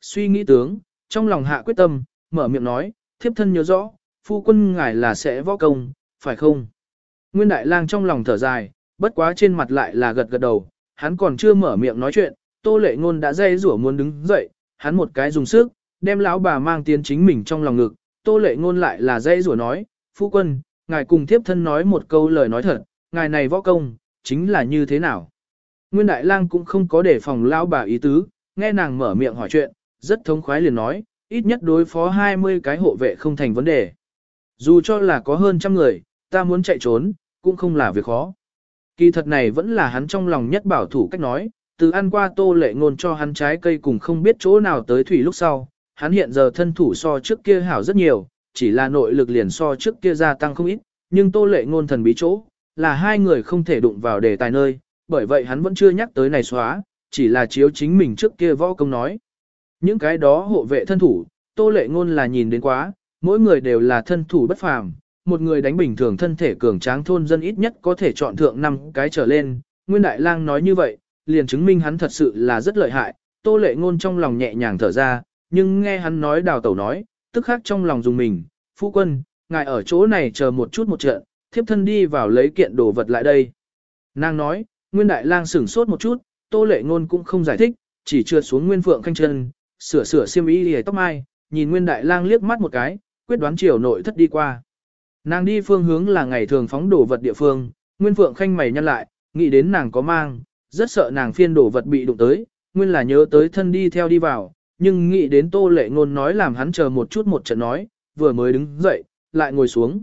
Suy nghĩ tướng, trong lòng hạ quyết tâm, mở miệng nói, thiếp thân nhớ rõ, phu quân ngài là sẽ võ công, phải không? Nguyên Đại Lang trong lòng thở dài, bất quá trên mặt lại là gật gật đầu, hắn còn chưa mở miệng nói chuyện, Tô Lệ Ngôn đã dây rủa muốn đứng dậy, hắn một cái dùng sức, đem lão bà mang tiến chính mình trong lòng ngực, Tô Lệ Ngôn lại là dây rủa nói, phu quân, ngài cùng thiếp thân nói một câu lời nói thật, ngài này võ công, chính là như thế nào? Nguyên Đại Lang cũng không có để phòng lão bà ý tứ, nghe nàng mở miệng hỏi chuyện, rất thống khoái liền nói, ít nhất đối phó 20 cái hộ vệ không thành vấn đề. Dù cho là có hơn trăm người, ta muốn chạy trốn, cũng không là việc khó. Kỳ thật này vẫn là hắn trong lòng nhất bảo thủ cách nói, từ ăn qua tô lệ ngôn cho hắn trái cây cùng không biết chỗ nào tới thủy lúc sau, hắn hiện giờ thân thủ so trước kia hảo rất nhiều, chỉ là nội lực liền so trước kia gia tăng không ít, nhưng tô lệ ngôn thần bí chỗ, là hai người không thể đụng vào đề tài nơi, bởi vậy hắn vẫn chưa nhắc tới này xóa, chỉ là chiếu chính mình trước kia võ công nói. Những cái đó hộ vệ thân thủ, tô lệ ngôn là nhìn đến quá, mỗi người đều là thân thủ bất phàm, một người đánh bình thường thân thể cường tráng thôn dân ít nhất có thể chọn thượng năm cái trở lên, Nguyên Đại Lang nói như vậy, liền chứng minh hắn thật sự là rất lợi hại, tô lệ ngôn trong lòng nhẹ nhàng thở ra, nhưng nghe hắn nói đào tẩu nói, tức khắc trong lòng dùng mình, phu quân, ngài ở chỗ này chờ một chút một trận, thiếp thân đi vào lấy kiện đồ vật lại đây. Nàng nói, Nguyên Đại Lang sửng sốt một chút, tô lệ ngôn cũng không giải thích, chỉ trượt xuống Nguyên Phượng khanh chân, sửa sửa xiêm y lìa tóc mai, nhìn Nguyên Đại Lang liếc mắt một cái, quyết đoán chiều nội thất đi qua. Nàng đi phương hướng là ngày thường phóng đồ vật địa phương, Nguyên Phượng khanh mày nhăn lại, nghĩ đến nàng có mang, rất sợ nàng phiên đồ vật bị đụng tới, nguyên là nhớ tới thân đi theo đi vào, nhưng nghĩ đến Tô Lệ Ngôn nói làm hắn chờ một chút một trận nói, vừa mới đứng dậy, lại ngồi xuống.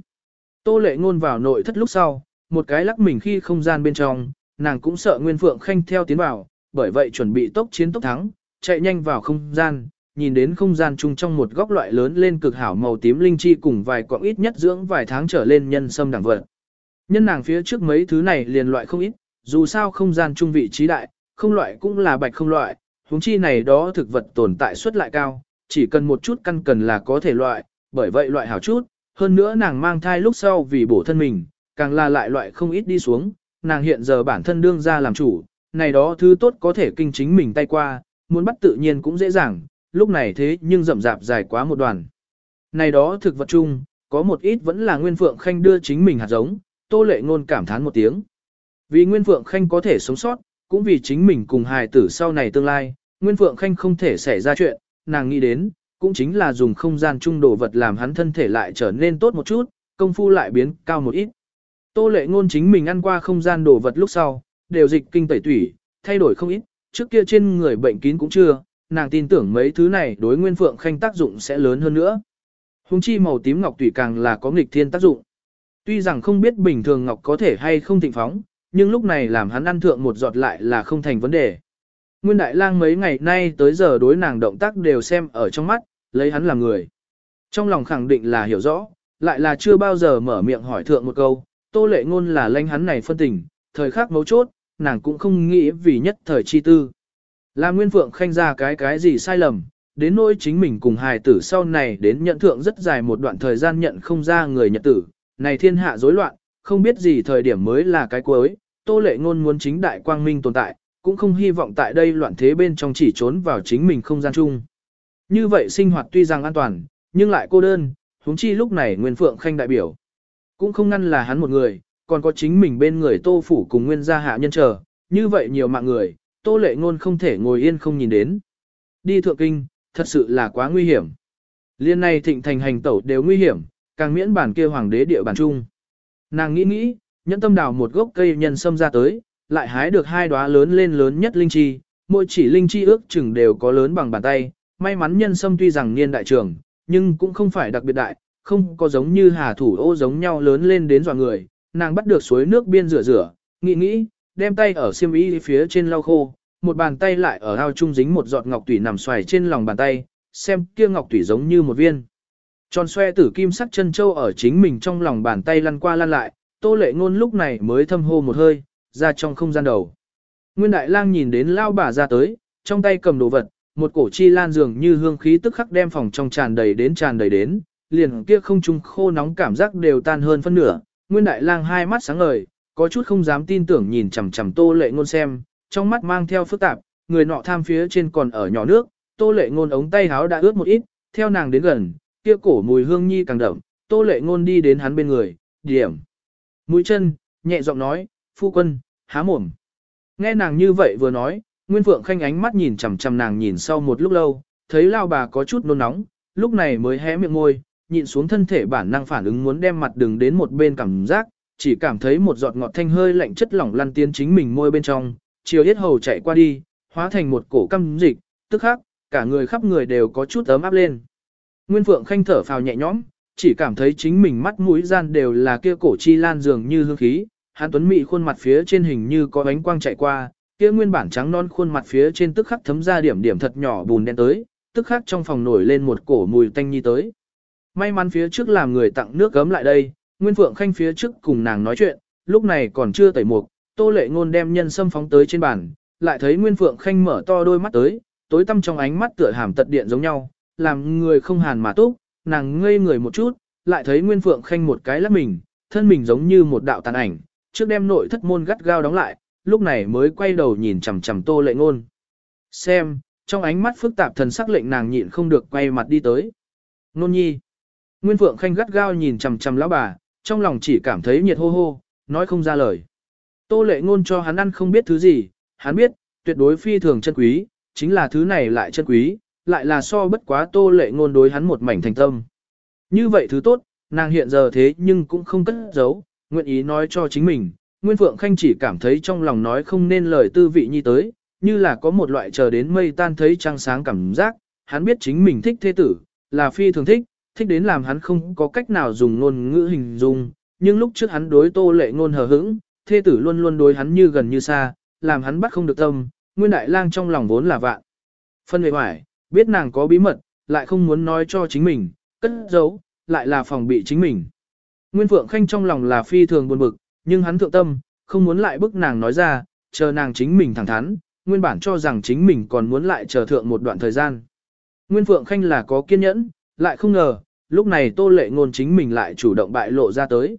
Tô Lệ Ngôn vào nội thất lúc sau, một cái lắc mình khi không gian bên trong, nàng cũng sợ Nguyên Phượng khanh theo tiến vào, bởi vậy chuẩn bị tốc chiến tốc thắng, chạy nhanh vào không gian, nhìn đến không gian chung trong một góc loại lớn lên cực hảo màu tím linh chi cùng vài quặng ít nhất dưỡng vài tháng trở lên nhân sâm đẳng vật. Nhân nàng phía trước mấy thứ này liền loại không ít, dù sao không gian chung vị trí đại, không loại cũng là bạch không loại, huống chi này đó thực vật tồn tại suất lại cao, chỉ cần một chút căn cần là có thể loại, bởi vậy loại hảo chút, hơn nữa nàng mang thai lúc sau vì bổ thân mình, càng là lại loại không ít đi xuống, nàng hiện giờ bản thân đương ra làm chủ, này đó thứ tốt có thể kinh chính mình tay qua, muốn bắt tự nhiên cũng dễ dàng, lúc này thế nhưng rậm rạp dài quá một đoàn. Này đó thực vật chung, có một ít vẫn là Nguyên Phượng Khanh đưa chính mình hạt giống, Tô Lệ Ngôn cảm thán một tiếng. Vì Nguyên Phượng Khanh có thể sống sót, cũng vì chính mình cùng hài tử sau này tương lai, Nguyên Phượng Khanh không thể xảy ra chuyện, nàng nghĩ đến, cũng chính là dùng không gian trung đồ vật làm hắn thân thể lại trở nên tốt một chút, công phu lại biến cao một ít. Tô Lệ Ngôn chính mình ăn qua không gian đồ vật lúc sau, đều dịch kinh tẩy tủy, thay đổi không ít, trước kia trên người bệnh kín cũng chưa, nàng tin tưởng mấy thứ này đối Nguyên Phượng Khanh tác dụng sẽ lớn hơn nữa. Hùng chi màu tím ngọc tùy càng là có nghịch thiên tác dụng. Tuy rằng không biết bình thường ngọc có thể hay không thịnh phóng, nhưng lúc này làm hắn ăn thượng một giọt lại là không thành vấn đề. Nguyên Đại Lang mấy ngày nay tới giờ đối nàng động tác đều xem ở trong mắt, lấy hắn làm người. Trong lòng khẳng định là hiểu rõ, lại là chưa bao giờ mở miệng hỏi thượng một câu, tô lệ ngôn là lanh hắn này phân tình, thời khắc mấu chốt, nàng cũng không nghĩ vì nhất thời chi tư. Là Nguyên Phượng khanh ra cái cái gì sai lầm, đến nỗi chính mình cùng hài tử sau này đến nhận thượng rất dài một đoạn thời gian nhận không ra người nhận tử, này thiên hạ rối loạn, không biết gì thời điểm mới là cái cuối, tô lệ ngôn muốn chính đại quang minh tồn tại, cũng không hy vọng tại đây loạn thế bên trong chỉ trốn vào chính mình không gian chung. Như vậy sinh hoạt tuy rằng an toàn, nhưng lại cô đơn, huống chi lúc này Nguyên Phượng khanh đại biểu. Cũng không ngăn là hắn một người, còn có chính mình bên người tô phủ cùng nguyên gia hạ nhân chờ, như vậy nhiều mạng người, tô lệ ngôn không thể ngồi yên không nhìn đến. Đi thượng kinh, thật sự là quá nguy hiểm. Liên này thịnh thành hành tẩu đều nguy hiểm, càng miễn bản kia hoàng đế địa bàn trung. Nàng nghĩ nghĩ, nhẫn tâm đào một gốc cây nhân sâm ra tới, lại hái được hai đóa lớn lên lớn nhất linh chi, mỗi chỉ linh chi ước chừng đều có lớn bằng bàn tay, may mắn nhân sâm tuy rằng niên đại trường, nhưng cũng không phải đặc biệt đại, không có giống như hà thủ ô giống nhau lớn lên đến dọa người, nàng bắt được suối nước biên rửa rửa, nghĩ nghĩ, đem tay ở xiêm y phía trên lau khô, một bàn tay lại ở ao trung dính một giọt ngọc tủy nằm xoài trên lòng bàn tay, xem kia ngọc tủy giống như một viên. Tròn xoe tử kim sắc chân châu ở chính mình trong lòng bàn tay lăn qua lăn lại, tô lệ ngôn lúc này mới thâm hô một hơi, ra trong không gian đầu. Nguyên đại lang nhìn đến lao bà ra tới, trong tay cầm đồ vật, một cổ chi lan dường như hương khí tức khắc đem phòng trong tràn đầy đến tràn đầy đến, liền kia không trung khô nóng cảm giác đều tan hơn phân nửa. Nguyên đại lang hai mắt sáng ngời, có chút không dám tin tưởng nhìn chằm chằm tô lệ ngôn xem, trong mắt mang theo phức tạp, người nọ tham phía trên còn ở nhỏ nước, tô lệ ngôn ống tay háo đã ướt một ít, theo nàng đến gần, kia cổ mùi hương nhi càng đậm, tô lệ ngôn đi đến hắn bên người, điểm. Mũi chân, nhẹ giọng nói, phu quân, há mồm. Nghe nàng như vậy vừa nói, Nguyên Phượng Khanh ánh mắt nhìn chằm chằm nàng nhìn sau một lúc lâu, thấy lao bà có chút nôn nóng, lúc này mới hé miệng môi, nhịn xuống thân thể bản năng phản ứng muốn đem mặt đường đến một bên cảm giác, chỉ cảm thấy một giọt ngọt thanh hơi lạnh chất lỏng lăn tiến chính mình môi bên trong, chiều yết hầu chạy qua đi, hóa thành một cổ căm dịch, tức khắc, cả người khắp người đều có chút ấm áp lên. Nguyên Phượng Khanh thở phào nhẹ nhõm, chỉ cảm thấy chính mình mắt mũi gian đều là kia cổ chi lan dường như hương khí, Hàn Tuấn Mị khuôn mặt phía trên hình như có ánh quang chạy qua, kia nguyên bản trắng non khuôn mặt phía trên tức khắc thấm ra điểm điểm thật nhỏ bùn đen tới, tức khắc trong phòng nổi lên một cổ mùi tanh nhi tới. May mắn phía trước làm người tặng nước gấm lại đây, Nguyên Phượng Khanh phía trước cùng nàng nói chuyện, lúc này còn chưa tẩy mục, Tô Lệ Ngôn đem nhân sâm phóng tới trên bàn, lại thấy Nguyên Phượng Khanh mở to đôi mắt tới, tối tăm trong ánh mắt tựa hàm tật điện giống nhau, làm người không hàn mà túc, nàng ngây người một chút, lại thấy Nguyên Phượng Khanh một cái lắc mình, thân mình giống như một đạo tàn ảnh, trước đem nội thất môn gắt gao đóng lại, lúc này mới quay đầu nhìn chằm chằm Tô Lệ Ngôn. Xem, trong ánh mắt phức tạp thần sắc lệnh nàng nhịn không được quay mặt đi tới. Nôn nhi. Nguyên Phượng Khanh gắt gao nhìn chằm chằm lão bà, trong lòng chỉ cảm thấy nhiệt hô hô, nói không ra lời. Tô Lệ Ngôn cho hắn ăn không biết thứ gì, hắn biết, tuyệt đối phi thường chân quý, chính là thứ này lại chân quý, lại là so bất quá Tô Lệ Ngôn đối hắn một mảnh thành tâm. Như vậy thứ tốt, nàng hiện giờ thế nhưng cũng không cất giấu, nguyện ý nói cho chính mình, Nguyên Phượng Khanh chỉ cảm thấy trong lòng nói không nên lời tư vị như tới, như là có một loại chờ đến mây tan thấy trăng sáng cảm giác, hắn biết chính mình thích thế tử, là phi thường thích, thích đến làm hắn không có cách nào dùng ngôn ngữ hình dung, nhưng lúc trước hắn đối tô lệ ngôn hờ hững, thế tử luôn luôn đối hắn như gần như xa, làm hắn bắt không được tâm, nguyên đại lang trong lòng vốn là vạn. Phân về hoài, biết nàng có bí mật, lại không muốn nói cho chính mình, cất giấu, lại là phòng bị chính mình. Nguyên Phượng Khanh trong lòng là phi thường buồn bực, nhưng hắn thượng tâm, không muốn lại bức nàng nói ra, chờ nàng chính mình thẳng thắn, nguyên bản cho rằng chính mình còn muốn lại chờ thượng một đoạn thời gian. Nguyên Phượng Khanh là có kiên nhẫn, lại không ngờ, lúc này Tô Lệ Ngôn chính mình lại chủ động bại lộ ra tới.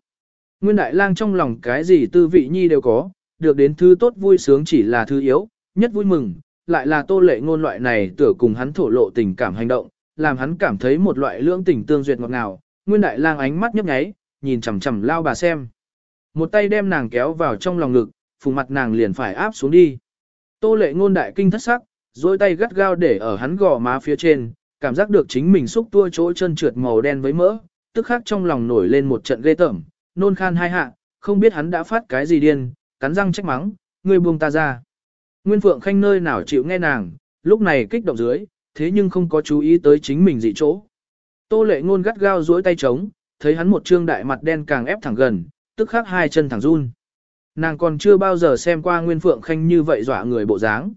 Nguyên Đại Lang trong lòng cái gì tư vị nhi đều có, được đến thứ tốt vui sướng chỉ là thứ yếu, nhất vui mừng, lại là Tô Lệ Ngôn loại này tựa cùng hắn thổ lộ tình cảm hành động, làm hắn cảm thấy một loại lưỡng tình tương duyệt ngọt ngào. Nguyên Đại Lang ánh mắt nhấp nháy, nhìn chằm chằm lao bà xem. Một tay đem nàng kéo vào trong lòng ngực, phùng mặt nàng liền phải áp xuống đi. Tô lệ ngôn đại kinh thất sắc, dôi tay gắt gao để ở hắn gò má phía trên, cảm giác được chính mình xúc tua chỗ chân trượt màu đen với mỡ, tức khắc trong lòng nổi lên một trận ghê tởm, nôn khan hai hạ, không biết hắn đã phát cái gì điên, cắn răng trách mắng, ngươi buông ta ra. Nguyên Phượng Khanh nơi nào chịu nghe nàng, lúc này kích động dưới, thế nhưng không có chú ý tới chính mình dị chỗ. Tô lệ ngôn gắt gao duỗi tay trống, thấy hắn một trương đại mặt đen càng ép thẳng gần, tức khắc hai chân thẳng run. Nàng còn chưa bao giờ xem qua Nguyên Phượng Khanh như vậy dọa người bộ dáng.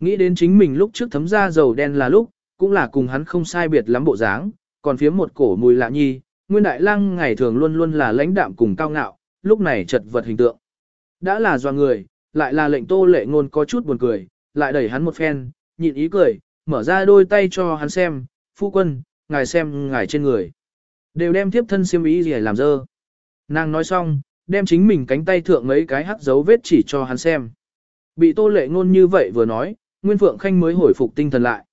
Nghĩ đến chính mình lúc trước thấm ra dầu đen là lúc, cũng là cùng hắn không sai biệt lắm bộ dáng, còn phía một cổ mùi lạ nhi, Nguyên Đại Lang ngày thường luôn luôn là lãnh đạm cùng cao ngạo, lúc này chật vật hình tượng. Đã là dọa người, lại là lệnh tô lệ ngôn có chút buồn cười, lại đẩy hắn một phen, nhịn ý cười, mở ra đôi tay cho hắn xem, phu quân, ngài xem ngài trên người. Đều đem tiếp thân siêm ý gì làm dơ. Nàng nói xong, đem chính mình cánh tay thượng mấy cái hắc dấu vết chỉ cho hắn xem. Bị tô lệ ngôn như vậy vừa nói, Nguyên Phượng Khanh mới hồi phục tinh thần lại.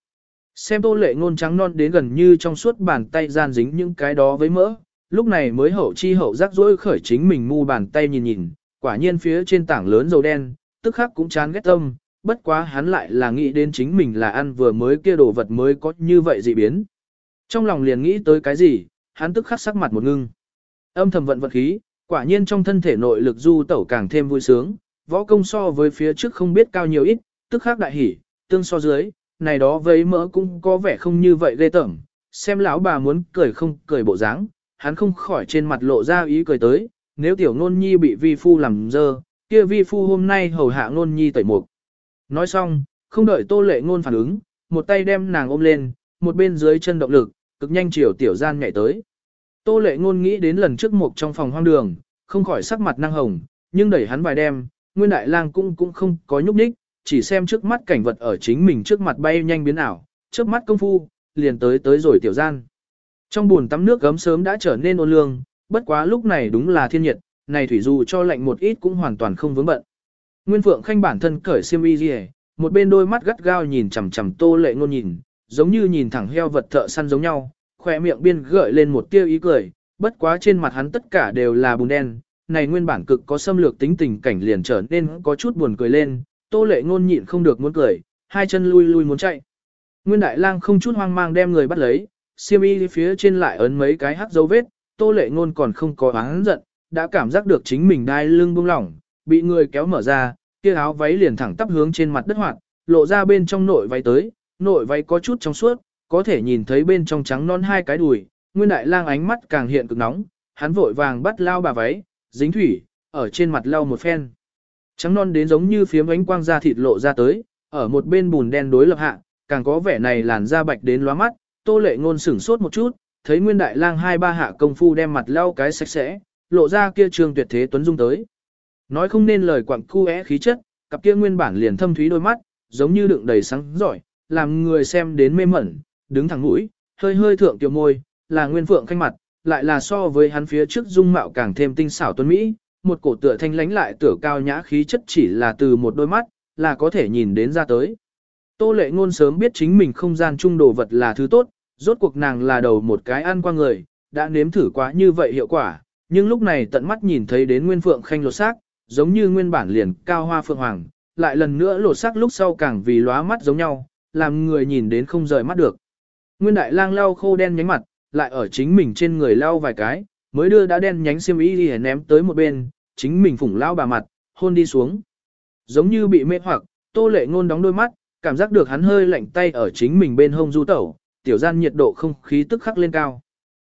Xem tô lệ ngôn trắng non đến gần như trong suốt bàn tay gian dính những cái đó với mỡ, lúc này mới hậu chi hậu rắc rối khởi chính mình mu bàn tay nhìn nhìn, quả nhiên phía trên tảng lớn dầu đen, tức khắc cũng chán ghét tâm, bất quá hắn lại là nghĩ đến chính mình là ăn vừa mới kia đồ vật mới có như vậy dị biến. Trong lòng liền nghĩ tới cái gì, hắn tức khắc sắc mặt một ngưng. Âm thầm vận vật khí, quả nhiên trong thân thể nội lực du tẩu càng thêm vui sướng, võ công so với phía trước không biết cao nhiều ít, tức khắc đại hỉ, tương so dưới, này đó với mỡ cũng có vẻ không như vậy ghê tởm, xem lão bà muốn cười không cười bộ dáng, hắn không khỏi trên mặt lộ ra ý cười tới, nếu tiểu ngôn nhi bị vi phu làm dơ, kia vi phu hôm nay hầu hạ ngôn nhi tẩy mục. Nói xong, không đợi tô lệ ngôn phản ứng, một tay đem nàng ôm lên, một bên dưới chân động lực, cực nhanh chiều tiểu gian nhảy tới. Tô lệ ngôn nghĩ đến lần trước mục trong phòng hoang đường, không khỏi sắc mặt năng hồng, nhưng đẩy hắn vài đêm, nguyên đại lang cũng cũng không có nhúc nhích, chỉ xem trước mắt cảnh vật ở chính mình trước mặt bay nhanh biến ảo, trước mắt công phu, liền tới tới rồi tiểu gian. Trong buồn tắm nước gấm sớm đã trở nên ôn lương, bất quá lúc này đúng là thiên nhiệt, này thủy dù cho lạnh một ít cũng hoàn toàn không vướng bận. Nguyên Phượng Khanh bản thân cởi xiêm y gì, một bên đôi mắt gắt gao nhìn chằm chằm Tô Lệ Ngôn nhìn, giống như nhìn thẳng heo vật thợ săn giống nhau, khóe miệng biên gợi lên một tia ý cười, bất quá trên mặt hắn tất cả đều là bùn đen, này nguyên bản cực có xâm lược tính tình cảnh liền trở nên có chút buồn cười lên, tô lệ ngôn nhịn không được muốn cười, hai chân lui lui muốn chạy. Nguyên đại lang không chút hoang mang đem người bắt lấy, siêm y phía trên lại ấn mấy cái hắc dấu vết, tô lệ ngôn còn không có oán giận, đã cảm giác được chính mình đai lưng buông lỏng, bị người kéo mở ra, kia áo váy liền thẳng tắp hướng trên mặt đất hoạt, lộ ra bên trong nội váy tới, nội váy có chút trong suốt, có thể nhìn thấy bên trong trắng non hai cái đùi, nguyên đại lang ánh mắt càng hiện cực nóng, hắn vội vàng bắt lao bà váy, dính thủy, ở trên mặt lau một phen. Trắng non đến giống như phiếm ánh quang da thịt lộ ra tới, ở một bên bùn đen đối lập hạ, càng có vẻ này làn da bạch đến lóa mắt, tô lệ ngôn sửng sốt một chút, thấy nguyên đại lang hai ba hạ công phu đem mặt lau cái sạch sẽ, lộ ra kia trường tuyệt thế tuấn dung tới. Nói không nên lời quặng cu é khí chất, cặp kia nguyên bản liền thâm thúy đôi mắt, giống như đựng đầy sáng giỏi, làm người xem đến mê mẩn, đứng thẳng mũi, hơi hơi thượng tiểu môi, là nguyên phượng khanh mặt, lại là so với hắn phía trước dung mạo càng thêm tinh xảo tuấn mỹ, một cổ tựa thanh lánh lại tựa cao nhã khí chất chỉ là từ một đôi mắt, là có thể nhìn đến ra tới. Tô lệ ngôn sớm biết chính mình không gian trung đồ vật là thứ tốt, rốt cuộc nàng là đầu một cái ăn qua người, đã nếm thử quá như vậy hiệu quả, nhưng lúc này tận mắt nhìn thấy đến nguyên phượng khanh lột xác, giống như nguyên bản liền cao hoa phượng hoàng, lại lần nữa lột xác lúc sau càng vì lóa mắt giống nhau, làm người nhìn đến không rời mắt được. Nguyên đại lang lau khô đen nhánh mặt, lại ở chính mình trên người lau vài cái, mới đưa đã đen nhánh xiêm y đi ném tới một bên, chính mình phủng lao bà mặt, hôn đi xuống. Giống như bị mê hoặc, tô lệ ngôn đóng đôi mắt, cảm giác được hắn hơi lạnh tay ở chính mình bên hông du tẩu, tiểu gian nhiệt độ không khí tức khắc lên cao.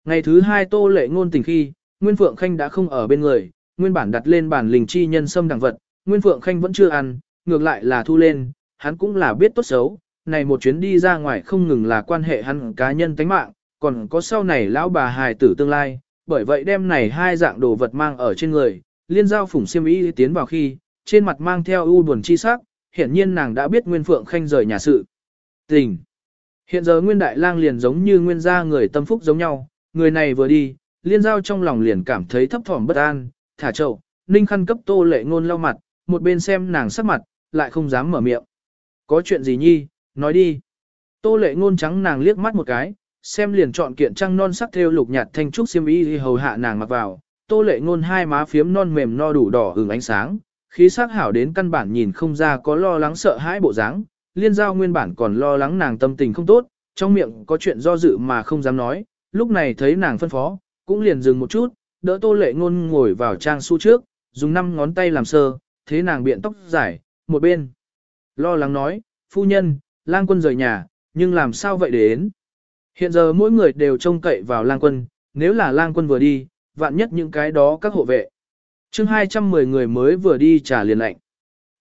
Ngày thứ hai tô lệ ngôn tình khi, Nguyên Phượng Khanh đã không ở bên người, nguyên bản đặt lên bàn linh chi nhân sâm đằng vật, Nguyên Phượng Khanh vẫn chưa ăn, ngược lại là thu lên, hắn cũng là biết tốt xấu, này một chuyến đi ra ngoài không ngừng là quan hệ hắn cá nhân tánh mạng, còn có sau này lão bà hài tử tương lai, bởi vậy đem này hai dạng đồ vật mang ở trên người, liên giao phủng xiêm y tiến vào khi, trên mặt mang theo u buồn chi sắc, hiển nhiên nàng đã biết Nguyên Phượng Khanh rời nhà sự. Tình. Hiện giờ Nguyên Đại Lang liền giống như Nguyên gia người tâm phúc giống nhau, người này vừa đi, liên giao trong lòng liền cảm thấy thấp thỏm bất an, thả trậu, ninh khăn cấp tô lệ ngôn lau mặt, một bên xem nàng sắc mặt, lại không dám mở miệng. Có chuyện gì nhi, nói đi. Tô lệ ngôn trắng nàng liếc mắt một cái, xem liền chọn kiện trăng non sắc theo lục nhạt thanh trúc xiêm y hầu hạ nàng mặc vào. Tô lệ ngôn hai má phiếm non mềm no đủ đỏ hừng ánh sáng, khí sắc hảo đến căn bản nhìn không ra có lo lắng sợ hãi bộ dáng. Liên giao nguyên bản còn lo lắng nàng tâm tình không tốt, trong miệng có chuyện do dự mà không dám nói, lúc này thấy nàng phân phó, cũng liền dừng một chút, đỡ tô lệ ngôn ngồi vào trang su trước, dùng năm ngón tay làm sơ, thế nàng biện tóc dài, một bên. Lo lắng nói, phu nhân, lang quân rời nhà, nhưng làm sao vậy để đến? Hiện giờ mỗi người đều trông cậy vào lang quân, nếu là lang quân vừa đi, vạn nhất những cái đó các hộ vệ. chương 210 người mới vừa đi trả liền lạnh.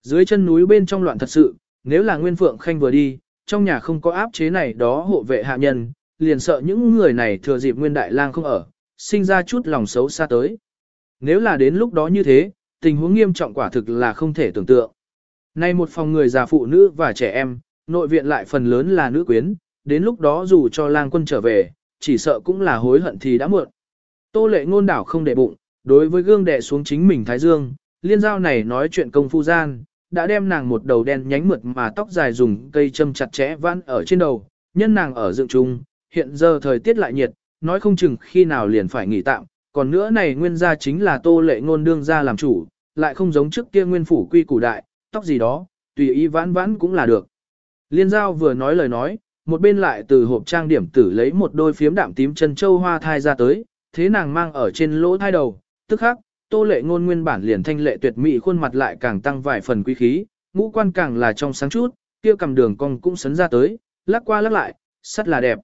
Dưới chân núi bên trong loạn thật sự, nếu là Nguyên Phượng Khanh vừa đi, trong nhà không có áp chế này đó hộ vệ hạ nhân, liền sợ những người này thừa dịp Nguyên Đại Lang không ở, sinh ra chút lòng xấu xa tới. Nếu là đến lúc đó như thế, tình huống nghiêm trọng quả thực là không thể tưởng tượng. Nay một phòng người già phụ nữ và trẻ em, nội viện lại phần lớn là nữ quyến, đến lúc đó dù cho lang quân trở về, chỉ sợ cũng là hối hận thì đã muộn. Tô lệ ngôn đảo không để bụng, đối với gương đệ xuống chính mình thái dương, liên giao này nói chuyện công phu gian, đã đem nàng một đầu đen nhánh mượt mà tóc dài dùng cây châm chặt chẽ vãn ở trên đầu, nhân nàng ở dựng trung, hiện giờ thời tiết lại nhiệt, nói không chừng khi nào liền phải nghỉ tạm, còn nữa này nguyên gia chính là tô lệ ngôn đương gia làm chủ, lại không giống trước kia nguyên phủ quy củ đại, tóc gì đó, tùy ý vãn vãn cũng là được. Liên giao vừa nói lời nói, một bên lại từ hộp trang điểm tử lấy một đôi phiếm đạm tím chân châu hoa thai ra tới, thế nàng mang ở trên lỗ thai đầu, tức khắc, tô lệ ngôn nguyên bản liền thanh lệ tuyệt mỹ khuôn mặt lại càng tăng vài phần quý khí, ngũ quan càng là trong sáng chút, kia cầm đường cong cũng sấn ra tới, lắc qua lắc lại, rất là đẹp.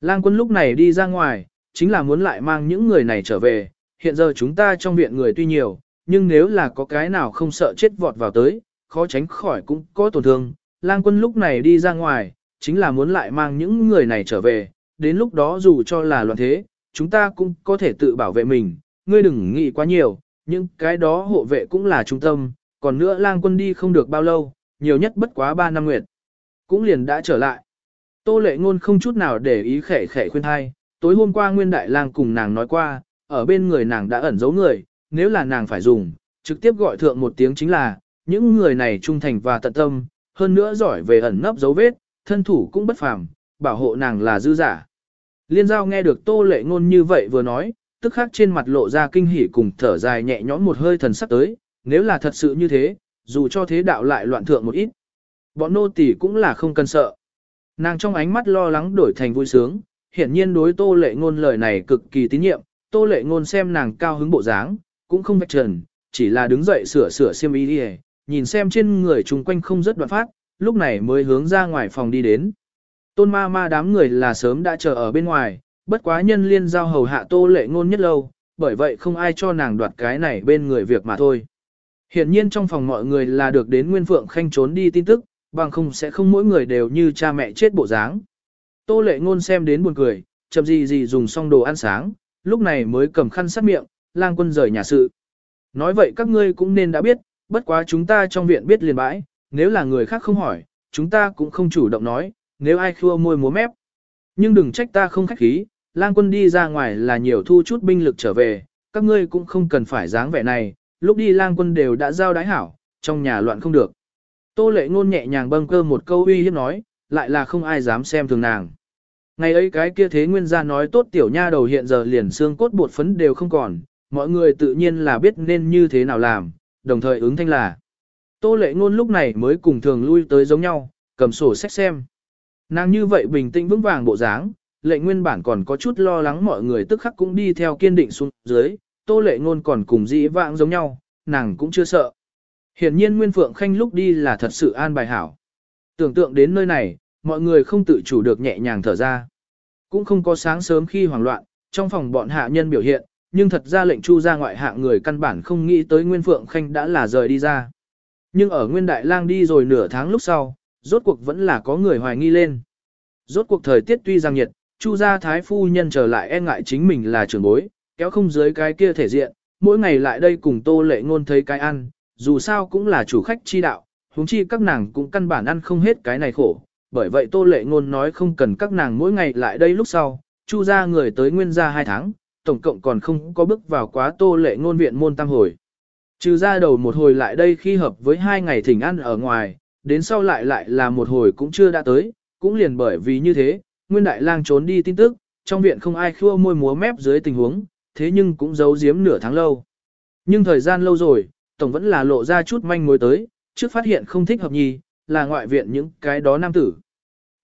Lang quân lúc này đi ra ngoài, chính là muốn lại mang những người này trở về, hiện giờ chúng ta trong viện người tuy nhiều, nhưng nếu là có cái nào không sợ chết vọt vào tới, khó tránh khỏi cũng có tổn thương. Lang quân lúc này đi ra ngoài, chính là muốn lại mang những người này trở về, đến lúc đó dù cho là loạn thế, chúng ta cũng có thể tự bảo vệ mình, ngươi đừng nghĩ quá nhiều, nhưng cái đó hộ vệ cũng là trung tâm, còn nữa lang quân đi không được bao lâu, nhiều nhất bất quá 3 năm nguyệt. Cũng liền đã trở lại. Tô lệ ngôn không chút nào để ý khẻ khẻ khuyên thai, tối hôm qua Nguyên Đại Lang cùng nàng nói qua, ở bên người nàng đã ẩn giấu người, nếu là nàng phải dùng, trực tiếp gọi thượng một tiếng chính là, những người này trung thành và tận tâm, hơn nữa giỏi về ẩn nấp dấu vết, thân thủ cũng bất phàm, bảo hộ nàng là dư giả. Liên giao nghe được tô lệ ngôn như vậy vừa nói, tức khắc trên mặt lộ ra kinh hỉ cùng thở dài nhẹ nhõm một hơi thần sắc tới, nếu là thật sự như thế, dù cho thế đạo lại loạn thượng một ít. Bọn nô tỳ cũng là không cần sợ. Nàng trong ánh mắt lo lắng đổi thành vui sướng, hiển nhiên đối tô lệ ngôn lời này cực kỳ tín nhiệm, tô lệ ngôn xem nàng cao hứng bộ dáng, cũng không vạch trần, chỉ là đứng dậy sửa sửa xiêm y đi nhìn xem trên người chung quanh không rất đoạn phát, lúc này mới hướng ra ngoài phòng đi đến. Tôn ma ma đám người là sớm đã chờ ở bên ngoài, bất quá nhân liên giao hầu hạ tô lệ ngôn nhất lâu, bởi vậy không ai cho nàng đoạt cái này bên người việc mà thôi. Hiện nhiên trong phòng mọi người là được đến Nguyên Phượng Khanh trốn đi tin tức, bằng không sẽ không mỗi người đều như cha mẹ chết bộ dáng. Tô lệ ngôn xem đến buồn cười, chậm gì gì dùng xong đồ ăn sáng, lúc này mới cầm khăn sát miệng, lang quân rời nhà sự. Nói vậy các ngươi cũng nên đã biết, bất quá chúng ta trong viện biết liền bãi, nếu là người khác không hỏi, chúng ta cũng không chủ động nói, nếu ai khua môi múa mép. Nhưng đừng trách ta không khách khí, lang quân đi ra ngoài là nhiều thu chút binh lực trở về, các ngươi cũng không cần phải dáng vẻ này, lúc đi lang quân đều đã giao đái hảo, trong nhà loạn không được. Tô lệ ngôn nhẹ nhàng bâng cơ một câu uy hiếp nói, lại là không ai dám xem thường nàng. Ngày ấy cái kia thế nguyên gia nói tốt tiểu nha đầu hiện giờ liền xương cốt bột phấn đều không còn, mọi người tự nhiên là biết nên như thế nào làm, đồng thời ứng thanh là. Tô lệ ngôn lúc này mới cùng thường lui tới giống nhau, cầm sổ sách xem. Nàng như vậy bình tĩnh vững vàng bộ dáng, lệnh nguyên bản còn có chút lo lắng mọi người tức khắc cũng đi theo kiên định xuống dưới, tô lệ ngôn còn cùng dĩ vãng giống nhau, nàng cũng chưa sợ. Hiển nhiên Nguyên Phượng Khanh lúc đi là thật sự an bài hảo. Tưởng tượng đến nơi này, mọi người không tự chủ được nhẹ nhàng thở ra. Cũng không có sáng sớm khi hoảng loạn, trong phòng bọn hạ nhân biểu hiện, nhưng thật ra lệnh chu ra ngoại hạ người căn bản không nghĩ tới Nguyên Phượng Khanh đã là rời đi ra. Nhưng ở Nguyên Đại Lang đi rồi nửa tháng lúc sau, rốt cuộc vẫn là có người hoài nghi lên. Rốt cuộc thời tiết tuy rằng nhiệt, chu gia thái phu nhân trở lại e ngại chính mình là trưởng bối, kéo không dưới cái kia thể diện, mỗi ngày lại đây cùng tô lệ ngôn thấy cái ăn, dù sao cũng là chủ khách chi đạo, huống chi các nàng cũng căn bản ăn không hết cái này khổ. Bởi vậy tô lệ ngôn nói không cần các nàng mỗi ngày lại đây lúc sau, chu gia người tới nguyên gia hai tháng, tổng cộng còn không có bước vào quá tô lệ ngôn viện môn tam hồi. Trừ ra đầu một hồi lại đây khi hợp với hai ngày thỉnh ăn ở ngoài, đến sau lại lại là một hồi cũng chưa đã tới, cũng liền bởi vì như thế, Nguyên Đại Lang trốn đi tin tức, trong viện không ai khua môi múa mép dưới tình huống, thế nhưng cũng giấu giếm nửa tháng lâu. Nhưng thời gian lâu rồi, tổng vẫn là lộ ra chút manh mối tới, trước phát hiện không thích hợp nhì, là ngoại viện những cái đó nam tử.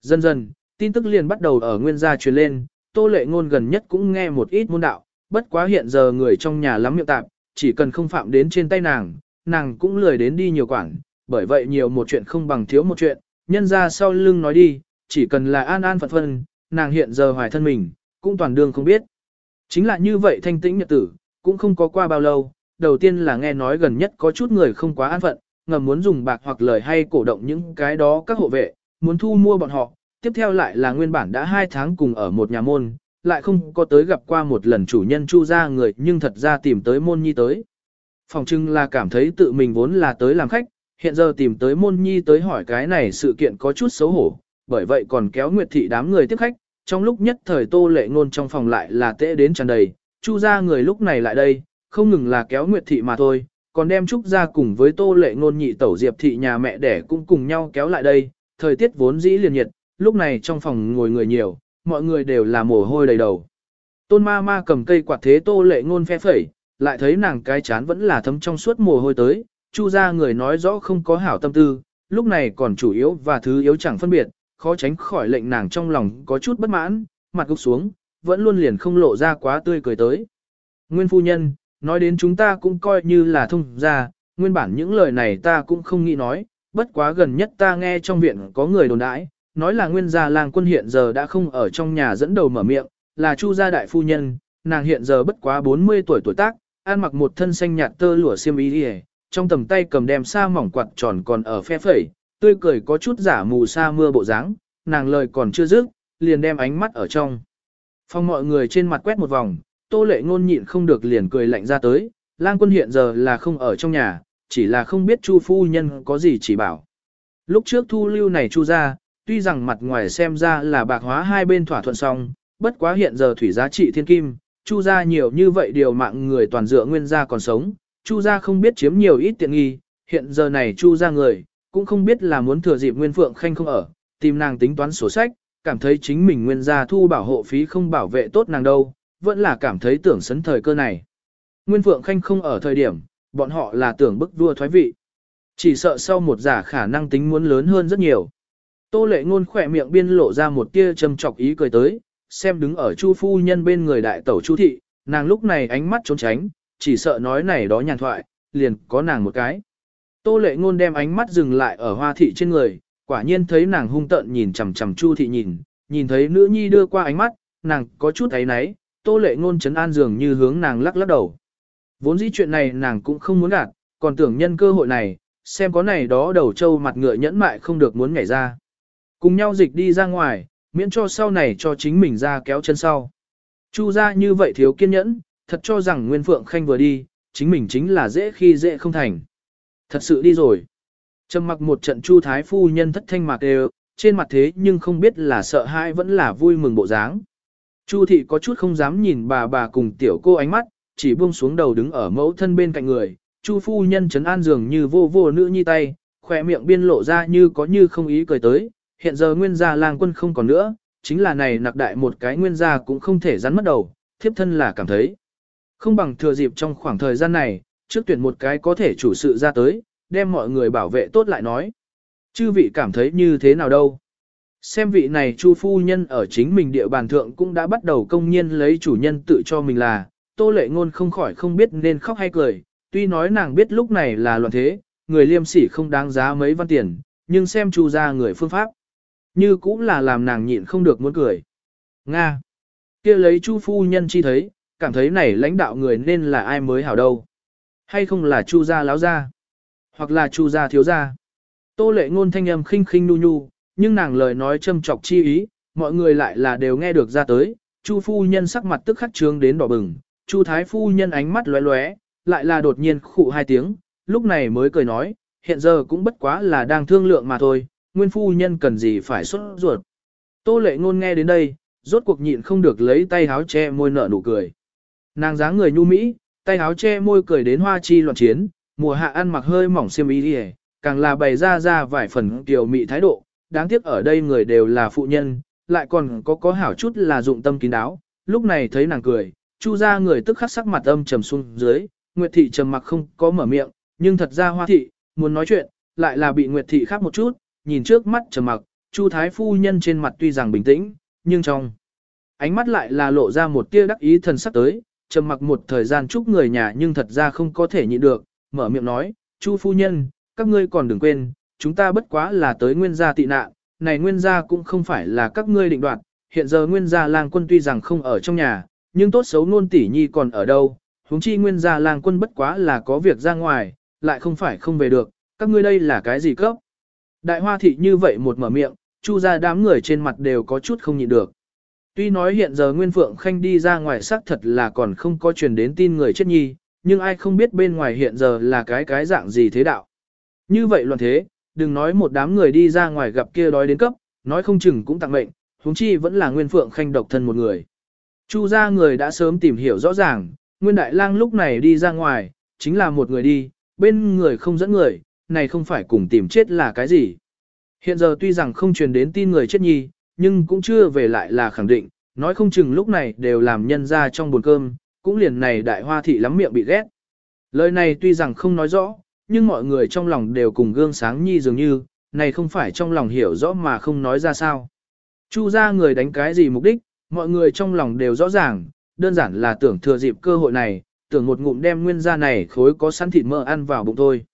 Dần dần, tin tức liền bắt đầu ở nguyên gia truyền lên, tô lệ ngôn gần nhất cũng nghe một ít môn đạo, bất quá hiện giờ người trong nhà lắm miệng tạp, chỉ cần không phạm đến trên tay nàng, nàng cũng lười đến đi nhiều quảng bởi vậy nhiều một chuyện không bằng thiếu một chuyện, nhân ra sau lưng nói đi, chỉ cần là an an phận phân, nàng hiện giờ hoài thân mình, cũng toàn đương không biết. Chính là như vậy thanh tĩnh nhật tử, cũng không có qua bao lâu, đầu tiên là nghe nói gần nhất có chút người không quá an phận, ngầm muốn dùng bạc hoặc lời hay cổ động những cái đó các hộ vệ, muốn thu mua bọn họ, tiếp theo lại là nguyên bản đã hai tháng cùng ở một nhà môn, lại không có tới gặp qua một lần chủ nhân chu ra người nhưng thật ra tìm tới môn nhi tới. Phòng trưng là cảm thấy tự mình vốn là tới làm khách, hiện giờ tìm tới môn nhi tới hỏi cái này sự kiện có chút xấu hổ, bởi vậy còn kéo nguyệt thị đám người tiếp khách, trong lúc nhất thời tô lệ ngôn trong phòng lại là tệ đến tràn đầy, chu gia người lúc này lại đây, không ngừng là kéo nguyệt thị mà thôi, còn đem trúc gia cùng với tô lệ ngôn nhị tẩu diệp thị nhà mẹ đẻ cũng cùng nhau kéo lại đây, thời tiết vốn dĩ liền nhiệt, lúc này trong phòng ngồi người nhiều, mọi người đều là mồ hôi đầy đầu. Tôn ma ma cầm cây quạt thế tô lệ ngôn phe phẩy, lại thấy nàng cái chán vẫn là thấm trong suốt mồ hôi tới, chu ra người nói rõ không có hảo tâm tư, lúc này còn chủ yếu và thứ yếu chẳng phân biệt, khó tránh khỏi lệnh nàng trong lòng có chút bất mãn, mặt gục xuống, vẫn luôn liền không lộ ra quá tươi cười tới. Nguyên phu nhân, nói đến chúng ta cũng coi như là thông ra, nguyên bản những lời này ta cũng không nghĩ nói, bất quá gần nhất ta nghe trong viện có người đồn đãi, nói là nguyên gia làng quân hiện giờ đã không ở trong nhà dẫn đầu mở miệng, là chu gia đại phu nhân, nàng hiện giờ bất quá 40 tuổi tuổi tác, ăn mặc một thân xanh nhạt tơ lụa xiêm y đi trong tầm tay cầm đem sa mỏng quạt tròn còn ở phe phẩy, tươi cười có chút giả mù sa mưa bộ dáng, nàng lời còn chưa dứt, liền đem ánh mắt ở trong. Phong mọi người trên mặt quét một vòng, tô lệ ngôn nhịn không được liền cười lạnh ra tới, lang quân hiện giờ là không ở trong nhà, chỉ là không biết chu phu nhân có gì chỉ bảo. Lúc trước thu lưu này chu ra, tuy rằng mặt ngoài xem ra là bạc hóa hai bên thỏa thuận xong, bất quá hiện giờ thủy giá trị thiên kim, chu ra nhiều như vậy điều mạng người toàn dựa nguyên gia còn sống, chu gia không biết chiếm nhiều ít tiện nghi, hiện giờ này chu gia người, cũng không biết là muốn thừa dịp nguyên phượng khanh không ở, tìm nàng tính toán sổ sách, cảm thấy chính mình nguyên gia thu bảo hộ phí không bảo vệ tốt nàng đâu, vẫn là cảm thấy tưởng sấn thời cơ này. Nguyên Phượng Khanh không ở thời điểm, bọn họ là tưởng bức vua thoái vị. Chỉ sợ sau một giả khả năng tính muốn lớn hơn rất nhiều. Tô lệ ngôn khỏe miệng biên lộ ra một tia châm chọc ý cười tới, xem đứng ở chu phu nhân bên người đại tẩu chu thị, nàng lúc này ánh mắt trốn tránh, chỉ sợ nói này đó nhàn thoại, liền có nàng một cái. Tô lệ ngôn đem ánh mắt dừng lại ở hoa thị trên người, quả nhiên thấy nàng hung tợn nhìn chằm chằm chu thị nhìn, nhìn thấy nữ nhi đưa qua ánh mắt, nàng có chút thấy náy, tô lệ ngôn chấn an dường như hướng nàng lắc lắc đầu. Vốn dĩ chuyện này nàng cũng không muốn gạt, còn tưởng nhân cơ hội này, xem có này đó đầu trâu mặt ngựa nhẫn mại không được muốn nhảy ra. Cùng nhau dịch đi ra ngoài, miễn cho sau này cho chính mình ra kéo chân sau. Chu ra như vậy thiếu kiên nhẫn, thật cho rằng Nguyên Phượng Khanh vừa đi, chính mình chính là dễ khi dễ không thành. Thật sự đi rồi. Trầm mặc một trận Chu Thái Phu nhân thất thanh mạc đều, trên mặt thế nhưng không biết là sợ hãi vẫn là vui mừng bộ dáng. Chu thị có chút không dám nhìn bà bà cùng tiểu cô ánh mắt, chỉ buông xuống đầu đứng ở mẫu thân bên cạnh người. Chu phu nhân trấn an dường như vô vô nữ nhi tay, khỏe miệng biên lộ ra như có như không ý cười tới. Hiện giờ nguyên gia lang quân không còn nữa, chính là này nặc đại một cái nguyên gia cũng không thể rắn mất đầu, thiếp thân là cảm thấy. Không bằng thừa dịp trong khoảng thời gian này, trước tuyển một cái có thể chủ sự ra tới, đem mọi người bảo vệ tốt lại nói. Chư vị cảm thấy như thế nào đâu? Xem vị này chu phu nhân ở chính mình địa bàn thượng cũng đã bắt đầu công nhiên lấy chủ nhân tự cho mình là, tô lệ ngôn không khỏi không biết nên khóc hay cười, tuy nói nàng biết lúc này là loạn thế, người liêm sỉ không đáng giá mấy văn tiền, nhưng xem chu gia người phương pháp. Như cũng là làm nàng nhịn không được muốn cười. Nga. kia lấy chu phu nhân chi thấy, cảm thấy này lãnh đạo người nên là ai mới hảo đâu. Hay không là chu gia láo gia, hoặc là chu gia thiếu gia. Tô lệ ngôn thanh âm khinh khinh nu nhu, nhưng nàng lời nói châm chọc chi ý, mọi người lại là đều nghe được ra tới. Chu phu nhân sắc mặt tức khắc trướng đến đỏ bừng, Chu thái phu nhân ánh mắt lóe lóe, lại là đột nhiên khụ hai tiếng, lúc này mới cười nói, hiện giờ cũng bất quá là đang thương lượng mà thôi, nguyên phu nhân cần gì phải xuất ruột. Tô lệ ngôn nghe đến đây, rốt cuộc nhịn không được lấy tay háo che môi nở nụ cười. Nàng dáng người nhu mỹ, tay áo che môi cười đến hoa chi loạn chiến, mùa hạ ăn mặc hơi mỏng xiêm y đi càng là bày ra ra vài phần tiểu mị thái độ, đáng tiếc ở đây người đều là phụ nhân, lại còn có có hảo chút là dụng tâm kín đáo, lúc này thấy nàng cười, chu ra người tức khắc sắc mặt âm trầm xuống dưới, Nguyệt thị trầm mặc không có mở miệng, nhưng thật ra hoa thị, muốn nói chuyện, lại là bị Nguyệt thị khác một chút, nhìn trước mắt trầm mặc, chu thái phu nhân trên mặt tuy rằng bình tĩnh, nhưng trong ánh mắt lại là lộ ra một tia đắc ý thần sắc tới, trầm mặc một thời gian chúc người nhà nhưng thật ra không có thể nhịn được, mở miệng nói, chu phu nhân, các ngươi còn đừng quên, chúng ta bất quá là tới nguyên gia tị nạn, này nguyên gia cũng không phải là các ngươi định đoạt, hiện giờ nguyên gia lang quân tuy rằng không ở trong nhà, nhưng tốt xấu luôn tỷ nhi còn ở đâu, huống chi nguyên gia lang quân bất quá là có việc ra ngoài, lại không phải không về được, các ngươi đây là cái gì cấp. Đại hoa thị như vậy một mở miệng, chu ra đám người trên mặt đều có chút không nhịn được. Tuy nói hiện giờ Nguyên Phượng Khanh đi ra ngoài xác thật là còn không có truyền đến tin người chết nhi, nhưng ai không biết bên ngoài hiện giờ là cái cái dạng gì thế đạo. Như vậy luận thế, đừng nói một đám người đi ra ngoài gặp kia đói đến cấp, nói không chừng cũng tặng mệnh, huống chi vẫn là Nguyên Phượng Khanh độc thân một người. Chu gia người đã sớm tìm hiểu rõ ràng, Nguyên Đại Lang lúc này đi ra ngoài, chính là một người đi, bên người không dẫn người, này không phải cùng tìm chết là cái gì. Hiện giờ tuy rằng không truyền đến tin người chết nhi, nhưng cũng chưa về lại là khẳng định, nói không chừng lúc này đều làm nhân ra trong buồn cơm, cũng liền này đại hoa thị lắm miệng bị ghét. Lời này tuy rằng không nói rõ, nhưng mọi người trong lòng đều cùng gương sáng nhi dường như, này không phải trong lòng hiểu rõ mà không nói ra sao. Chu ra người đánh cái gì mục đích, mọi người trong lòng đều rõ ràng, đơn giản là tưởng thừa dịp cơ hội này, tưởng một ngụm đem nguyên gia này khối có sẵn thịt mỡ ăn vào bụng thôi.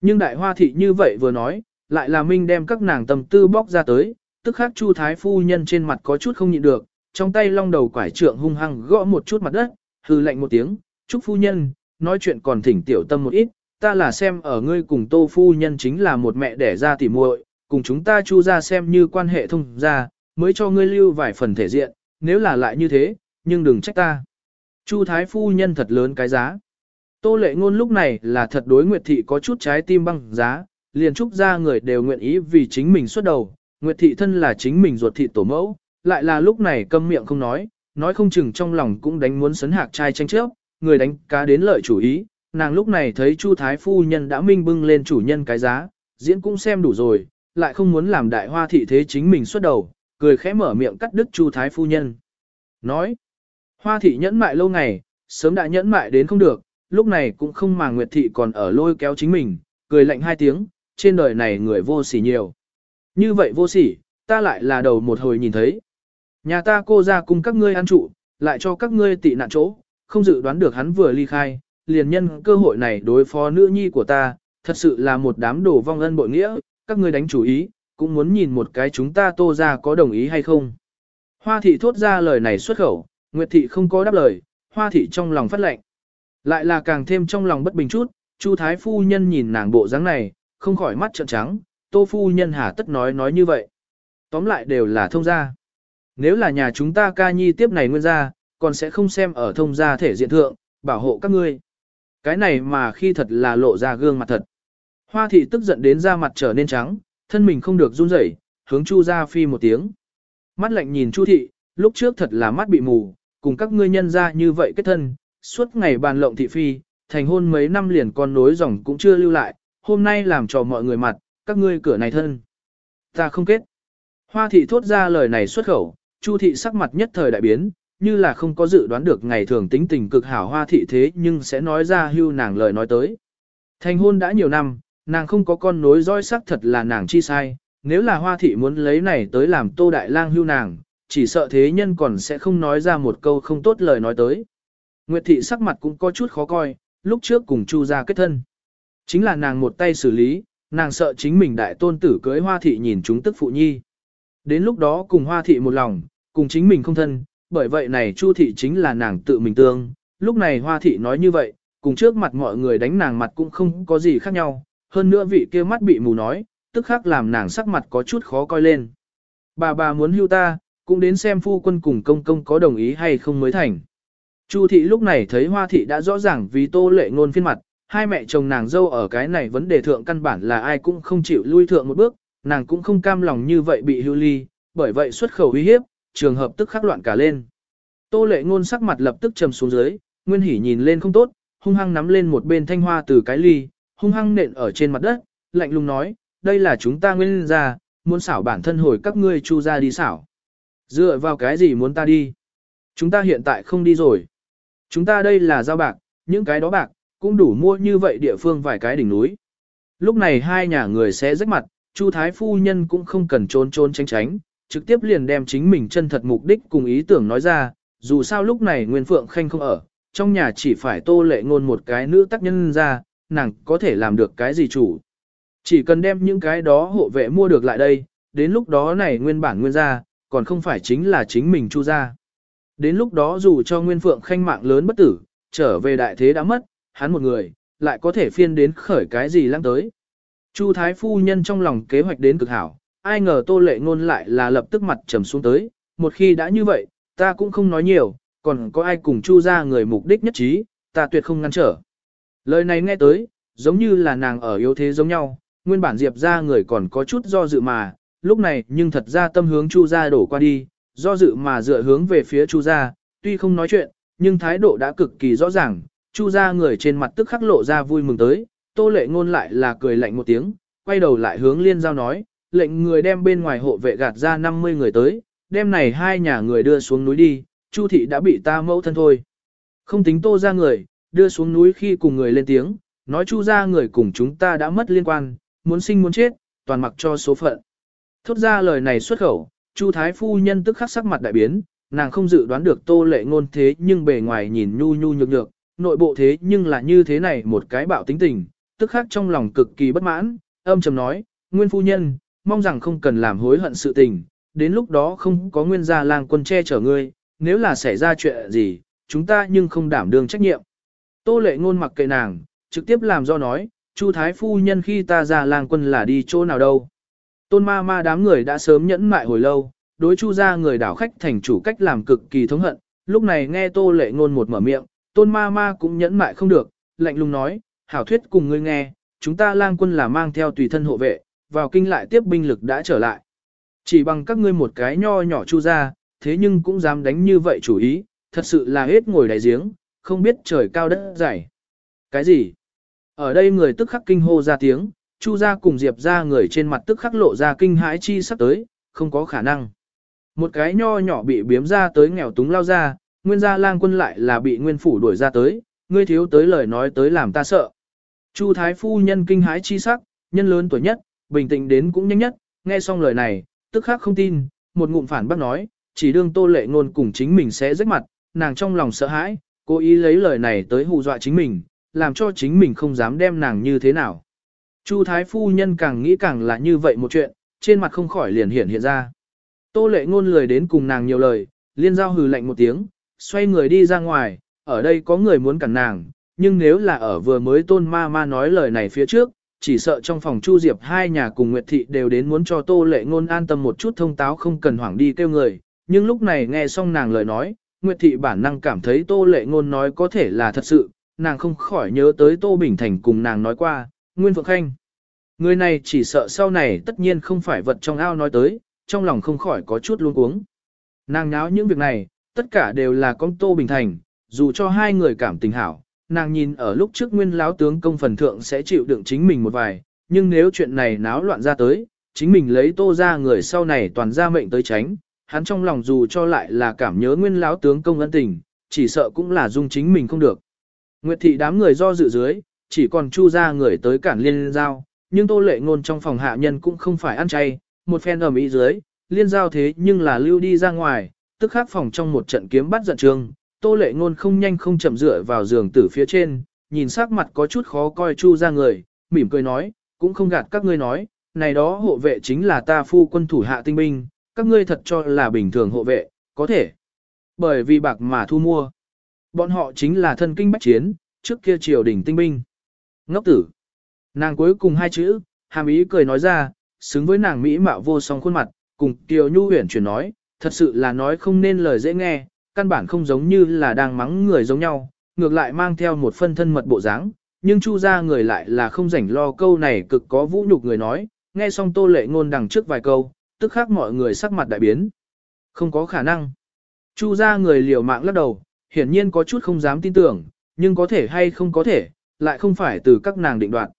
Nhưng đại hoa thị như vậy vừa nói, lại là Minh đem các nàng tâm tư bóc ra tới, tức khắc Chu Thái Phu Nhân trên mặt có chút không nhịn được, trong tay long đầu quải trượng hung hăng gõ một chút mặt đất, hư lạnh một tiếng, chúc Phu Nhân, nói chuyện còn thỉnh tiểu tâm một ít, ta là xem ở ngươi cùng Tô Phu Nhân chính là một mẹ đẻ ra tỉ muội, cùng chúng ta Chu ra xem như quan hệ thông ra, mới cho ngươi lưu vài phần thể diện, nếu là lại như thế, nhưng đừng trách ta. Chu Thái Phu Nhân thật lớn cái giá. Tô lệ ngôn lúc này là thật đối Nguyệt Thị có chút trái tim băng giá, liền trúc ra người đều nguyện ý vì chính mình xuất đầu, Nguyệt thị thân là chính mình ruột thị tổ mẫu, lại là lúc này câm miệng không nói, nói không chừng trong lòng cũng đánh muốn sấn hạc trai tranh chấp, người đánh cá đến lợi chủ ý, nàng lúc này thấy Chu Thái Phu Nhân đã minh bưng lên chủ nhân cái giá, diễn cũng xem đủ rồi, lại không muốn làm đại hoa thị thế chính mình xuất đầu, cười khẽ mở miệng cắt đứt Chu Thái phu nhân. Nói, hoa thị nhẫn mại lâu ngày, sớm đã nhẫn mại đến không được, lúc này cũng không mà Nguyệt thị còn ở lôi kéo chính mình, cười lạnh hai tiếng, trên đời này người vô sỉ nhiều. Như vậy vô sỉ, ta lại là đầu một hồi nhìn thấy. Nhà ta cô ra cùng các ngươi ăn trụ, lại cho các ngươi tị nạn chỗ, không dự đoán được hắn vừa ly khai, liền nhân cơ hội này đối phó nữ nhi của ta, thật sự là một đám đồ vong ân bội nghĩa, các ngươi đánh chủ ý, cũng muốn nhìn một cái chúng ta tô ra có đồng ý hay không. Hoa thị thốt ra lời này xuất khẩu, Nguyệt thị không có đáp lời, hoa thị trong lòng phát lệnh. Lại là càng thêm trong lòng bất bình chút, Chu Thái Phu Nhân nhìn nàng bộ dáng này, không khỏi mắt trợn trắng, Tô Phu Nhân hà tất nói nói như vậy. Tóm lại đều là thông gia. Nếu là nhà chúng ta ca nhi tiếp này nguyên gia, còn sẽ không xem ở thông gia thể diện thượng, bảo hộ các ngươi. Cái này mà khi thật là lộ ra gương mặt thật. Hoa thị tức giận đến da mặt trở nên trắng, thân mình không được run rẩy, hướng Chu gia phi một tiếng. Mắt lạnh nhìn Chu thị, lúc trước thật là mắt bị mù, cùng các ngươi nhân ra như vậy kết thân, suốt ngày bàn lộng thị phi, thành hôn mấy năm liền con nối dòng cũng chưa lưu lại, hôm nay làm cho mọi người mặt, các ngươi cửa này thân. Ta không kết. Hoa thị thốt ra lời này xuất khẩu, Chu thị sắc mặt nhất thời đại biến, như là không có dự đoán được ngày thường tính tình cực hảo hoa thị thế nhưng sẽ nói ra hưu nàng lời nói tới. Thành hôn đã nhiều năm, nàng không có con nối dõi sắc thật là nàng chi sai, nếu là hoa thị muốn lấy này tới làm tô đại lang hưu nàng, chỉ sợ thế nhân còn sẽ không nói ra một câu không tốt lời nói tới. Nguyệt thị sắc mặt cũng có chút khó coi, lúc trước cùng Chu gia kết thân. Chính là nàng một tay xử lý, nàng sợ chính mình đại tôn tử cưới hoa thị nhìn chúng tức phụ nhi. Đến lúc đó cùng hoa thị một lòng, cùng chính mình không thân, bởi vậy này Chu thị chính là nàng tự mình tương. Lúc này hoa thị nói như vậy, cùng trước mặt mọi người đánh nàng mặt cũng không có gì khác nhau, hơn nữa vị kia mắt bị mù nói, tức khắc làm nàng sắc mặt có chút khó coi lên. Bà bà muốn hưu ta, cũng đến xem phu quân cùng công công có đồng ý hay không mới thành. Chu thị lúc này thấy hoa thị đã rõ ràng vì tô lệ ngôn phiên mặt, hai mẹ chồng nàng dâu ở cái này vấn đề thượng căn bản là ai cũng không chịu lui thượng một bước, nàng cũng không cam lòng như vậy bị hưu ly, bởi vậy xuất khẩu uy hiếp, trường hợp tức khắc loạn cả lên. Tô lệ ngôn sắc mặt lập tức trầm xuống dưới, nguyên hỉ nhìn lên không tốt, hung hăng nắm lên một bên thanh hoa từ cái ly, hung hăng nện ở trên mặt đất, lạnh lùng nói, đây là chúng ta nguyên gia muốn xảo bản thân hồi các ngươi chu ra đi xảo. Dựa vào cái gì muốn ta đi? Chúng ta hiện tại không đi rồi. Chúng ta đây là giao bạc, những cái đó bạc, cũng đủ mua như vậy địa phương vài cái đỉnh núi. Lúc này hai nhà người sẽ rách mặt, Chu Thái Phu Nhân cũng không cần trốn trốn tránh tránh, trực tiếp liền đem chính mình chân thật mục đích cùng ý tưởng nói ra, dù sao lúc này Nguyên Phượng Khanh không ở, trong nhà chỉ phải tô lệ ngôn một cái nữ tác nhân ra, nàng có thể làm được cái gì chủ. Chỉ cần đem những cái đó hộ vệ mua được lại đây, đến lúc đó này nguyên bản nguyên gia còn không phải chính là chính mình chu gia Đến lúc đó dù cho Nguyên Phượng khanh mạng lớn bất tử, trở về đại thế đã mất, hắn một người, lại có thể phiên đến khởi cái gì lăng tới. Chu Thái Phu Nhân trong lòng kế hoạch đến cực hảo, ai ngờ Tô Lệ Ngôn lại là lập tức mặt trầm xuống tới, một khi đã như vậy, ta cũng không nói nhiều, còn có ai cùng Chu ra người mục đích nhất trí, ta tuyệt không ngăn trở. Lời này nghe tới, giống như là nàng ở yếu thế giống nhau, nguyên bản Diệp ra người còn có chút do dự mà, lúc này nhưng thật ra tâm hướng Chu ra đổ qua đi, do dự mà dựa hướng về phía Chu gia, tuy không nói chuyện, nhưng thái độ đã cực kỳ rõ ràng, Chu gia người trên mặt tức khắc lộ ra vui mừng tới, Tô Lệ ngôn lại là cười lạnh một tiếng, quay đầu lại hướng Liên Giao nói, lệnh người đem bên ngoài hộ vệ gạt ra 50 người tới, đem này hai nhà người đưa xuống núi đi, Chu thị đã bị ta mẫu thân thôi. Không tính Tô gia người, đưa xuống núi khi cùng người lên tiếng, nói Chu gia người cùng chúng ta đã mất liên quan, muốn sinh muốn chết, toàn mặc cho số phận. Thốt ra lời này xuất khẩu, Chu Thái Phu Nhân tức khắc sắc mặt đại biến, nàng không dự đoán được tô lệ ngôn thế nhưng bề ngoài nhìn nhu nhu nhược nhược, nội bộ thế nhưng là như thế này một cái bạo tính tình, tức khắc trong lòng cực kỳ bất mãn, âm trầm nói, Nguyên Phu Nhân, mong rằng không cần làm hối hận sự tình, đến lúc đó không có nguyên gia lang quân che chở ngươi, nếu là xảy ra chuyện gì, chúng ta nhưng không đảm đương trách nhiệm. Tô lệ ngôn mặc kệ nàng, trực tiếp làm do nói, Chu Thái Phu Nhân khi ta ra lang quân là đi chỗ nào đâu. Tôn ma ma đám người đã sớm nhẫn mại hồi lâu, đối chu gia người đảo khách thành chủ cách làm cực kỳ thống hận, lúc này nghe tô lệ ngôn một mở miệng, tôn ma ma cũng nhẫn mại không được, lạnh lùng nói, hảo thuyết cùng ngươi nghe, chúng ta lang quân là mang theo tùy thân hộ vệ, vào kinh lại tiếp binh lực đã trở lại. Chỉ bằng các ngươi một cái nho nhỏ chu ra, thế nhưng cũng dám đánh như vậy chủ ý, thật sự là hết ngồi đại giếng, không biết trời cao đất dày. Cái gì? Ở đây người tức khắc kinh hô ra tiếng, Chu gia cùng Diệp gia người trên mặt tức khắc lộ ra kinh hãi chi sắp tới, không có khả năng. Một cái nho nhỏ bị biếm ra tới nghèo túng lao ra, nguyên gia lang quân lại là bị nguyên phủ đuổi ra tới, ngươi thiếu tới lời nói tới làm ta sợ. Chu thái phu nhân kinh hãi chi sắc, nhân lớn tuổi nhất, bình tĩnh đến cũng nhanh nhất, nghe xong lời này, tức khắc không tin, một ngụm phản bác nói, chỉ đương tô lệ ngôn cùng chính mình sẽ rách mặt, nàng trong lòng sợ hãi, cố ý lấy lời này tới hù dọa chính mình, làm cho chính mình không dám đem nàng như thế nào. Chu thái phu nhân càng nghĩ càng là như vậy một chuyện, trên mặt không khỏi liền hiện hiện ra. Tô lệ ngôn lời đến cùng nàng nhiều lời, liên giao hừ lạnh một tiếng, xoay người đi ra ngoài, ở đây có người muốn cản nàng, nhưng nếu là ở vừa mới tôn ma ma nói lời này phía trước, chỉ sợ trong phòng Chu Diệp hai nhà cùng Nguyệt Thị đều đến muốn cho Tô Lệ Ngôn an tâm một chút thông táo không cần hoảng đi kêu người, nhưng lúc này nghe xong nàng lời nói, Nguyệt Thị bản năng cảm thấy Tô Lệ Ngôn nói có thể là thật sự, nàng không khỏi nhớ tới Tô Bình Thành cùng nàng nói qua, Nguyên Phượng Khanh. Người này chỉ sợ sau này tất nhiên không phải vật trong ao nói tới, trong lòng không khỏi có chút luống cuống. Nàng nháo những việc này, tất cả đều là con Tô Bình Thành, dù cho hai người cảm tình hảo, nàng nhìn ở lúc trước nguyên lão tướng công phần thượng sẽ chịu đựng chính mình một vài, nhưng nếu chuyện này náo loạn ra tới, chính mình lấy tô ra người sau này toàn ra mệnh tới tránh, hắn trong lòng dù cho lại là cảm nhớ nguyên lão tướng công ân tình, chỉ sợ cũng là dung chính mình không được. Nguyệt thị đám người do dự dưới, chỉ còn chu ra người tới cản liên giao, nhưng tô lệ ngôn trong phòng hạ nhân cũng không phải ăn chay, một phen ở mỹ dưới, liên giao thế nhưng là lưu đi ra ngoài, tức khắc phòng trong một trận kiếm bắt giận trương, tô lệ ngôn không nhanh không chậm dựa vào giường tử phía trên, nhìn sắc mặt có chút khó coi chu ra người, mỉm cười nói, cũng không gạt các ngươi nói, này đó hộ vệ chính là ta phu quân thủ hạ tinh binh, các ngươi thật cho là bình thường hộ vệ, có thể. Bởi vì bạc mà thu mua. Bọn họ chính là thân kinh bách chiến, trước kia triều đình tinh binh. Ngốc tử. Nàng cuối cùng hai chữ, hàm ý cười nói ra, xứng với nàng mỹ mạo vô song khuôn mặt, cùng Kiều Nhu huyền chuyển nói, thật sự là nói không nên lời dễ nghe, căn bản không giống như là đang mắng người giống nhau, ngược lại mang theo một phân thân mật bộ dáng. Nhưng chu ra người lại là không rảnh lo câu này cực có vũ nhục người nói, nghe xong tô lệ ngôn đằng trước vài câu, tức khác mọi người sắc mặt đại biến. Không có khả năng. Chu ra người liều mạng lắc đầu, hiển nhiên có chút không dám tin tưởng, nhưng có thể hay không có thể, lại không phải từ các nàng định đoạt.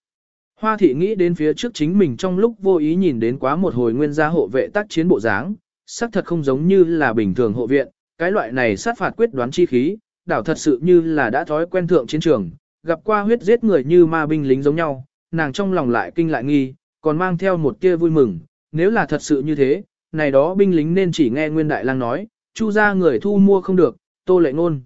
Hoa thị nghĩ đến phía trước chính mình trong lúc vô ý nhìn đến quá một hồi nguyên gia hộ vệ tác chiến bộ dáng, xác thật không giống như là bình thường hộ viện, cái loại này sát phạt quyết đoán chi khí, đảo thật sự như là đã thói quen thượng chiến trường, gặp qua huyết giết người như ma binh lính giống nhau, nàng trong lòng lại kinh lại nghi, còn mang theo một tia vui mừng, nếu là thật sự như thế, này đó binh lính nên chỉ nghe Nguyên Đại Lang nói, chu ra người thu mua không được, tô lệ ngôn.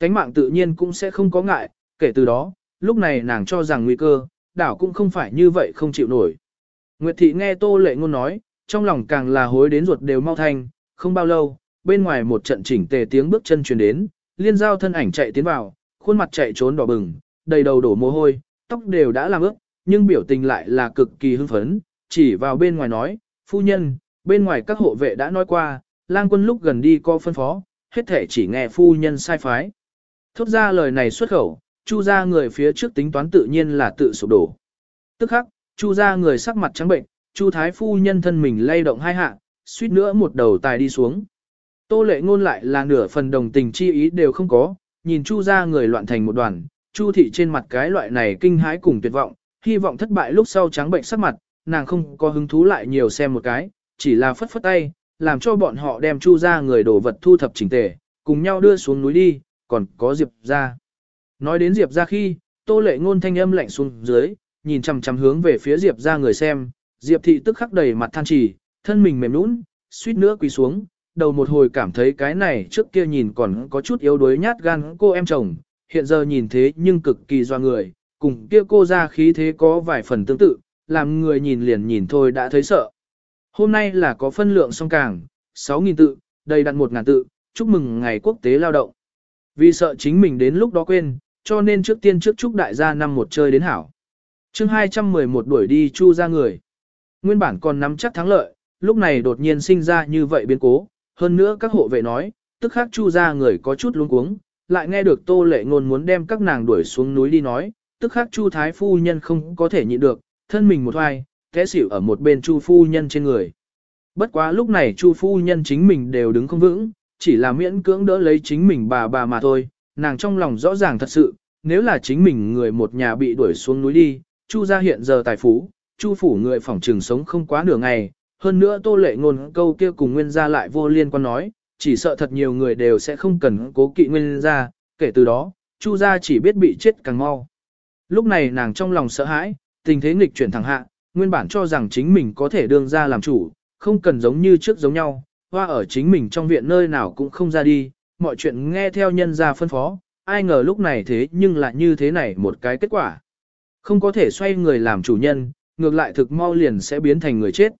Cánh mạng tự nhiên cũng sẽ không có ngại, kể từ đó, lúc này nàng cho rằng nguy cơ, đảo cũng không phải như vậy không chịu nổi. Nguyệt thị nghe tô lệ ngôn nói, trong lòng càng là hối đến ruột đều mau thanh, không bao lâu, bên ngoài một trận chỉnh tề tiếng bước chân truyền đến, liên giao thân ảnh chạy tiến vào, khuôn mặt chạy trốn đỏ bừng, đầy đầu đổ mồ hôi, tóc đều đã làm ướt, nhưng biểu tình lại là cực kỳ hưng phấn, chỉ vào bên ngoài nói, phu nhân, bên ngoài các hộ vệ đã nói qua, lang quân lúc gần đi có phân phó, hết thể chỉ nghe phu nhân sai phái. Thốt ra lời này xuất khẩu, chu ra người phía trước tính toán tự nhiên là tự sụp đổ. Tức khắc, chu ra người sắc mặt trắng bệnh, chu thái phu nhân thân mình lay động hai hạ, suýt nữa một đầu tài đi xuống. Tô lệ ngôn lại là nửa phần đồng tình chi ý đều không có, nhìn chu ra người loạn thành một đoàn, chu thị trên mặt cái loại này kinh hãi cùng tuyệt vọng, hy vọng thất bại lúc sau trắng bệnh sắc mặt, nàng không có hứng thú lại nhiều xem một cái, chỉ là phất phất tay, làm cho bọn họ đem chu ra người đồ vật thu thập chỉnh tề, cùng nhau đưa xuống núi đi, còn có Diệp ra. Nói đến Diệp ra khi, tô lệ ngôn thanh âm lạnh xuống dưới, nhìn chằm chằm hướng về phía Diệp ra người xem, Diệp thị tức khắc đầy mặt than trì, thân mình mềm nũng, suýt nữa quỳ xuống, đầu một hồi cảm thấy cái này trước kia nhìn còn có chút yếu đuối nhát gan cô em chồng, hiện giờ nhìn thế nhưng cực kỳ doa người, cùng kia cô ra khí thế có vài phần tương tự, làm người nhìn liền nhìn thôi đã thấy sợ. Hôm nay là có phân lượng song càng, 6.000 tự, đầy đặn 1.000 tự, chúc mừng ngày quốc tế lao động. Vì sợ chính mình đến lúc đó quên, cho nên trước tiên trước chúc đại gia năm một chơi đến hảo. chương 211 đuổi đi chu ra người. Nguyên bản còn nắm chắc thắng lợi, lúc này đột nhiên sinh ra như vậy biến cố, hơn nữa các hộ vệ nói, tức khác chu ra người có chút luống cuống, lại nghe được tô lệ ngôn muốn đem các nàng đuổi xuống núi đi nói, tức khác chu thái phu nhân không có thể nhịn được, thân mình một hoài, thế xỉu ở một bên chu phu nhân trên người. Bất quá lúc này chu phu nhân chính mình đều đứng không vững, chỉ là miễn cưỡng đỡ lấy chính mình bà bà mà thôi, nàng trong lòng rõ ràng thật sự, nếu là chính mình người một nhà bị đuổi xuống núi đi, chu gia hiện giờ tài phú, chu phủ người phỏng trường sống không quá nửa ngày, hơn nữa tô lệ ngôn câu kia cùng nguyên gia lại vô liên quan nói, chỉ sợ thật nhiều người đều sẽ không cần cố kỵ nguyên gia, kể từ đó, chu gia chỉ biết bị chết càng mau. Lúc này nàng trong lòng sợ hãi, tình thế nghịch chuyển thẳng hạ, nguyên bản cho rằng chính mình có thể đương ra làm chủ, không cần giống như trước giống nhau, hoa ở chính mình trong viện nơi nào cũng không ra đi, mọi chuyện nghe theo nhân gia phân phó, ai ngờ lúc này thế nhưng lại như thế này một cái kết quả. Không có thể xoay người làm chủ nhân, ngược lại thực mau liền sẽ biến thành người chết.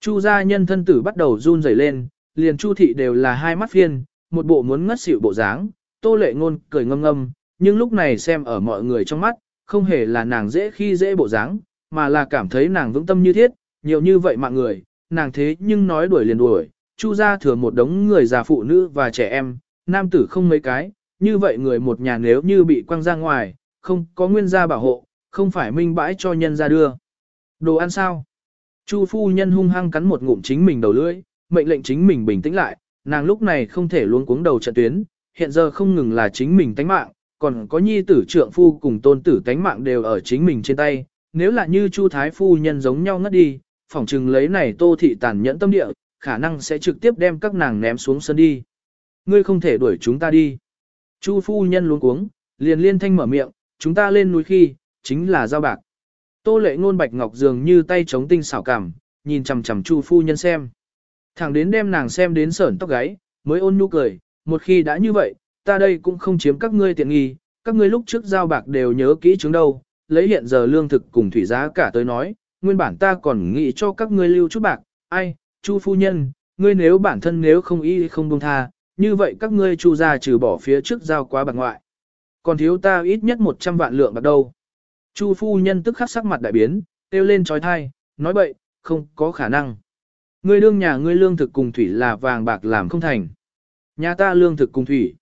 Chu gia nhân thân tử bắt đầu run rẩy lên, liền chu thị đều là hai mắt phiên, một bộ muốn ngất xỉu bộ dáng, tô lệ ngôn cười ngâm ngâm, nhưng lúc này xem ở mọi người trong mắt, không hề là nàng dễ khi dễ bộ dáng, mà là cảm thấy nàng vững tâm như thiết, nhiều như vậy mạng người, nàng thế nhưng nói đuổi liền đuổi, chu gia thừa một đống người già phụ nữ và trẻ em, nam tử không mấy cái, như vậy người một nhà nếu như bị quăng ra ngoài, không có nguyên gia bảo hộ, không phải minh bãi cho nhân gia đưa. Đồ ăn sao? Chu phu nhân hung hăng cắn một ngụm chính mình đầu lưỡi, mệnh lệnh chính mình bình tĩnh lại, nàng lúc này không thể luống cuống đầu trận tuyến, hiện giờ không ngừng là chính mình tánh mạng, còn có nhi tử trượng phu cùng tôn tử tánh mạng đều ở chính mình trên tay, nếu là như Chu thái phu nhân giống nhau ngất đi, phỏng chừng lấy này Tô thị tàn nhẫn tâm địa, khả năng sẽ trực tiếp đem các nàng ném xuống sân đi. Ngươi không thể đuổi chúng ta đi. Chu phu nhân luống cuống, liền liên thanh mở miệng, chúng ta lên núi khi, chính là giao bạc. Tô lệ ngôn bạch ngọc dường như tay chống tinh xảo cảm, nhìn chằm chằm chu phu nhân xem. Thẳng đến đem nàng xem đến sởn tóc gáy, mới ôn nhu cười, một khi đã như vậy, ta đây cũng không chiếm các ngươi tiện nghi, các ngươi lúc trước giao bạc đều nhớ kỹ chứng đâu, lấy hiện giờ lương thực cùng thủy giá cả tới nói, nguyên bản ta còn nghĩ cho các ngươi lưu chút bạc, ai, chu phu nhân, ngươi nếu bản thân nếu không y không buông tha, như vậy các ngươi chu gia trừ bỏ phía trước giao quá bạc ngoại. Còn thiếu ta ít nhất 100 vạn lượng bạc đâu. Chu phu nhân tức khắc sắc mặt đại biến, kêu lên trói thai, nói bậy, không có khả năng. Ngươi đương nhà ngươi lương thực cùng thủy là vàng bạc làm không thành. Nhà ta lương thực cùng thủy,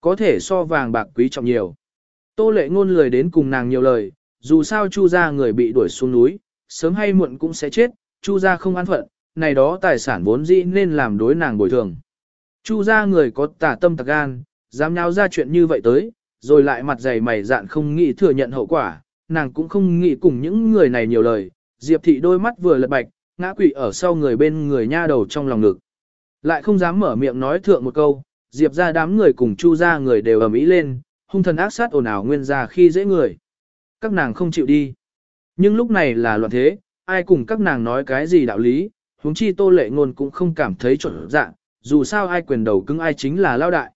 có thể so vàng bạc quý trọng nhiều. Tô lệ ngôn lời đến cùng nàng nhiều lời, dù sao chu gia người bị đuổi xuống núi, sớm hay muộn cũng sẽ chết, chu gia không an phận, này đó tài sản vốn dĩ nên làm đối nàng bồi thường. Chu gia người có tà tâm tạc gan, dám nháo ra chuyện như vậy tới, rồi lại mặt dày mày dạn không nghĩ thừa nhận hậu quả, nàng cũng không nghĩ cùng những người này nhiều lời, Diệp thị đôi mắt vừa lật bạch, ngã quỵ ở sau người bên người nha đầu trong lòng ngực. Lại không dám mở miệng nói thượng một câu, Diệp ra đám người cùng Chu ra người đều ầm ĩ lên, hung thần ác sát ồn ào nguyên ra khi dễ người. Các nàng không chịu đi. Nhưng lúc này là loạn thế, ai cùng các nàng nói cái gì đạo lý, huống chi tô lệ ngôn cũng không cảm thấy chuẩn dạng, dù sao ai quyền đầu cứng ai chính là lao đại.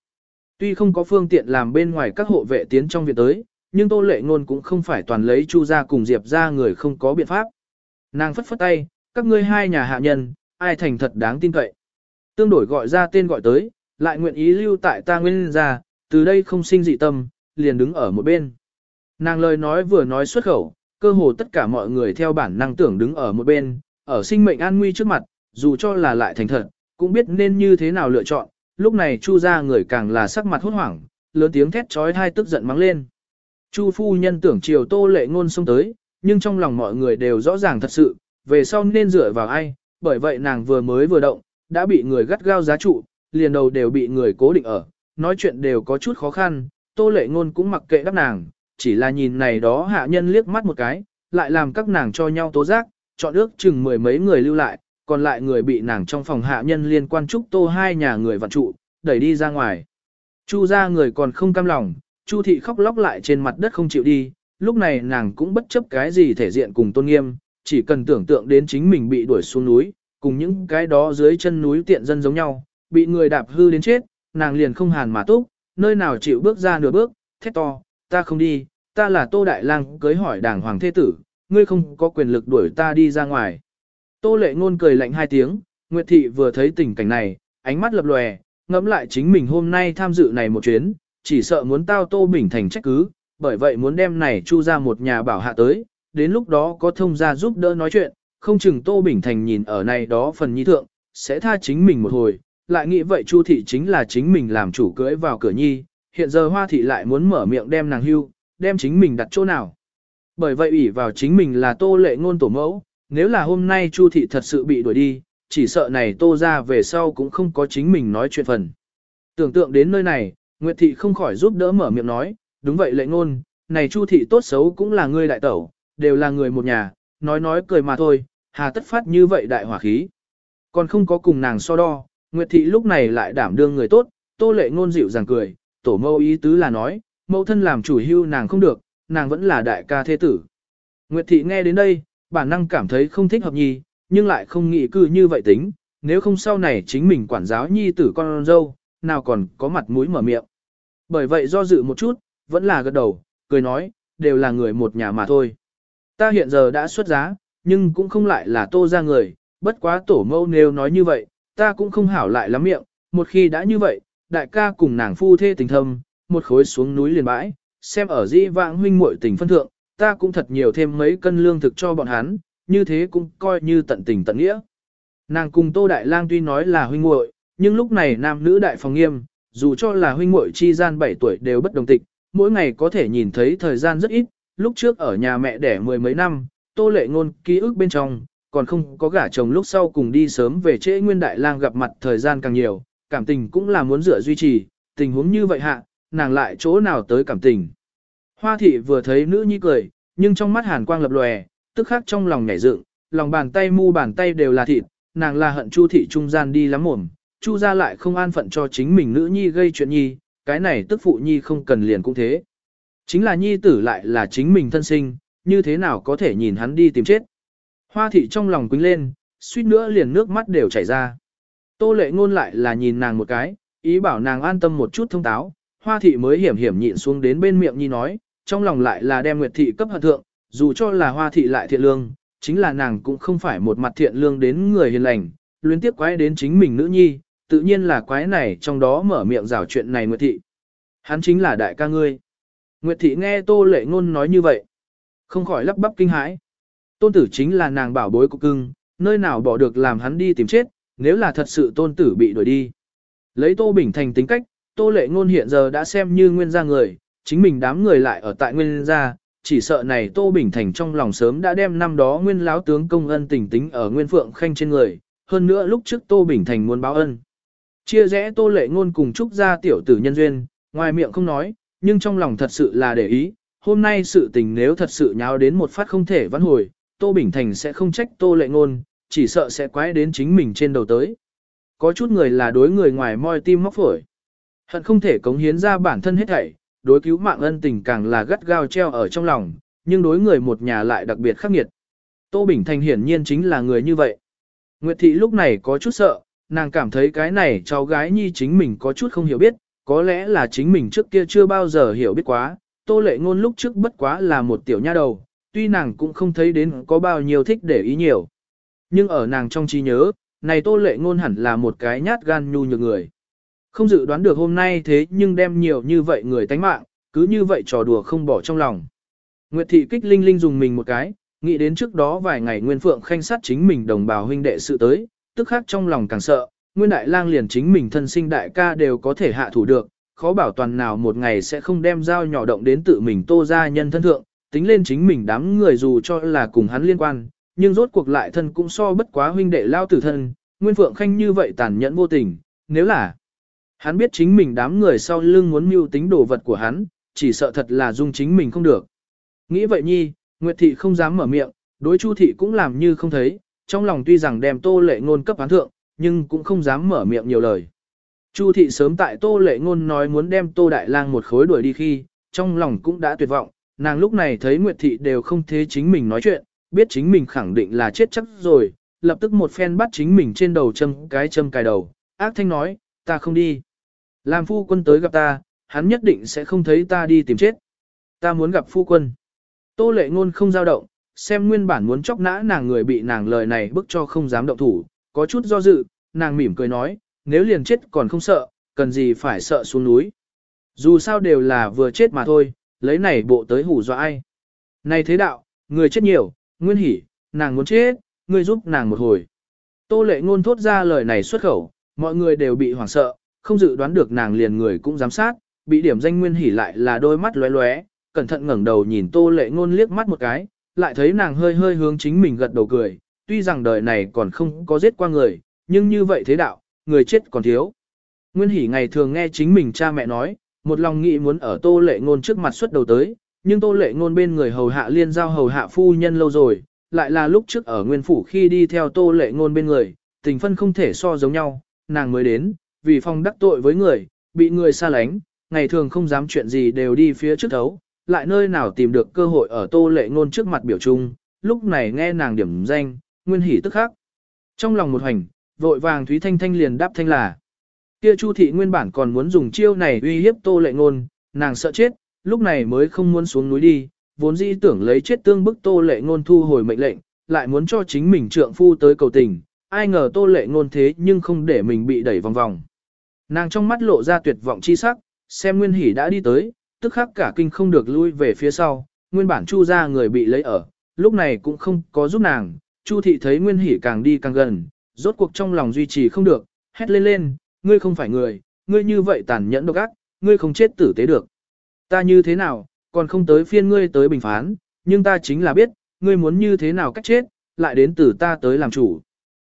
Tuy không có phương tiện làm bên ngoài các hộ vệ tiến trong viện tới, nhưng Tô Lệ Ngôn cũng không phải toàn lấy Chu gia cùng Diệp gia người không có biện pháp. Nàng phất phất tay, các ngươi hai nhà hạ nhân, ai thành thật đáng tin cậy. Tương đổi gọi ra tên gọi tới, lại nguyện ý lưu tại ta nguyên gia, từ đây không sinh dị tâm, liền đứng ở một bên. Nàng lời nói vừa nói xuất khẩu, cơ hồ tất cả mọi người theo bản năng tưởng đứng ở một bên, ở sinh mệnh an nguy trước mặt, dù cho là lại thành thật, cũng biết nên như thế nào lựa chọn, lúc này Chu gia người càng là sắc mặt hốt hoảng, lớn tiếng thét trói thai tức giận mắng lên. Chu phu nhân tưởng chiều tô lệ ngôn xông tới, nhưng trong lòng mọi người đều rõ ràng thật sự, về sau nên dựa vào ai, bởi vậy nàng vừa mới vừa động, đã bị người gắt gao giá trụ, liền đầu đều bị người cố định ở, nói chuyện đều có chút khó khăn, tô lệ ngôn cũng mặc kệ đáp nàng, chỉ là nhìn này đó hạ nhân liếc mắt một cái, lại làm các nàng cho nhau tố giác, chọn ước chừng mười mấy người lưu lại, còn lại người bị nàng trong phòng hạ nhân liên quan trúc tô hai nhà người vặn trụ, đẩy đi ra ngoài. Chu ra người còn không cam lòng, Chu thị khóc lóc lại trên mặt đất không chịu đi, lúc này nàng cũng bất chấp cái gì thể diện cùng tôn nghiêm, chỉ cần tưởng tượng đến chính mình bị đuổi xuống núi, cùng những cái đó dưới chân núi tiện dân giống nhau, bị người đạp hư đến chết, nàng liền không hàn mà túc, nơi nào chịu bước ra nửa bước, thét to, ta không đi, ta là Tô Đại Lang cưới hỏi đảng hoàng thế tử, ngươi không có quyền lực đuổi ta đi ra ngoài. Tô lệ ngôn cười lạnh hai tiếng, Nguyệt Thị vừa thấy tình cảnh này, ánh mắt lập lòe, ngẫm lại chính mình hôm nay tham dự này một chuyến, chỉ sợ muốn tao Tô Bình Thành trách cứ, bởi vậy muốn đem này chu ra một nhà bảo hạ tới, đến lúc đó có thông gia giúp đỡ nói chuyện, không chừng Tô Bình Thành nhìn ở này đó phần nhi thượng, sẽ tha chính mình một hồi, lại nghĩ vậy Chu thị chính là chính mình làm chủ cưới vào cửa nhi, hiện giờ Hoa thị lại muốn mở miệng đem nàng hưu, đem chính mình đặt chỗ nào. Bởi vậy ủy vào chính mình là Tô Lệ ngôn tổ mẫu, nếu là hôm nay Chu thị thật sự bị đuổi đi, chỉ sợ này Tô ra về sau cũng không có chính mình nói chuyện phần. Tưởng tượng đến nơi này, Nguyệt thị không khỏi giúp đỡ mở miệng nói, đúng vậy lệ ngôn, này Chu thị tốt xấu cũng là người đại tẩu, đều là người một nhà, nói nói cười mà thôi, hà tất phát như vậy đại hỏa khí. Còn không có cùng nàng so đo, Nguyệt Thị lúc này lại đảm đương người tốt, tô lệ ngôn dịu dàng cười, tổ mâu ý tứ là nói, mẫu thân làm chủ hưu nàng không được, nàng vẫn là đại ca thế tử. Nguyệt Thị nghe đến đây, bản năng cảm thấy không thích hợp nhi, nhưng lại không nghĩ cư như vậy tính, nếu không sau này chính mình quản giáo nhi tử con dâu, nào còn có mặt mũi mở miệng. Bởi vậy do dự một chút, vẫn là gật đầu, cười nói, đều là người một nhà mà thôi. Ta hiện giờ đã xuất giá, nhưng cũng không lại là tô ra người, bất quá tổ mâu nếu nói như vậy, ta cũng không hảo lại lắm miệng, một khi đã như vậy, đại ca cùng nàng phu thê tình thâm, một khối xuống núi liền bãi, xem ở di vãng huynh muội tình phân thượng, ta cũng thật nhiều thêm mấy cân lương thực cho bọn hắn, như thế cũng coi như tận tình tận nghĩa. Nàng cùng Tô Đại Lang tuy nói là huynh muội, nhưng lúc này nam nữ đại phòng nghiêm, dù cho là huynh muội chi gian 7 tuổi đều bất đồng tịch, mỗi ngày có thể nhìn thấy thời gian rất ít, lúc trước ở nhà mẹ đẻ mười mấy năm, Tô Lệ Ngôn ký ức bên trong, còn không có gả chồng lúc sau cùng đi sớm về trễ Nguyên Đại Lang gặp mặt thời gian càng nhiều, cảm tình cũng là muốn dựa duy trì, tình huống như vậy hạ, nàng lại chỗ nào tới cảm tình. Hoa thị vừa thấy nữ nhi cười, nhưng trong mắt hàn quang lập lòe, tức khắc trong lòng nhảy dựng, lòng bàn tay mu bàn tay đều là thịt, nàng là hận Chu thị trung gian đi lắm mồm, Chu gia lại không an phận cho chính mình nữ nhi gây chuyện nhi, cái này tức phụ nhi không cần liền cũng thế. Chính là nhi tử lại là chính mình thân sinh, như thế nào có thể nhìn hắn đi tìm chết. Hoa thị trong lòng quính lên, suýt nữa liền nước mắt đều chảy ra. Tô lệ ngôn lại là nhìn nàng một cái, ý bảo nàng an tâm một chút thông táo, hoa thị mới hiểm hiểm nhịn xuống đến bên miệng nhi nói, trong lòng lại là đem nguyệt thị cấp hận thượng, dù cho là hoa thị lại thiện lương, chính là nàng cũng không phải một mặt thiện lương đến người hiền lành, luyến tiếp quái đến chính mình nữ nhi, tự nhiên là quái này trong đó mở miệng rào chuyện này nguyệt thị. Hắn chính là đại ca ngươi. Nguyệt thị nghe tô lệ ngôn nói như vậy, không khỏi lắp bắp kinh hãi. Tôn tử chính là nàng bảo bối của cưng, nơi nào bỏ được làm hắn đi tìm chết, nếu là thật sự tôn tử bị đuổi đi. Lấy Tô Bình Thành tính cách, Tô Lệ Ngôn hiện giờ đã xem như nguyên gia người, chính mình đám người lại ở tại nguyên gia, chỉ sợ này Tô Bình Thành trong lòng sớm đã đem năm đó nguyên Láo tướng công ân tình tính ở nguyên phượng khanh trên người, hơn nữa lúc trước Tô Bình Thành muốn báo ân. Chia rẽ Tô Lệ Ngôn cùng Trúc gia tiểu tử nhân duyên, ngoài miệng không nói, nhưng trong lòng thật sự là để ý, hôm nay sự tình nếu thật sự nháo đến một phát không thể vãn hồi, Tô Bình Thành sẽ không trách Tô Lệ Ngôn, chỉ sợ sẽ quái đến chính mình trên đầu tới. Có chút người là đối người ngoài moi tim móc phổi. Hận không thể cống hiến ra bản thân hết thảy, đối cứu mạng ân tình càng là gắt gao treo ở trong lòng, nhưng đối người một nhà lại đặc biệt khắc nghiệt. Tô Bình Thành hiển nhiên chính là người như vậy. Nguyệt Thị lúc này có chút sợ, nàng cảm thấy cái này cháu gái nhi chính mình có chút không hiểu biết, có lẽ là chính mình trước kia chưa bao giờ hiểu biết quá. Tô lệ ngôn lúc trước bất quá là một tiểu nha đầu, tuy nàng cũng không thấy đến có bao nhiêu thích để ý nhiều. Nhưng ở nàng trong trí nhớ, này tô lệ ngôn hẳn là một cái nhát gan nhu nhược người. Không dự đoán được hôm nay thế nhưng đem nhiều như vậy người tánh mạng, cứ như vậy trò đùa không bỏ trong lòng. Nguyệt thị kích linh linh dùng mình một cái, nghĩ đến trước đó vài ngày Nguyên Phượng khanh sát chính mình đồng bào huynh đệ sự tới, tức khác trong lòng càng sợ, Nguyên Đại Lang liền chính mình thân sinh đại ca đều có thể hạ thủ được, khó bảo toàn nào một ngày sẽ không đem dao nhỏ động đến tự mình tô ra nhân thân thượng, tính lên chính mình đám người dù cho là cùng hắn liên quan, nhưng rốt cuộc lại thân cũng so bất quá huynh đệ lao tử thân, Nguyên Phượng Khanh như vậy tàn nhẫn vô tình, nếu là hắn biết chính mình đám người sau lưng muốn mưu tính đồ vật của hắn, chỉ sợ thật là dung chính mình không được. Nghĩ vậy nhi, Nguyệt Thị không dám mở miệng, đối Chu Thị cũng làm như không thấy, trong lòng tuy rằng đem tô lệ ngôn cấp án thượng, nhưng cũng không dám mở miệng nhiều lời. Chu Thị sớm tại tô lệ ngôn nói muốn đem tô đại lang một khối đuổi đi khi, trong lòng cũng đã tuyệt vọng, nàng lúc này thấy Nguyệt Thị đều không thế chính mình nói chuyện, biết chính mình khẳng định là chết chắc rồi, lập tức một phen bắt chính mình trên đầu châm cái châm cài đầu, ác thanh nói, ta không đi. Làm phu quân tới gặp ta, hắn nhất định sẽ không thấy ta đi tìm chết. Ta muốn gặp phu quân. Tô lệ ngôn không giao động, xem nguyên bản muốn chọc nã nàng người bị nàng lời này bức cho không dám động thủ, có chút do dự, nàng mỉm cười nói, nếu liền chết còn không sợ, cần gì phải sợ xuống núi. Dù sao đều là vừa chết mà thôi, lấy này bộ tới hủ dọa ai. Này thế đạo, người chết nhiều, nguyên hỉ, nàng muốn chết, ngươi giúp nàng một hồi. Tô lệ ngôn thốt ra lời này xuất khẩu, mọi người đều bị hoảng sợ, không dự đoán được nàng liền người cũng giám sát, bị điểm danh nguyên hỉ lại là đôi mắt lóe lóe, cẩn thận ngẩng đầu nhìn tô lệ ngôn liếc mắt một cái, lại thấy nàng hơi hơi hướng chính mình gật đầu cười, tuy rằng đời này còn không có giết qua người, nhưng như vậy thế đạo, người chết còn thiếu. Nguyên hỉ ngày thường nghe chính mình cha mẹ nói, một lòng nghĩ muốn ở tô lệ ngôn trước mặt xuất đầu tới, nhưng tô lệ ngôn bên người hầu hạ liên giao hầu hạ phu nhân lâu rồi, lại là lúc trước ở nguyên phủ khi đi theo tô lệ ngôn bên người, tình phân không thể so giống nhau, nàng mới đến, vì phong đắc tội với người, bị người xa lánh, ngày thường không dám chuyện gì đều đi phía trước thấu, lại nơi nào tìm được cơ hội ở tô lệ ngôn trước mặt biểu trung, lúc này nghe nàng điểm danh, nguyên hỉ tức khắc. Trong lòng một hành, vội vàng Thúy Thanh Thanh liền đáp thanh là. Kia Chu thị nguyên bản còn muốn dùng chiêu này uy hiếp tô lệ ngôn, nàng sợ chết, lúc này mới không muốn xuống núi đi, vốn dĩ tưởng lấy chết tương bức tô lệ ngôn thu hồi mệnh lệnh, lại muốn cho chính mình trượng phu tới cầu tình, ai ngờ tô lệ ngôn thế nhưng không để mình bị đẩy vòng vòng. Nàng trong mắt lộ ra tuyệt vọng chi sắc, xem Nguyên Hỷ đã đi tới, tức khắc cả kinh không được lui về phía sau, nguyên bản Chu ra người bị lấy ở, lúc này cũng không có giúp nàng, Chu thị thấy Nguyên Hỷ càng đi càng gần, rốt cuộc trong lòng duy trì không được, hét lên lên, ngươi không phải người, ngươi như vậy tàn nhẫn độc ác, ngươi không chết tử tế được. Ta như thế nào, còn không tới phiên ngươi tới bình phán, nhưng ta chính là biết, ngươi muốn như thế nào cách chết, lại đến từ ta tới làm chủ.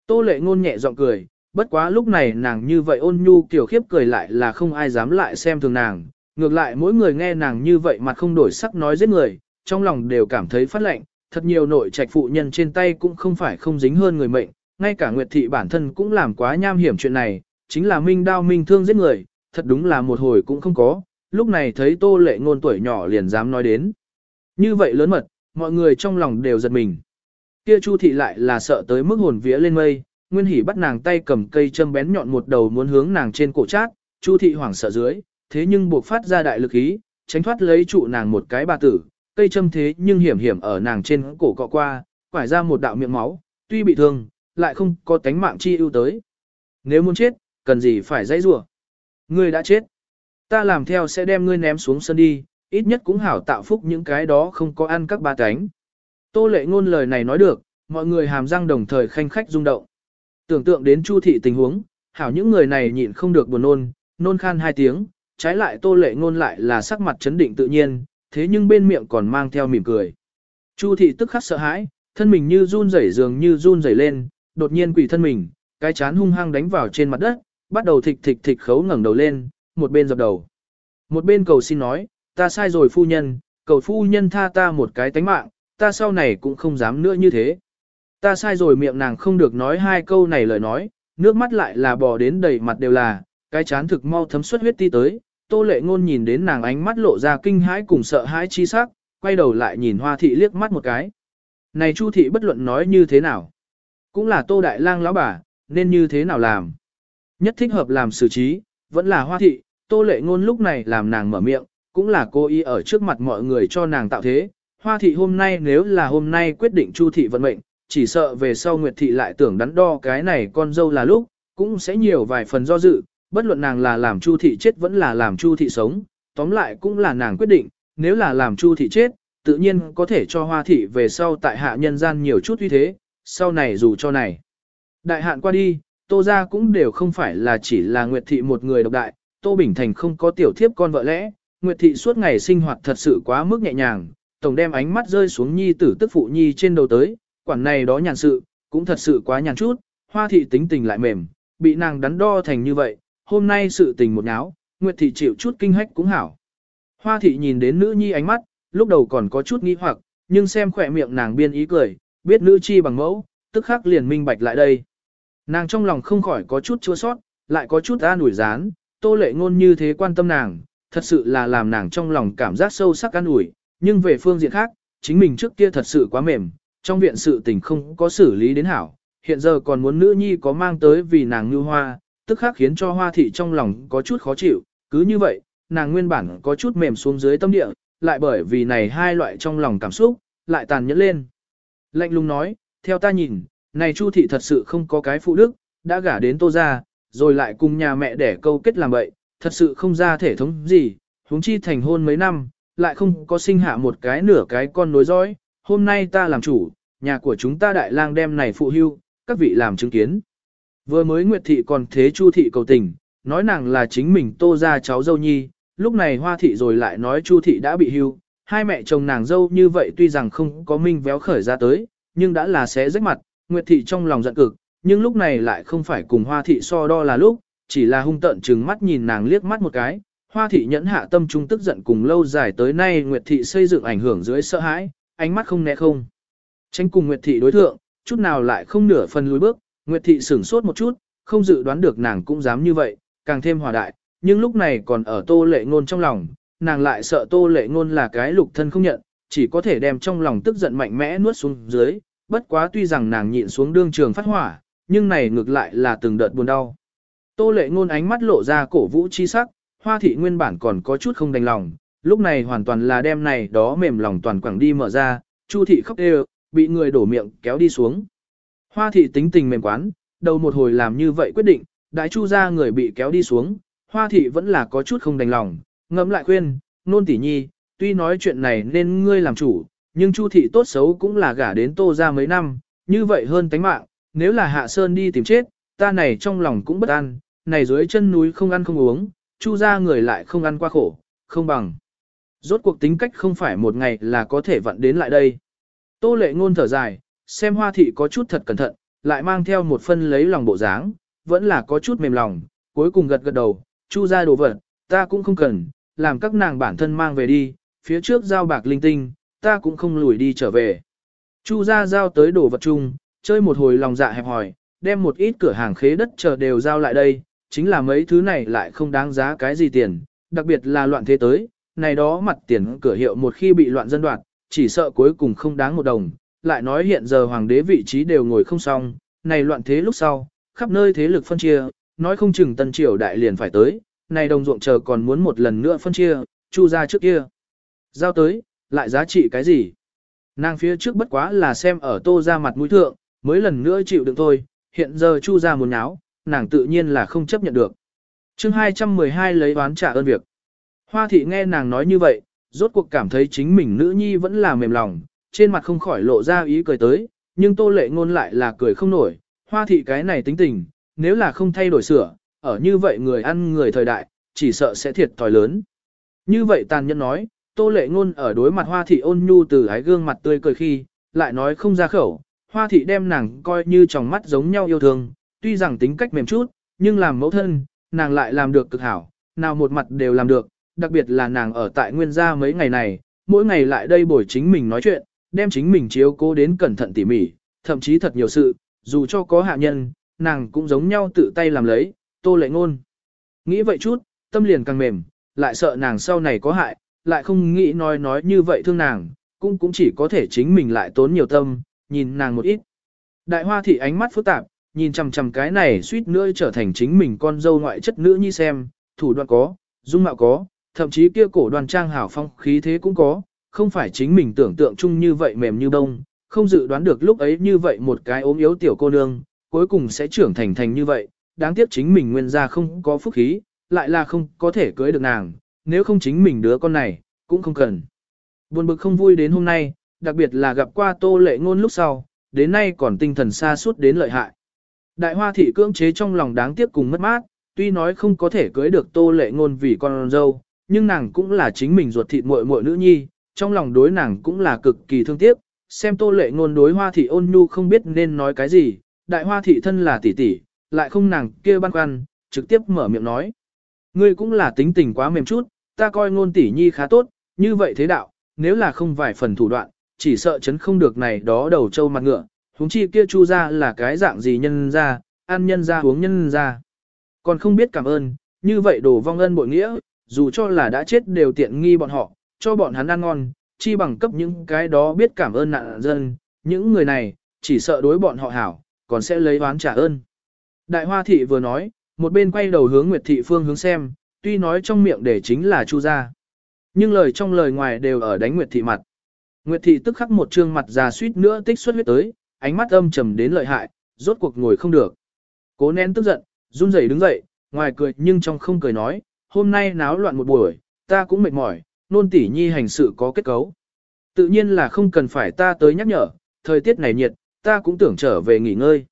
Tô lệ ngôn nhẹ giọng cười, bất quá lúc này nàng như vậy ôn nhu kiểu khiếp cười lại là không ai dám lại xem thường nàng, ngược lại mỗi người nghe nàng như vậy mặt không đổi sắc nói giết người, trong lòng đều cảm thấy phát lệnh, thật nhiều nội trạch phụ nhân trên tay cũng không phải không dính hơn người mệnh, ngay cả Nguyệt thị bản thân cũng làm quá nham hiểm chuyện này, chính là minh đao minh thương giết người, thật đúng là một hồi cũng không có, lúc này thấy tô lệ ngôn tuổi nhỏ liền dám nói đến. Như vậy lớn mật, mọi người trong lòng đều giật mình. Kia Chu thị lại là sợ tới mức hồn vía lên mây, Nguyên Hỷ bắt nàng tay cầm cây châm bén nhọn một đầu muốn hướng nàng trên cổ chát, Chu thị hoảng sợ dưới, thế nhưng buộc phát ra đại lực ý, tránh thoát lấy trụ nàng một cái bà tử, cây châm thế nhưng hiểm hiểm ở nàng trên cổ cọ qua, quải ra một đạo miệng máu, tuy bị thương, lại không có tánh mạng chi ưu tới. Nếu muốn chết, cần gì phải dãy rủa? Ngươi đã chết. Ta làm theo sẽ đem ngươi ném xuống sân đi, ít nhất cũng hảo tạo phúc những cái đó không có ăn các ba cánh. Tô lệ ngôn lời này nói được, mọi người hàm răng đồng thời khanh khách rung động. Tưởng tượng đến chu thị tình huống, hảo những người này nhịn không được buồn nôn, nôn khan hai tiếng, trái lại tô lệ ngôn lại là sắc mặt chấn định tự nhiên, thế nhưng bên miệng còn mang theo mỉm cười. Chu thị tức khắc sợ hãi, thân mình như run rẩy dường như run rẩy lên, đột nhiên quỳ thân mình, cái chán hung hăng đánh vào trên mặt đất, bắt đầu thịch thịch thịch khấu ngẩng đầu lên, một bên dập đầu. Một bên cầu xin nói, ta sai rồi phu nhân, cầu phu nhân tha ta một cái tánh mạng, ta sau này cũng không dám nữa như thế. Ta sai rồi miệng nàng không được nói hai câu này lời nói, nước mắt lại là bò đến đầy mặt đều là, cái chán thực mau thấm suất huyết ti tới, tô lệ ngôn nhìn đến nàng ánh mắt lộ ra kinh hãi cùng sợ hãi chi sắc, quay đầu lại nhìn hoa thị liếc mắt một cái. Này chu thị bất luận nói như thế nào? Cũng là tô đại lang lão bà, nên như thế nào làm? Nhất thích hợp làm xử trí, vẫn là hoa thị, tô lệ ngôn lúc này làm nàng mở miệng, cũng là cô ý ở trước mặt mọi người cho nàng tạo thế. Hoa thị hôm nay nếu là hôm nay quyết định chu thị vận mệnh, chỉ sợ về sau Nguyệt thị lại tưởng đắn đo cái này con dâu là lúc, cũng sẽ nhiều vài phần do dự, bất luận nàng là làm chu thị chết vẫn là làm chu thị sống, tóm lại cũng là nàng quyết định, nếu là làm chu thị chết, tự nhiên có thể cho hoa thị về sau tại hạ nhân gian nhiều chút uy thế, sau này dù cho này. Đại hạn qua đi, tô ra cũng đều không phải là chỉ là Nguyệt thị một người độc đại, tô Bình Thành không có tiểu thiếp con vợ lẽ, Nguyệt thị suốt ngày sinh hoạt thật sự quá mức nhẹ nhàng, tổng đem ánh mắt rơi xuống nhi tử tức phụ nhi trên đầu tới, quản này đó nhàn sự, cũng thật sự quá nhàn chút, hoa thị tính tình lại mềm, bị nàng đắn đo thành như vậy, hôm nay sự tình một náo, Nguyệt thị chịu chút kinh hách cũng hảo. Hoa thị nhìn đến nữ nhi ánh mắt, lúc đầu còn có chút nghi hoặc, nhưng xem khỏe miệng nàng biên ý cười, biết nữ chi bằng mẫu, tức khắc liền minh bạch lại đây. Nàng trong lòng không khỏi có chút chua sót, lại có chút an ủi rán, tô lệ ngôn như thế quan tâm nàng, thật sự là làm nàng trong lòng cảm giác sâu sắc an ủi, nhưng về phương diện khác, chính mình trước kia thật sự quá mềm, trong viện sự tình không có xử lý đến hảo, hiện giờ còn muốn nữ nhi có mang tới vì nàng như hoa, tức khác khiến cho hoa thị trong lòng có chút khó chịu, cứ như vậy, nàng nguyên bản có chút mềm xuống dưới tâm địa, lại bởi vì này hai loại trong lòng cảm xúc, lại tàn nhẫn lên. Lạnh lùng nói, theo ta nhìn, này Chu thị thật sự không có cái phụ đức, đã gả đến tô ra, rồi lại cùng nhà mẹ để câu kết làm vậy, thật sự không ra thể thống gì, huống chi thành hôn mấy năm, lại không có sinh hạ một cái nửa cái con nối dõi, hôm nay ta làm chủ, nhà của chúng ta đại lang đem này phụ hưu, các vị làm chứng kiến. Vừa mới Nguyệt thị còn thế Chu thị cầu tình, nói nàng là chính mình tô ra cháu dâu nhi, lúc này Hoa thị rồi lại nói Chu thị đã bị hưu, hai mẹ chồng nàng dâu như vậy tuy rằng không có minh véo khởi ra tới, nhưng đã là xé rách mặt, Nguyệt thị trong lòng giận cực, nhưng lúc này lại không phải cùng Hoa thị so đo là lúc, chỉ là hung tận trừng mắt nhìn nàng liếc mắt một cái. Hoa thị nhẫn hạ tâm trung tức giận cùng lâu dài tới nay Nguyệt thị xây dựng ảnh hưởng dưới sợ hãi, ánh mắt không né không. Tránh cùng Nguyệt thị đối thượng, chút nào lại không nửa phần lùi bước, Nguyệt thị sửng sốt một chút, không dự đoán được nàng cũng dám như vậy, càng thêm hòa đại, nhưng lúc này còn ở tô lệ ngôn trong lòng, nàng lại sợ tô lệ ngôn là cái lục thân không nhận, chỉ có thể đem trong lòng tức giận mạnh mẽ nuốt xuống dưới, bất quá tuy rằng nàng nhịn xuống đương trường phát hỏa, nhưng này ngược lại là từng đợt buồn đau. Tô lệ ngôn ánh mắt lộ ra cổ vũ chi sắc, hoa thị nguyên bản còn có chút không đành lòng, lúc này hoàn toàn là đem này đó mềm lòng toàn quảng đi mở ra, chu thị khóc đều, bị người đổ miệng kéo đi xuống. Hoa thị tính tình mềm quán, đầu một hồi làm như vậy quyết định, đại chu ra người bị kéo đi xuống, hoa thị vẫn là có chút không đành lòng, ngẫm lại khuyên, nôn tỷ nhi, tuy nói chuyện này nên ngươi làm chủ, nhưng chu thị tốt xấu cũng là gả đến tô ra mấy năm, như vậy hơn tánh mạng, nếu là hạ sơn đi tìm chết, ta này trong lòng cũng bất an, này dưới chân núi không ăn không uống, chu ra người lại không ăn qua khổ, không bằng. Rốt cuộc tính cách không phải một ngày là có thể vặn đến lại đây. Tô lệ ngôn thở dài, xem hoa thị có chút thật cẩn thận, lại mang theo một phân lấy lòng bộ dáng, vẫn là có chút mềm lòng, cuối cùng gật gật đầu, chu ra đồ vật, ta cũng không cần, làm các nàng bản thân mang về đi, phía trước giao bạc linh tinh, ta cũng không lùi đi trở về. Chu ra giao tới đồ vật chung, chơi một hồi lòng dạ hẹp hòi, đem một ít cửa hàng khế đất chờ đều giao lại đây, chính là mấy thứ này lại không đáng giá cái gì tiền, đặc biệt là loạn thế tới, này đó mặt tiền cửa hiệu một khi bị loạn dân đoạt, chỉ sợ cuối cùng không đáng một đồng, lại nói hiện giờ hoàng đế vị trí đều ngồi không xong, này loạn thế lúc sau, khắp nơi thế lực phân chia, nói không chừng tân triều đại liền phải tới, này đồng ruộng chờ còn muốn một lần nữa phân chia, chu ra trước kia. Giao tới, lại giá trị cái gì? Nàng phía trước bất quá là xem ở tô ra mặt mũi thượng, mới lần nữa chịu đựng thôi, hiện giờ chu ra muốn náo, nàng tự nhiên là không chấp nhận được. chương 212 lấy oán trả ơn việc. Hoa thị nghe nàng nói như vậy, rốt cuộc cảm thấy chính mình nữ nhi vẫn là mềm lòng, trên mặt không khỏi lộ ra ý cười tới, nhưng tô lệ ngôn lại là cười không nổi, hoa thị cái này tính tình, nếu là không thay đổi sửa, ở như vậy người ăn người thời đại, chỉ sợ sẽ thiệt thòi lớn. Như vậy tàn nhẫn nói, tô lệ ngôn ở đối mặt hoa thị ôn nhu từ ái gương mặt tươi cười khi, lại nói không ra khẩu, hoa thị đem nàng coi như trong mắt giống nhau yêu thương, tuy rằng tính cách mềm chút, nhưng làm mẫu thân, nàng lại làm được cực hảo, nào một mặt đều làm được, đặc biệt là nàng ở tại nguyên gia mấy ngày này, mỗi ngày lại đây bồi chính mình nói chuyện, đem chính mình chiếu cố đến cẩn thận tỉ mỉ, thậm chí thật nhiều sự, dù cho có hạ nhân, nàng cũng giống nhau tự tay làm lấy, tô lệ ngôn. Nghĩ vậy chút, tâm liền càng mềm, lại sợ nàng sau này có hại, lại không nghĩ nói nói như vậy thương nàng, cũng cũng chỉ có thể chính mình lại tốn nhiều tâm, nhìn nàng một ít. Đại hoa thị ánh mắt phức tạp, nhìn chằm chằm cái này suýt nữa trở thành chính mình con dâu ngoại chất nữ nhi xem, thủ đoạn có, dung mạo có, thậm chí kia cổ đoàn trang hảo phong khí thế cũng có, không phải chính mình tưởng tượng chung như vậy mềm như bông, không dự đoán được lúc ấy như vậy một cái ốm yếu tiểu cô nương, cuối cùng sẽ trưởng thành thành như vậy, đáng tiếc chính mình nguyên ra không có phúc khí, lại là không có thể cưới được nàng, nếu không chính mình đứa con này, cũng không cần. Buồn bực không vui đến hôm nay, đặc biệt là gặp qua tô lệ ngôn lúc sau, đến nay còn tinh thần xa suốt đến lợi hại. Đại hoa thị cưỡng chế trong lòng đáng tiếc cùng mất mát, tuy nói không có thể cưới được tô lệ ngôn vì con dâu, nhưng nàng cũng là chính mình ruột thịt muội muội nữ nhi, trong lòng đối nàng cũng là cực kỳ thương tiếc, xem tô lệ ngôn đối hoa thị ôn nhu không biết nên nói cái gì, đại hoa thị thân là tỷ tỷ, lại không nàng kia băn khoăn, trực tiếp mở miệng nói. Ngươi cũng là tính tình quá mềm chút, ta coi ngôn tỷ nhi khá tốt, như vậy thế đạo, nếu là không vài phần thủ đoạn, chỉ sợ chấn không được này đó đầu trâu mặt ngựa, huống chi kia chu ra là cái dạng gì nhân ra, ăn nhân ra uống nhân ra. Còn không biết cảm ơn, như vậy đổ vong ân bội nghĩa, dù cho là đã chết đều tiện nghi bọn họ, cho bọn hắn ăn ngon, chi bằng cấp những cái đó biết cảm ơn nạn dân, những người này, chỉ sợ đối bọn họ hảo, còn sẽ lấy oán trả ơn. Đại hoa thị vừa nói, một bên quay đầu hướng Nguyệt thị phương hướng xem, tuy nói trong miệng để chính là chu gia. Nhưng lời trong lời ngoài đều ở đánh Nguyệt thị mặt. Nguyệt thị tức khắc một trương mặt già suýt nữa tích xuất huyết tới, ánh mắt âm trầm đến lợi hại, rốt cuộc ngồi không được. Cố nén tức giận, run rẩy đứng dậy, ngoài cười nhưng trong không cười nói, hôm nay náo loạn một buổi, ta cũng mệt mỏi, nôn tỉ nhi hành sự có kết cấu. Tự nhiên là không cần phải ta tới nhắc nhở, thời tiết này nhiệt, ta cũng tưởng trở về nghỉ ngơi.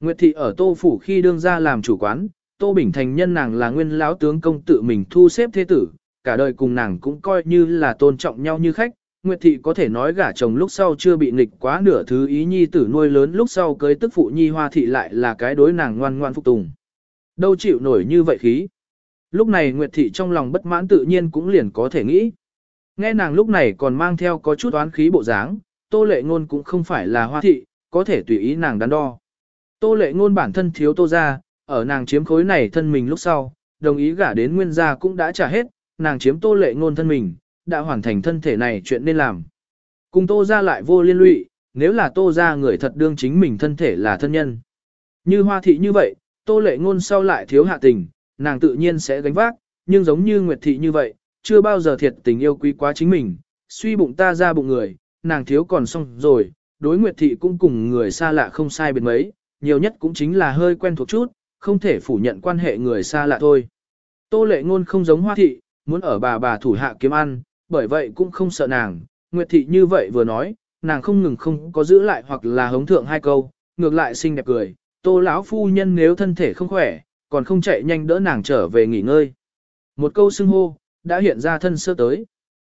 Nguyệt thị ở Tô Phủ khi đương ra làm chủ quán, Tô Bình Thành nhân nàng là nguyên lão tướng công tự mình thu xếp thế tử, cả đời cùng nàng cũng coi như là tôn trọng nhau như khách. Nguyệt thị có thể nói gả chồng lúc sau chưa bị nghịch quá nửa thứ ý nhi tử nuôi lớn lúc sau cưới tức phụ nhi hoa thị lại là cái đối nàng ngoan ngoan phục tùng. Đâu chịu nổi như vậy khí. Lúc này Nguyệt thị trong lòng bất mãn tự nhiên cũng liền có thể nghĩ. Nghe nàng lúc này còn mang theo có chút oán khí bộ dáng, tô lệ ngôn cũng không phải là hoa thị, có thể tùy ý nàng đắn đo. Tô lệ ngôn bản thân thiếu tô Gia, ở nàng chiếm khối này thân mình lúc sau, đồng ý gả đến nguyên gia cũng đã trả hết, nàng chiếm tô lệ ngôn thân mình, đã hoàn thành thân thể này chuyện nên làm. Cùng tô Gia lại vô liên lụy, nếu là tô Gia người thật đương chính mình thân thể là thân nhân. Như hoa thị như vậy, tô lệ ngôn sau lại thiếu hạ tình, nàng tự nhiên sẽ gánh vác, nhưng giống như nguyệt thị như vậy, chưa bao giờ thiệt tình yêu quý quá chính mình, suy bụng ta ra bụng người, nàng thiếu còn xong rồi, đối nguyệt thị cũng cùng người xa lạ không sai biệt mấy, nhiều nhất cũng chính là hơi quen thuộc chút, không thể phủ nhận quan hệ người xa lạ thôi. Tô lệ ngôn không giống hoa thị, muốn ở bà bà thủ hạ kiếm ăn, bởi vậy cũng không sợ nàng, nguyệt thị như vậy vừa nói, nàng không ngừng không có giữ lại hoặc là hống thượng hai câu, ngược lại xinh đẹp cười, tô lão phu nhân nếu thân thể không khỏe, còn không chạy nhanh đỡ nàng trở về nghỉ ngơi. Một câu xưng hô, đã hiện ra thân sơ tới.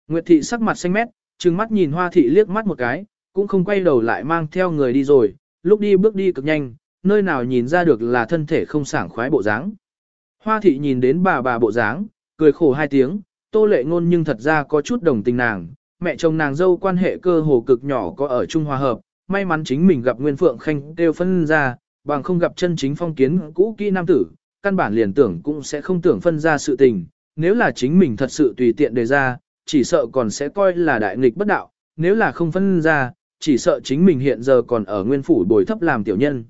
Nguyệt thị sắc mặt xanh mét, trừng mắt nhìn hoa thị liếc mắt một cái, cũng không quay đầu lại mang theo người đi rồi, lúc đi bước đi cực nhanh, nơi nào nhìn ra được là thân thể không sảng khoái bộ dáng. Hoa thị nhìn đến bà bà bộ dáng, cười khổ hai tiếng, tô lệ ngôn nhưng thật ra có chút đồng tình nàng, mẹ chồng nàng dâu quan hệ cơ hồ cực nhỏ có ở Trung Hòa Hợp, may mắn chính mình gặp Nguyên Phượng Khanh đều phân ra, bằng không gặp chân chính phong kiến cũ kỹ nam tử, căn bản liền tưởng cũng sẽ không tưởng phân ra sự tình, nếu là chính mình thật sự tùy tiện đề ra, chỉ sợ còn sẽ coi là đại nghịch bất đạo, nếu là không phân ra, chỉ sợ chính mình hiện giờ còn ở nguyên phủ bồi thấp làm tiểu nhân.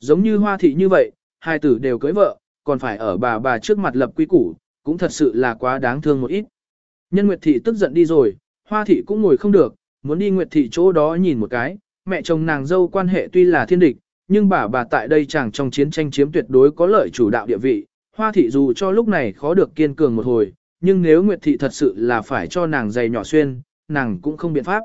Giống như hoa thị như vậy, hai tử đều cưới vợ, còn phải ở bà bà trước mặt lập quy củ, cũng thật sự là quá đáng thương một ít. Nhân Nguyệt thị tức giận đi rồi, hoa thị cũng ngồi không được, muốn đi Nguyệt thị chỗ đó nhìn một cái, mẹ chồng nàng dâu quan hệ tuy là thiên địch, nhưng bà bà tại đây chẳng trong chiến tranh chiếm tuyệt đối có lợi chủ đạo địa vị, hoa thị dù cho lúc này khó được kiên cường một hồi, nhưng nếu Nguyệt thị thật sự là phải cho nàng giày nhỏ xuyên, nàng cũng không biện pháp.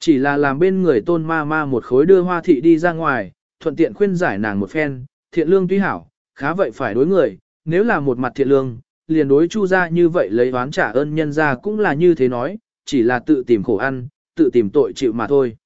Chỉ là làm bên người tôn ma ma một khối đưa hoa thị đi ra ngoài, thuận tiện khuyên giải nàng một phen, thiện lương tuy hảo, khá vậy phải đối người, nếu là một mặt thiện lương, liền đối chu ra như vậy lấy oán trả ơn nhân ra cũng là như thế nói, chỉ là tự tìm khổ ăn, tự tìm tội chịu mà thôi.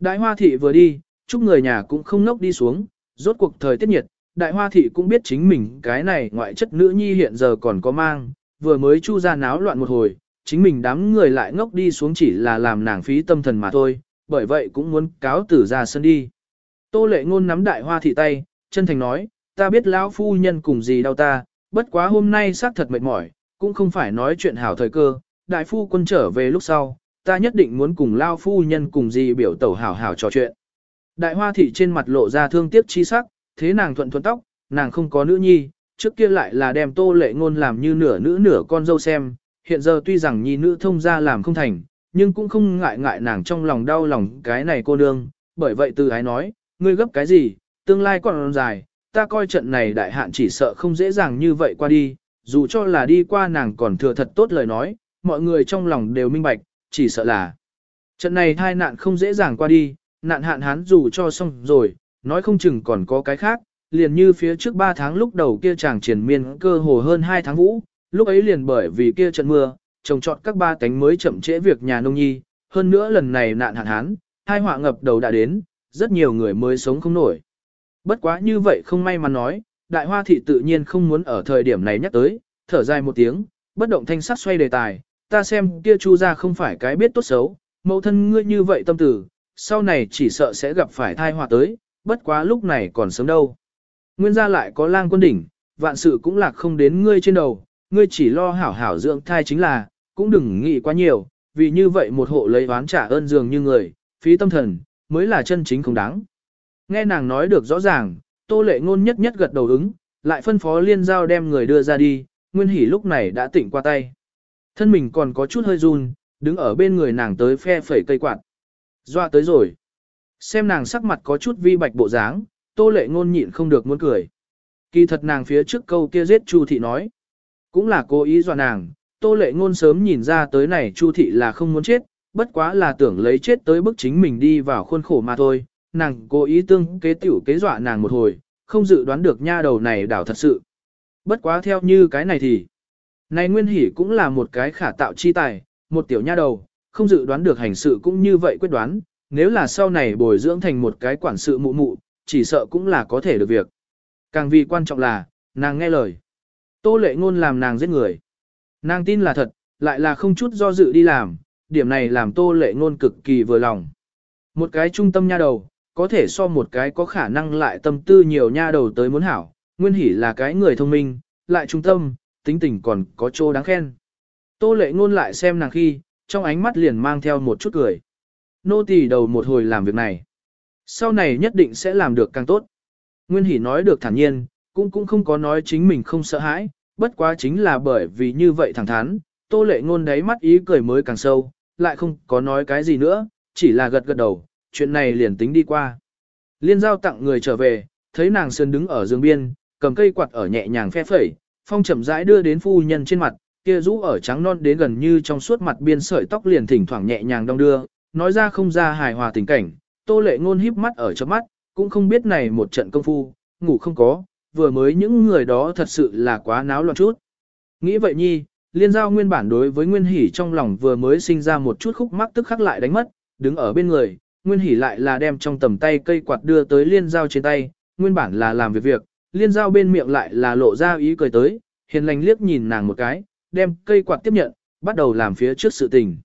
Đại hoa thị vừa đi, chúc người nhà cũng không nốc đi xuống, rốt cuộc thời tiết nhiệt, đại hoa thị cũng biết chính mình cái này ngoại chất nữ nhi hiện giờ còn có mang, vừa mới chu ra náo loạn một hồi, chính mình đám người lại ngốc đi xuống chỉ là làm nàng phí tâm thần mà thôi, bởi vậy cũng muốn cáo tử ra sân đi. Tô lệ ngôn nắm đại hoa thị tay, chân thành nói, ta biết lão phu nhân cùng gì đau ta, bất quá hôm nay xác thật mệt mỏi, cũng không phải nói chuyện hảo thời cơ, đại phu quân trở về lúc sau, ta nhất định muốn cùng lão phu nhân cùng gì biểu tẩu hảo hảo trò chuyện. Đại hoa thị trên mặt lộ ra thương tiếc chi sắc, thế nàng thuận thuận tóc, nàng không có nữ nhi, trước kia lại là đem tô lệ ngôn làm như nửa nữ nửa con dâu xem, hiện giờ tuy rằng nhi nữ thông gia làm không thành, nhưng cũng không ngại ngại nàng trong lòng đau lòng cái này cô nương, bởi vậy từ ái nói, ngươi gấp cái gì, tương lai còn dài, ta coi trận này đại hạn chỉ sợ không dễ dàng như vậy qua đi, dù cho là đi qua nàng còn thừa thật tốt lời nói, mọi người trong lòng đều minh bạch, chỉ sợ là trận này tai nạn không dễ dàng qua đi, nạn hạn hán dù cho xong rồi, nói không chừng còn có cái khác, liền như phía trước 3 tháng lúc đầu kia chàng triển miên cơ hồ hơn 2 tháng vũ, lúc ấy liền bởi vì kia trận mưa, trồng trọt các ba cánh mới chậm trễ việc nhà nông nhi, hơn nữa lần này nạn hạn hán, hai họa ngập đầu đã đến, rất nhiều người mới sống không nổi. Bất quá như vậy không may mà nói, đại hoa thị tự nhiên không muốn ở thời điểm này nhắc tới, thở dài một tiếng, bất động thanh sắc xoay đề tài, ta xem kia chu ra không phải cái biết tốt xấu, mẫu thân ngươi như vậy tâm tử, sau này chỉ sợ sẽ gặp phải thai họa tới, bất quá lúc này còn sớm đâu. Nguyên gia lại có lang quân đỉnh, vạn sự cũng lạc không đến ngươi trên đầu, ngươi chỉ lo hảo hảo dưỡng thai chính là, cũng đừng nghĩ quá nhiều, vì như vậy một hộ lấy oán trả ơn dường như người, phí tâm thần, mới là chân chính không đáng. Nghe nàng nói được rõ ràng, tô lệ ngôn nhất nhất gật đầu ứng, lại phân phó liên giao đem người đưa ra đi, nguyên hỉ lúc này đã tỉnh qua tay. Thân mình còn có chút hơi run, đứng ở bên người nàng tới phe phẩy cây quạt. Doa tới rồi. Xem nàng sắc mặt có chút vi bạch bộ dáng, tô lệ ngôn nhịn không được muốn cười. Kỳ thật nàng phía trước câu kia giết Chu thị nói. Cũng là cố ý dọa nàng, tô lệ ngôn sớm nhìn ra tới này Chu thị là không muốn chết, bất quá là tưởng lấy chết tới bức chính mình đi vào khuôn khổ mà thôi. Nàng cố ý tương kế tiểu kế dọa nàng một hồi, không dự đoán được nha đầu này đảo thật sự. Bất quá theo như cái này thì, này Nguyên Hỷ cũng là một cái khả tạo chi tài, một tiểu nha đầu, không dự đoán được hành sự cũng như vậy quyết đoán, nếu là sau này bồi dưỡng thành một cái quản sự mụ mụ, chỉ sợ cũng là có thể được việc. Càng vì quan trọng là, nàng nghe lời. Tô lệ ngôn làm nàng giết người. Nàng tin là thật, lại là không chút do dự đi làm, điểm này làm tô lệ ngôn cực kỳ vừa lòng. Một cái trung tâm nha đầu, có thể so một cái có khả năng lại tâm tư nhiều nha đầu tới muốn hảo, Nguyên Hỷ là cái người thông minh, lại trung tâm, tính tình còn có chỗ đáng khen. Tô lệ ngôn lại xem nàng khi, trong ánh mắt liền mang theo một chút cười. Nô tỳ đầu một hồi làm việc này. Sau này nhất định sẽ làm được càng tốt. Nguyên Hỷ nói được thản nhiên, cũng cũng không có nói chính mình không sợ hãi, bất quá chính là bởi vì như vậy thẳng thắn, tô lệ ngôn đáy mắt ý cười mới càng sâu, lại không có nói cái gì nữa, chỉ là gật gật đầu, chuyện này liền tính đi qua. Liên giao tặng người trở về, thấy nàng sơn đứng ở giường biên, cầm cây quạt ở nhẹ nhàng phe phẩy, phong chậm rãi đưa đến phu nhân trên mặt, kia rũ ở trắng non đến gần như trong suốt mặt biên sợi tóc liền thỉnh thoảng nhẹ nhàng đong đưa, nói ra không ra hài hòa tình cảnh, tô lệ ngôn híp mắt ở chớp mắt, cũng không biết này một trận công phu, ngủ không có, vừa mới những người đó thật sự là quá náo loạn chút. Nghĩ vậy nhi, liên giao nguyên bản đối với nguyên hỉ trong lòng vừa mới sinh ra một chút khúc mắc tức khắc lại đánh mất, đứng ở bên người, nguyên hỉ lại là đem trong tầm tay cây quạt đưa tới liên giao trên tay, nguyên bản là làm việc việc, liên giao bên miệng lại là lộ ra ý cười tới, hiền lành liếc nhìn nàng một cái, đem cây quạt tiếp nhận, bắt đầu làm phía trước sự tình.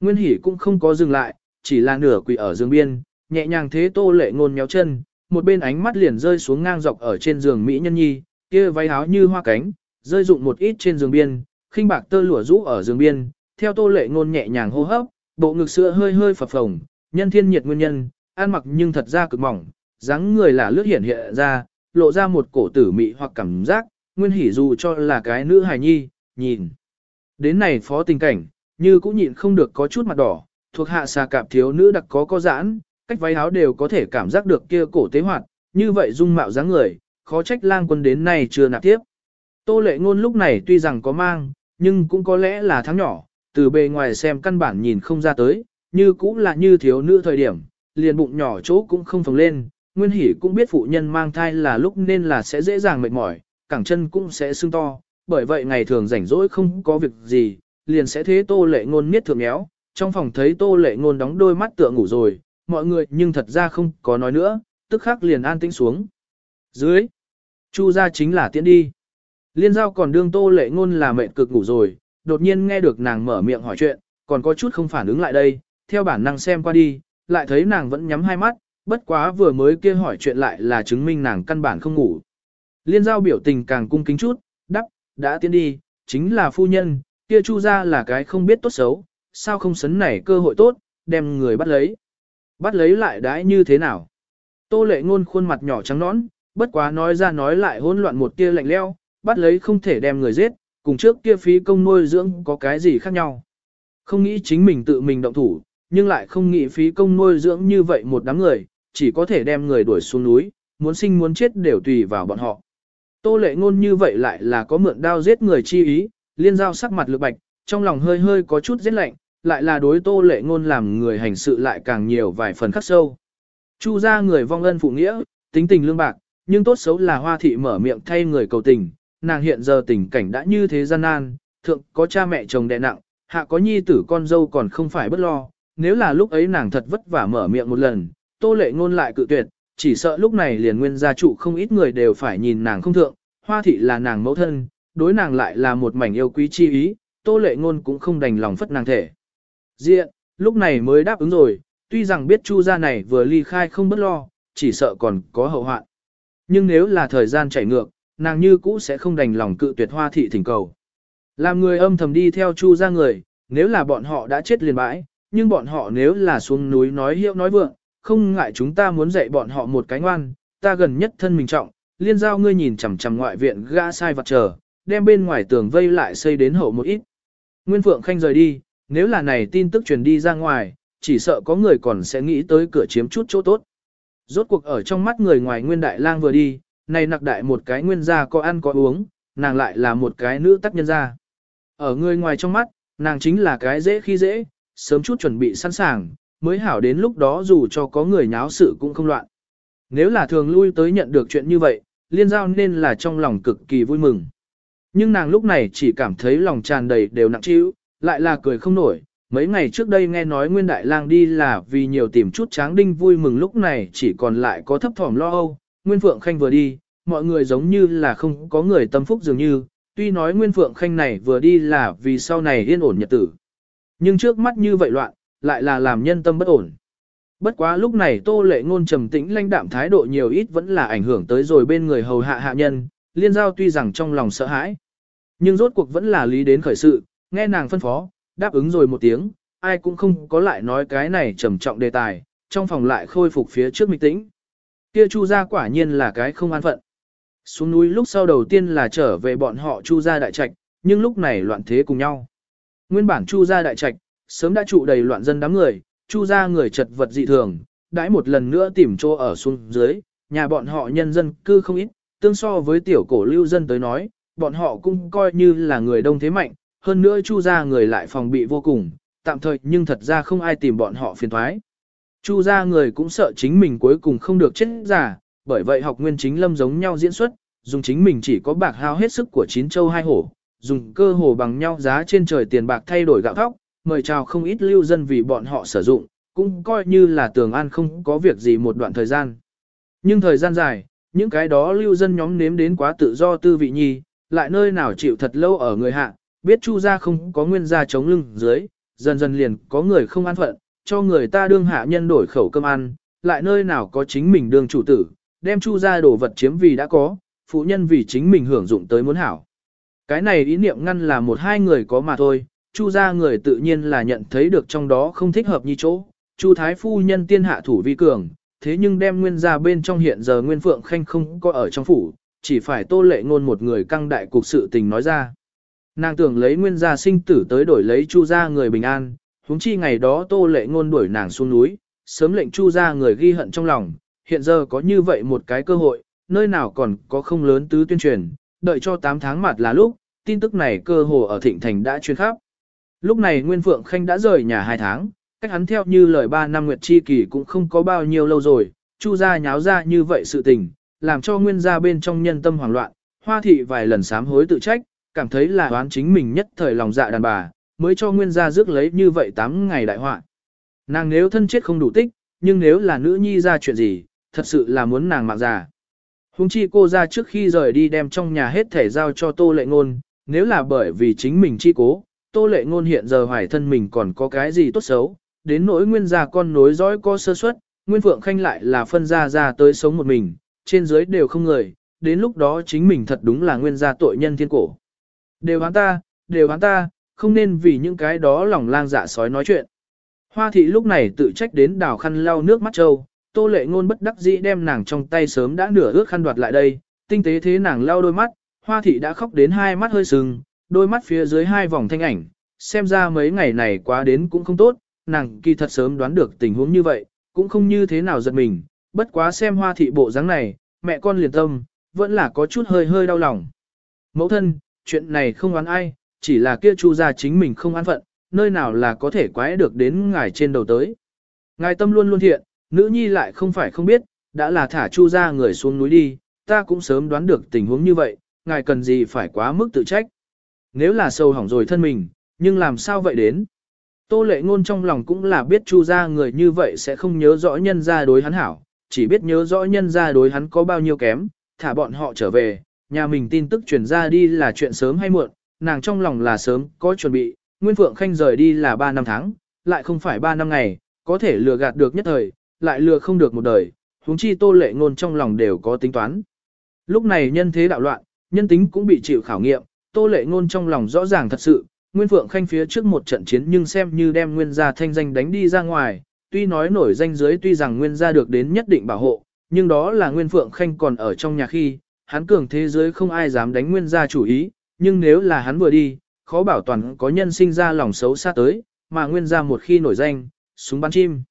Nguyên Hỷ cũng không có dừng lại, chỉ là nửa quỳ ở giường biên, nhẹ nhàng thế tô lệ ngôn nhéo chân, một bên ánh mắt liền rơi xuống ngang dọc ở trên giường Mỹ nhân nhi, kia váy áo như hoa cánh, rơi rụng một ít trên giường biên, khinh bạc tơ lụa rũ ở giường biên, theo tô lệ ngôn nhẹ nhàng hô hấp, bộ ngực sữa hơi hơi phập phồng, nhân thiên nhiệt nguyên nhân, ăn mặc nhưng thật ra cực mỏng, dáng người là lướt hiện hiện ra, lộ ra một cổ tử mị hoặc cảm giác, nguyên Hỷ dù cho là cái nữ hài nhi, nhìn. Đến này phó tình cảnh, như cũng nhịn không được có chút mặt đỏ, thuộc hạ xà cạp thiếu nữ đặc có có giãn, cách váy áo đều có thể cảm giác được kia cổ tế hoạt, như vậy dung mạo dáng người, khó trách lang quân đến nay chưa nạp tiếp. Tô lệ ngôn lúc này tuy rằng có mang, nhưng cũng có lẽ là tháng nhỏ, từ bề ngoài xem căn bản nhìn không ra tới, như cũng là như thiếu nữ thời điểm, liền bụng nhỏ chỗ cũng không phồng lên, Nguyên Hỷ cũng biết phụ nhân mang thai là lúc nên là sẽ dễ dàng mệt mỏi, cẳng chân cũng sẽ sưng to, bởi vậy ngày thường rảnh rỗi không có việc gì, liền sẽ thế tô lệ ngôn miết thượng méo, trong phòng thấy tô lệ ngôn đóng đôi mắt tựa ngủ rồi, mọi người nhưng thật ra không có nói nữa, tức khắc liền an tĩnh xuống. Dưới, chu gia chính là tiễn đi. Liên giao còn đương tô lệ ngôn là mệt cực ngủ rồi, đột nhiên nghe được nàng mở miệng hỏi chuyện, còn có chút không phản ứng lại đây, theo bản năng xem qua đi, lại thấy nàng vẫn nhắm hai mắt, bất quá vừa mới kia hỏi chuyện lại là chứng minh nàng căn bản không ngủ. Liên giao biểu tình càng cung kính chút, đã tiến đi, chính là phu nhân, kia chu ra là cái không biết tốt xấu, sao không sấn nảy cơ hội tốt, đem người bắt lấy. Bắt lấy lại đãi như thế nào? Tô lệ ngôn khuôn mặt nhỏ trắng nõn, bất quá nói ra nói lại hỗn loạn một tia lạnh lẽo bắt lấy không thể đem người giết, cùng trước kia phí công nuôi dưỡng có cái gì khác nhau. Không nghĩ chính mình tự mình động thủ, nhưng lại không nghĩ phí công nuôi dưỡng như vậy một đám người, chỉ có thể đem người đuổi xuống núi, muốn sinh muốn chết đều tùy vào bọn họ. Tô lệ ngôn như vậy lại là có mượn đao giết người chi ý, liên giao sắc mặt lược bạch, trong lòng hơi hơi có chút giết lạnh, lại là đối tô lệ ngôn làm người hành sự lại càng nhiều vài phần khắc sâu. Chu gia người vong ân phụ nghĩa, tính tình lương bạc, nhưng tốt xấu là hoa thị mở miệng thay người cầu tình, nàng hiện giờ tình cảnh đã như thế gian nan, thượng có cha mẹ chồng đè nặng, hạ có nhi tử con dâu còn không phải bất lo, nếu là lúc ấy nàng thật vất vả mở miệng một lần, tô lệ ngôn lại cự tuyệt, chỉ sợ lúc này liền nguyên gia trụ không ít người đều phải nhìn nàng không thượng, hoa thị là nàng mẫu thân, đối nàng lại là một mảnh yêu quý chi ý, tô lệ ngôn cũng không đành lòng phất nàng thể. Diện, lúc này mới đáp ứng rồi, tuy rằng biết chu gia này vừa ly khai không bất lo, chỉ sợ còn có hậu hoạn. Nhưng nếu là thời gian chảy ngược, nàng như cũ sẽ không đành lòng cự tuyệt hoa thị thỉnh cầu. Làm người âm thầm đi theo chu gia người, nếu là bọn họ đã chết liền bãi, nhưng bọn họ nếu là xuống núi nói hiệu nói vượng, không ngại chúng ta muốn dạy bọn họ một cái ngoan, ta gần nhất thân mình trọng, liên giao ngươi nhìn chằm chằm ngoại viện gã sai vật chờ, đem bên ngoài tường vây lại xây đến hậu một ít. Nguyên Phượng Khanh rời đi, nếu là này tin tức truyền đi ra ngoài, chỉ sợ có người còn sẽ nghĩ tới cửa chiếm chút chỗ tốt. Rốt cuộc ở trong mắt người ngoài Nguyên Đại Lang vừa đi, này nặc đại một cái nguyên gia có ăn có uống, nàng lại là một cái nữ tác nhân gia. Ở người ngoài trong mắt, nàng chính là cái dễ khi dễ, sớm chút chuẩn bị sẵn sàng, mới hảo đến lúc đó dù cho có người nháo sự cũng không loạn. Nếu là thường lui tới nhận được chuyện như vậy, liên giao nên là trong lòng cực kỳ vui mừng. Nhưng nàng lúc này chỉ cảm thấy lòng tràn đầy đều nặng trĩu, lại là cười không nổi. Mấy ngày trước đây nghe nói Nguyên Đại Lang đi là vì nhiều tìm chút tráng đinh vui mừng lúc này chỉ còn lại có thấp thỏm lo âu. Nguyên Phượng Khanh vừa đi, mọi người giống như là không có người tâm phúc dường như, tuy nói Nguyên Phượng Khanh này vừa đi là vì sau này yên ổn nhật tử. Nhưng trước mắt như vậy loạn, lại là làm nhân tâm bất ổn. Bất quá lúc này Tô Lệ Ngôn trầm tĩnh lãnh đạm thái độ nhiều ít vẫn là ảnh hưởng tới rồi bên người hầu hạ hạ nhân, liên giao tuy rằng trong lòng sợ hãi, nhưng rốt cuộc vẫn là lý đến khởi sự, nghe nàng phân phó, đáp ứng rồi một tiếng, ai cũng không có lại nói cái này trầm trọng đề tài, trong phòng lại khôi phục phía trước mịch tĩnh. Kia Chu gia quả nhiên là cái không an phận. Xuống núi lúc sau đầu tiên là trở về bọn họ Chu gia đại trạch, nhưng lúc này loạn thế cùng nhau. Nguyên bản Chu gia đại trạch, sớm đã trụ đầy loạn dân đám người, Chu gia người chật vật dị thường, đãi một lần nữa tìm chỗ ở xuống dưới, nhà bọn họ nhân dân cư không ít, tương so với tiểu cổ lưu dân tới nói, bọn họ cũng coi như là người đông thế mạnh, hơn nữa Chu gia người lại phòng bị vô cùng, tạm thời nhưng thật ra không ai tìm bọn họ phiền thoái. Chu gia người cũng sợ chính mình cuối cùng không được chết giả, bởi vậy học nguyên chính lâm giống nhau diễn xuất, dùng chính mình chỉ có bạc hao hết sức của chín châu hai hổ, dùng cơ hồ bằng nhau giá trên trời tiền bạc thay đổi gạo thóc, mời chào không ít lưu dân vì bọn họ sử dụng, cũng coi như là tường an không có việc gì một đoạn thời gian. Nhưng thời gian dài, những cái đó lưu dân nhóm nếm đến quá tự do tư vị nhi, lại nơi nào chịu thật lâu ở người hạ, biết chu gia không có nguyên gia chống lưng dưới, dần dần liền có người không an phận, cho người ta đương hạ nhân đổi khẩu cơm ăn, lại nơi nào có chính mình đương chủ tử, đem chu gia đồ vật chiếm vì đã có, phụ nhân vì chính mình hưởng dụng tới muốn hảo. Cái này ý niệm ngăn là một hai người có mà thôi, chu gia người tự nhiên là nhận thấy được trong đó không thích hợp như chỗ, chu thái phu nhân tiên hạ thủ vi cường, thế nhưng đem nguyên gia bên trong hiện giờ nguyên phượng khanh không có ở trong phủ, chỉ phải tô lệ ngôn một người căng đại cục sự tình nói ra. Nàng tưởng lấy nguyên gia sinh tử tới đổi lấy chu gia người bình an, huống chi ngày đó tô lệ ngôn đuổi nàng xuống núi, sớm lệnh chu gia người ghi hận trong lòng, hiện giờ có như vậy một cái cơ hội, nơi nào còn có không lớn tứ tuyên truyền, đợi cho 8 tháng mặt là lúc, tin tức này cơ hồ ở thịnh thành đã truyền khắp. Lúc này Nguyên Phượng Khanh đã rời nhà 2 tháng, cách hắn theo như lời 3 năm nguyệt chi kỳ cũng không có bao nhiêu lâu rồi, chu gia nháo ra như vậy sự tình, làm cho nguyên gia bên trong nhân tâm hoảng loạn, hoa thị vài lần sám hối tự trách, cảm thấy là oán chính mình nhất thời lòng dạ đàn bà, mới cho nguyên gia rước lấy như vậy 8 ngày đại họa. Nàng nếu thân chết không đủ tích, nhưng nếu là nữ nhi ra chuyện gì, thật sự là muốn nàng mạng già. Hùng chi cô ra trước khi rời đi đem trong nhà hết thể giao cho tô lệ ngôn, nếu là bởi vì chính mình chi cố, tô lệ ngôn hiện giờ hoài thân mình còn có cái gì tốt xấu, đến nỗi nguyên gia con nối dõi có sơ suất, nguyên phượng khanh lại là phân gia ra tới sống một mình, trên dưới đều không người, đến lúc đó chính mình thật đúng là nguyên gia tội nhân thiên cổ. Đều hắn ta, đều hắn ta, không nên vì những cái đó lòng lang dạ sói nói chuyện. Hoa thị lúc này tự trách đến đào khăn lau nước mắt trâu, tô lệ ngôn bất đắc dĩ đem nàng trong tay sớm đã nửa ước khăn đoạt lại đây, tinh tế thế nàng lau đôi mắt, hoa thị đã khóc đến hai mắt hơi sưng, đôi mắt phía dưới hai vòng thanh ảnh, xem ra mấy ngày này quá đến cũng không tốt, nàng kỳ thật sớm đoán được tình huống như vậy, cũng không như thế nào giật mình, bất quá xem hoa thị bộ dáng này, mẹ con liền tâm, vẫn là có chút hơi hơi đau lòng. Mẫu thân, chuyện này không oán ai, chỉ là kia chu gia chính mình không an phận, nơi nào là có thể quái được đến ngài trên đầu tới. Ngài tâm luôn luôn thiện, nữ nhi lại không phải không biết, đã là thả chu gia người xuống núi đi, ta cũng sớm đoán được tình huống như vậy, ngài cần gì phải quá mức tự trách. Nếu là sâu hỏng rồi thân mình, nhưng làm sao vậy đến? Tô lệ ngôn trong lòng cũng là biết chu gia người như vậy sẽ không nhớ rõ nhân gia đối hắn hảo, chỉ biết nhớ rõ nhân gia đối hắn có bao nhiêu kém, thả bọn họ trở về, nhà mình tin tức truyền ra đi là chuyện sớm hay muộn, nàng trong lòng là sớm, có chuẩn bị, Nguyên Phượng Khanh rời đi là 3 năm tháng, lại không phải 3 năm ngày, có thể lừa gạt được nhất thời, lại lừa không được một đời, huống chi tô lệ ngôn trong lòng đều có tính toán. Lúc này nhân thế đạo loạn, nhân tính cũng bị chịu khảo nghiệm, tô lệ ngôn trong lòng rõ ràng thật sự, Nguyên Phượng Khanh phía trước một trận chiến nhưng xem như đem Nguyên gia thanh danh đánh đi ra ngoài, tuy nói nổi danh dưới tuy rằng Nguyên gia được đến nhất định bảo hộ, nhưng đó là Nguyên Phượng Khanh còn ở trong nhà khi, hắn cường thế giới không ai dám đánh Nguyên gia chủ ý, nhưng nếu là hắn vừa đi, khó bảo toàn có nhân sinh ra lòng xấu xa tới, mà Nguyên gia một khi nổi danh, súng bắn chim.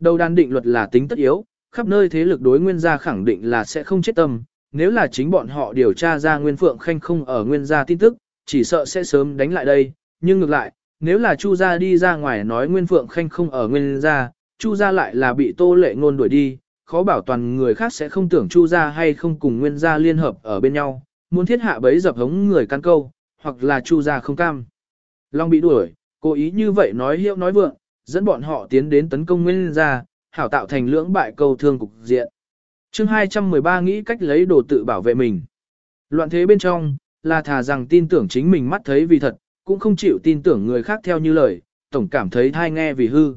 Đầu đàn định luật là tính tất yếu, khắp nơi thế lực đối Nguyên gia khẳng định là sẽ không chết tâm, nếu là chính bọn họ điều tra ra Nguyên Phượng Khanh không ở Nguyên gia tin tức, chỉ sợ sẽ sớm đánh lại đây, nhưng ngược lại, nếu là Chu gia đi ra ngoài nói Nguyên Phượng Khanh không ở Nguyên gia, Chu gia lại là bị Tô Lệ ngôn đuổi đi, khó bảo toàn người khác sẽ không tưởng Chu gia hay không cùng Nguyên gia liên hợp ở bên nhau, muốn thiết hạ bấy dập hống người căn câu, hoặc là Chu gia không cam. Long bị đuổi, cố ý như vậy nói hiệu nói vượng, dẫn bọn họ tiến đến tấn công Nguyên gia, hảo tạo thành lưỡng bại câu thương cục diện. Chương 213 nghĩ cách lấy đồ tự bảo vệ mình. Loạn thế bên trong, là thà rằng tin tưởng chính mình mắt thấy vì thật, cũng không chịu tin tưởng người khác theo như lời, tổng cảm thấy thai nghe vì hư.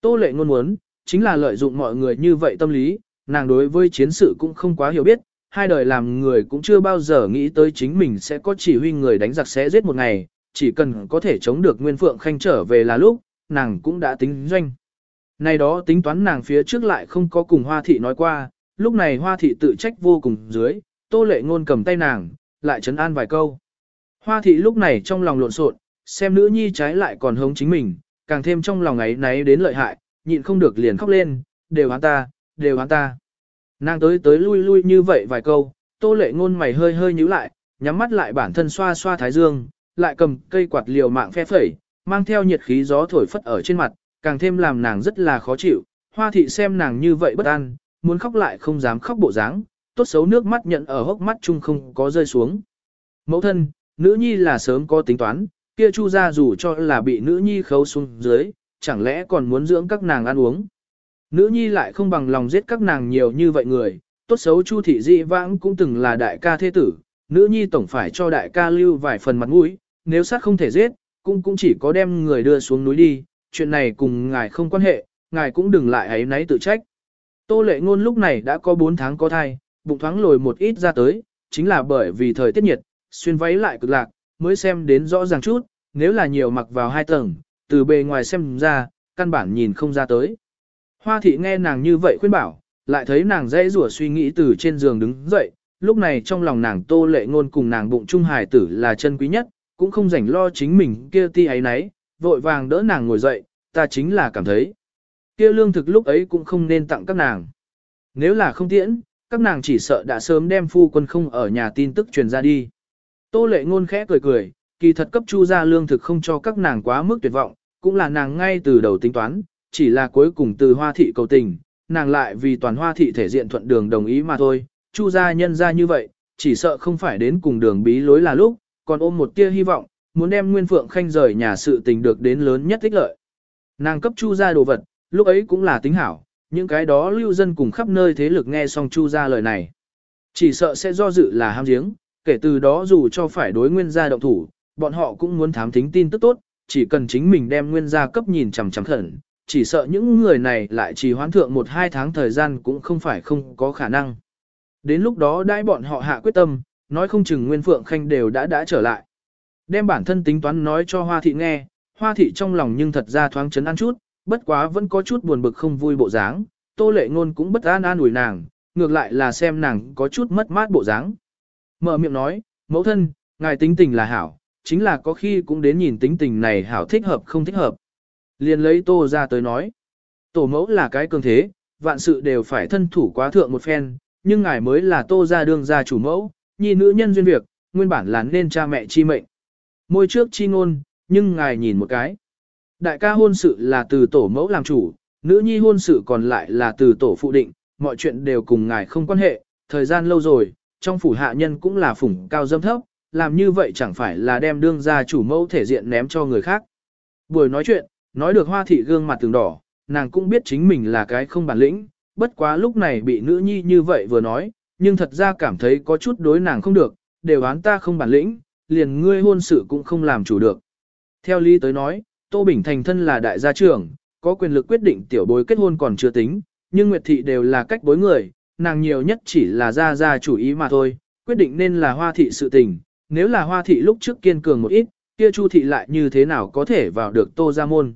Tô lệ ngôn muốn, chính là lợi dụng mọi người như vậy tâm lý, nàng đối với chiến sự cũng không quá hiểu biết, hai đời làm người cũng chưa bao giờ nghĩ tới chính mình sẽ có chỉ huy người đánh giặc sẽ giết một ngày, chỉ cần có thể chống được Nguyên Phượng Khanh trở về là lúc, nàng cũng đã tính doanh. Này đó tính toán nàng phía trước lại không có cùng Hoa Thị nói qua, lúc này Hoa Thị tự trách vô cùng dưới, tô lệ ngôn cầm tay nàng, lại chấn an vài câu. Hoa Thị lúc này trong lòng lộn xộn, xem nữ nhi trái lại còn hống chính mình, càng thêm trong lòng ấy náy đến lợi hại, nhịn không được liền khóc lên, đều hắn ta, đều hắn ta. Nàng tới tới lui lui như vậy vài câu, tô lệ ngôn mày hơi hơi nhíu lại, nhắm mắt lại bản thân xoa xoa thái dương, lại cầm cây quạt liều mạng phe phẩy, mang theo nhiệt khí gió thổi phất ở trên mặt, càng thêm làm nàng rất là khó chịu. Hoa thị xem nàng như vậy bất an, muốn khóc lại không dám khóc bộ dáng, tốt xấu nước mắt nhận ở hốc mắt chung không có rơi xuống. Mẫu thân, nữ nhi là sớm có tính toán, kia chu gia dù cho là bị nữ nhi khấu xuống dưới, chẳng lẽ còn muốn dưỡng các nàng ăn uống. Nữ nhi lại không bằng lòng giết các nàng nhiều như vậy người, tốt xấu chu thị dị vãng cũng từng là đại ca thế tử, nữ nhi tổng phải cho đại ca lưu vài phần mặt mũi, nếu sát không thể giết, cũng cũng chỉ có đem người đưa xuống núi đi, chuyện này cùng ngài không quan hệ, ngài cũng đừng lại ấy nấy tự trách. Tô lệ ngôn lúc này đã có 4 tháng có thai, bụng thoáng lồi một ít ra tới, chính là bởi vì thời tiết nhiệt, xuyên váy lại cực lạc, mới xem đến rõ ràng chút, nếu là nhiều mặc vào hai tầng, từ bề ngoài xem ra, căn bản nhìn không ra tới. Hoa thị nghe nàng như vậy khuyên bảo, lại thấy nàng dễ rủa suy nghĩ từ trên giường đứng dậy, lúc này trong lòng nàng tô lệ ngôn cùng nàng bụng trung hài tử là chân quý nhất, cũng không rảnh lo chính mình kia ti ấy nấy, vội vàng đỡ nàng ngồi dậy, ta chính là cảm thấy. Kia lương thực lúc ấy cũng không nên tặng các nàng. Nếu là không tiễn, các nàng chỉ sợ đã sớm đem phu quân không ở nhà tin tức truyền ra đi. Tô lệ ngôn khẽ cười cười, kỳ thật cấp chu ra lương thực không cho các nàng quá mức tuyệt vọng, cũng là nàng ngay từ đầu tính toán, chỉ là cuối cùng từ hoa thị cầu tình, nàng lại vì toàn hoa thị thể diện thuận đường đồng ý mà thôi, chu gia nhân ra như vậy, chỉ sợ không phải đến cùng đường bí lối là lúc, còn ôm một tia hy vọng, muốn đem Nguyên Phượng Khanh rời nhà sự tình được đến lớn nhất tích lợi. Nàng cấp Chu gia đồ vật, lúc ấy cũng là tính hảo, những cái đó lưu dân cùng khắp nơi thế lực nghe xong Chu ra lời này. Chỉ sợ sẽ do dự là ham giếng, kể từ đó dù cho phải đối nguyên gia động thủ, bọn họ cũng muốn thám thính tin tức tốt, chỉ cần chính mình đem nguyên gia cấp nhìn chằm chằm khẩn, chỉ sợ những người này lại chỉ hoán thượng một hai tháng thời gian cũng không phải không có khả năng. Đến lúc đó đãi bọn họ hạ quyết tâm, nói không chừng Nguyên Phượng Khanh đều đã đã trở lại. Đem bản thân tính toán nói cho Hoa Thị nghe, Hoa Thị trong lòng nhưng thật ra thoáng chấn an chút, bất quá vẫn có chút buồn bực không vui bộ dáng, Tô Lệ Ngôn cũng bất an an ủi nàng, ngược lại là xem nàng có chút mất mát bộ dáng. Mở miệng nói, mẫu thân, ngài tính tình là hảo, chính là có khi cũng đến nhìn tính tình này hảo thích hợp không thích hợp. Liền lấy Tô ra tới nói, tổ mẫu là cái cường thế, vạn sự đều phải thân thủ quá thượng một phen, nhưng ngài mới là Tô ra đương gia chủ mẫu, nhi nữ nhân duyên việc, nguyên bản là nên cha mẹ chi mệnh. Môi trước chi ngôn, nhưng ngài nhìn một cái. Đại ca hôn sự là từ tổ mẫu làm chủ, nữ nhi hôn sự còn lại là từ tổ phụ định, mọi chuyện đều cùng ngài không quan hệ, thời gian lâu rồi, trong phủ hạ nhân cũng là phủng cao dâm thấp, làm như vậy chẳng phải là đem đương ra chủ mẫu thể diện ném cho người khác. Buổi nói chuyện, nói được hoa thị gương mặt từng đỏ, nàng cũng biết chính mình là cái không bản lĩnh, bất quá lúc này bị nữ nhi như vậy vừa nói, nhưng thật ra cảm thấy có chút đối nàng không được, đều án ta không bản lĩnh, liền ngươi hôn sự cũng không làm chủ được. Theo lý tới nói, Tô Bình thành thân là đại gia trưởng, có quyền lực quyết định tiểu bối kết hôn còn chưa tính, nhưng Nguyệt Thị đều là cách bối người, nàng nhiều nhất chỉ là gia gia chủ ý mà thôi, quyết định nên là hoa thị sự tình, nếu là hoa thị lúc trước kiên cường một ít, kia Chu thị lại như thế nào có thể vào được Tô gia môn.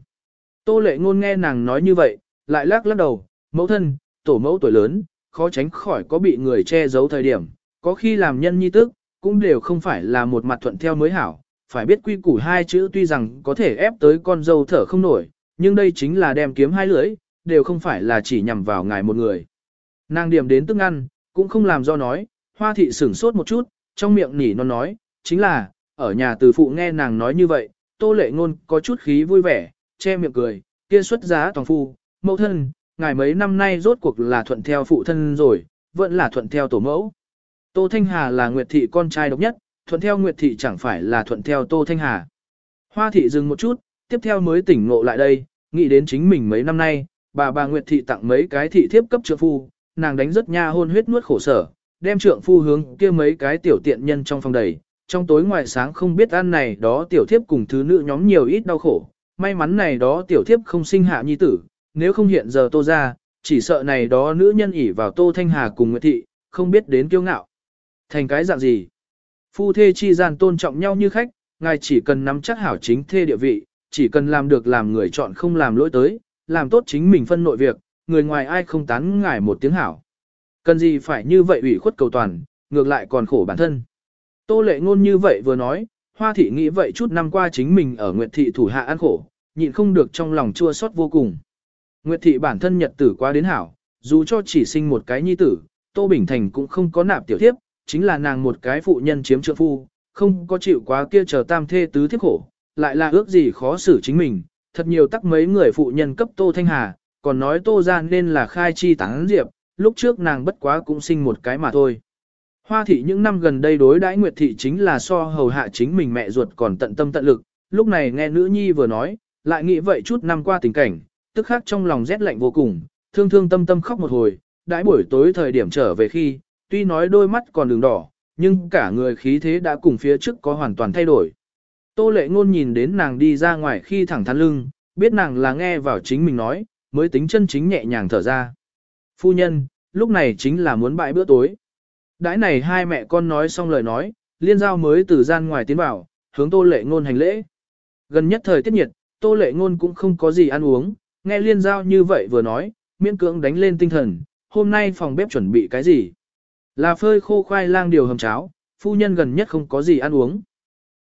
Tô lệ ngôn nghe nàng nói như vậy, lại lắc lắc đầu, mẫu thân, tổ mẫu tuổi lớn, khó tránh khỏi có bị người che giấu thời điểm, có khi làm nhân nhi tức, cũng đều không phải là một mặt thuận theo mới hảo, phải biết quy củ hai chữ tuy rằng có thể ép tới con dâu thở không nổi, nhưng đây chính là đem kiếm hai lưỡi, đều không phải là chỉ nhằm vào ngài một người. Nàng điểm đến tức ăn, cũng không làm do nói, hoa thị sửng sốt một chút, trong miệng nỉ non nói, chính là, ở nhà từ phụ nghe nàng nói như vậy, tô lệ ngôn có chút khí vui vẻ, che miệng cười, kia xuất giá toàn phu, mẫu thân, ngài mấy năm nay rốt cuộc là thuận theo phụ thân rồi, vẫn là thuận theo tổ mẫu. Tô Thanh Hà là Nguyệt Thị con trai độc nhất, thuận theo Nguyệt Thị chẳng phải là thuận theo Tô Thanh Hà. Hoa Thị dừng một chút, tiếp theo mới tỉnh ngộ lại đây, nghĩ đến chính mình mấy năm nay, bà bà Nguyệt Thị tặng mấy cái thị thiếp cấp trượng phu, nàng đánh rất nha hôn huyết nuốt khổ sở, đem trượng phu hướng kia mấy cái tiểu tiện nhân trong phòng đầy, trong tối ngoài sáng không biết ăn này đó tiểu thiếp cùng thứ nữ nhóm nhiều ít đau khổ, may mắn này đó tiểu thiếp không sinh hạ nhi tử, nếu không hiện giờ tô ra, chỉ sợ này đó nữ nhân ỉ vào tô thanh hà cùng Nguyệt Thị, không biết đến kiêu ngạo. Thành cái dạng gì? Phu thê chi gian tôn trọng nhau như khách, ngài chỉ cần nắm chắc hảo chính thê địa vị, chỉ cần làm được làm người chọn không làm lỗi tới, làm tốt chính mình phân nội việc, người ngoài ai không tán ngài một tiếng hảo. Cần gì phải như vậy ủy khuất cầu toàn, ngược lại còn khổ bản thân. Tô lệ ngôn như vậy vừa nói, hoa thị nghĩ vậy chút năm qua chính mình ở Nguyệt thị thủ hạ ăn khổ, nhịn không được trong lòng chua xót vô cùng. Nguyệt thị bản thân nhật tử quá đến hảo, dù cho chỉ sinh một cái nhi tử, Tô Bình Thành cũng không có nạp tiểu thiếp, chính là nàng một cái phụ nhân chiếm trượng phu, không có chịu quá kia chờ tam thê tứ thiết khổ, lại là ước gì khó xử chính mình, thật nhiều tắc mấy người phụ nhân cấp Tô Thanh Hà, còn nói Tô ra nên là khai chi tán diệp, lúc trước nàng bất quá cũng sinh một cái mà thôi. Hoa thị những năm gần đây đối đãi Nguyệt thị chính là so hầu hạ chính mình mẹ ruột còn tận tâm tận lực, lúc này nghe nữ nhi vừa nói, lại nghĩ vậy chút năm qua tình cảnh, tức khắc trong lòng rét lạnh vô cùng, thương thương tâm tâm khóc một hồi, đãi buổi tối thời điểm trở về khi, tuy nói đôi mắt còn đường đỏ, nhưng cả người khí thế đã cùng phía trước có hoàn toàn thay đổi. Tô lệ ngôn nhìn đến nàng đi ra ngoài khi thẳng thắn lưng, biết nàng là nghe vào chính mình nói, mới tính chân chính nhẹ nhàng thở ra. Phu nhân, lúc này chính là muốn bãi bữa tối. Đãi này hai mẹ con nói xong lời nói, liên giao mới từ gian ngoài tiến vào, hướng tô lệ ngôn hành lễ. Gần nhất thời tiết nhiệt, tô lệ ngôn cũng không có gì ăn uống, nghe liên giao như vậy vừa nói, miễn cưỡng đánh lên tinh thần, hôm nay phòng bếp chuẩn bị cái gì? Là phơi khô khoai lang điều hầm cháo, phu nhân gần nhất không có gì ăn uống.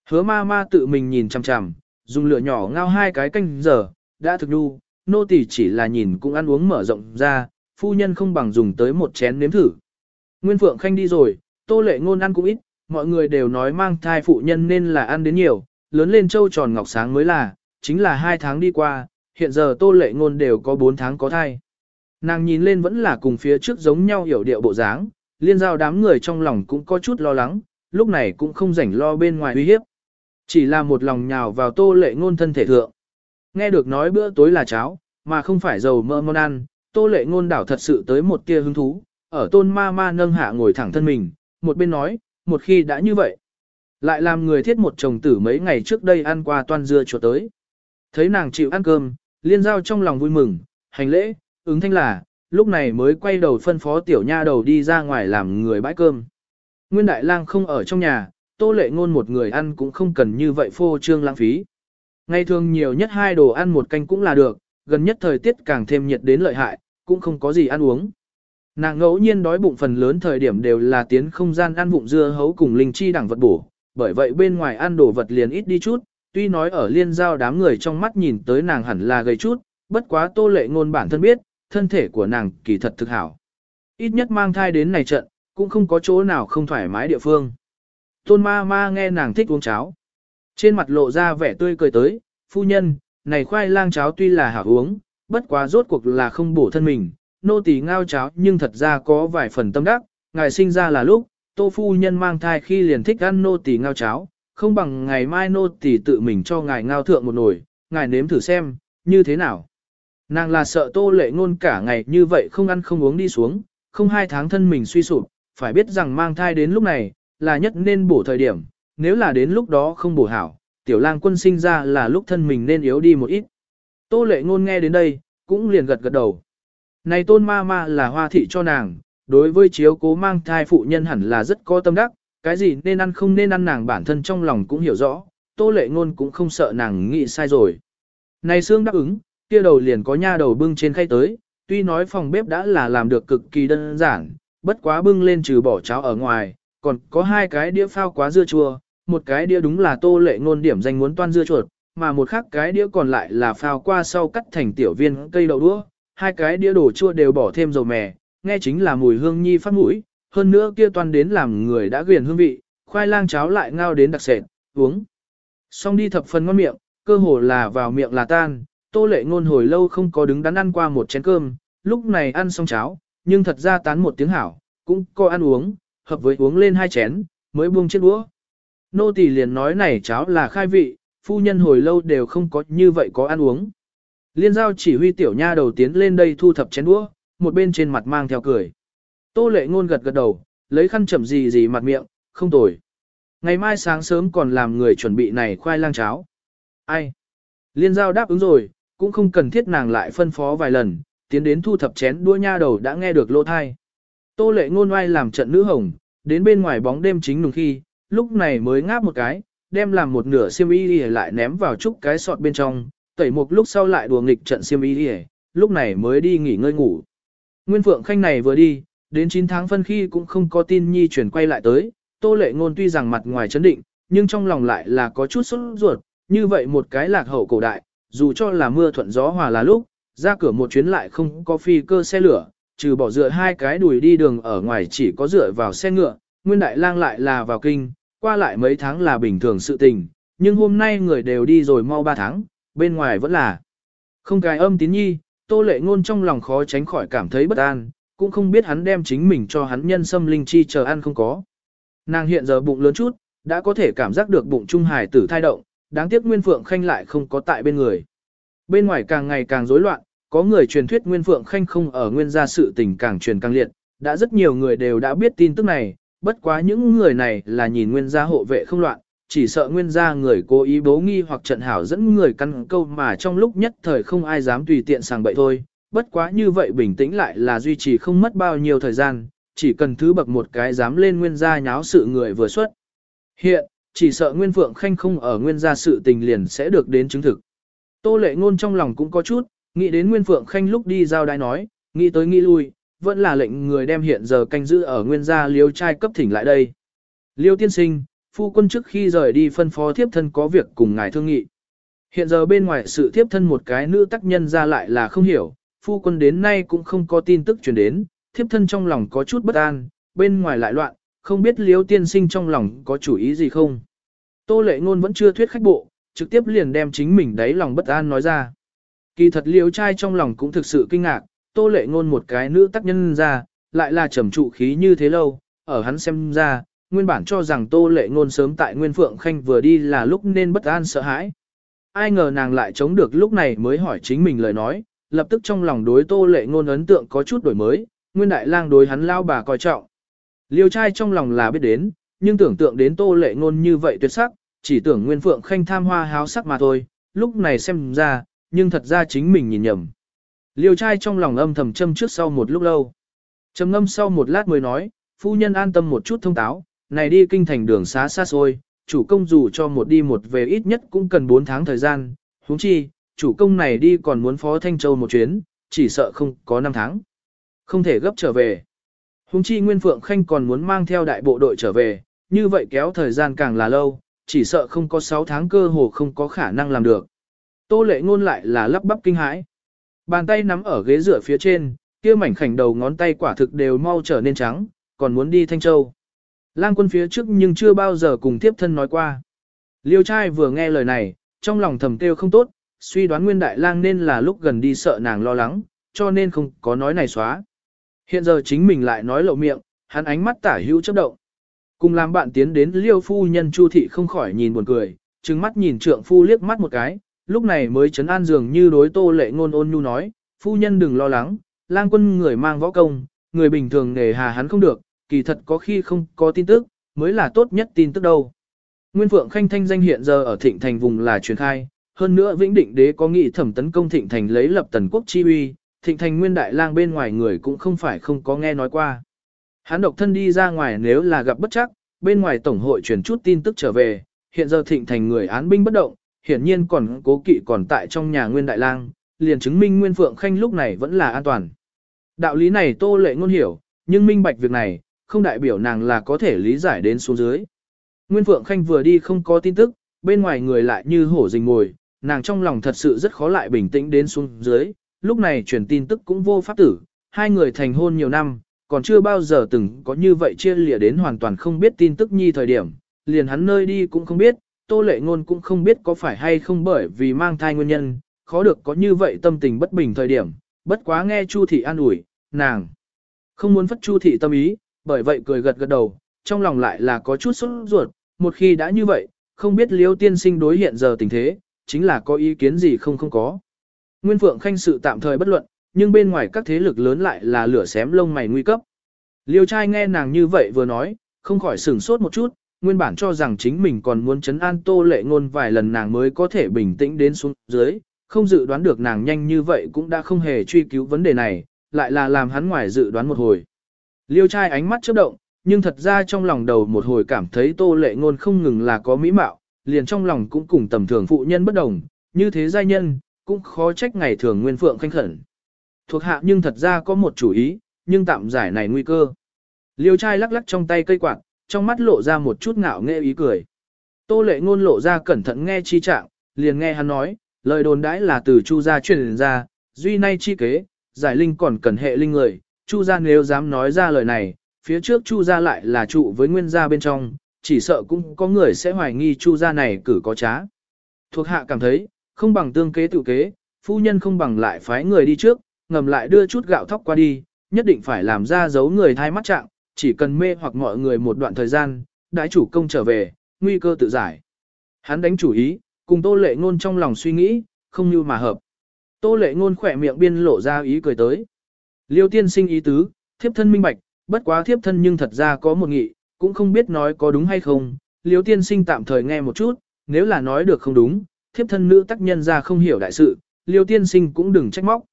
Hứa ma ma tự mình nhìn chằm chằm, dùng lửa nhỏ ngao hai cái canh giờ, đã thực đu, nô tỳ chỉ là nhìn cũng ăn uống mở rộng ra, phu nhân không bằng dùng tới một chén nếm thử. Nguyên Phượng Khanh đi rồi, tô lệ ngôn ăn cũng ít, mọi người đều nói mang thai phụ nhân nên là ăn đến nhiều, lớn lên châu tròn ngọc sáng mới là, chính là hai tháng đi qua, hiện giờ tô lệ ngôn đều có bốn tháng có thai. Nàng nhìn lên vẫn là cùng phía trước giống nhau hiểu điệu bộ dáng, liên giao đám người trong lòng cũng có chút lo lắng, lúc này cũng không rảnh lo bên ngoài uy hiếp. Chỉ là một lòng nhào vào tô lệ ngôn thân thể thượng. Nghe được nói bữa tối là cháo, mà không phải dầu mỡ món ăn, tô lệ ngôn đảo thật sự tới một kia hứng thú, ở tôn ma ma nâng hạ ngồi thẳng thân mình, một bên nói, một khi đã như vậy. Lại làm người thiết một chồng tử mấy ngày trước đây ăn qua toan dưa chuột tới. Thấy nàng chịu ăn cơm, liên giao trong lòng vui mừng, hành lễ, ứng thanh là, lúc này mới quay đầu phân phó tiểu nha đầu đi ra ngoài làm người bãi cơm. Nguyên đại lang không ở trong nhà, tô lệ ngôn một người ăn cũng không cần như vậy phô trương lãng phí. Ngày thường nhiều nhất hai đồ ăn một canh cũng là được, gần nhất thời tiết càng thêm nhiệt đến lợi hại, cũng không có gì ăn uống. Nàng ngẫu nhiên đói bụng phần lớn thời điểm đều là tiến không gian ăn vụng dưa hấu cùng linh chi đẳng vật bổ, bởi vậy bên ngoài ăn đồ vật liền ít đi chút, tuy nói ở liên giao đám người trong mắt nhìn tới nàng hẳn là gầy chút, bất quá tô lệ ngôn bản thân biết, thân thể của nàng kỳ thật thực hảo. Ít nhất mang thai đến này trận, cũng không có chỗ nào không thoải mái địa phương. Tôn ma ma nghe nàng thích uống cháo. Trên mặt lộ ra vẻ tươi cười tới, phu nhân, này khoai lang cháo tuy là hảo uống, bất quá rốt cuộc là không bổ thân mình, nô tỳ ngao cháo nhưng thật ra có vài phần tâm đắc, ngài sinh ra là lúc, tô phu nhân mang thai khi liền thích ăn nô tỳ ngao cháo, không bằng ngày mai nô tỳ tự mình cho ngài ngao thượng một nồi, ngài nếm thử xem, như thế nào. Nàng là sợ tô lệ ngôn cả ngày như vậy không ăn không uống đi xuống, không hai tháng thân mình suy sụp, phải biết rằng mang thai đến lúc này, là nhất nên bổ thời điểm, nếu là đến lúc đó không bổ hảo, tiểu lang quân sinh ra là lúc thân mình nên yếu đi một ít. Tô lệ ngôn nghe đến đây, cũng liền gật gật đầu. Này tôn ma ma là hoa thị cho nàng, đối với chiếu cố mang thai phụ nhân hẳn là rất có tâm đắc, cái gì nên ăn không nên ăn nàng bản thân trong lòng cũng hiểu rõ, tô lệ ngôn cũng không sợ nàng nghĩ sai rồi. Này xương đáp ứng, kia đầu liền có nha đầu bưng trên khay tới, tuy nói phòng bếp đã là làm được cực kỳ đơn giản, bất quá bưng lên trừ bỏ cháo ở ngoài, còn có hai cái đĩa phao quá dưa chua, một cái đĩa đúng là tô lệ ngôn điểm danh muốn toan dưa chuột, mà một khác cái đĩa còn lại là phao qua sau cắt thành tiểu viên cây đậu đũa, hai cái đĩa đồ chua đều bỏ thêm dầu mè, nghe chính là mùi hương nhi phát mũi, hơn nữa kia toan đến làm người đã ghiền hương vị, khoai lang cháo lại ngao đến đặc sệt, uống. Xong đi thập phần ngon miệng, cơ hồ là vào miệng là tan, tô lệ ngôn hồi lâu không có đứng đắn ăn qua một chén cơm, lúc này ăn xong cháo, nhưng thật ra tán một tiếng hảo, cũng có ăn uống, hợp với uống lên hai chén, mới buông chiếc đũa. Nô tỳ liền nói này cháo là khai vị, phu nhân hồi lâu đều không có như vậy có ăn uống. Liên giao chỉ huy tiểu nha đầu tiến lên đây thu thập chén đũa, một bên trên mặt mang theo cười. Tô lệ ngôn gật gật đầu, lấy khăn chậm gì gì mặt miệng, không tồi. Ngày mai sáng sớm còn làm người chuẩn bị này khoai lang cháo. Ai? Liên giao đáp ứng rồi, cũng không cần thiết nàng lại phân phó vài lần, tiến đến thu thập chén đua nha đầu đã nghe được lô thai. Tô lệ ngôn oai làm trận nữ hồng, đến bên ngoài bóng đêm chính nùng khi, lúc này mới ngáp một cái, đem làm một nửa xiêm y lại ném vào chút cái sọt bên trong, tẩy một lúc sau lại đùa nghịch trận xiêm y lúc này mới đi nghỉ ngơi ngủ. Nguyên Phượng Khanh này vừa đi, đến 9 tháng phân khi cũng không có tin nhi chuyển quay lại tới, Tô Lệ Ngôn tuy rằng mặt ngoài chấn định, nhưng trong lòng lại là có chút sốt ruột, như vậy một cái lạc hậu cổ đại, dù cho là mưa thuận gió hòa là lúc, ra cửa một chuyến lại không có phi cơ xe lửa, trừ bỏ dựa hai cái đùi đi đường ở ngoài chỉ có dựa vào xe ngựa, Nguyên Đại Lang lại là vào kinh, qua lại mấy tháng là bình thường sự tình, nhưng hôm nay người đều đi rồi mau ba tháng, bên ngoài vẫn là không cái âm tín nhi, Tô Lệ Ngôn trong lòng khó tránh khỏi cảm thấy bất an, cũng không biết hắn đem chính mình cho hắn nhân sâm linh chi chờ ăn không có. Nàng hiện giờ bụng lớn chút, đã có thể cảm giác được bụng trung hài tử thai động, đáng tiếc Nguyên Phượng Khanh lại không có tại bên người. Bên ngoài càng ngày càng rối loạn, có người truyền thuyết Nguyên Phượng Khanh không ở nguyên gia sự tình càng truyền càng liệt, đã rất nhiều người đều đã biết tin tức này, bất quá những người này là nhìn nguyên gia hộ vệ không loạn, chỉ sợ nguyên gia người cố ý bố nghi hoặc trận hảo dẫn người căn câu mà trong lúc nhất thời không ai dám tùy tiện sàng bậy thôi, bất quá như vậy bình tĩnh lại là duy trì không mất bao nhiêu thời gian, chỉ cần thứ bậc một cái dám lên nguyên gia nháo sự người vừa xuất. Hiện, chỉ sợ Nguyên Phượng Khanh không ở nguyên gia sự tình liền sẽ được đến chứng thực. Tô lệ ngôn trong lòng cũng có chút, nghĩ đến Nguyên Phượng Khanh lúc đi giao đai nói, nghĩ tới nghĩ lui, vẫn là lệnh người đem hiện giờ canh giữ ở nguyên gia liêu trai cấp thỉnh lại đây. Liêu tiên sinh, phu quân trước khi rời đi phân phó thiếp thân có việc cùng ngài thương nghị. Hiện giờ bên ngoài sự thiếp thân một cái nữ tác nhân ra lại là không hiểu, phu quân đến nay cũng không có tin tức truyền đến, thiếp thân trong lòng có chút bất an, bên ngoài lại loạn, không biết liêu tiên sinh trong lòng có chủ ý gì không. Tô lệ ngôn vẫn chưa thuyết khách bộ, trực tiếp liền đem chính mình đáy lòng bất an nói ra. Kỳ thật liêu trai trong lòng cũng thực sự kinh ngạc, tô lệ ngôn một cái nữ tác nhân ra, lại là trầm trụ khí như thế lâu, ở hắn xem ra, nguyên bản cho rằng tô lệ ngôn sớm tại Nguyên Phượng Khanh vừa đi là lúc nên bất an sợ hãi. Ai ngờ nàng lại chống được lúc này mới hỏi chính mình lời nói, lập tức trong lòng đối tô lệ ngôn ấn tượng có chút đổi mới, Nguyên Đại Lang đối hắn lao bà coi trọng. Liêu trai trong lòng là biết đến, nhưng tưởng tượng đến tô lệ ngôn như vậy tuyệt sắc, chỉ tưởng Nguyên Phượng Khanh tham hoa háo sắc mà thôi, lúc này xem ra, nhưng thật ra chính mình nhìn nhầm. Liêu trai trong lòng âm thầm châm trước sau một lúc lâu. Trầm ngâm sau một lát mới nói, phu nhân an tâm một chút thông táo, này đi kinh thành đường xá xa xôi, chủ công dù cho một đi một về ít nhất cũng cần 4 tháng thời gian, huống chi, chủ công này đi còn muốn phó Thanh Châu một chuyến, chỉ sợ không có 5 tháng. Không thể gấp trở về. Huống chi Nguyên Phượng Khanh còn muốn mang theo đại bộ đội trở về, như vậy kéo thời gian càng là lâu, chỉ sợ không có 6 tháng cơ hồ không có khả năng làm được. Tô lệ ngôn lại là lắp bắp kinh hãi. Bàn tay nắm ở ghế dựa phía trên, kia mảnh khảnh đầu ngón tay quả thực đều mau trở nên trắng, còn muốn đi Thanh Châu. Lang quân phía trước nhưng chưa bao giờ cùng tiếp thân nói qua. Liêu trai vừa nghe lời này, trong lòng thầm kêu không tốt, suy đoán nguyên đại lang nên là lúc gần đi sợ nàng lo lắng, cho nên không có nói này xóa. Hiện giờ chính mình lại nói lộ miệng, hắn ánh mắt tả hữu chấp động. Cùng làm bạn tiến đến liêu phu nhân chu thị không khỏi nhìn buồn cười, trừng mắt nhìn trượng phu liếc mắt một cái, lúc này mới chấn an dường như đối tô lệ ngôn ôn nhu nói, phu nhân đừng lo lắng, lang quân người mang võ công, người bình thường nề hà hắn không được, kỳ thật có khi không có tin tức, mới là tốt nhất tin tức đâu. Nguyên Phượng Khanh thanh danh hiện giờ ở Thịnh Thành vùng là truyền khai, hơn nữa Vĩnh Định Đế có nghị thẩm tấn công Thịnh Thành lấy lập tần quốc chi uy, Thịnh Thành Nguyên Đại Lang bên ngoài người cũng không phải không có nghe nói qua. Hắn độc thân đi ra ngoài nếu là gặp bất chắc, bên ngoài tổng hội truyền chút tin tức trở về, hiện giờ Thịnh Thành người án binh bất động, hiển nhiên còn cố kỵ còn tại trong nhà Nguyên Đại Lang, liền chứng minh Nguyên Phượng Khanh lúc này vẫn là an toàn. Đạo lý này Tô Lệ ngôn hiểu, nhưng minh bạch việc này, không đại biểu nàng là có thể lý giải đến xuống dưới. Nguyên Phượng Khanh vừa đi không có tin tức, bên ngoài người lại như hổ rình ngồi, nàng trong lòng thật sự rất khó lại bình tĩnh đến xuống dưới, lúc này truyền tin tức cũng vô pháp tử, hai người thành hôn nhiều năm, còn chưa bao giờ từng có như vậy chia lìa đến hoàn toàn không biết tin tức nhi thời điểm, liền hắn nơi đi cũng không biết, tô lệ ngôn cũng không biết có phải hay không bởi vì mang thai nguyên nhân, khó được có như vậy tâm tình bất bình thời điểm, bất quá nghe Chu thị an ủi, nàng không muốn phất Chu thị tâm ý, bởi vậy cười gật gật đầu, trong lòng lại là có chút sốt ruột, một khi đã như vậy, không biết liêu tiên sinh đối hiện giờ tình thế, chính là có ý kiến gì không không có. Nguyên Phượng Khanh sự tạm thời bất luận, nhưng bên ngoài các thế lực lớn lại là lửa xém lông mày nguy cấp. Liêu trai nghe nàng như vậy vừa nói, không khỏi sửng sốt một chút, nguyên bản cho rằng chính mình còn muốn chấn an tô lệ ngôn vài lần nàng mới có thể bình tĩnh đến xuống dưới, Không dự đoán được nàng nhanh như vậy cũng đã không hề truy cứu vấn đề này, lại là làm hắn ngoài dự đoán một hồi. Liêu trai ánh mắt chớp động, nhưng thật ra trong lòng đầu một hồi cảm thấy tô lệ ngôn không ngừng là có mỹ mạo, liền trong lòng cũng cùng tầm thường phụ nhân bất đồng, như thế giai nhân, cũng khó trách ngày thường nguyên phượng khanh khẩn. Thuộc hạ nhưng thật ra có một chủ ý, nhưng tạm giải này nguy cơ. Liêu trai lắc lắc trong tay cây quạt, trong mắt lộ ra một chút ngạo nghễ ý cười. Tô lệ ngôn lộ ra cẩn thận nghe chi trạng, liền nghe hắn nói, lời đồn đãi là từ chu gia truyền ra, duy nay chi kế, giải linh còn cần hệ linh người, chu gia nếu dám nói ra lời này, phía trước chu gia lại là trụ với nguyên gia bên trong, chỉ sợ cũng có người sẽ hoài nghi chu gia này cử có trá. Thuộc hạ cảm thấy, không bằng tương kế tự kế, phu nhân không bằng lại phái người đi trước, ngầm lại đưa chút gạo thóc qua đi, nhất định phải làm ra giấu người thai mắt trạng, chỉ cần mê hoặc mọi người một đoạn thời gian, đại chủ công trở về, nguy cơ tự giải. Hắn đánh chủ ý, cùng tô lệ ngôn trong lòng suy nghĩ, không như mà hợp. Tô lệ ngôn khỏe miệng biên lộ ra ý cười tới. Liêu tiên sinh ý tứ, thiếp thân minh bạch, bất quá thiếp thân nhưng thật ra có một nghị, cũng không biết nói có đúng hay không. Liêu tiên sinh tạm thời nghe một chút, nếu là nói được không đúng, thiếp thân nữ tác nhân ra không hiểu đại sự, liêu tiên sinh cũng đừng trách móc.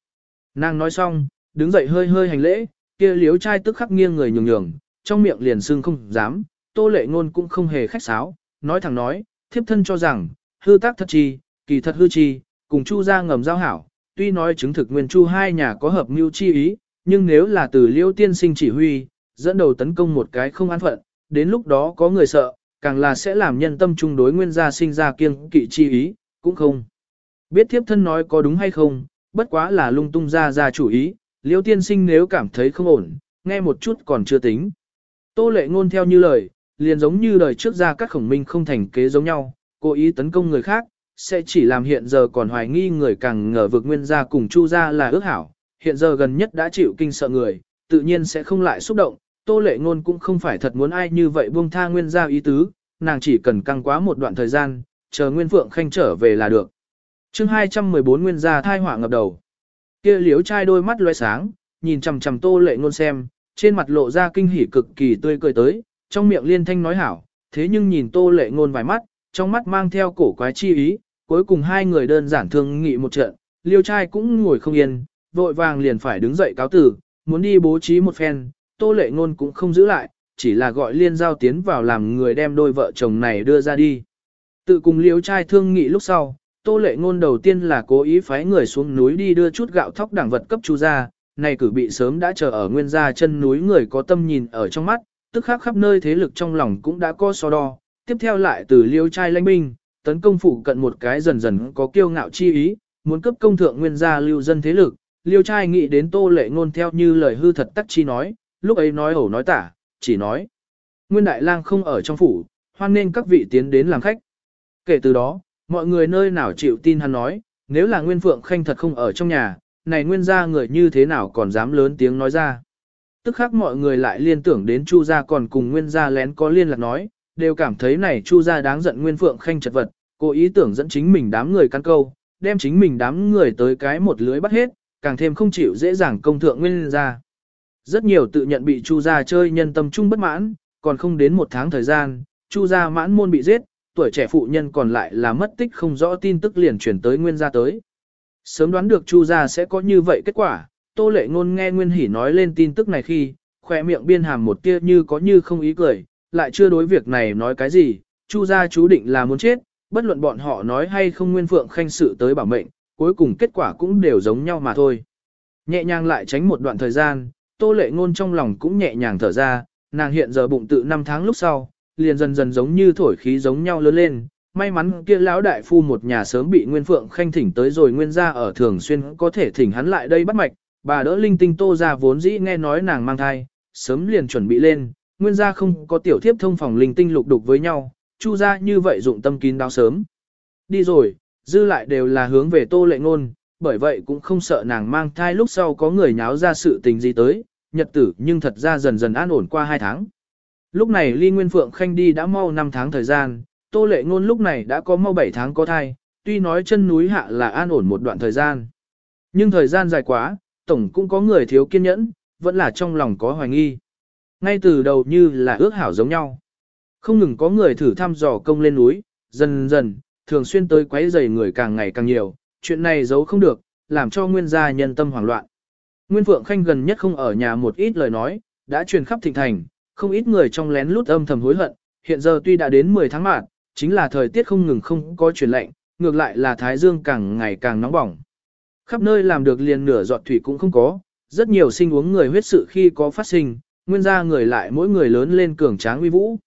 Nàng nói xong, đứng dậy hơi hơi hành lễ, kia liếu trai tức khắc nghiêng người nhường nhường, trong miệng liền sưng không dám, tô lệ ngôn cũng không hề khách sáo, nói thẳng nói, thiếp thân cho rằng, hư tác thật chi, kỳ thật hư chi, cùng chu ra ngầm giao hảo, tuy nói chứng thực nguyên chu hai nhà có hợp mưu chi ý, nhưng nếu là từ liêu tiên sinh chỉ huy, dẫn đầu tấn công một cái không an phận, đến lúc đó có người sợ, càng là sẽ làm nhân tâm chung đối nguyên gia sinh ra kiêng kỵ chi ý, cũng không. Biết thiếp thân nói có đúng hay không, bất quá là lung tung ra ra chủ ý, liêu tiên sinh nếu cảm thấy không ổn, nghe một chút còn chưa tính. Tô lệ ngôn theo như lời, liền giống như đời trước ra các khổng minh không thành kế giống nhau, cố ý tấn công người khác, sẽ chỉ làm hiện giờ còn hoài nghi người càng ngờ vực nguyên gia cùng chu gia là ước hảo, hiện giờ gần nhất đã chịu kinh sợ người, tự nhiên sẽ không lại xúc động, tô lệ ngôn cũng không phải thật muốn ai như vậy buông tha nguyên gia ý tứ, nàng chỉ cần căng quá một đoạn thời gian, chờ nguyên phượng khanh trở về là được chương 214 nguyên gia thai hỏa ngập đầu. kia liếu trai đôi mắt lóe sáng, nhìn chằm chằm tô lệ ngôn xem, trên mặt lộ ra kinh hỉ cực kỳ tươi cười tới, trong miệng liên thanh nói hảo, thế nhưng nhìn tô lệ ngôn vài mắt, trong mắt mang theo cổ quái chi ý, cuối cùng hai người đơn giản thương nghị một trận, liêu trai cũng ngồi không yên, vội vàng liền phải đứng dậy cáo tử, muốn đi bố trí một phen, tô lệ ngôn cũng không giữ lại, chỉ là gọi liên giao tiến vào làm người đem đôi vợ chồng này đưa ra đi. Tự cùng liêu trai thương nghị lúc sau, tô lệ ngôn đầu tiên là cố ý phái người xuống núi đi đưa chút gạo thóc đẳng vật cấp chú ra, này cử bị sớm đã chờ ở nguyên gia chân núi người có tâm nhìn ở trong mắt, tức khắc khắp nơi thế lực trong lòng cũng đã có so đo, tiếp theo lại từ liêu trai lãnh binh, tấn công phủ cận một cái dần dần có kiêu ngạo chi ý, muốn cấp công thượng nguyên gia lưu dân thế lực, liêu trai nghĩ đến tô lệ ngôn theo như lời hư thật tắc chi nói, lúc ấy nói ẩu nói tả, chỉ nói. Nguyên đại lang không ở trong phủ, hoan nên các vị tiến đến làm khách. Kể từ đó, mọi người nơi nào chịu tin hắn nói, nếu là nguyên phượng khanh thật không ở trong nhà, này nguyên gia người như thế nào còn dám lớn tiếng nói ra. Tức khác mọi người lại liên tưởng đến Chu gia còn cùng nguyên gia lén có liên lạc nói, đều cảm thấy này Chu gia đáng giận nguyên phượng khanh chật vật, cố ý tưởng dẫn chính mình đám người căn câu, đem chính mình đám người tới cái một lưới bắt hết, càng thêm không chịu dễ dàng công thượng nguyên gia. Rất nhiều tự nhận bị Chu gia chơi nhân tâm trung bất mãn, còn không đến một tháng thời gian, Chu gia mãn môn bị giết, tuổi trẻ phụ nhân còn lại là mất tích không rõ tin tức liền chuyển tới nguyên gia tới. Sớm đoán được Chu gia sẽ có như vậy kết quả, Tô Lệ Ngôn nghe Nguyên Hỷ nói lên tin tức này khi, khóe miệng biên hàm một tia như có như không ý cười, lại chưa đối việc này nói cái gì, Chu gia chú định là muốn chết, bất luận bọn họ nói hay không Nguyên Phượng khanh sự tới bảo mệnh, cuối cùng kết quả cũng đều giống nhau mà thôi. Nhẹ nhàng lại tránh một đoạn thời gian, Tô Lệ Ngôn trong lòng cũng nhẹ nhàng thở ra, nàng hiện giờ bụng tự năm tháng lúc sau, liền dần dần giống như thổi khí giống nhau lớn lên, may mắn kia lão đại phu một nhà sớm bị Nguyên Phượng Khanh thỉnh tới rồi Nguyên gia ở thường xuyên có thể thỉnh hắn lại đây bắt mạch, bà đỡ linh tinh tô ra vốn dĩ nghe nói nàng mang thai, sớm liền chuẩn bị lên, Nguyên gia không có tiểu thiếp thông phòng linh tinh lục đục với nhau, chu gia như vậy dụng tâm kín đáo sớm. Đi rồi, dư lại đều là hướng về tô lệ ngôn, bởi vậy cũng không sợ nàng mang thai lúc sau có người nháo ra sự tình gì tới, nhật tử nhưng thật ra dần dần an ổn qua hai tháng. Lúc này Ly Nguyên Phượng Khanh đi đã mau 5 tháng thời gian, Tô Lệ Ngôn lúc này đã có mau 7 tháng có thai, tuy nói chân núi hạ là an ổn một đoạn thời gian. Nhưng thời gian dài quá, tổng cũng có người thiếu kiên nhẫn, vẫn là trong lòng có hoài nghi. Ngay từ đầu như là ước hảo giống nhau. Không ngừng có người thử thăm dò công lên núi, dần dần, thường xuyên tới quấy rầy người càng ngày càng nhiều, chuyện này giấu không được, làm cho nguyên gia nhân tâm hoảng loạn. Nguyên Phượng Khanh gần nhất không ở nhà một ít lời nói, đã truyền khắp thịnh thành, không ít người trong lén lút âm thầm hối hận, hiện giờ tuy đã đến 10 tháng mạng, chính là thời tiết không ngừng không có chuyển lạnh, ngược lại là thái dương càng ngày càng nóng bỏng. Khắp nơi làm được liền nửa giọt thủy cũng không có, rất nhiều sinh uống người huyết sự khi có phát sinh, nguyên gia người lại mỗi người lớn lên cường tráng uy vũ.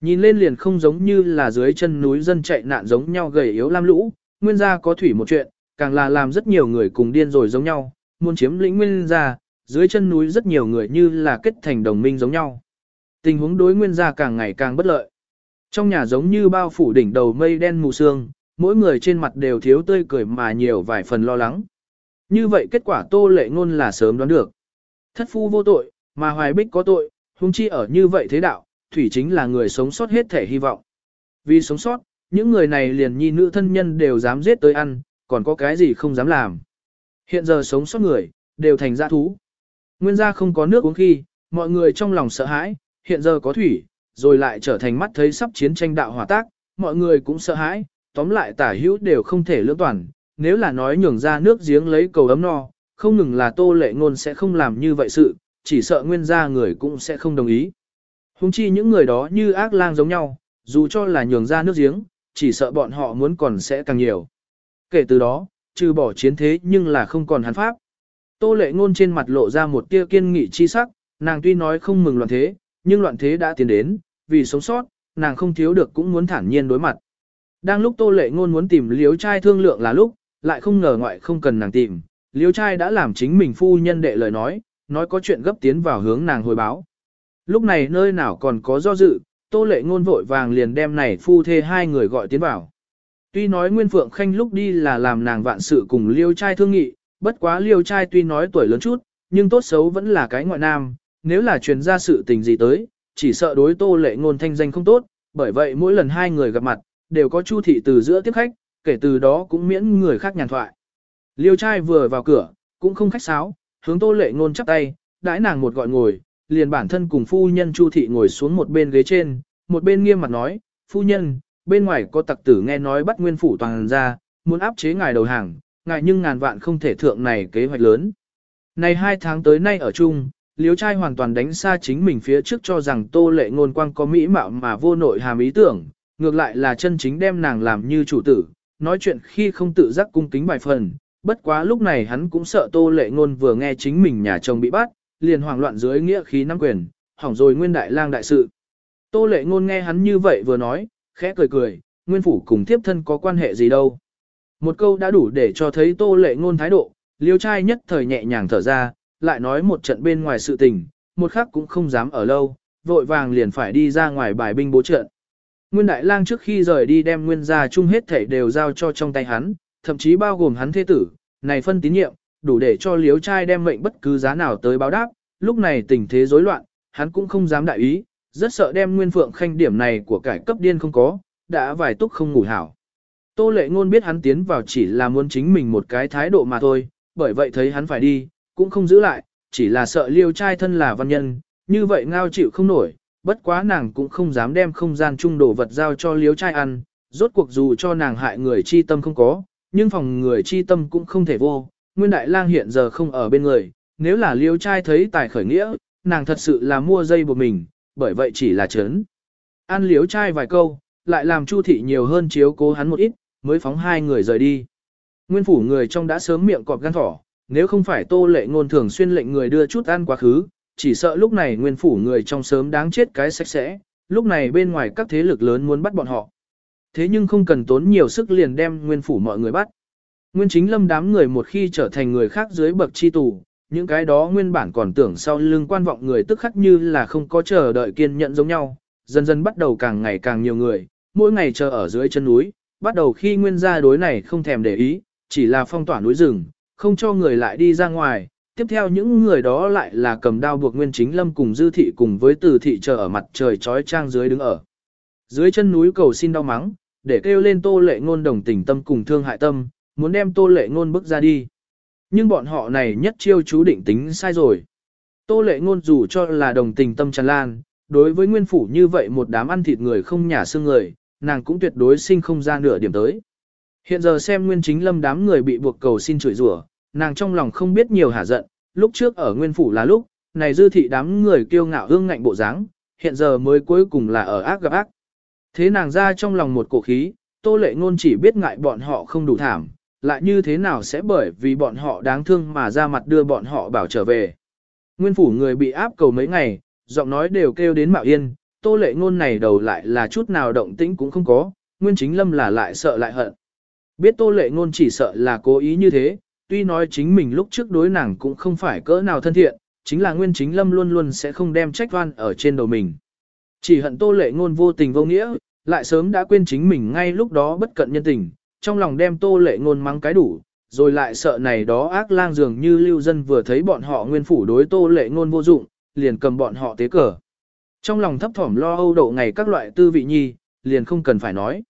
Nhìn lên liền không giống như là dưới chân núi dân chạy nạn giống nhau gầy yếu lam lũ, nguyên gia có thủy một chuyện, càng là làm rất nhiều người cùng điên rồi giống nhau, muốn chiếm lĩnh nguyên gia, dưới chân núi rất nhiều người như là kết thành đồng minh giống nhau. Tình huống đối nguyên gia càng ngày càng bất lợi. Trong nhà giống như bao phủ đỉnh đầu mây đen mù sương, mỗi người trên mặt đều thiếu tươi cười mà nhiều vài phần lo lắng. Như vậy kết quả tô lệ ngôn là sớm đoán được. Thất phu vô tội, mà hoài bích có tội, huống chi ở như vậy thế đạo, thủy chính là người sống sót hết thể hy vọng. Vì sống sót, những người này liền nhi nữ thân nhân đều dám giết tới ăn, còn có cái gì không dám làm. Hiện giờ sống sót người, đều thành dã thú. Nguyên gia không có nước uống khi, mọi người trong lòng sợ hãi, hiện giờ có thủy, rồi lại trở thành mắt thấy sắp chiến tranh đạo hỏa tác, mọi người cũng sợ hãi, tóm lại tả hữu đều không thể lưỡng toàn, nếu là nói nhường ra nước giếng lấy cầu ấm no, không ngừng là tô lệ ngôn sẽ không làm như vậy sự, chỉ sợ nguyên gia người cũng sẽ không đồng ý. Hùng chi những người đó như ác lang giống nhau, dù cho là nhường ra nước giếng, chỉ sợ bọn họ muốn còn sẽ càng nhiều. Kể từ đó, trừ bỏ chiến thế nhưng là không còn hắn pháp. Tô lệ ngôn trên mặt lộ ra một tia kiên nghị chi sắc, nàng tuy nói không mừng loạn thế, nhưng loạn thế đã tiến đến, vì sống sót, nàng không thiếu được cũng muốn thản nhiên đối mặt. Đang lúc tô lệ ngôn muốn tìm liếu trai thương lượng là lúc, lại không ngờ ngoại không cần nàng tìm, liếu trai đã làm chính mình phu nhân đệ lời nói, nói có chuyện gấp tiến vào hướng nàng hồi báo. Lúc này nơi nào còn có do dự, tô lệ ngôn vội vàng liền đem này phu thê hai người gọi tiến vào. Tuy nói Nguyên Phượng Khanh lúc đi là làm nàng vạn sự cùng liêu trai thương nghị, bất quá liêu trai tuy nói tuổi lớn chút, nhưng tốt xấu vẫn là cái ngoại nam, nếu là truyền ra sự tình gì tới, chỉ sợ đối tô lệ ngôn thanh danh không tốt, bởi vậy mỗi lần hai người gặp mặt, đều có chu thị từ giữa tiếp khách, kể từ đó cũng miễn người khác nhàn thoại. Liêu trai vừa vào cửa, cũng không khách sáo, hướng tô lệ ngôn chắp tay, đãi nàng một gọi ngồi, liền bản thân cùng phu nhân chu thị ngồi xuống một bên ghế trên, một bên nghiêm mặt nói, phu nhân, bên ngoài có tặc tử nghe nói bắt nguyên phủ toàn ra, muốn áp chế ngài đầu hàng, ngài nhưng ngàn vạn không thể thượng này kế hoạch lớn. Này hai tháng tới nay ở chung, liếu trai hoàn toàn đánh xa chính mình phía trước cho rằng tô lệ ngôn quang có mỹ mạo mà vô nội hàm ý tưởng, ngược lại là chân chính đem nàng làm như chủ tử, nói chuyện khi không tự giác cung kính bài phần. Bất quá lúc này hắn cũng sợ tô lệ ngôn vừa nghe chính mình nhà chồng bị bắt, liền hoảng loạn dưới nghĩa khí nắm quyền, hỏng rồi nguyên đại lang đại sự. Tô lệ ngôn nghe hắn như vậy vừa nói, khẽ cười cười, nguyên phủ cùng thiếp thân có quan hệ gì đâu. Một câu đã đủ để cho thấy tô lệ ngôn thái độ, liêu trai nhất thời nhẹ nhàng thở ra, lại nói một trận bên ngoài sự tình, một khắc cũng không dám ở lâu, vội vàng liền phải đi ra ngoài bài binh bố trận. Nguyên Đại Lang trước khi rời đi đem nguyên gia chung hết thảy đều giao cho trong tay hắn, thậm chí bao gồm hắn thế tử, này phân tín nhiệm, đủ để cho liếu trai đem mệnh bất cứ giá nào tới báo đáp, lúc này tình thế rối loạn, hắn cũng không dám đại ý, rất sợ đem nguyên phượng khanh điểm này của cải cấp điên không có, đã vài túc không ngủ hảo. Tô lệ ngôn biết hắn tiến vào chỉ là muốn chính mình một cái thái độ mà thôi, bởi vậy thấy hắn phải đi, cũng không giữ lại, chỉ là sợ liêu trai thân là văn nhân, như vậy ngao chịu không nổi, bất quá nàng cũng không dám đem không gian trung đồ vật giao cho liêu trai ăn, rốt cuộc dù cho nàng hại người chi tâm không có, nhưng phòng người chi tâm cũng không thể vô, nguyên đại lang hiện giờ không ở bên người, nếu là liêu trai thấy tài khởi nghĩa, nàng thật sự là mua dây buộc mình, bởi vậy chỉ là chấn. An liếu trai vài câu, lại làm chu thị nhiều hơn chiếu cố hắn một ít, mới phóng hai người rời đi. Nguyên phủ người trong đã sớm miệng cọp gan thỏ, nếu không phải tô lệ ngôn thường xuyên lệnh người đưa chút ăn quá khứ, chỉ sợ lúc này nguyên phủ người trong sớm đáng chết cái sạch sẽ, lúc này bên ngoài các thế lực lớn muốn bắt bọn họ. Thế nhưng không cần tốn nhiều sức liền đem nguyên phủ mọi người bắt. Nguyên chính lâm đám người một khi trở thành người khác dưới bậc chi tù, những cái đó nguyên bản còn tưởng sau lưng quan vọng người tức khắc như là không có chờ đợi kiên nhẫn giống nhau, dần dần bắt đầu càng ngày càng nhiều người, mỗi ngày chờ ở dưới chân núi, bắt đầu khi nguyên gia đối này không thèm để ý, chỉ là phong tỏa núi rừng, không cho người lại đi ra ngoài. Tiếp theo những người đó lại là cầm đao buộc Nguyên Chính Lâm cùng Dư Thị cùng với Từ Thị chờ ở mặt trời trói trang dưới đứng ở. Dưới chân núi cầu xin đau mắng, để kêu lên tô lệ ngôn đồng tình tâm cùng thương hại tâm, muốn đem tô lệ ngôn bước ra đi. Nhưng bọn họ này nhất chiêu chú định tính sai rồi. Tô lệ ngôn dù cho là đồng tình tâm tràn lan, đối với nguyên phủ như vậy một đám ăn thịt người không nhả xương người, nàng cũng tuyệt đối sinh không ra nửa điểm tới. Hiện giờ xem nguyên chính lâm đám người bị buộc cầu xin chửi rủa, nàng trong lòng không biết nhiều hả giận, lúc trước ở nguyên phủ là lúc, này dư thị đám người kiêu ngạo hương ngạnh bộ dáng, hiện giờ mới cuối cùng là ở ác gặp ác. Thế nàng ra trong lòng một cổ khí, tô lệ ngôn chỉ biết ngại bọn họ không đủ thảm, lại như thế nào sẽ bởi vì bọn họ đáng thương mà ra mặt đưa bọn họ bảo trở về. Nguyên phủ người bị áp cầu mấy ngày, giọng nói đều kêu đến mạo yên, tô lệ ngôn này đầu lại là chút nào động tĩnh cũng không có, nguyên chính lâm là lại sợ lại hận. Biết tô lệ ngôn chỉ sợ là cố ý như thế, tuy nói chính mình lúc trước đối nàng cũng không phải cỡ nào thân thiện, chính là nguyên chính lâm luôn luôn sẽ không đem trách oan ở trên đầu mình. Chỉ hận tô lệ ngôn vô tình vô nghĩa, lại sớm đã quên chính mình ngay lúc đó bất cận nhân tình, trong lòng đem tô lệ ngôn mắng cái đủ, rồi lại sợ này đó ác lang dường như lưu dân vừa thấy bọn họ nguyên phủ đối tô lệ ngôn vô dụng, liền cầm bọn họ tế cờ. Trong lòng thấp thỏm lo âu độ ngày các loại tư vị nhi, liền không cần phải nói.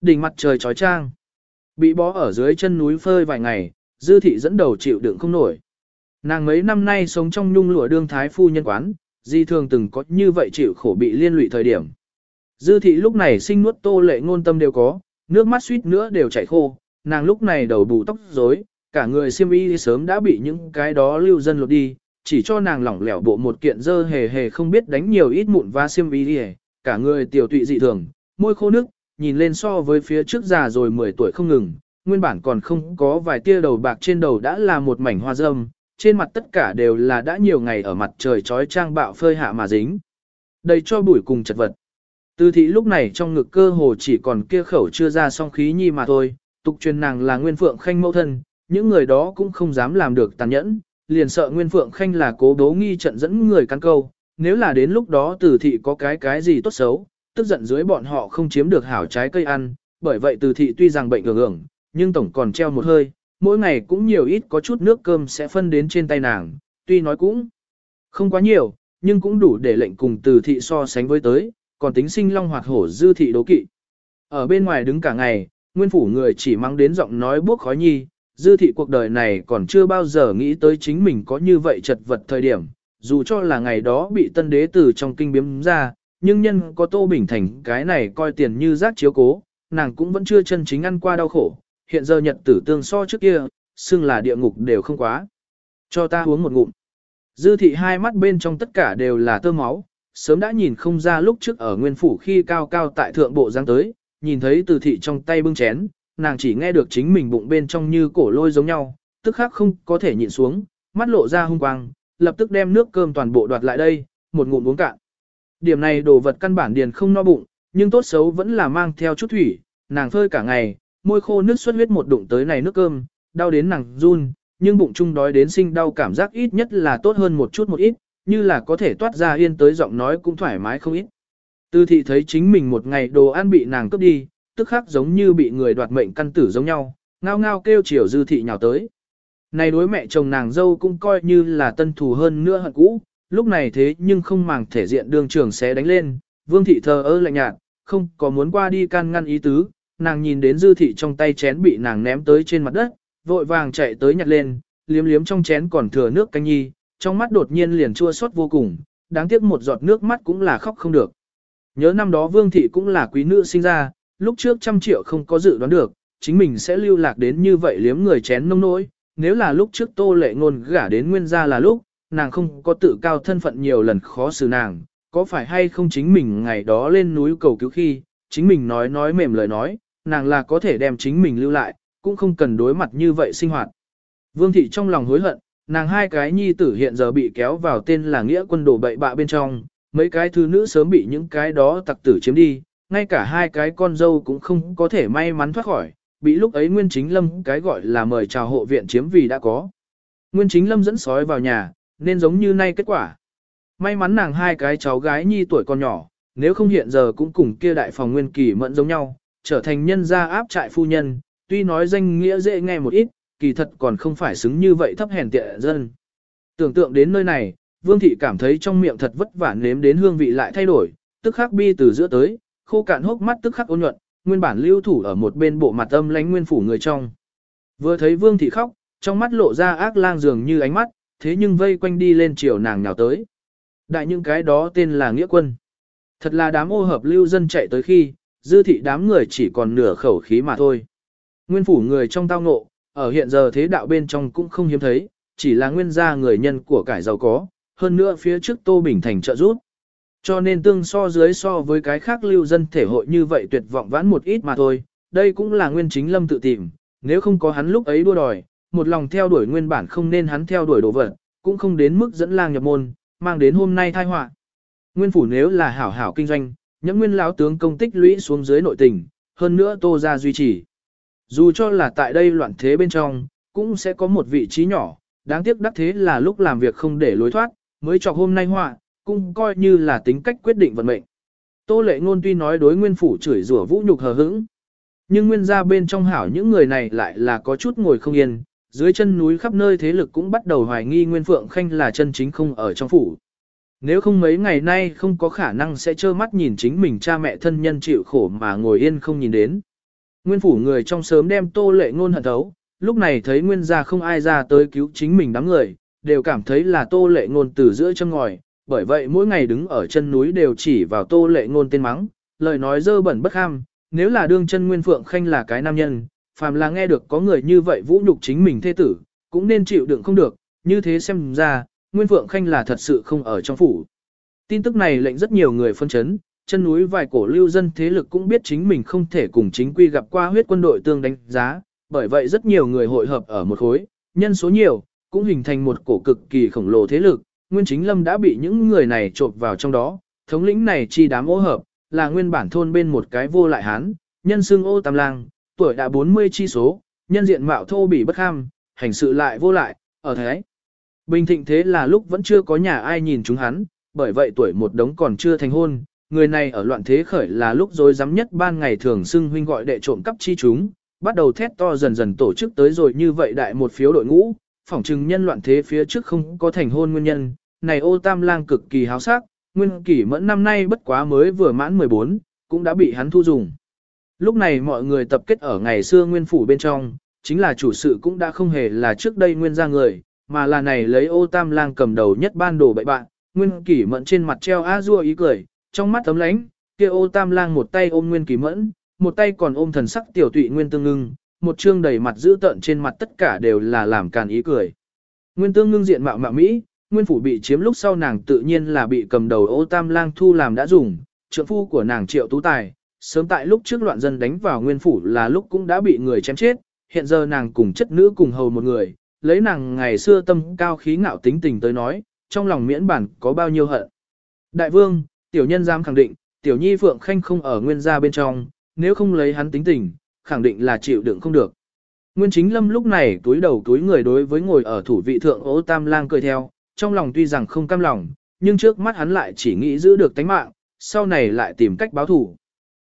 Đỉnh mặt trời trói trang. Bị bó ở dưới chân núi phơi vài ngày, dư thị dẫn đầu chịu đựng không nổi. Nàng mấy năm nay sống trong nhung lụa đương thái phu nhân quán, di thường từng có như vậy chịu khổ bị liên lụy thời điểm. Dư thị lúc này sinh nuốt tô lệ ngôn tâm đều có, nước mắt suýt nữa đều chảy khô, nàng lúc này đầu bù tóc rối, cả người xiêm y sớm đã bị những cái đó lưu dân lột đi, chỉ cho nàng lỏng lẻo bộ một kiện dơ hề hề không biết đánh nhiều ít mụn và xiêm y cả người tiểu tụy dị thường, môi khô nước, nhìn lên so với phía trước già rồi 10 tuổi không ngừng, nguyên bản còn không có vài tia đầu bạc trên đầu đã là một mảnh hoa râm, trên mặt tất cả đều là đã nhiều ngày ở mặt trời trói trang bạo phơi hạ mà dính. Đầy cho bụi cùng chật vật. Tư thị lúc này trong ngực cơ hồ chỉ còn kia khẩu chưa ra song khí nhi mà thôi, tục truyền nàng là Nguyên Phượng Khanh mẫu thân, những người đó cũng không dám làm được tàn nhẫn, liền sợ Nguyên Phượng Khanh là cố đố nghi trận dẫn người căn câu, nếu là đến lúc đó từ thị có cái cái gì tốt xấu, tức giận dưới bọn họ không chiếm được hảo trái cây ăn, bởi vậy từ thị tuy rằng bệnh ngưỡng ngưỡng, nhưng tổng còn treo một hơi, mỗi ngày cũng nhiều ít có chút nước cơm sẽ phân đến trên tay nàng, tuy nói cũng không quá nhiều, nhưng cũng đủ để lệnh cùng từ thị so sánh với tới, còn tính sinh long hoạt hổ dư thị đố kỵ. Ở bên ngoài đứng cả ngày, nguyên phủ người chỉ mang đến giọng nói buốc khói nhi, dư thị cuộc đời này còn chưa bao giờ nghĩ tới chính mình có như vậy chật vật thời điểm, dù cho là ngày đó bị tân đế từ trong kinh biếm ra, nhưng nhân có tô bình thành cái này coi tiền như rác chiếu cố, nàng cũng vẫn chưa chân chính ăn qua đau khổ, hiện giờ nhật tử tương so trước kia, xưng là địa ngục đều không quá. Cho ta uống một ngụm. Dư thị hai mắt bên trong tất cả đều là tơ máu, sớm đã nhìn không ra lúc trước ở nguyên phủ khi cao cao tại thượng bộ giang tới, nhìn thấy từ thị trong tay bưng chén, nàng chỉ nghe được chính mình bụng bên trong như cổ lôi giống nhau, tức khắc không có thể nhịn xuống, mắt lộ ra hung quang, lập tức đem nước cơm toàn bộ đoạt lại đây, một ngụm uống cạn. Điểm này đồ vật căn bản điền không no bụng, nhưng tốt xấu vẫn là mang theo chút thủy, nàng phơi cả ngày, môi khô nước xuất huyết một đụng tới này nước cơm, đau đến nàng run, nhưng bụng chung đói đến sinh đau cảm giác ít nhất là tốt hơn một chút một ít, như là có thể toát ra yên tới giọng nói cũng thoải mái không ít. Tư thị thấy chính mình một ngày đồ ăn bị nàng cướp đi, tức khắc giống như bị người đoạt mệnh căn tử giống nhau, ngao ngao kêu chiều dư thị nhào tới. Này đối mẹ chồng nàng dâu cũng coi như là tân thù hơn nữa hận cũ, lúc này thế nhưng không màng thể diện đường trường sẽ đánh lên, vương thị thờ ơ lạnh nhạt, không có muốn qua đi can ngăn ý tứ, nàng nhìn đến dư thị trong tay chén bị nàng ném tới trên mặt đất, vội vàng chạy tới nhặt lên, liếm liếm trong chén còn thừa nước canh nhi, trong mắt đột nhiên liền chua xót vô cùng, đáng tiếc một giọt nước mắt cũng là khóc không được. Nhớ năm đó vương thị cũng là quý nữ sinh ra, lúc trước trăm triệu không có dự đoán được, chính mình sẽ lưu lạc đến như vậy liếm người chén nông nỗi, nếu là lúc trước tô lệ ngôn gả đến nguyên gia là lúc, nàng không có tự cao thân phận nhiều lần khó xử nàng, có phải hay không chính mình ngày đó lên núi cầu cứu khi, chính mình nói nói mềm lời nói, nàng là có thể đem chính mình lưu lại, cũng không cần đối mặt như vậy sinh hoạt. Vương thị trong lòng hối hận, nàng hai cái nhi tử hiện giờ bị kéo vào tên là nghĩa quân đồ bậy bạ bên trong, mấy cái thứ nữ sớm bị những cái đó tặc tử chiếm đi, ngay cả hai cái con dâu cũng không có thể may mắn thoát khỏi, bị lúc ấy Nguyên Chính Lâm cái gọi là mời chào hộ viện chiếm vì đã có. Nguyên Chính Lâm dẫn sói vào nhà, nên giống như nay kết quả. May mắn nàng hai cái cháu gái nhi tuổi còn nhỏ, nếu không hiện giờ cũng cùng kia đại phòng Nguyên Kỳ mẫn giống nhau, trở thành nhân gia áp trại phu nhân, tuy nói danh nghĩa dễ nghe một ít, kỳ thật còn không phải xứng như vậy thấp hèn tiện dân. Tưởng tượng đến nơi này, Vương thị cảm thấy trong miệng thật vất vả nếm đến hương vị lại thay đổi, tức khắc bi từ giữa tới, khô cạn hốc mắt tức khắc ôn nhuận, nguyên bản lưu thủ ở một bên bộ mặt âm lánh nguyên phủ người trong. Vừa thấy Vương thị khóc, trong mắt lộ ra ác lang dường như ánh mắt, thế nhưng vây quanh đi lên chiều nàng nhào tới. Đại những cái đó tên là nghĩa quân. Thật là đám ô hợp lưu dân chạy tới khi, dư thị đám người chỉ còn nửa khẩu khí mà thôi. Nguyên phủ người trong tao ngộ, ở hiện giờ thế đạo bên trong cũng không hiếm thấy, chỉ là nguyên gia người nhân của cải giàu có, hơn nữa phía trước Tô Bình Thành trợ giúp. Cho nên tương so dưới so với cái khác lưu dân thể hội như vậy tuyệt vọng vãn một ít mà thôi, đây cũng là nguyên chính lâm tự tìm, nếu không có hắn lúc ấy đua đòi, một lòng theo đuổi nguyên bản không nên hắn theo đuổi đồ vật, cũng không đến mức dẫn lang nhập môn, mang đến hôm nay tai họa. Nguyên phủ nếu là hảo hảo kinh doanh, những nguyên lão tướng công tích lũy xuống dưới nội tình, hơn nữa tô gia duy trì. Dù cho là tại đây loạn thế bên trong, cũng sẽ có một vị trí nhỏ, đáng tiếc đắc thế là lúc làm việc không để lối thoát, mới chọc hôm nay họa, cũng coi như là tính cách quyết định vận mệnh. Tô lệ ngôn tuy nói đối nguyên phủ chửi rủa vũ nhục hờ hững, nhưng nguyên gia bên trong hảo những người này lại là có chút ngồi không yên, dưới chân núi khắp nơi thế lực cũng bắt đầu hoài nghi nguyên phượng khanh là chân chính không ở trong phủ. Nếu không mấy ngày nay không có khả năng sẽ trơ mắt nhìn chính mình cha mẹ thân nhân chịu khổ mà ngồi yên không nhìn đến. Nguyên phủ người trong sớm đem tô lệ ngôn hận thấu, lúc này thấy nguyên gia không ai ra tới cứu chính mình đám người, đều cảm thấy là tô lệ ngôn từ giữa chân ngòi, bởi vậy mỗi ngày đứng ở chân núi đều chỉ vào tô lệ ngôn tên mắng, lời nói dơ bẩn bất ham, nếu là đương chân nguyên phượng khanh là cái nam nhân, phàm là nghe được có người như vậy vũ nhục chính mình thê tử, cũng nên chịu đựng không được, như thế xem ra, nguyên phượng khanh là thật sự không ở trong phủ. Tin tức này lệnh rất nhiều người phân chấn, chân núi vài cổ lưu dân thế lực cũng biết chính mình không thể cùng chính quy gặp qua huyết quân đội tương đánh giá, bởi vậy rất nhiều người hội hợp ở một khối, nhân số nhiều, cũng hình thành một cổ cực kỳ khổng lồ thế lực, Nguyên Chính Lâm đã bị những người này trộn vào trong đó, thống lĩnh này chi đám ô hợp, là nguyên bản thôn bên một cái vô lại hán, nhân xương ô tam lang, tuổi đã 40 chi số, nhân diện mạo thô bỉ bất ham, hành sự lại vô lại, ở thế. Bình thịnh thế là lúc vẫn chưa có nhà ai nhìn chúng hắn, bởi vậy tuổi một đống còn chưa thành hôn, người này ở loạn thế khởi là lúc rồi dám nhất ban ngày thường xưng huynh gọi đệ trộm cắp chi chúng, bắt đầu thét to dần dần tổ chức tới rồi như vậy đại một phiếu đội ngũ, phỏng chừng nhân loạn thế phía trước không có thành hôn nguyên nhân, này ô tam lang cực kỳ háo sắc, nguyên kỷ mẫn năm nay bất quá mới vừa mãn 14, cũng đã bị hắn thu dùng. Lúc này mọi người tập kết ở ngày xưa nguyên phủ bên trong, chính là chủ sự cũng đã không hề là trước đây nguyên ra người, mà là này lấy ô tam lang cầm đầu nhất ban đồ bậy bạn, nguyên kỷ mẫn trên mặt treo a dua ý cười, trong mắt tấm lánh, kia ô tam lang một tay ôm nguyên kỷ mẫn, một tay còn ôm thần sắc tiểu tụy nguyên tương ngưng, một trương đầy mặt giữ tợn trên mặt tất cả đều là làm càn ý cười. Nguyên tương ngưng diện mạo mạo Mỹ, nguyên phủ bị chiếm lúc sau nàng tự nhiên là bị cầm đầu ô tam lang thu làm đã dùng, trượng phu của nàng triệu tú tài, sớm tại lúc trước loạn dân đánh vào nguyên phủ là lúc cũng đã bị người chém chết, hiện giờ nàng cùng chất nữ cùng hầu một người, lấy nàng ngày xưa tâm cao khí ngạo tính tình tới nói, trong lòng miễn bản có bao nhiêu hận. Đại vương, tiểu nhân dám khẳng định, tiểu nhi phượng khanh không ở nguyên gia bên trong, nếu không lấy hắn tính tình, khẳng định là chịu đựng không được. Nguyên chính lâm lúc này túi đầu túi người đối với ngồi ở thủ vị thượng ố tam lang cười theo, trong lòng tuy rằng không cam lòng, nhưng trước mắt hắn lại chỉ nghĩ giữ được tánh mạng, sau này lại tìm cách báo thủ.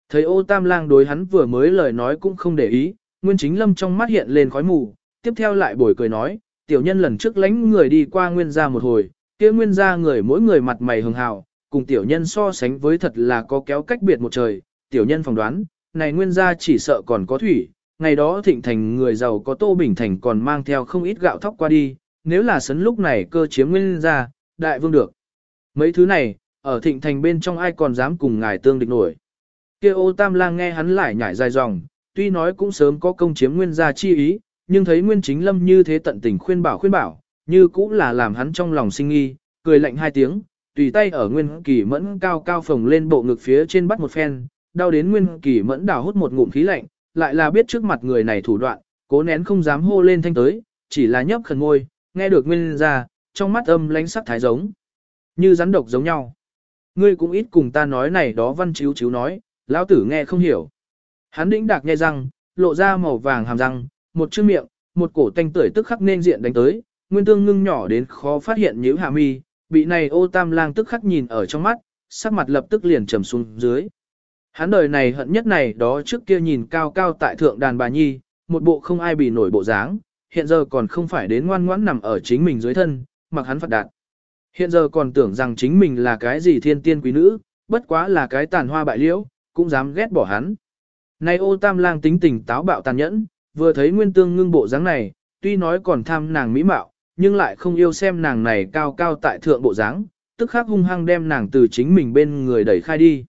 Thấy ô tam lang đối hắn vừa mới lời nói cũng không để ý, Nguyên chính lâm trong mắt hiện lên khói mù, tiếp theo lại bồi cười nói, tiểu nhân lần trước lánh người đi qua nguyên gia một hồi, kia nguyên gia người mỗi người mặt mày hường hào, cùng tiểu nhân so sánh với thật là có kéo cách biệt một trời, tiểu nhân phỏng đoán, này nguyên gia chỉ sợ còn có thủy, ngày đó thịnh thành người giàu có tô bình thành còn mang theo không ít gạo thóc qua đi, nếu là sấn lúc này cơ chiếm nguyên gia, đại vương được. Mấy thứ này, ở thịnh thành bên trong ai còn dám cùng ngài tương địch nổi kia ô tam lang nghe hắn lại nhảy dài dòng, tuy nói cũng sớm có công chiếm nguyên gia chi ý, nhưng thấy nguyên chính lâm như thế tận tình khuyên bảo khuyên bảo, như cũng là làm hắn trong lòng sinh nghi, cười lạnh hai tiếng, tùy tay ở nguyên kỳ mẫn cao cao phồng lên bộ ngực phía trên bắt một phen, đau đến nguyên kỳ mẫn đào hút một ngụm khí lạnh, lại là biết trước mặt người này thủ đoạn, cố nén không dám hô lên thanh tới, chỉ là nhấp khẩn ngôi, nghe được nguyên ra, trong mắt âm lánh sắc thái giống, như rắn độc giống nhau. Ngươi cũng ít cùng ta nói này đó văn chiếu chiếu nói, lão tử nghe không hiểu. Hắn đĩnh đạc nghe răng, lộ ra màu vàng hàm răng, một chữ miệng, một cổ tanh tưởi tức khắc nên diện đánh tới, nguyên tương ngưng nhỏ đến khó phát hiện nhíu hạ mi, bị này ô tam lang tức khắc nhìn ở trong mắt, sắc mặt lập tức liền trầm xuống dưới. Hắn đời này hận nhất này đó trước kia nhìn cao cao tại thượng đàn bà nhi, một bộ không ai bị nổi bộ dáng, hiện giờ còn không phải đến ngoan ngoãn nằm ở chính mình dưới thân, mặc hắn phạt đạt. Hiện giờ còn tưởng rằng chính mình là cái gì thiên tiên quý nữ, bất quá là cái tàn hoa bại liễu, cũng dám ghét bỏ hắn. Nay ô tam lang tính tình táo bạo tàn nhẫn, vừa thấy nguyên tương ngưng bộ dáng này, tuy nói còn tham nàng mỹ mạo, nhưng lại không yêu xem nàng này cao cao tại thượng bộ dáng, tức khắc hung hăng đem nàng từ chính mình bên người đẩy khai đi.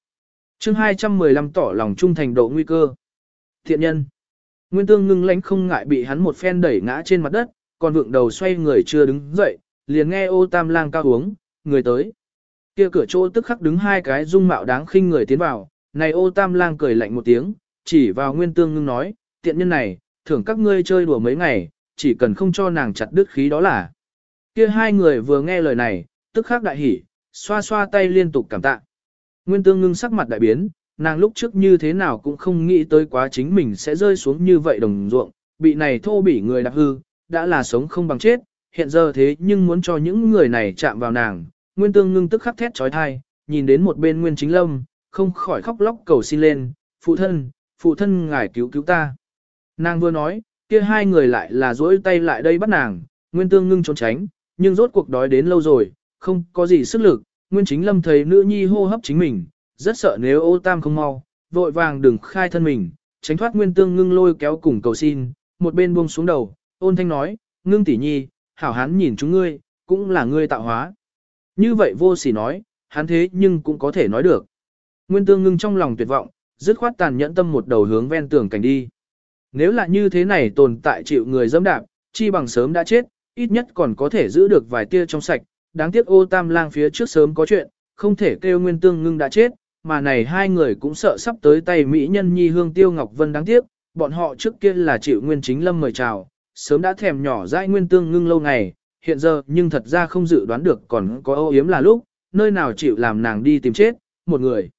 chương 215 tỏ lòng trung thành độ nguy cơ. Thiện nhân. Nguyên Tương ngưng lánh không ngại bị hắn một phen đẩy ngã trên mặt đất, còn vượng đầu xoay người chưa đứng dậy, liền nghe ô tam lang cao uống, người tới. Kia cửa chỗ tức khắc đứng hai cái dung mạo đáng khinh người tiến vào, này ô tam lang cười lạnh một tiếng, chỉ vào Nguyên Tương ngưng nói, tiện nhân này, thưởng các ngươi chơi đùa mấy ngày, chỉ cần không cho nàng chặt đứt khí đó là. Kia hai người vừa nghe lời này, tức khắc đại hỉ, xoa xoa tay liên tục cảm tạ. Nguyên Tương ngưng sắc mặt đại biến, nàng lúc trước như thế nào cũng không nghĩ tới quá chính mình sẽ rơi xuống như vậy đồng ruộng, bị này thô bỉ người đạp hư, đã là sống không bằng chết, hiện giờ thế nhưng muốn cho những người này chạm vào nàng, Nguyên Tương ngưng tức khắc thét trói thai, nhìn đến một bên Nguyên Chính Lâm, không khỏi khóc lóc cầu xin lên, phụ thân, phụ thân ngài cứu cứu ta. Nàng vừa nói, kia hai người lại là duỗi tay lại đây bắt nàng, Nguyên Tương ngưng trốn tránh, nhưng rốt cuộc đói đến lâu rồi, không có gì sức lực, Nguyên Chính Lâm thấy nữ nhi hô hấp chính mình, rất sợ nếu ô tam không mau, vội vàng đừng khai thân mình, tránh thoát Nguyên Tương ngưng lôi kéo cùng cầu xin, một bên buông xuống đầu, ôn thanh nói, ngưng tỷ nhi, hảo hán nhìn chúng ngươi, cũng là ngươi tạo hóa. Như vậy vô sỉ nói, hắn thế nhưng cũng có thể nói được. Nguyên Tương ngưng trong lòng tuyệt vọng, dứt khoát tàn nhẫn tâm một đầu hướng ven tường cảnh đi. Nếu là như thế này tồn tại chịu người dẫm đạp, chi bằng sớm đã chết, ít nhất còn có thể giữ được vài tia trong sạch, đáng tiếc ô tam lang phía trước sớm có chuyện, không thể kêu nguyên tương ngưng đã chết, mà này hai người cũng sợ sắp tới tay Mỹ nhân nhi hương tiêu ngọc vân đáng tiếc, bọn họ trước kia là chịu nguyên chính lâm mời chào, sớm đã thèm nhỏ dãi nguyên tương ngưng lâu ngày, hiện giờ nhưng thật ra không dự đoán được còn có ô yếm là lúc, nơi nào chịu làm nàng đi tìm chết, một người.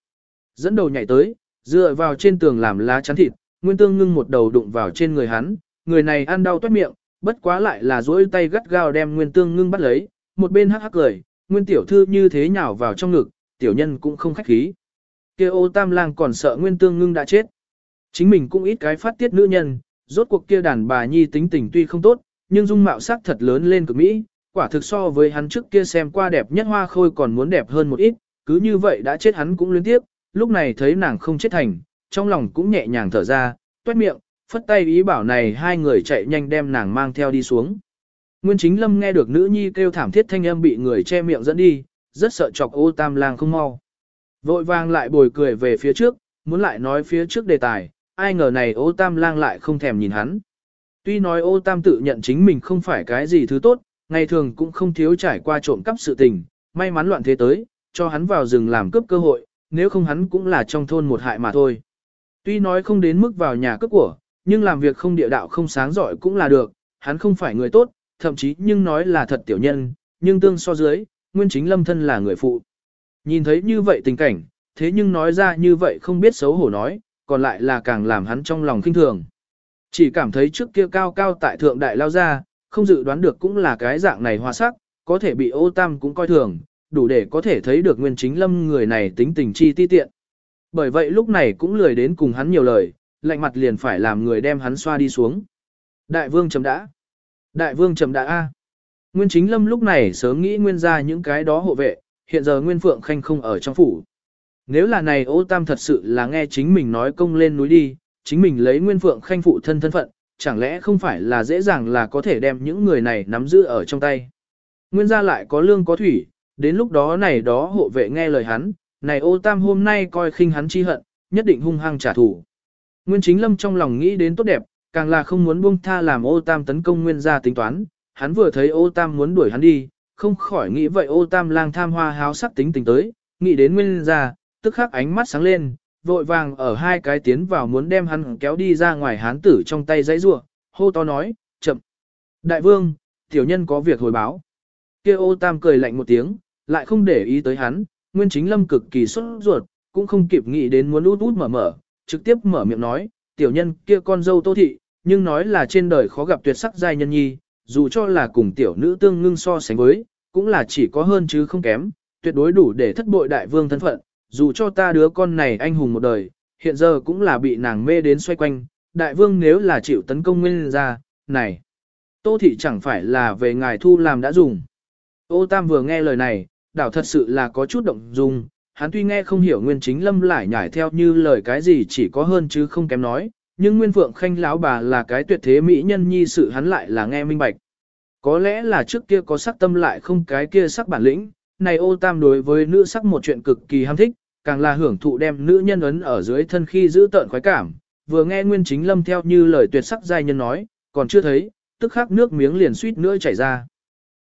Dẫn đầu nhảy tới, dựa vào trên tường làm lá chắn thịt, nguyên tương ngưng một đầu đụng vào trên người hắn, người này ăn đau toát miệng, bất quá lại là duỗi tay gắt gao đem nguyên tương ngưng bắt lấy, một bên hắc hắc cười, nguyên tiểu thư như thế nhào vào trong ngực, tiểu nhân cũng không khách khí. kia ô tam lang còn sợ nguyên tương ngưng đã chết. Chính mình cũng ít cái phát tiết nữ nhân, rốt cuộc kia đàn bà nhi tính tình tuy không tốt, nhưng dung mạo sắc thật lớn lên cực mỹ, quả thực so với hắn trước kia xem qua đẹp nhất hoa khôi còn muốn đẹp hơn một ít, cứ như vậy đã chết hắn cũng liên tiếp, lúc này thấy nàng không chết thành, trong lòng cũng nhẹ nhàng thở ra, toét miệng, phất tay ý bảo này hai người chạy nhanh đem nàng mang theo đi xuống. Nguyên chính lâm nghe được nữ nhi kêu thảm thiết thanh âm bị người che miệng dẫn đi, rất sợ chọc ô tam lang không mau. Vội vàng lại bồi cười về phía trước, muốn lại nói phía trước đề tài, ai ngờ này ô tam lang lại không thèm nhìn hắn. Tuy nói ô tam tự nhận chính mình không phải cái gì thứ tốt, ngày thường cũng không thiếu trải qua trộm cắp sự tình, may mắn loạn thế tới, cho hắn vào rừng làm cướp cơ hội, nếu không hắn cũng là trong thôn một hại mà thôi. Tuy nói không đến mức vào nhà cướp của, nhưng làm việc không địa đạo không sáng giỏi cũng là được, hắn không phải người tốt, thậm chí nhưng nói là thật tiểu nhân, nhưng tương so dưới, nguyên chính lâm thân là người phụ. Nhìn thấy như vậy tình cảnh, thế nhưng nói ra như vậy không biết xấu hổ nói, còn lại là càng làm hắn trong lòng kinh thường. Chỉ cảm thấy trước kia cao cao tại thượng đại lao ra, không dự đoán được cũng là cái dạng này hoa sắc, có thể bị ô tam cũng coi thường, đủ để có thể thấy được nguyên chính lâm người này tính tình chi ti tiện. Bởi vậy lúc này cũng lười đến cùng hắn nhiều lời, lạnh mặt liền phải làm người đem hắn xoa đi xuống. Đại vương chấm đã. Đại vương chấm đã A. Nguyên chính lâm lúc này sớm nghĩ nguyên ra những cái đó hộ vệ, hiện giờ nguyên phượng khanh không ở trong phủ. Nếu là này ô tam thật sự là nghe chính mình nói công lên núi đi, chính mình lấy nguyên phượng khanh phụ thân thân phận, chẳng lẽ không phải là dễ dàng là có thể đem những người này nắm giữ ở trong tay. Nguyên gia lại có lương có thủy, đến lúc đó này đó hộ vệ nghe lời hắn, này ô tam hôm nay coi khinh hắn chi hận, nhất định hung hăng trả thù. Nguyên chính lâm trong lòng nghĩ đến tốt đẹp, càng là không muốn buông tha làm ô tam tấn công nguyên gia tính toán, hắn vừa thấy ô tam muốn đuổi hắn đi, không khỏi nghĩ vậy ô tam lang tham hoa háo sắc tính tình tới, nghĩ đến nguyên gia, tức khắc ánh mắt sáng lên, vội vàng ở hai cái tiến vào muốn đem hắn kéo đi ra ngoài hán tử trong tay giấy rua, hô to nói, chậm. Đại vương, tiểu nhân có việc hồi báo. kia ô tam cười lạnh một tiếng, lại không để ý tới hắn, nguyên chính lâm cực kỳ sốt ruột, cũng không kịp nghĩ đến muốn út út mở mở, trực tiếp mở miệng nói, tiểu nhân kia con dâu tô thị, nhưng nói là trên đời khó gặp tuyệt sắc giai nhân nhi, dù cho là cùng tiểu nữ tương ngưng so sánh với, cũng là chỉ có hơn chứ không kém, tuyệt đối đủ để thất bội đại vương thân phận, dù cho ta đứa con này anh hùng một đời, hiện giờ cũng là bị nàng mê đến xoay quanh, đại vương nếu là chịu tấn công nguyên ra, này, tô thị chẳng phải là về ngài thu làm đã dùng. Ô Tam vừa nghe lời này, đảo thật sự là có chút động dung, hắn tuy nghe không hiểu nguyên chính lâm lại nhải theo như lời cái gì chỉ có hơn chứ không kém nói, nhưng nguyên phượng khanh lão bà là cái tuyệt thế mỹ nhân nhi sự hắn lại là nghe minh bạch. Có lẽ là trước kia có sắc tâm lại không cái kia sắc bản lĩnh, này ô tam đối với nữ sắc một chuyện cực kỳ ham thích, càng là hưởng thụ đem nữ nhân ấn ở dưới thân khi giữ tợn khoái cảm, vừa nghe Nguyên Chính Lâm theo như lời tuyệt sắc giai nhân nói, còn chưa thấy, tức khắc nước miếng liền suýt nữa chảy ra.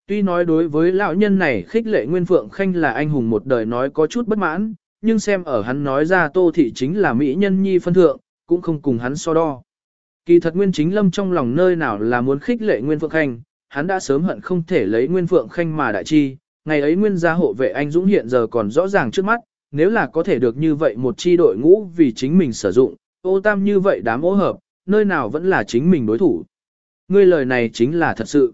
Tuy nói đối với lão nhân này khích lệ Nguyên Phượng Khanh là anh hùng một đời nói có chút bất mãn, nhưng xem ở hắn nói ra Tô Thị chính là Mỹ nhân nhi phân thượng, cũng không cùng hắn so đo. Kỳ thật Nguyên Chính Lâm trong lòng nơi nào là muốn khích lệ Nguyên Phượng Khanh, hắn đã sớm hận không thể lấy Nguyên Phượng Khanh mà đại chi, ngày ấy Nguyên gia hộ vệ anh Dũng hiện giờ còn rõ ràng trước mắt, nếu là có thể được như vậy một chi đội ngũ vì chính mình sử dụng, ô tam như vậy đám ô hợp, nơi nào vẫn là chính mình đối thủ. Ngươi lời này chính là thật sự.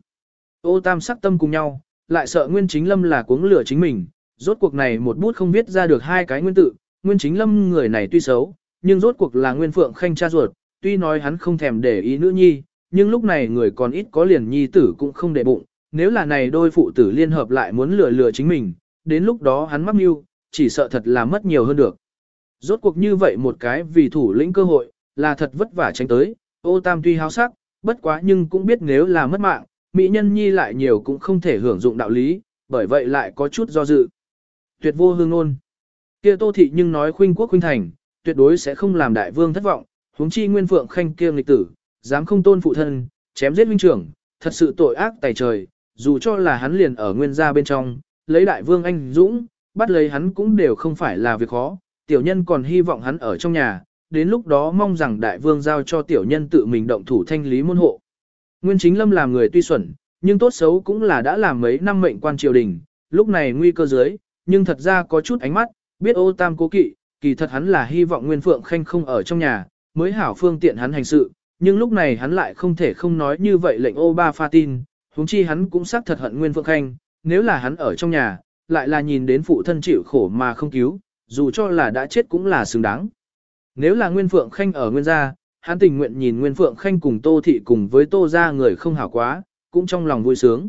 Ô tam sắc tâm cùng nhau, lại sợ Nguyên Chính Lâm là cuống lửa chính mình, rốt cuộc này một bút không viết ra được hai cái nguyên tự, Nguyên Chính Lâm người này tuy xấu, nhưng rốt cuộc là Nguyên Phượng Khanh cha ruột, tuy nói hắn không thèm để ý nữ nhi, nhưng lúc này người còn ít có liền nhi tử cũng không để bụng, nếu là này đôi phụ tử liên hợp lại muốn lừa lừa chính mình, đến lúc đó hắn mắc mưu, chỉ sợ thật là mất nhiều hơn được. Rốt cuộc như vậy một cái vì thủ lĩnh cơ hội, là thật vất vả tránh tới, ô tam tuy háo sắc, bất quá nhưng cũng biết nếu là mất mạng, mỹ nhân nhi lại nhiều cũng không thể hưởng dụng đạo lý, bởi vậy lại có chút do dự. Tuyệt vô hương ngôn. Kia tô thị nhưng nói khuynh quốc khuynh thành, tuyệt đối sẽ không làm đại vương thất vọng, huống chi nguyên phượng khanh kia nghịch tử, dám không tôn phụ thân, chém giết huynh trưởng, thật sự tội ác tày trời, dù cho là hắn liền ở nguyên gia bên trong, lấy đại vương anh dũng, bắt lấy hắn cũng đều không phải là việc khó, tiểu nhân còn hy vọng hắn ở trong nhà, đến lúc đó mong rằng đại vương giao cho tiểu nhân tự mình động thủ thanh lý môn hộ. Nguyên chính lâm làm người tuy xuẩn, nhưng tốt xấu cũng là đã làm mấy năm mệnh quan triều đình, lúc này nguy cơ dưới, nhưng thật ra có chút ánh mắt, biết ô tam cố kỵ, kỳ thật hắn là hy vọng Nguyên Phượng Khanh không ở trong nhà, mới hảo phương tiện hắn hành sự, nhưng lúc này hắn lại không thể không nói như vậy lệnh ô ba pha tin, huống chi hắn cũng xác thật hận Nguyên Phượng Khanh, nếu là hắn ở trong nhà, lại là nhìn đến phụ thân chịu khổ mà không cứu, dù cho là đã chết cũng là xứng đáng. Nếu là Nguyên Phượng Khanh ở Nguyên gia, hắn tình nguyện nhìn Nguyên Phượng Khanh cùng Tô Thị cùng với Tô gia người không hảo quá, cũng trong lòng vui sướng.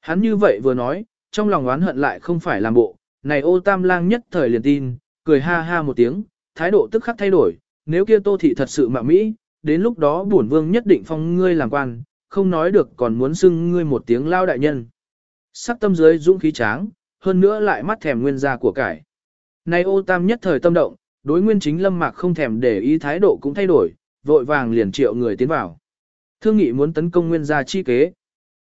Hắn như vậy vừa nói, trong lòng oán hận lại không phải làm bộ, này ô tam lang nhất thời liền tin, cười ha ha một tiếng, thái độ tức khắc thay đổi, nếu kia Tô Thị thật sự mạo mỹ, đến lúc đó bổn vương nhất định phong ngươi làm quan, không nói được còn muốn xưng ngươi một tiếng lao đại nhân. Sắc tâm dưới dũng khí tráng, hơn nữa lại mắt thèm nguyên gia của cải. Này ô tam nhất thời tâm động, đối nguyên chính lâm mạc không thèm để ý thái độ cũng thay đổi, vội vàng liền triệu người tiến vào. Thương nghị muốn tấn công nguyên gia chi kế.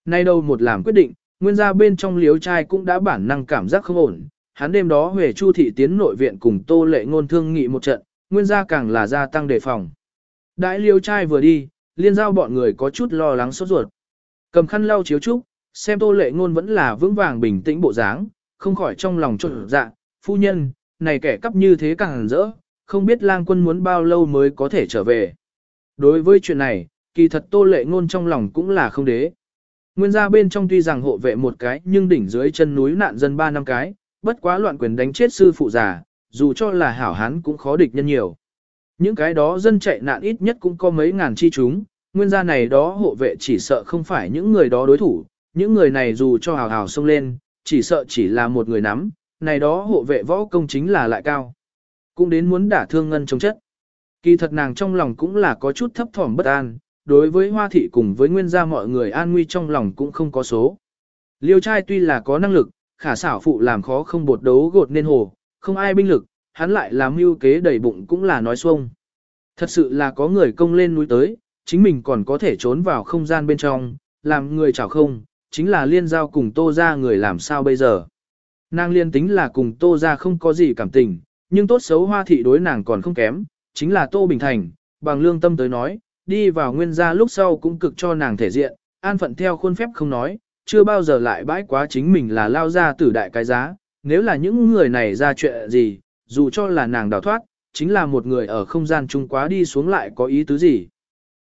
Nay đâu một làm quyết định, nguyên gia bên trong liếu trai cũng đã bản năng cảm giác không ổn. Hắn đêm đó Huệ Chu thị tiến nội viện cùng Tô Lệ ngôn thương nghị một trận, nguyên gia càng là gia tăng đề phòng. Đại liêu trai vừa đi, liên giao bọn người có chút lo lắng sốt ruột. Cầm khăn lau chiếu trúc, xem tô lệ ngôn vẫn là vững vàng bình tĩnh bộ dáng, không khỏi trong lòng trộn dạ, phu nhân, này kẻ cắp như thế càng rỡ, không biết lang quân muốn bao lâu mới có thể trở về. Đối với chuyện này, kỳ thật tô lệ ngôn trong lòng cũng là không đế. Nguyên gia bên trong tuy rằng hộ vệ một cái nhưng đỉnh dưới chân núi nạn dân ba năm cái, bất quá loạn quyền đánh chết sư phụ già, dù cho là hảo hán cũng khó địch nhân nhiều. Những cái đó dân chạy nạn ít nhất cũng có mấy ngàn chi chúng, nguyên gia này đó hộ vệ chỉ sợ không phải những người đó đối thủ, những người này dù cho hào hào xông lên, chỉ sợ chỉ là một người nắm, này đó hộ vệ võ công chính là lại cao. Cũng đến muốn đả thương ngân chống chất. Kỳ thật nàng trong lòng cũng là có chút thấp thỏm bất an, đối với hoa thị cùng với nguyên gia mọi người an nguy trong lòng cũng không có số. Liêu trai tuy là có năng lực, khả xảo phụ làm khó không bột đấu gột nên hồ, không ai binh lực, hắn lại làm mưu kế đầy bụng cũng là nói xuông. Thật sự là có người công lên núi tới, chính mình còn có thể trốn vào không gian bên trong, làm người chảo không, chính là liên giao cùng tô ra người làm sao bây giờ. Nàng liên tính là cùng tô ra không có gì cảm tình, nhưng tốt xấu hoa thị đối nàng còn không kém, chính là tô bình thành, bằng lương tâm tới nói, đi vào nguyên gia lúc sau cũng cực cho nàng thể diện, an phận theo khuôn phép không nói, chưa bao giờ lại bãi quá chính mình là lao ra tử đại cái giá, nếu là những người này ra chuyện gì, dù cho là nàng đào thoát, chính là một người ở không gian trung quá đi xuống lại có ý tứ gì.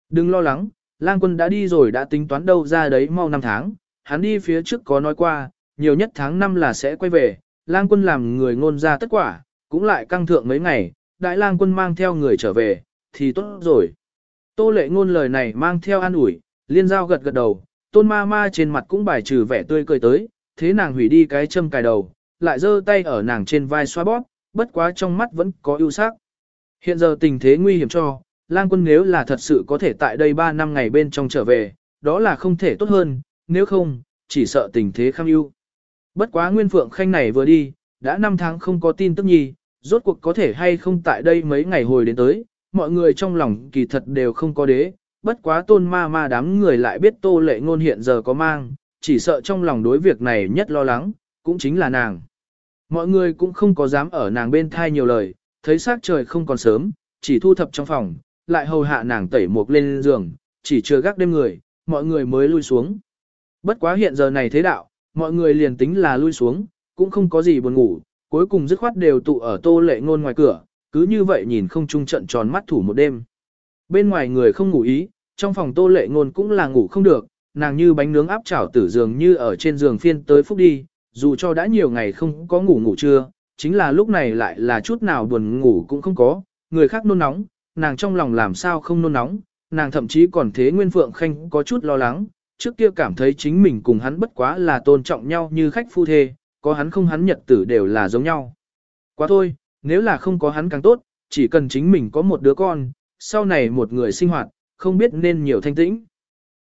Đừng lo lắng, lang quân đã đi rồi đã tính toán đâu ra đấy mau năm tháng, hắn đi phía trước có nói qua, nhiều nhất tháng năm là sẽ quay về, lang quân làm người ngôn ra tất quả, cũng lại căng thượng mấy ngày, đại lang quân mang theo người trở về, thì tốt rồi. Tô lệ ngôn lời này mang theo an ủi, liên giao gật gật đầu, tôn ma ma trên mặt cũng bài trừ vẻ tươi cười tới, thế nàng hủy đi cái châm cài đầu, lại giơ tay ở nàng trên vai xoa bóp, bất quá trong mắt vẫn có ưu sắc. Hiện giờ tình thế nguy hiểm cho, lang quân nếu là thật sự có thể tại đây 3 năm ngày bên trong trở về, đó là không thể tốt hơn, nếu không, chỉ sợ tình thế kham ưu. Bất quá Nguyên Phượng Khanh này vừa đi, đã 5 tháng không có tin tức nhi, rốt cuộc có thể hay không tại đây mấy ngày hồi đến tới, mọi người trong lòng kỳ thật đều không có đế, bất quá tôn ma ma đám người lại biết tô lệ ngôn hiện giờ có mang, chỉ sợ trong lòng đối việc này nhất lo lắng, cũng chính là nàng. Mọi người cũng không có dám ở nàng bên thai nhiều lời, thấy sắc trời không còn sớm, chỉ thu thập trong phòng, lại hầu hạ nàng tẩy mục lên giường, chỉ chưa gác đêm người, mọi người mới lui xuống. Bất quá hiện giờ này thế đạo, mọi người liền tính là lui xuống, cũng không có gì buồn ngủ, cuối cùng dứt khoát đều tụ ở tô lệ ngôn ngoài cửa, cứ như vậy nhìn không chung trận tròn mắt thủ một đêm. Bên ngoài người không ngủ ý, trong phòng tô lệ ngôn cũng là ngủ không được, nàng như bánh nướng áp chảo tử giường như ở trên giường phiên tới phúc đi, dù cho đã nhiều ngày không có ngủ ngủ trưa, chính là lúc này lại là chút nào buồn ngủ cũng không có, người khác nôn nóng, nàng trong lòng làm sao không nôn nóng, nàng thậm chí còn thế Nguyên Phượng Khanh có chút lo lắng, trước kia cảm thấy chính mình cùng hắn bất quá là tôn trọng nhau như khách phu thê, có hắn không hắn nhật tử đều là giống nhau. Quá thôi, nếu là không có hắn càng tốt, chỉ cần chính mình có một đứa con, sau này một người sinh hoạt, không biết nên nhiều thanh tĩnh.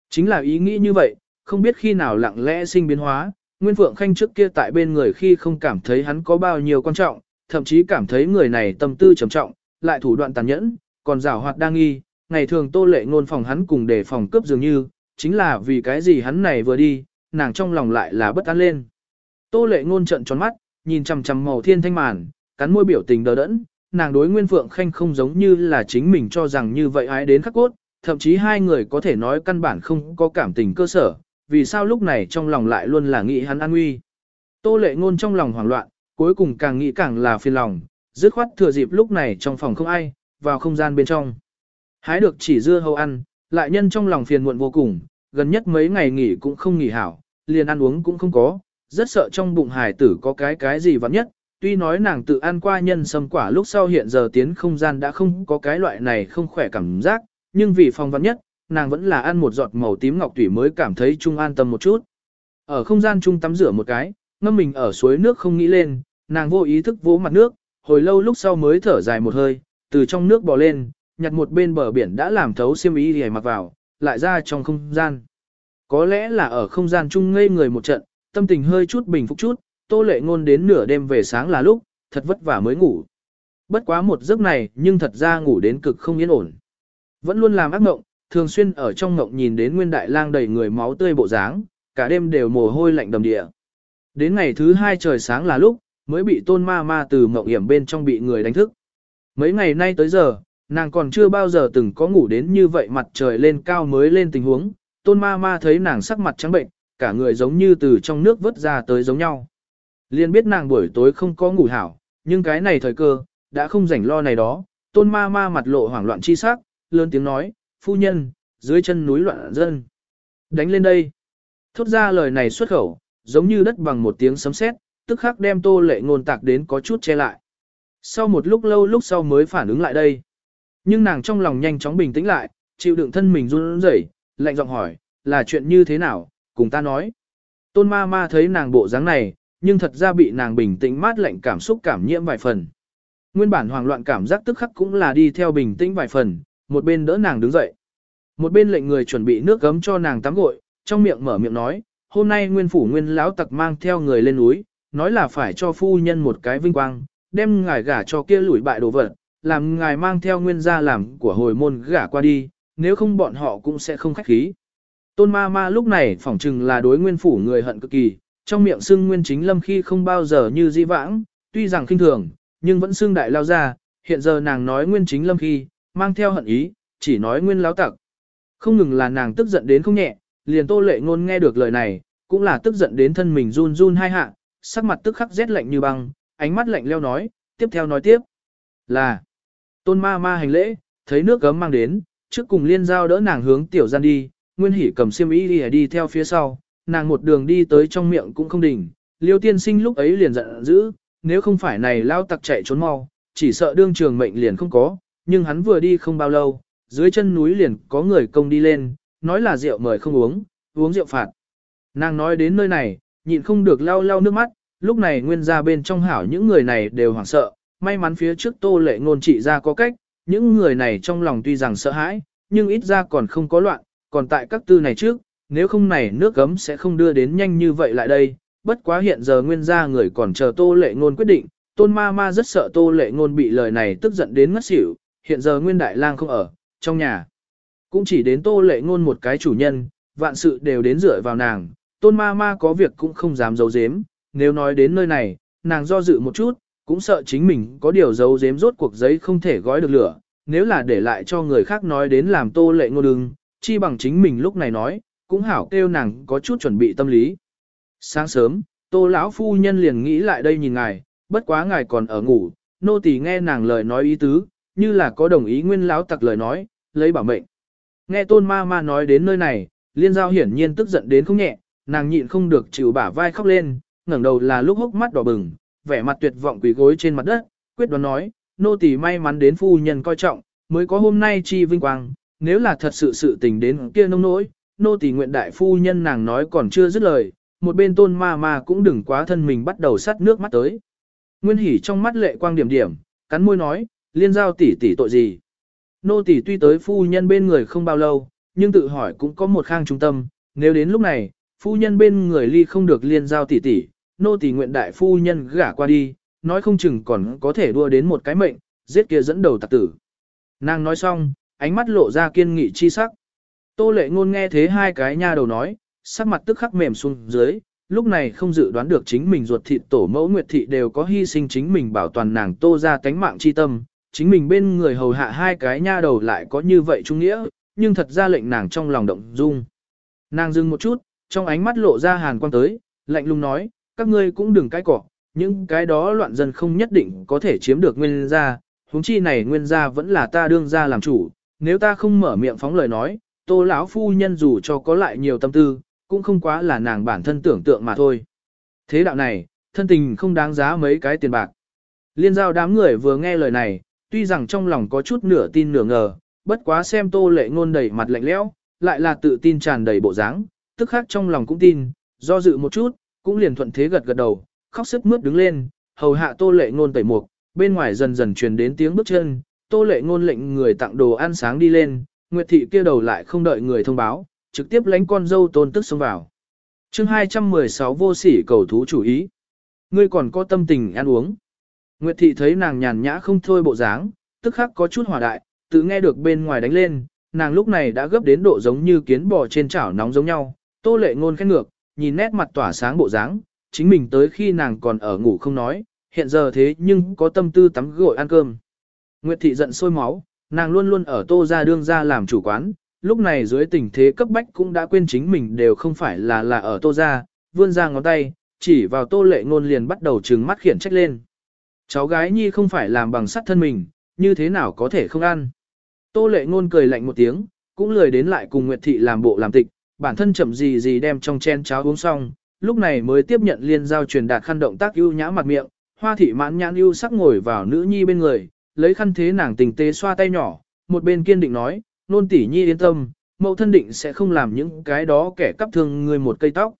Chính là ý nghĩ như vậy, không biết khi nào lặng lẽ sinh biến hóa, Nguyên Phượng Khanh trước kia tại bên người khi không cảm thấy hắn có bao nhiêu quan trọng, thậm chí cảm thấy người này tâm tư trầm trọng, lại thủ đoạn tàn nhẫn, còn rào hoạt đang nghi, ngày thường tô lệ ngôn phòng hắn cùng để phòng cướp dường như, chính là vì cái gì hắn này vừa đi, nàng trong lòng lại là bất an lên. Tô lệ ngôn trợn tròn mắt, nhìn chằm chằm màu thiên thanh màn, cắn môi biểu tình đờ đẫn, nàng đối Nguyên Phượng Khanh không giống như là chính mình cho rằng như vậy ái đến khắc cốt, thậm chí hai người có thể nói căn bản không có cảm tình cơ sở, vì sao lúc này trong lòng lại luôn là nghĩ hắn an nguy. Tô lệ ngôn trong lòng hoảng loạn, cuối cùng càng nghĩ càng là phiền lòng, dứt khoát thừa dịp lúc này trong phòng không ai, vào không gian bên trong. Hái được chỉ dưa hầu ăn, lại nhân trong lòng phiền muộn vô cùng, gần nhất mấy ngày nghỉ cũng không nghỉ hảo, liền ăn uống cũng không có, rất sợ trong bụng hải tử có cái cái gì vắng nhất. Tuy nói nàng tự ăn qua nhân sâm quả lúc sau hiện giờ tiến không gian đã không có cái loại này không khỏe cảm giác, nhưng vì phòng vắng nhất, nàng vẫn là ăn một giọt màu tím ngọc tủy mới cảm thấy trung an tâm một chút. Ở không gian trung tắm rửa một cái, ngâm mình ở suối nước không nghĩ lên, nàng vô ý thức vỗ mặt nước, hồi lâu lúc sau mới thở dài một hơi, từ trong nước bò lên, nhặt một bên bờ biển đã làm thấu xiêm y để mặc vào, lại ra trong không gian. Có lẽ là ở không gian chung ngây người một trận, tâm tình hơi chút bình phục chút, tô lệ ngôn đến nửa đêm về sáng là lúc, thật vất vả mới ngủ. Bất quá một giấc này nhưng thật ra ngủ đến cực không yên ổn. Vẫn luôn làm ác mộng, thường xuyên ở trong mộng nhìn đến nguyên đại lang đầy người máu tươi bộ dáng, cả đêm đều mồ hôi lạnh đầm địa. Đến ngày thứ hai trời sáng là lúc, mới bị tôn ma ma từ mộng hiểm bên trong bị người đánh thức. Mấy ngày nay tới giờ, nàng còn chưa bao giờ từng có ngủ đến như vậy mặt trời lên cao mới lên tình huống, tôn ma ma thấy nàng sắc mặt trắng bệnh, cả người giống như từ trong nước vớt ra tới giống nhau. Liên biết nàng buổi tối không có ngủ hảo, nhưng cái này thời cơ, đã không rảnh lo này đó, tôn ma ma mặt lộ hoảng loạn chi sắc, lớn tiếng nói, phu nhân, dưới chân núi loạn dân. Đánh lên đây. Thốt ra lời này xuất khẩu, giống như đất bằng một tiếng sấm sét, tức khắc đem tô lệ ngôn tạc đến có chút che lại. Sau một lúc lâu lúc sau mới phản ứng lại đây. Nhưng nàng trong lòng nhanh chóng bình tĩnh lại, chịu đựng thân mình run rẩy, lạnh giọng hỏi, là chuyện như thế nào, cùng ta nói. Tôn ma ma thấy nàng bộ dáng này, nhưng thật ra bị nàng bình tĩnh mát lạnh cảm xúc cảm nhiễm vài phần. Nguyên bản hoảng loạn cảm giác tức khắc cũng là đi theo bình tĩnh vài phần, một bên đỡ nàng đứng dậy. Một bên lệnh người chuẩn bị nước gấm cho nàng tắm gội, trong miệng mở miệng nói, hôm nay nguyên phủ nguyên lão tặc mang theo người lên núi, nói là phải cho phu nhân một cái vinh quang, đem ngài gả cho kia lủi bại đồ vật, làm ngài mang theo nguyên gia làm của hồi môn gả qua đi, nếu không bọn họ cũng sẽ không khách khí. Tôn ma ma lúc này phỏng chừng là đối nguyên phủ người hận cực kỳ, trong miệng xưng nguyên chính lâm khi không bao giờ như di vãng, tuy rằng khinh thường, nhưng vẫn xưng đại lao ra, hiện giờ nàng nói nguyên chính lâm khi, mang theo hận ý, chỉ nói nguyên láo tặc. Không ngừng là nàng tức giận đến không nhẹ, liền tô lệ ngôn nghe được lời này, cũng là tức giận đến thân mình run run hai hạ, sắc mặt tức khắc rét lạnh như băng, ánh mắt lạnh leo nói, tiếp theo nói tiếp. Là, tôn ma ma hành lễ, thấy nước gấm mang đến, trước cùng liên giao đỡ nàng hướng tiểu gian đi, nguyên hỉ cầm xiêm y đi, đi theo phía sau, nàng một đường đi tới trong miệng cũng không đỉnh, liêu tiên sinh lúc ấy liền giận dữ, nếu không phải này lao tặc chạy trốn mau, chỉ sợ đương trường mệnh liền không có, nhưng hắn vừa đi không bao lâu, dưới chân núi liền có người công đi lên, nói là rượu mời không uống, uống rượu phạt. Nàng nói đến nơi này, nhịn không được lau lau nước mắt, lúc này nguyên ra bên trong hảo những người này đều hoảng sợ, may mắn phía trước tô lệ ngôn trị ra có cách, những người này trong lòng tuy rằng sợ hãi, nhưng ít ra còn không có loạn, còn tại các tư này trước, nếu không này nước gấm sẽ không đưa đến nhanh như vậy lại đây, bất quá hiện giờ nguyên gia người còn chờ tô lệ ngôn quyết định, tôn ma ma rất sợ tô lệ ngôn bị lời này tức giận đến ngất xỉu, hiện giờ nguyên đại lang không ở, trong nhà. Cũng chỉ đến tô lệ ngôn một cái chủ nhân, vạn sự đều đến dựa vào nàng, tôn ma ma có việc cũng không dám giấu giếm, nếu nói đến nơi này, nàng do dự một chút, cũng sợ chính mình có điều giấu giếm rốt cuộc giấy không thể gói được lửa, nếu là để lại cho người khác nói đến làm tô lệ ngôn đừng, chi bằng chính mình lúc này nói, cũng hảo kêu nàng có chút chuẩn bị tâm lý. Sáng sớm, tô lão phu nhân liền nghĩ lại đây nhìn ngài, bất quá ngài còn ở ngủ, nô tỳ nghe nàng lời nói ý tứ, như là có đồng ý nguyên lão tặc lời nói, lấy bảo mệnh. Nghe tôn ma ma nói đến nơi này, liên giao hiển nhiên tức giận đến không nhẹ, nàng nhịn không được chịu bả vai khóc lên, ngẩng đầu là lúc hốc mắt đỏ bừng, vẻ mặt tuyệt vọng quỳ gối trên mặt đất, quyết đoán nói, nô tỳ may mắn đến phu nhân coi trọng, mới có hôm nay chi vinh quang, nếu là thật sự sự tình đến kia nông nỗi, nô tỳ nguyện đại phu nhân nàng nói còn chưa dứt lời, một bên tôn ma ma cũng đừng quá thân mình bắt đầu sắt nước mắt tới. Nguyên hỉ trong mắt lệ quang điểm điểm, cắn môi nói, liên giao tỷ tỷ tội gì. Nô tỷ tuy tới phu nhân bên người không bao lâu, nhưng tự hỏi cũng có một khang trung tâm, nếu đến lúc này, phu nhân bên người ly không được liên giao tỷ tỷ, nô tỷ nguyện đại phu nhân gả qua đi, nói không chừng còn có thể đua đến một cái mệnh, giết kia dẫn đầu tặc tử. Nàng nói xong, ánh mắt lộ ra kiên nghị chi sắc. Tô lệ ngôn nghe thế hai cái nha đầu nói, sắc mặt tức khắc mềm xuống dưới, lúc này không dự đoán được chính mình ruột thịt tổ mẫu nguyệt thị đều có hy sinh chính mình bảo toàn nàng tô ra cánh mạng chi tâm, chính mình bên người hầu hạ hai cái nha đầu lại có như vậy trung nghĩa, nhưng thật ra lệnh nàng trong lòng động dung. Nàng dừng một chút, trong ánh mắt lộ ra hàn quang tới, lạnh lùng nói, các ngươi cũng đừng cái cỏ, những cái đó loạn dân không nhất định có thể chiếm được nguyên gia, huống chi này nguyên gia vẫn là ta đương gia làm chủ, nếu ta không mở miệng phóng lời nói, tô lão phu nhân dù cho có lại nhiều tâm tư, cũng không quá là nàng bản thân tưởng tượng mà thôi. Thế đạo này, thân tình không đáng giá mấy cái tiền bạc. Liên giao đám người vừa nghe lời này, tuy rằng trong lòng có chút nửa tin nửa ngờ, bất quá xem tô lệ ngôn đầy mặt lạnh lẽo, lại là tự tin tràn đầy bộ dáng, tức khác trong lòng cũng tin, do dự một chút, cũng liền thuận thế gật gật đầu, khóc sức mướt đứng lên, hầu hạ tô lệ ngôn tẩy mục, bên ngoài dần dần truyền đến tiếng bước chân, tô lệ ngôn lệnh người tặng đồ ăn sáng đi lên, Nguyệt thị kia đầu lại không đợi người thông báo, trực tiếp lánh con dâu tôn tức xông vào. chương 216 vô sỉ cầu thú chủ ý. Ngươi còn có tâm tình ăn uống. Nguyệt thị thấy nàng nhàn nhã không thôi bộ dáng, tức khắc có chút hỏa đại, tự nghe được bên ngoài đánh lên, nàng lúc này đã gấp đến độ giống như kiến bò trên chảo nóng giống nhau, tô lệ ngôn khét ngược, nhìn nét mặt tỏa sáng bộ dáng, chính mình tới khi nàng còn ở ngủ không nói, hiện giờ thế nhưng có tâm tư tắm gội ăn cơm. Nguyệt thị giận sôi máu, nàng luôn luôn ở tô ra đương ra làm chủ quán, lúc này dưới tình thế cấp bách cũng đã quên chính mình đều không phải là là ở tô ra, vươn ra ngón tay, chỉ vào tô lệ ngôn liền bắt đầu trừng mắt khiển trách lên. Cháu gái nhi không phải làm bằng sắt thân mình, như thế nào có thể không ăn. Tô lệ ngôn cười lạnh một tiếng, cũng lười đến lại cùng Nguyệt Thị làm bộ làm tịch, bản thân chậm gì gì đem trong chén cháo uống xong, lúc này mới tiếp nhận liên giao truyền đạt khăn động tác ưu nhã mặt miệng, hoa thị mãn nhãn ưu sắc ngồi vào nữ nhi bên người, lấy khăn thế nàng tình tế xoa tay nhỏ, một bên kiên định nói, nôn tỷ nhi yên tâm, mẫu thân định sẽ không làm những cái đó kẻ cắp thương người một cây tóc.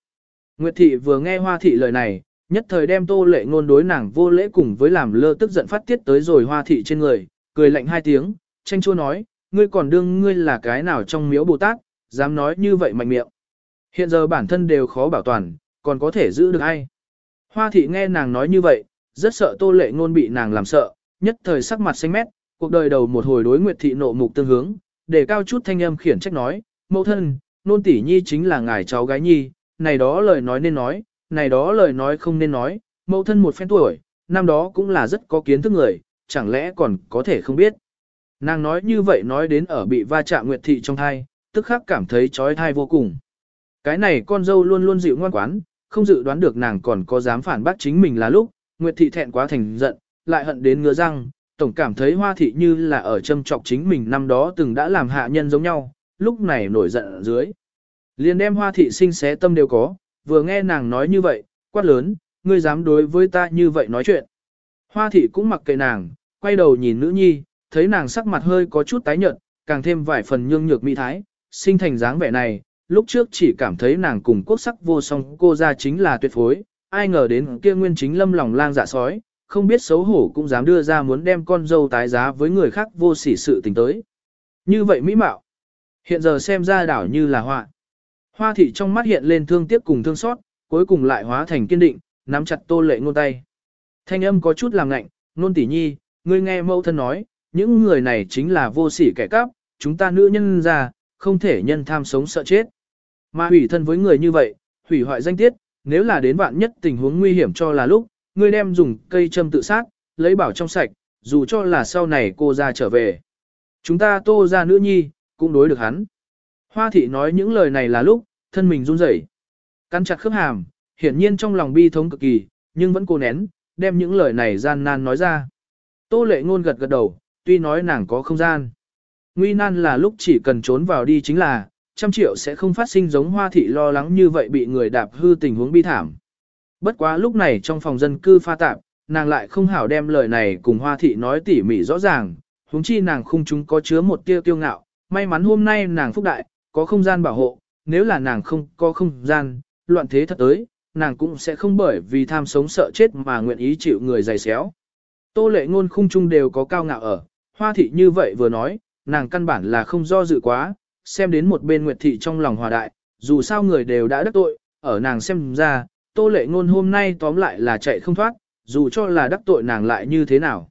Nguyệt thị vừa nghe hoa thị lời này, nhất thời đem tô lệ ngôn đối nàng vô lễ cùng với làm lơ tức giận phát tiết tới rồi hoa thị trên người, cười lạnh hai tiếng, tranh chua nói, ngươi còn đương ngươi là cái nào trong miếu Bồ Tát, dám nói như vậy mạnh miệng. Hiện giờ bản thân đều khó bảo toàn, còn có thể giữ được ai. Hoa thị nghe nàng nói như vậy, rất sợ tô lệ ngôn bị nàng làm sợ, nhất thời sắc mặt xanh mét, cuộc đời đầu một hồi đối nguyệt thị nộ mục tương hướng, để cao chút thanh âm khiển trách nói, mẫu thân, nôn tỷ nhi chính là ngài cháu gái nhi, này đó lời nói nên nói, này đó lời nói không nên nói, mẫu thân một phen tuổi, năm đó cũng là rất có kiến thức người, chẳng lẽ còn có thể không biết. Nàng nói như vậy nói đến ở bị va chạm nguyệt thị trong thai, tức khắc cảm thấy trói thai vô cùng. Cái này con dâu luôn luôn dịu ngoan quán, không dự đoán được nàng còn có dám phản bác chính mình là lúc, nguyệt thị thẹn quá thành giận, lại hận đến ngứa răng, tổng cảm thấy hoa thị như là ở châm trọc chính mình năm đó từng đã làm hạ nhân giống nhau, lúc này nổi giận ở dưới. Liền đem hoa thị sinh xé tâm đều có, vừa nghe nàng nói như vậy, quát lớn, ngươi dám đối với ta như vậy nói chuyện. Hoa thị cũng mặc kệ nàng, quay đầu nhìn nữ nhi, thấy nàng sắc mặt hơi có chút tái nhợt, càng thêm vài phần nhương nhược mỹ thái, sinh thành dáng vẻ này, lúc trước chỉ cảm thấy nàng cùng quốc sắc vô song cô ra chính là tuyệt phối, ai ngờ đến kia nguyên chính lâm lòng lang dạ sói, không biết xấu hổ cũng dám đưa ra muốn đem con dâu tái giá với người khác vô sỉ sự tình tới. Như vậy mỹ mạo, hiện giờ xem ra đảo như là họa. Hoa thị trong mắt hiện lên thương tiếc cùng thương xót, cuối cùng lại hóa thành kiên định, nắm chặt tô lệ ngôn tay. Thanh âm có chút làm ngạnh, nôn tỷ nhi, ngươi nghe mẫu thân nói, những người này chính là vô sỉ kẻ cắp, chúng ta nữ nhân già, không thể nhân tham sống sợ chết. Mà hủy thân với người như vậy, hủy hoại danh tiết, nếu là đến vạn nhất tình huống nguy hiểm cho là lúc, ngươi đem dùng cây châm tự sát, lấy bảo trong sạch, dù cho là sau này cô ra trở về. Chúng ta tô ra nữ nhi, cũng đối được hắn. Hoa thị nói những lời này là lúc, thân mình run rẩy, Cắn chặt khớp hàm, hiển nhiên trong lòng bi thống cực kỳ, nhưng vẫn cố nén, đem những lời này gian nan nói ra. Tô lệ ngôn gật gật đầu, tuy nói nàng có không gian. Nguy nan là lúc chỉ cần trốn vào đi chính là, trăm triệu sẽ không phát sinh giống hoa thị lo lắng như vậy bị người đạp hư tình huống bi thảm. Bất quá lúc này trong phòng dân cư pha tạp, nàng lại không hảo đem lời này cùng hoa thị nói tỉ mỉ rõ ràng, huống chi nàng khung chúng có chứa một tia kiêu ngạo, may mắn hôm nay nàng phúc đại, có không gian bảo hộ, nếu là nàng không có không gian, loạn thế thật tới, nàng cũng sẽ không bởi vì tham sống sợ chết mà nguyện ý chịu người dày xéo. Tô lệ ngôn khung chung đều có cao ngạo ở, hoa thị như vậy vừa nói, nàng căn bản là không do dự quá, xem đến một bên nguyệt thị trong lòng hòa đại, dù sao người đều đã đắc tội, ở nàng xem ra, tô lệ ngôn hôm nay tóm lại là chạy không thoát, dù cho là đắc tội nàng lại như thế nào.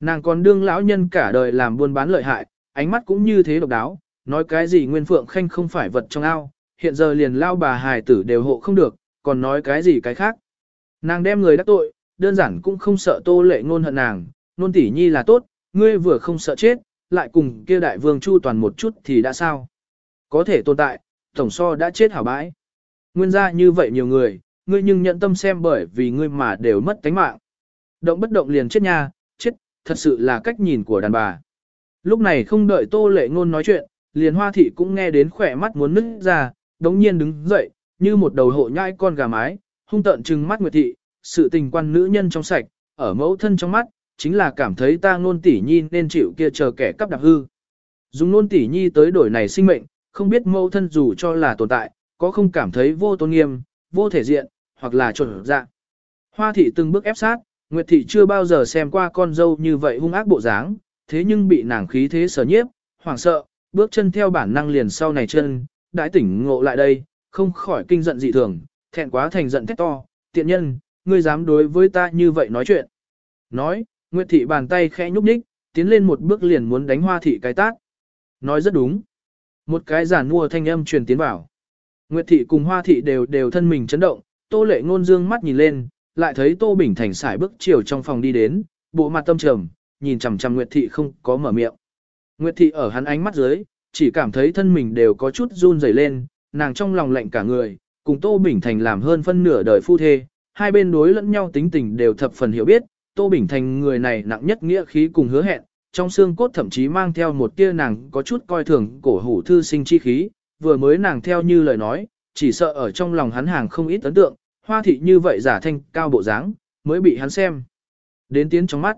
Nàng còn đương lão nhân cả đời làm buôn bán lợi hại, ánh mắt cũng như thế độc đáo, nói cái gì Nguyên Phượng Khanh không phải vật trong ao, hiện giờ liền lao bà hài tử đều hộ không được, còn nói cái gì cái khác. Nàng đem người đắc tội, đơn giản cũng không sợ tô lệ ngôn hận nàng, nôn tỷ nhi là tốt, ngươi vừa không sợ chết, lại cùng kia đại vương chu toàn một chút thì đã sao. Có thể tồn tại, tổng so đã chết hảo bãi. Nguyên gia như vậy nhiều người, ngươi nhưng nhận tâm xem bởi vì ngươi mà đều mất tánh mạng. Động bất động liền chết nha, chết, thật sự là cách nhìn của đàn bà. Lúc này không đợi tô lệ ngôn nói chuyện, liền hoa thị cũng nghe đến khỏe mắt muốn nứt ra, đống nhiên đứng dậy, như một đầu hộ nhai con gà mái, hung tợn trừng mắt nguyệt thị, sự tình quan nữ nhân trong sạch, ở mẫu thân trong mắt, chính là cảm thấy ta ngôn tỷ nhi nên chịu kia chờ kẻ cắp đạp hư. Dùng ngôn tỷ nhi tới đổi này sinh mệnh, không biết mẫu thân dù cho là tồn tại, có không cảm thấy vô tôn nghiêm, vô thể diện, hoặc là chuẩn dạ. Hoa thị từng bước ép sát, Nguyệt thị chưa bao giờ xem qua con dâu như vậy hung ác bộ dáng, thế nhưng bị nàng khí thế sở nhiếp, hoảng sợ, bước chân theo bản năng liền sau này chân, đãi tỉnh ngộ lại đây, không khỏi kinh giận dị thường, thẹn quá thành giận thét to, tiện nhân, ngươi dám đối với ta như vậy nói chuyện. Nói, Nguyệt thị bàn tay khẽ nhúc nhích, tiến lên một bước liền muốn đánh hoa thị cái tát. Nói rất đúng. Một cái giản mua thanh âm truyền tiến vào. Nguyệt thị cùng hoa thị đều đều thân mình chấn động, tô lệ ngôn dương mắt nhìn lên, lại thấy tô bình thành xài bước chiều trong phòng đi đến, bộ mặt tâm trầm, nhìn chằm chằm Nguyệt thị không có mở miệng. Nguyệt thị ở hắn ánh mắt dưới, chỉ cảm thấy thân mình đều có chút run rẩy lên, nàng trong lòng lạnh cả người, cùng Tô Bình Thành làm hơn phân nửa đời phu thê, hai bên đối lẫn nhau tính tình đều thập phần hiểu biết, Tô Bình Thành người này nặng nhất nghĩa khí cùng hứa hẹn, trong xương cốt thậm chí mang theo một tia nàng có chút coi thường cổ hủ thư sinh chi khí, vừa mới nàng theo như lời nói, chỉ sợ ở trong lòng hắn hàng không ít ấn tượng, hoa thị như vậy giả thanh cao bộ dáng, mới bị hắn xem. Đến tiến trong mắt,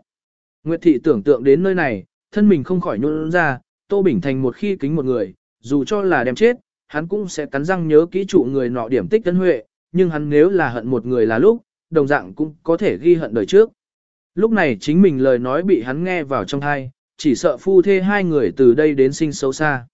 Nguyệt thị tưởng tượng đến nơi này, thân mình không khỏi nhún ra, Tô Bình Thành một khi kính một người, dù cho là đem chết, hắn cũng sẽ cắn răng nhớ kỹ trụ người nọ điểm tích tân huệ, nhưng hắn nếu là hận một người là lúc, đồng dạng cũng có thể ghi hận đời trước. Lúc này chính mình lời nói bị hắn nghe vào trong thai, chỉ sợ phu thê hai người từ đây đến sinh xấu xa.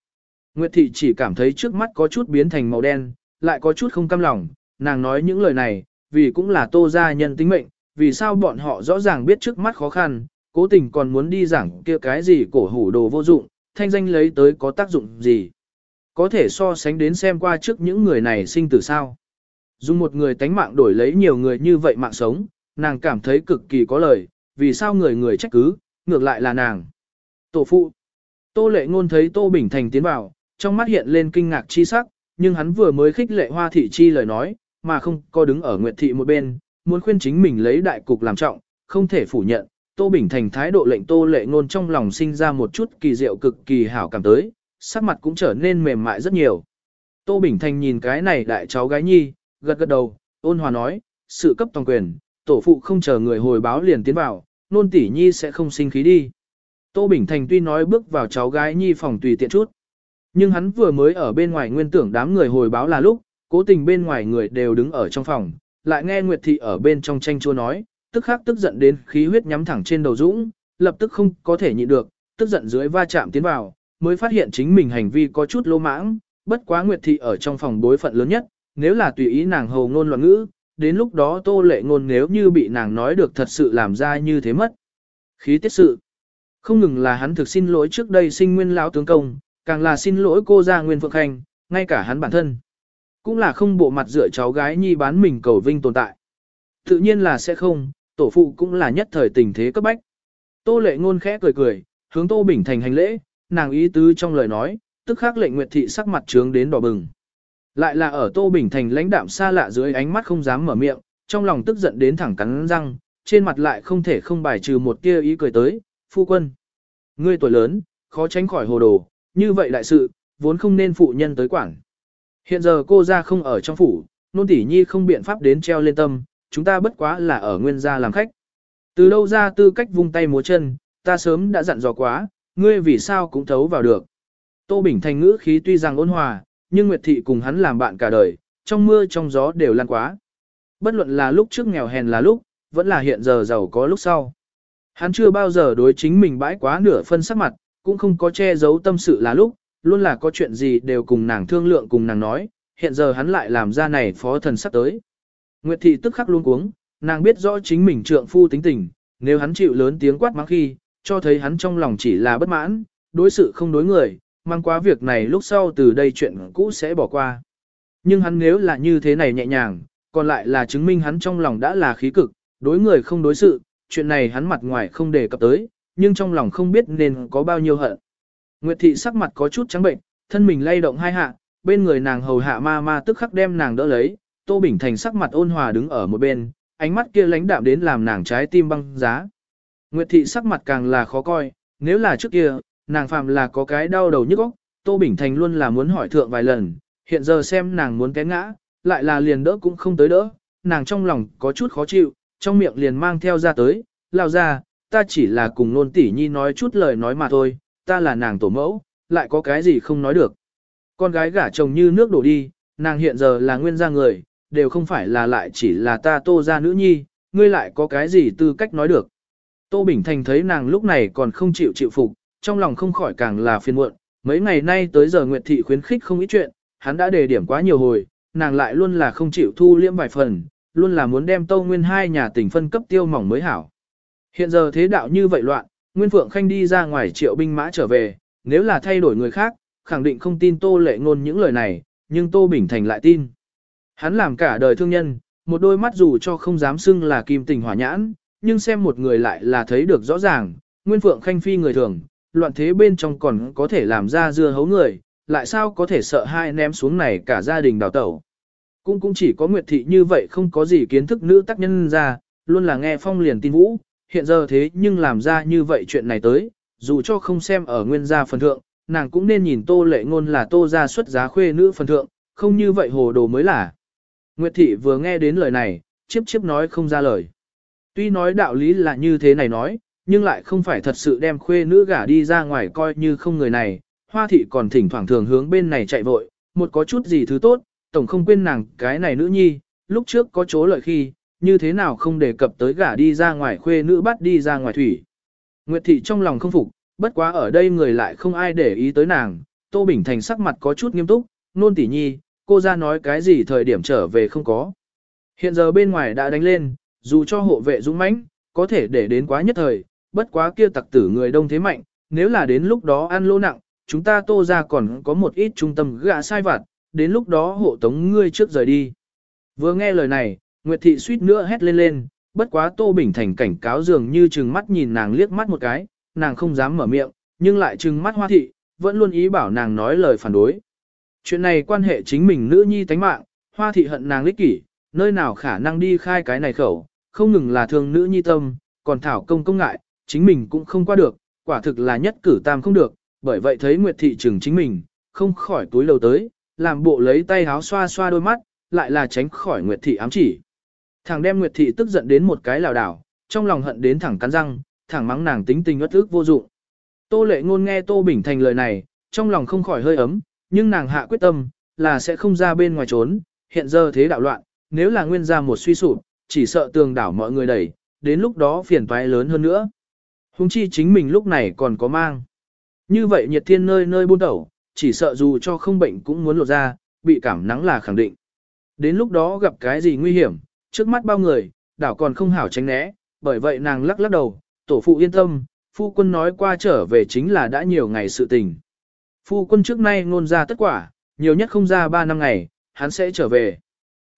Nguyệt thị chỉ cảm thấy trước mắt có chút biến thành màu đen, lại có chút không cam lòng, nàng nói những lời này, vì cũng là tô gia nhân tính mệnh, vì sao bọn họ rõ ràng biết trước mắt khó khăn, cố tình còn muốn đi giảng kia cái gì cổ hủ đồ vô dụng, thanh danh lấy tới có tác dụng gì. Có thể so sánh đến xem qua trước những người này sinh từ sao. Dùng một người tánh mạng đổi lấy nhiều người như vậy mạng sống, nàng cảm thấy cực kỳ có lời, vì sao người người trách cứ, ngược lại là nàng. Tổ phụ. Tô lệ ngôn thấy Tô Bình Thành tiến vào, trong mắt hiện lên kinh ngạc chi sắc, nhưng hắn vừa mới khích lệ hoa thị chi lời nói, mà không có đứng ở nguyệt thị một bên, muốn khuyên chính mình lấy đại cục làm trọng, không thể phủ nhận. Tô Bình Thành thái độ lệnh Tô lệ ngôn trong lòng sinh ra một chút kỳ diệu cực kỳ hảo cảm tới, sắc mặt cũng trở nên mềm mại rất nhiều. Tô Bình Thành nhìn cái này đại cháu gái nhi, gật gật đầu, ôn hòa nói, sự cấp toàn quyền, tổ phụ không chờ người hồi báo liền tiến vào, nôn tỷ nhi sẽ không sinh khí đi. Tô Bình Thành tuy nói bước vào cháu gái nhi phòng tùy tiện chút, nhưng hắn vừa mới ở bên ngoài nguyên tưởng đám người hồi báo là lúc, cố tình bên ngoài người đều đứng ở trong phòng, lại nghe Nguyệt Thị ở bên trong tranh chua nói, tức khắc tức giận đến khí huyết nhắm thẳng trên đầu dũng, lập tức không có thể nhịn được, tức giận dưới va chạm tiến vào, mới phát hiện chính mình hành vi có chút lô mãng, bất quá Nguyệt Thị ở trong phòng bối phận lớn nhất, nếu là tùy ý nàng hầu ngôn loạn ngữ, đến lúc đó tô lệ ngôn nếu như bị nàng nói được thật sự làm ra như thế mất. Khí tiết sự. Không ngừng là hắn thực xin lỗi trước đây sinh nguyên lão tướng công, càng là xin lỗi cô gia Nguyên Phượng Khanh, ngay cả hắn bản thân. Cũng là không bộ mặt dựa cháu gái nhi bán mình cầu vinh tồn tại. Tự nhiên là sẽ không, tổ phụ cũng là nhất thời tình thế cấp bách. Tô lệ ngôn khẽ cười cười, hướng Tô Bình Thành hành lễ, nàng ý tứ trong lời nói, tức khắc lệnh Nguyệt Thị sắc mặt trướng đến đỏ bừng. Lại là ở Tô Bình Thành lãnh đạm xa lạ dưới ánh mắt không dám mở miệng, trong lòng tức giận đến thẳng cắn răng, trên mặt lại không thể không bài trừ một tia ý cười tới, phu quân. Ngươi tuổi lớn, khó tránh khỏi hồ đồ, như vậy đại sự, vốn không nên phụ nhân tới quản. Hiện giờ cô ra không ở trong phủ, nôn tỷ nhi không biện pháp đến treo lên tâm, chúng ta bất quá là ở nguyên gia làm khách. Từ đâu ra tư cách vung tay múa chân, ta sớm đã dặn dò quá, ngươi vì sao cũng thấu vào được. Tô Bình Thành ngữ khí tuy rằng ôn hòa, nhưng Nguyệt Thị cùng hắn làm bạn cả đời, trong mưa trong gió đều lan quá. Bất luận là lúc trước nghèo hèn là lúc, vẫn là hiện giờ giàu có lúc sau. Hắn chưa bao giờ đối chính mình bãi quá nửa phân sắc mặt, cũng không có che giấu tâm sự là lúc, luôn là có chuyện gì đều cùng nàng thương lượng cùng nàng nói, hiện giờ hắn lại làm ra này phó thần sắc tới. Nguyệt thị tức khắc luôn cuống, nàng biết rõ chính mình trượng phu tính tình, nếu hắn chịu lớn tiếng quát mắng khi, cho thấy hắn trong lòng chỉ là bất mãn, đối sự không đối người, mang quá việc này lúc sau từ đây chuyện cũ sẽ bỏ qua. Nhưng hắn nếu là như thế này nhẹ nhàng, còn lại là chứng minh hắn trong lòng đã là khí cực, đối người không đối sự, chuyện này hắn mặt ngoài không đề cập tới, nhưng trong lòng không biết nên có bao nhiêu hận. Nguyệt thị sắc mặt có chút trắng bệnh, thân mình lay động hai hạ, bên người nàng hầu hạ ma ma tức khắc đem nàng đỡ lấy, Tô Bình Thành sắc mặt ôn hòa đứng ở một bên, ánh mắt kia lãnh đạm đến làm nàng trái tim băng giá. Nguyệt thị sắc mặt càng là khó coi, nếu là trước kia, nàng phạm là có cái đau đầu nhức óc, Tô Bình Thành luôn là muốn hỏi thượng vài lần, hiện giờ xem nàng muốn té ngã, lại là liền đỡ cũng không tới đỡ, nàng trong lòng có chút khó chịu, trong miệng liền mang theo ra tới, lao ra, ta chỉ là cùng nôn tỷ nhi nói chút lời nói mà thôi, ta là nàng tổ mẫu, lại có cái gì không nói được. Con gái gả chồng như nước đổ đi, nàng hiện giờ là nguyên gia người, đều không phải là lại chỉ là ta tô ra nữ nhi, ngươi lại có cái gì tư cách nói được. Tô Bình Thành thấy nàng lúc này còn không chịu chịu phục, trong lòng không khỏi càng là phiền muộn, mấy ngày nay tới giờ Nguyệt Thị khuyến khích không ít chuyện, hắn đã đề điểm quá nhiều hồi, nàng lại luôn là không chịu thu liễm vài phần, luôn là muốn đem Tô Nguyên hai nhà tỉnh phân cấp tiêu mỏng mới hảo. Hiện giờ thế đạo như vậy loạn, Nguyên Phượng Khanh đi ra ngoài triệu binh mã trở về, nếu là thay đổi người khác, khẳng định không tin Tô Lệ Ngôn những lời này, nhưng Tô Bình Thành lại tin. Hắn làm cả đời thương nhân, một đôi mắt dù cho không dám xưng là kim tình hỏa nhãn, nhưng xem một người lại là thấy được rõ ràng, Nguyên Phượng Khanh phi người thường, loạn thế bên trong còn có thể làm ra dưa hấu người, lại sao có thể sợ hai ném xuống này cả gia đình đào tẩu. Cũng cũng chỉ có Nguyệt Thị như vậy không có gì kiến thức nữ tác nhân ra, luôn là nghe phong liền tin vũ, hiện giờ thế nhưng làm ra như vậy chuyện này tới, dù cho không xem ở nguyên gia phần thượng, nàng cũng nên nhìn tô lệ ngôn là tô gia xuất giá khuê nữ phần thượng, không như vậy hồ đồ mới là. Nguyệt thị vừa nghe đến lời này, chiếp chiếp nói không ra lời. Tuy nói đạo lý là như thế này nói, nhưng lại không phải thật sự đem khuê nữ gả đi ra ngoài coi như không người này, hoa thị còn thỉnh thoảng thường hướng bên này chạy vội, một có chút gì thứ tốt, tổng không quên nàng cái này nữ nhi, lúc trước có chỗ lợi khi, như thế nào không đề cập tới gả đi ra ngoài khuê nữ bắt đi ra ngoài thủy. Nguyệt thị trong lòng không phục, bất quá ở đây người lại không ai để ý tới nàng, Tô Bình Thành sắc mặt có chút nghiêm túc, nôn tỉ nhi, cô ra nói cái gì thời điểm trở về không có. Hiện giờ bên ngoài đã đánh lên, dù cho hộ vệ dũng mãnh, có thể để đến quá nhất thời, bất quá kia tặc tử người đông thế mạnh, nếu là đến lúc đó ăn lỗ nặng, chúng ta tô ra còn có một ít trung tâm gã sai vặt, đến lúc đó hộ tống ngươi trước rời đi. Vừa nghe lời này, Nguyệt Thị suýt nữa hét lên lên, bất quá Tô Bình Thành cảnh cáo dường như trừng mắt nhìn nàng liếc mắt một cái, nàng không dám mở miệng, nhưng lại trừng mắt Hoa Thị, vẫn luôn ý bảo nàng nói lời phản đối. Chuyện này quan hệ chính mình nữ nhi tánh mạng, Hoa Thị hận nàng lích kỷ, nơi nào khả năng đi khai cái này khẩu, không ngừng là thương nữ nhi tâm, còn Thảo công công ngại, chính mình cũng không qua được, quả thực là nhất cử tam không được, bởi vậy thấy Nguyệt Thị trừng chính mình, không khỏi túi lầu tới, làm bộ lấy tay háo xoa xoa đôi mắt, lại là tránh khỏi Nguyệt Thị ám chỉ. Thằng đem Nguyệt Thị tức giận đến một cái lảo đảo, trong lòng hận đến thẳng cắn răng, thẳng mắng nàng tính tình ất ức vô dụng. Tô lệ ngôn nghe Tô Bình Thành lời này, trong lòng không khỏi hơi ấm, nhưng nàng hạ quyết tâm, là sẽ không ra bên ngoài trốn, hiện giờ thế đạo loạn, nếu là nguyên gia một suy sụp, chỉ sợ tường đảo mọi người đẩy, đến lúc đó phiền toái lớn hơn nữa. Hùng chi chính mình lúc này còn có mang. Như vậy nhiệt thiên nơi nơi buôn tẩu, chỉ sợ dù cho không bệnh cũng muốn lột ra, bị cảm nắng là khẳng định. Đến lúc đó gặp cái gì nguy hiểm, trước mắt bao người, đảo còn không hảo tránh né, bởi vậy nàng lắc lắc đầu, tổ phụ yên tâm, phu quân nói qua trở về chính là đã nhiều ngày sự tình. Phu quân trước nay ngôn ra tất quả, nhiều nhất không ra 3 năm ngày, hắn sẽ trở về.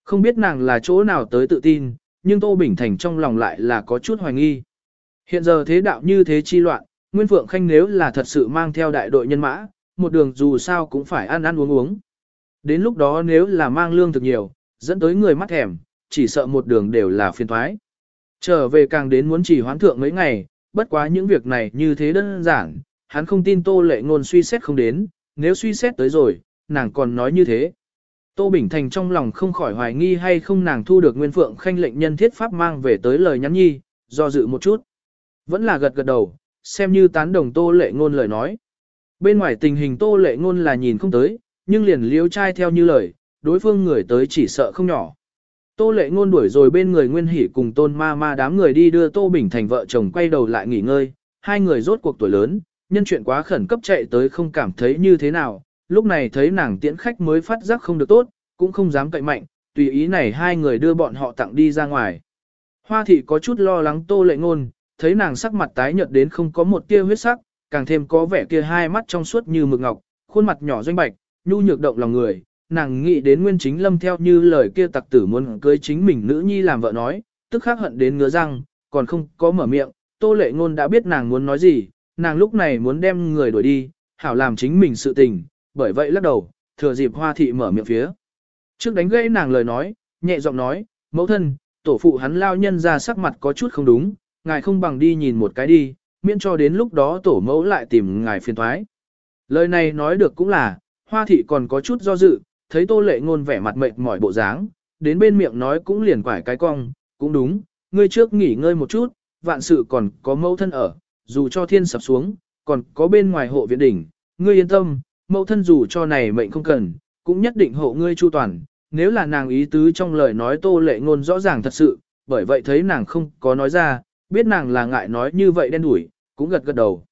Không biết nàng là chỗ nào tới tự tin, nhưng Tô Bình Thành trong lòng lại là có chút hoài nghi. Hiện giờ thế đạo như thế chi loạn, Nguyên Phượng Khanh nếu là thật sự mang theo đại đội nhân mã, một đường dù sao cũng phải ăn ăn uống uống. Đến lúc đó nếu là mang lương thực nhiều, dẫn tới người mắt thèm, chỉ sợ một đường đều là phiền thoái. Trở về càng đến muốn chỉ hoán thượng mấy ngày, bất quá những việc này như thế đơn giản, hắn không tin Tô Lệ Ngôn suy xét không đến, nếu suy xét tới rồi, nàng còn nói như thế. Tô Bình Thành trong lòng không khỏi hoài nghi hay không nàng thu được Nguyên Phượng Khanh lệnh nhân thiết pháp mang về tới lời nhắn nhi, do dự một chút. Vẫn là gật gật đầu, xem như tán đồng Tô Lệ Ngôn lời nói. Bên ngoài tình hình Tô Lệ Ngôn là nhìn không tới, nhưng liền liếu trai theo như lời, đối phương người tới chỉ sợ không nhỏ. Tô Lệ Ngôn đuổi rồi bên người Nguyên Hỷ cùng Tôn Ma Ma đám người đi đưa Tô Bình Thành vợ chồng quay đầu lại nghỉ ngơi, hai người rốt cuộc tuổi lớn, nhân chuyện quá khẩn cấp chạy tới không cảm thấy như thế nào, lúc này thấy nàng tiễn khách mới phát giác không được tốt, cũng không dám cậy mạnh, tùy ý này hai người đưa bọn họ tặng đi ra ngoài. Hoa thị có chút lo lắng Tô Lệ Ngôn, thấy nàng sắc mặt tái nhợt đến không có một tia huyết sắc, càng thêm có vẻ kia hai mắt trong suốt như mực ngọc, khuôn mặt nhỏ doanh bạch, nhu nhược động lòng người, nàng nghĩ đến Nguyên Chính Lâm theo như lời kia tặc tử muốn cưới chính mình nữ nhi làm vợ nói, tức khắc hận đến ngứa răng, còn không có mở miệng, Tô Lệ Ngôn đã biết nàng muốn nói gì, nàng lúc này muốn đem người đuổi đi, hảo làm chính mình sự tình, bởi vậy lắc đầu, thừa dịp Hoa thị mở miệng phía. Trước đánh gãy nàng lời nói, nhẹ giọng nói, mẫu thân, tổ phụ hắn lao nhân ra sắc mặt có chút không đúng, ngài không bằng đi nhìn một cái đi, miễn cho đến lúc đó tổ mẫu lại tìm ngài phiền thoái. Lời này nói được cũng là, hoa thị còn có chút do dự, thấy tô lệ ngôn vẻ mặt mệt mỏi bộ dáng, đến bên miệng nói cũng liền quải cái cong, cũng đúng, ngươi trước nghỉ ngơi một chút, vạn sự còn có mẫu thân ở, dù cho thiên sập xuống, còn có bên ngoài hộ viện đỉnh, ngươi yên tâm, mẫu thân dù cho này mệnh không cần, cũng nhất định hộ ngươi chu toàn, nếu là nàng ý tứ trong lời nói tô lệ ngôn rõ ràng thật sự, bởi vậy thấy nàng không có nói ra, biết nàng là ngại nói như vậy đen đủi, cũng gật gật đầu.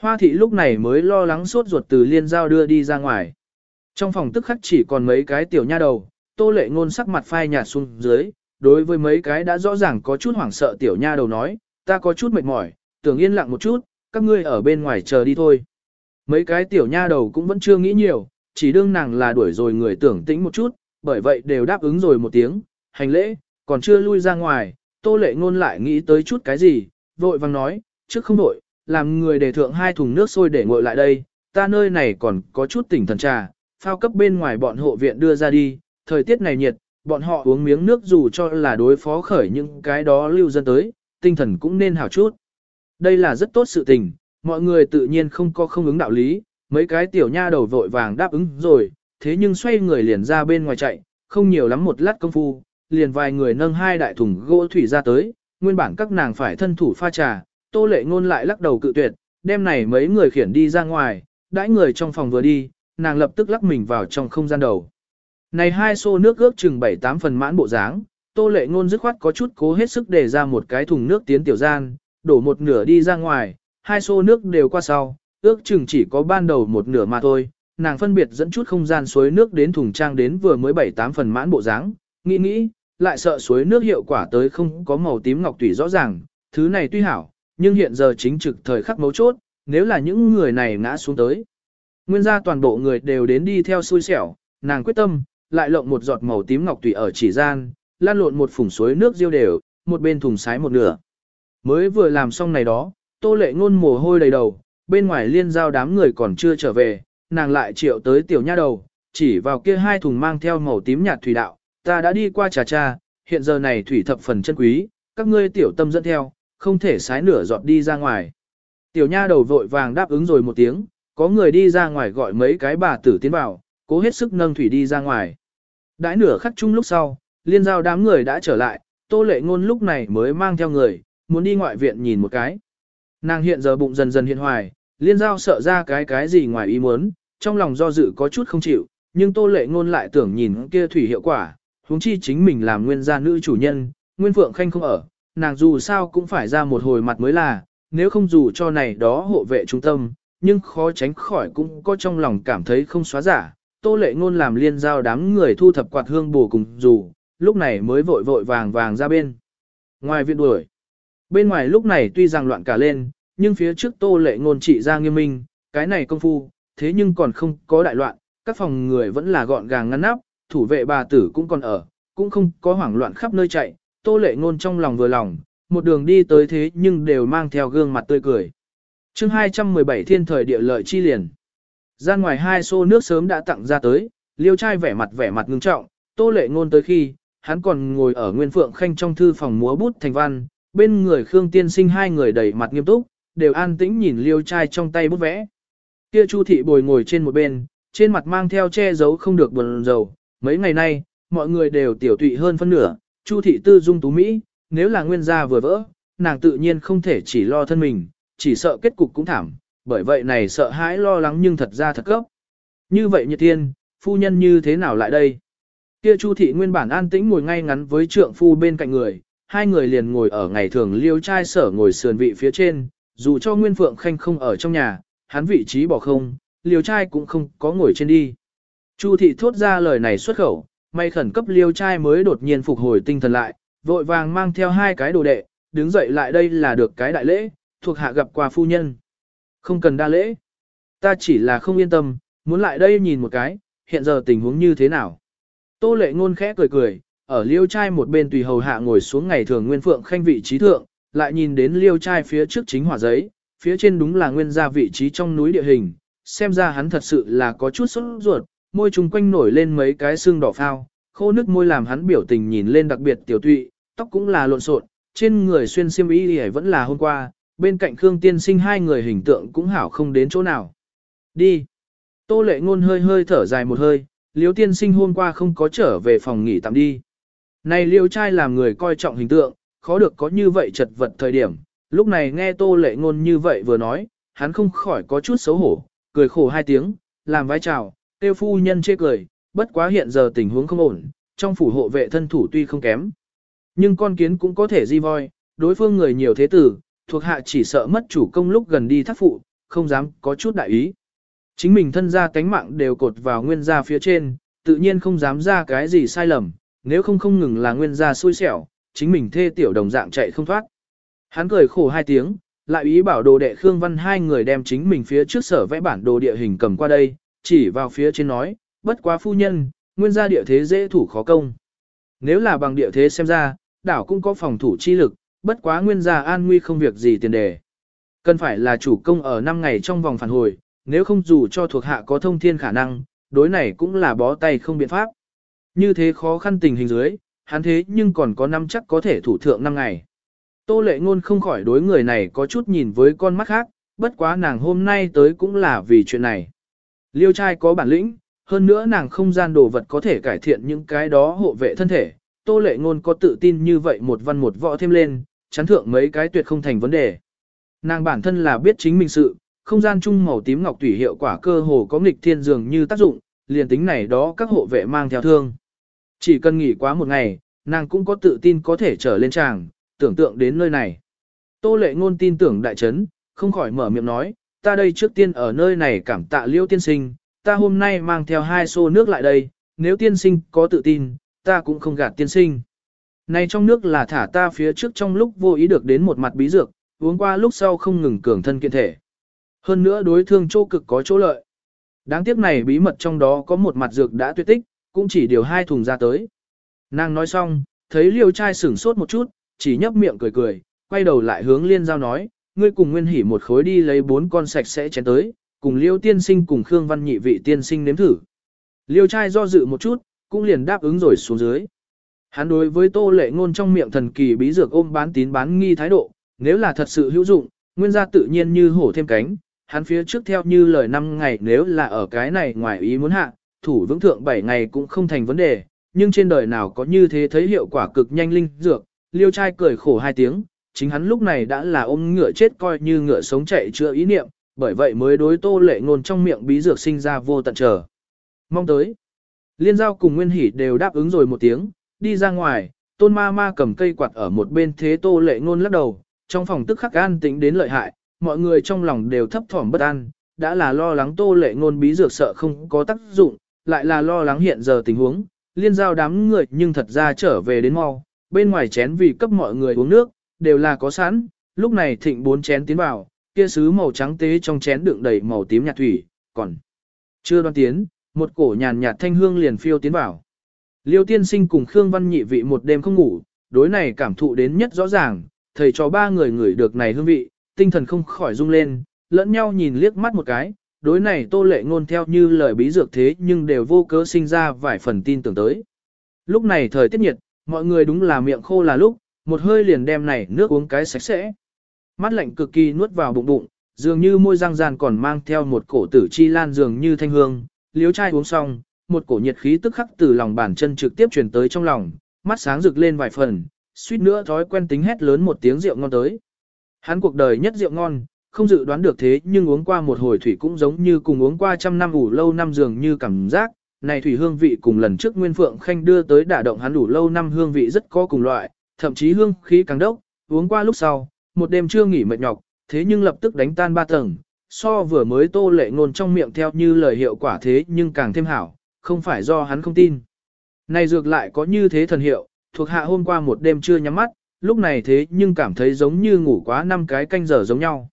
Hoa thị lúc này mới lo lắng suốt ruột từ liên giao đưa đi ra ngoài. Trong phòng tức khắc chỉ còn mấy cái tiểu nha đầu, tô lệ ngôn sắc mặt phai nhạt xuống dưới, đối với mấy cái đã rõ ràng có chút hoảng sợ tiểu nha đầu nói, ta có chút mệt mỏi, tưởng yên lặng một chút, các ngươi ở bên ngoài chờ đi thôi. Mấy cái tiểu nha đầu cũng vẫn chưa nghĩ nhiều, chỉ đương nàng là đuổi rồi người tưởng tĩnh một chút, bởi vậy đều đáp ứng rồi một tiếng, hành lễ, còn chưa lui ra ngoài, tô lệ ngôn lại nghĩ tới chút cái gì, vội vàng nói, trước không đổi, làm người để thượng hai thùng nước sôi để nguội lại đây, ta nơi này còn có chút tỉnh thần trà, phao cấp bên ngoài bọn hộ viện đưa ra đi, thời tiết này nhiệt, bọn họ uống miếng nước dù cho là đối phó khởi những cái đó lưu dân tới, tinh thần cũng nên hảo chút. Đây là rất tốt sự tình, mọi người tự nhiên không có không ứng đạo lý, mấy cái tiểu nha đầu vội vàng đáp ứng rồi, thế nhưng xoay người liền ra bên ngoài chạy, không nhiều lắm một lát công phu, liền vài người nâng hai đại thùng gỗ thủy ra tới, nguyên bản các nàng phải thân thủ pha trà, tô lệ ngôn lại lắc đầu cự tuyệt, đem này mấy người khiển đi ra ngoài, đãi người trong phòng vừa đi, nàng lập tức lắc mình vào trong không gian đầu. Này hai xô nước ước chừng 7-8 phần mãn bộ dáng, tô lệ ngôn dứt khoát có chút cố hết sức để ra một cái thùng nước tiến tiểu gian, đổ một nửa đi ra ngoài, hai xô nước đều qua sau, ước chừng chỉ có ban đầu một nửa mà thôi, nàng phân biệt dẫn chút không gian suối nước đến thùng trang đến vừa mới 7-8 phần mãn bộ dáng, nghĩ nghĩ, lại sợ suối nước hiệu quả tới không có màu tím ngọc tủy rõ ràng, thứ này tuy hảo, nhưng hiện giờ chính trực thời khắc mấu chốt, nếu là những người này ngã xuống tới. Nguyên gia toàn bộ người đều đến đi theo xui xẻo, nàng quyết tâm, lại lộng một giọt màu tím ngọc tùy ở chỉ gian, lan lộn một phủng suối nước riêu đều, một bên thùng sái một nửa. Mới vừa làm xong này đó, tô lệ ngôn mồ hôi đầy đầu, bên ngoài liên giao đám người còn chưa trở về, nàng lại triệu tới tiểu nha đầu, chỉ vào kia hai thùng mang theo màu tím nhạt thủy đạo, ta đã đi qua trà cha, hiện giờ này thủy thập phần chân quý, các ngươi tiểu tâm dẫn theo, không thể sái nửa giọt đi ra ngoài. Tiểu nha đầu vội vàng đáp ứng rồi một tiếng, có người đi ra ngoài gọi mấy cái bà tử tiến vào, cố hết sức nâng thủy đi ra ngoài. Đãi nửa khắc chung lúc sau, liên giao đám người đã trở lại, tô lệ ngôn lúc này mới mang theo người, muốn đi ngoại viện nhìn một cái. Nàng hiện giờ bụng dần dần hiện hoài, liên giao sợ ra cái cái gì ngoài ý muốn, trong lòng do dự có chút không chịu, nhưng tô lệ ngôn lại tưởng nhìn kia thủy hiệu quả, huống chi chính mình làm nguyên gia nữ chủ nhân, nguyên phượng khanh không ở, nàng dù sao cũng phải ra một hồi mặt mới là, nếu không dù cho này đó hộ vệ trung tâm, nhưng khó tránh khỏi cũng có trong lòng cảm thấy không xóa giả. Tô lệ ngôn làm liên giao đám người thu thập quạt hương bổ cùng dù, lúc này mới vội vội vàng vàng ra bên. Ngoài viện đuổi, bên ngoài lúc này tuy rằng loạn cả lên, nhưng phía trước tô lệ ngôn trị ra nghiêm minh, cái này công phu, thế nhưng còn không có đại loạn, các phòng người vẫn là gọn gàng ngăn nắp, thủ vệ bà tử cũng còn ở, cũng không có hoảng loạn khắp nơi chạy, tô lệ ngôn trong lòng vừa lòng, một đường đi tới thế nhưng đều mang theo gương mặt tươi cười chương 217 thiên thời địa lợi chi liền. Ra ngoài hai xô nước sớm đã tặng ra tới, liêu trai vẻ mặt vẻ mặt ngưng trọng, tô lệ ngôn tới khi, hắn còn ngồi ở Nguyên Phượng Khanh trong thư phòng múa bút thành văn, bên người Khương Tiên Sinh hai người đầy mặt nghiêm túc, đều an tĩnh nhìn liêu trai trong tay bút vẽ. Kia Chu thị bồi ngồi trên một bên, trên mặt mang theo che giấu không được buồn rầu, mấy ngày nay, mọi người đều tiểu tụy hơn phân nửa, Chu thị tư dung tú Mỹ, nếu là nguyên gia vừa vỡ, nàng tự nhiên không thể chỉ lo thân mình, chỉ sợ kết cục cũng thảm, bởi vậy này sợ hãi lo lắng nhưng thật ra thật cấp. Như vậy Nhật Thiên, phu nhân như thế nào lại đây? Kia Chu thị nguyên bản an tĩnh ngồi ngay ngắn với trượng phu bên cạnh người, hai người liền ngồi ở ngày thường liêu trai sở ngồi sườn vị phía trên, dù cho Nguyên Phượng Khanh không ở trong nhà, hắn vị trí bỏ không, liêu trai cũng không có ngồi trên đi. Chu thị thốt ra lời này xuất khẩu, may khẩn cấp liêu trai mới đột nhiên phục hồi tinh thần lại, vội vàng mang theo hai cái đồ đệ, đứng dậy lại đây là được cái đại lễ, thuộc hạ gặp qua phu nhân. Không cần đa lễ. Ta chỉ là không yên tâm, muốn lại đây nhìn một cái, hiện giờ tình huống như thế nào. Tô lệ ngôn khẽ cười cười, ở liêu trai một bên tùy hầu hạ ngồi xuống ngày thường nguyên phượng khanh vị trí thượng, lại nhìn đến liêu trai phía trước chính hỏa giấy, phía trên đúng là nguyên gia vị trí trong núi địa hình, xem ra hắn thật sự là có chút sốt ruột, môi trùng quanh nổi lên mấy cái xương đỏ phao, khô nước môi làm hắn biểu tình nhìn lên đặc biệt tiểu tụy, tóc cũng là lộn xộn, trên người xuyên xiêm y vẫn là hôm qua, bên cạnh Khương Tiên Sinh hai người hình tượng cũng hảo không đến chỗ nào. Đi. Tô lệ ngôn hơi hơi thở dài một hơi, Liêu Tiên Sinh hôm qua không có trở về phòng nghỉ tạm đi. Này Liêu trai làm người coi trọng hình tượng, khó được có như vậy chật vật thời điểm, lúc này nghe Tô lệ ngôn như vậy vừa nói, hắn không khỏi có chút xấu hổ, cười khổ hai tiếng, làm vai chào, tiêu phu nhân chê cười, bất quá hiện giờ tình huống không ổn, trong phủ hộ vệ thân thủ tuy không kém. Nhưng con kiến cũng có thể di voi, đối phương người nhiều thế tử, thuộc hạ chỉ sợ mất chủ công lúc gần đi thác phụ, không dám có chút đại ý. Chính mình thân gia cánh mạng đều cột vào nguyên gia phía trên, tự nhiên không dám ra cái gì sai lầm, nếu không không ngừng là nguyên gia xui xẻo, chính mình thê tiểu đồng dạng chạy không thoát. Hắn cười khổ hai tiếng, lại ý bảo đồ đệ Khương Văn hai người đem chính mình phía trước sở vẽ bản đồ địa hình cầm qua đây, chỉ vào phía trên nói, bất quá phu nhân, nguyên gia địa thế dễ thủ khó công. Nếu là bằng địa thế xem ra, đảo cũng có phòng thủ chi lực, bất quá nguyên gia an nguy không việc gì tiền đề. Cần phải là chủ công ở 5 ngày trong vòng phản hồi, nếu không dù cho thuộc hạ có thông thiên khả năng, đối này cũng là bó tay không biện pháp. Như thế khó khăn tình hình dưới, hắn thế nhưng còn có năm chắc có thể thủ thượng 5 ngày. Tô lệ ngôn không khỏi đối người này có chút nhìn với con mắt khác, bất quá nàng hôm nay tới cũng là vì chuyện này. Liêu trai có bản lĩnh, hơn nữa nàng không gian đồ vật có thể cải thiện những cái đó hộ vệ thân thể. Tô lệ ngôn có tự tin như vậy một văn một võ thêm lên, chắn thượng mấy cái tuyệt không thành vấn đề. Nàng bản thân là biết chính mình sự, không gian chung màu tím ngọc tủy hiệu quả cơ hồ có nghịch thiên dường như tác dụng, liền tính này đó các hộ vệ mang theo thương. Chỉ cần nghỉ quá một ngày, nàng cũng có tự tin có thể trở lên tràng, tưởng tượng đến nơi này. Tô lệ ngôn tin tưởng đại chấn, không khỏi mở miệng nói, ta đây trước tiên ở nơi này cảm tạ liêu tiên sinh, ta hôm nay mang theo hai xô nước lại đây, nếu tiên sinh có tự tin, ta cũng không gạt tiên sinh. Này trong nước là thả ta phía trước trong lúc vô ý được đến một mặt bí dược, uống qua lúc sau không ngừng cường thân kiện thể. Hơn nữa đối thương chỗ cực có chỗ lợi. Đáng tiếc này bí mật trong đó có một mặt dược đã tuyệt tích, cũng chỉ điều hai thùng ra tới. Nàng nói xong, thấy liêu trai sửng sốt một chút, chỉ nhấp miệng cười cười, quay đầu lại hướng liên giao nói, ngươi cùng nguyên hỉ một khối đi lấy bốn con sạch sẽ chén tới, cùng liêu tiên sinh cùng Khương Văn nhị vị tiên sinh nếm thử. Liêu trai do dự một chút, cũng liền đáp ứng rồi xuống dưới. Hắn đối với tô lệ ngôn trong miệng thần kỳ bí dược ôm bán tín bán nghi thái độ, nếu là thật sự hữu dụng, nguyên gia tự nhiên như hổ thêm cánh, hắn phía trước theo như lời năm ngày nếu là ở cái này ngoài ý muốn hạ, thủ vững thượng 7 ngày cũng không thành vấn đề, nhưng trên đời nào có như thế thấy hiệu quả cực nhanh linh dược, liêu trai cười khổ hai tiếng, chính hắn lúc này đã là ôm ngựa chết coi như ngựa sống chạy chưa ý niệm, bởi vậy mới đối tô lệ ngôn trong miệng bí dược sinh ra vô tận chờ. Mong tới, liên giao cùng nguyên hỷ đều đáp ứng rồi một tiếng, đi ra ngoài, tôn ma ma cầm cây quạt ở một bên thế tô lệ ngôn lắc đầu, trong phòng tức khắc an tĩnh đến lợi hại, mọi người trong lòng đều thấp thỏm bất an, đã là lo lắng tô lệ ngôn bí dược sợ không có tác dụng, lại là lo lắng hiện giờ tình huống, liên giao đám người nhưng thật ra trở về đến mau, bên ngoài chén vì cấp mọi người uống nước, đều là có sẵn, lúc này thịnh bốn chén tiến vào, kia sứ màu trắng tế trong chén đựng đầy màu tím nhạt thủy, còn chưa đoan tiến, một cổ nhàn nhạt thanh hương liền phiêu tiến vào. Liêu tiên sinh cùng Khương Văn nhị vị một đêm không ngủ, đối này cảm thụ đến nhất rõ ràng, thầy cho ba người ngửi được này hương vị, tinh thần không khỏi rung lên, lẫn nhau nhìn liếc mắt một cái, đối này tô lệ ngôn theo như lời bí dược thế nhưng đều vô cớ sinh ra vài phần tin tưởng tới. Lúc này thời tiết nhiệt, mọi người đúng là miệng khô là lúc, một hơi liền đem này nước uống cái sạch sẽ. Mắt lạnh cực kỳ nuốt vào bụng bụng, dường như môi răng ràn còn mang theo một cổ tử chi lan dường như thanh hương, liếu chai uống xong, một cổ nhiệt khí tức khắc từ lòng bàn chân trực tiếp truyền tới trong lòng, mắt sáng rực lên vài phần, suýt nữa thói quen tính hét lớn một tiếng rượu ngon tới. Hắn cuộc đời nhất rượu ngon, không dự đoán được thế nhưng uống qua một hồi thủy cũng giống như cùng uống qua trăm năm ủ lâu năm dường như cảm giác, này thủy hương vị cùng lần trước Nguyên Phượng Khanh đưa tới đả động hắn đủ lâu năm hương vị rất có cùng loại, thậm chí hương khí càng đốc, uống qua lúc sau, một đêm chưa nghỉ mệt nhọc, thế nhưng lập tức đánh tan ba tầng, so vừa mới tô lệ ngôn trong miệng theo như lời hiệu quả thế nhưng càng thêm hảo, không phải do hắn không tin. Này dược lại có như thế thần hiệu, thuộc hạ hôm qua một đêm chưa nhắm mắt, lúc này thế nhưng cảm thấy giống như ngủ quá năm cái canh giờ giống nhau.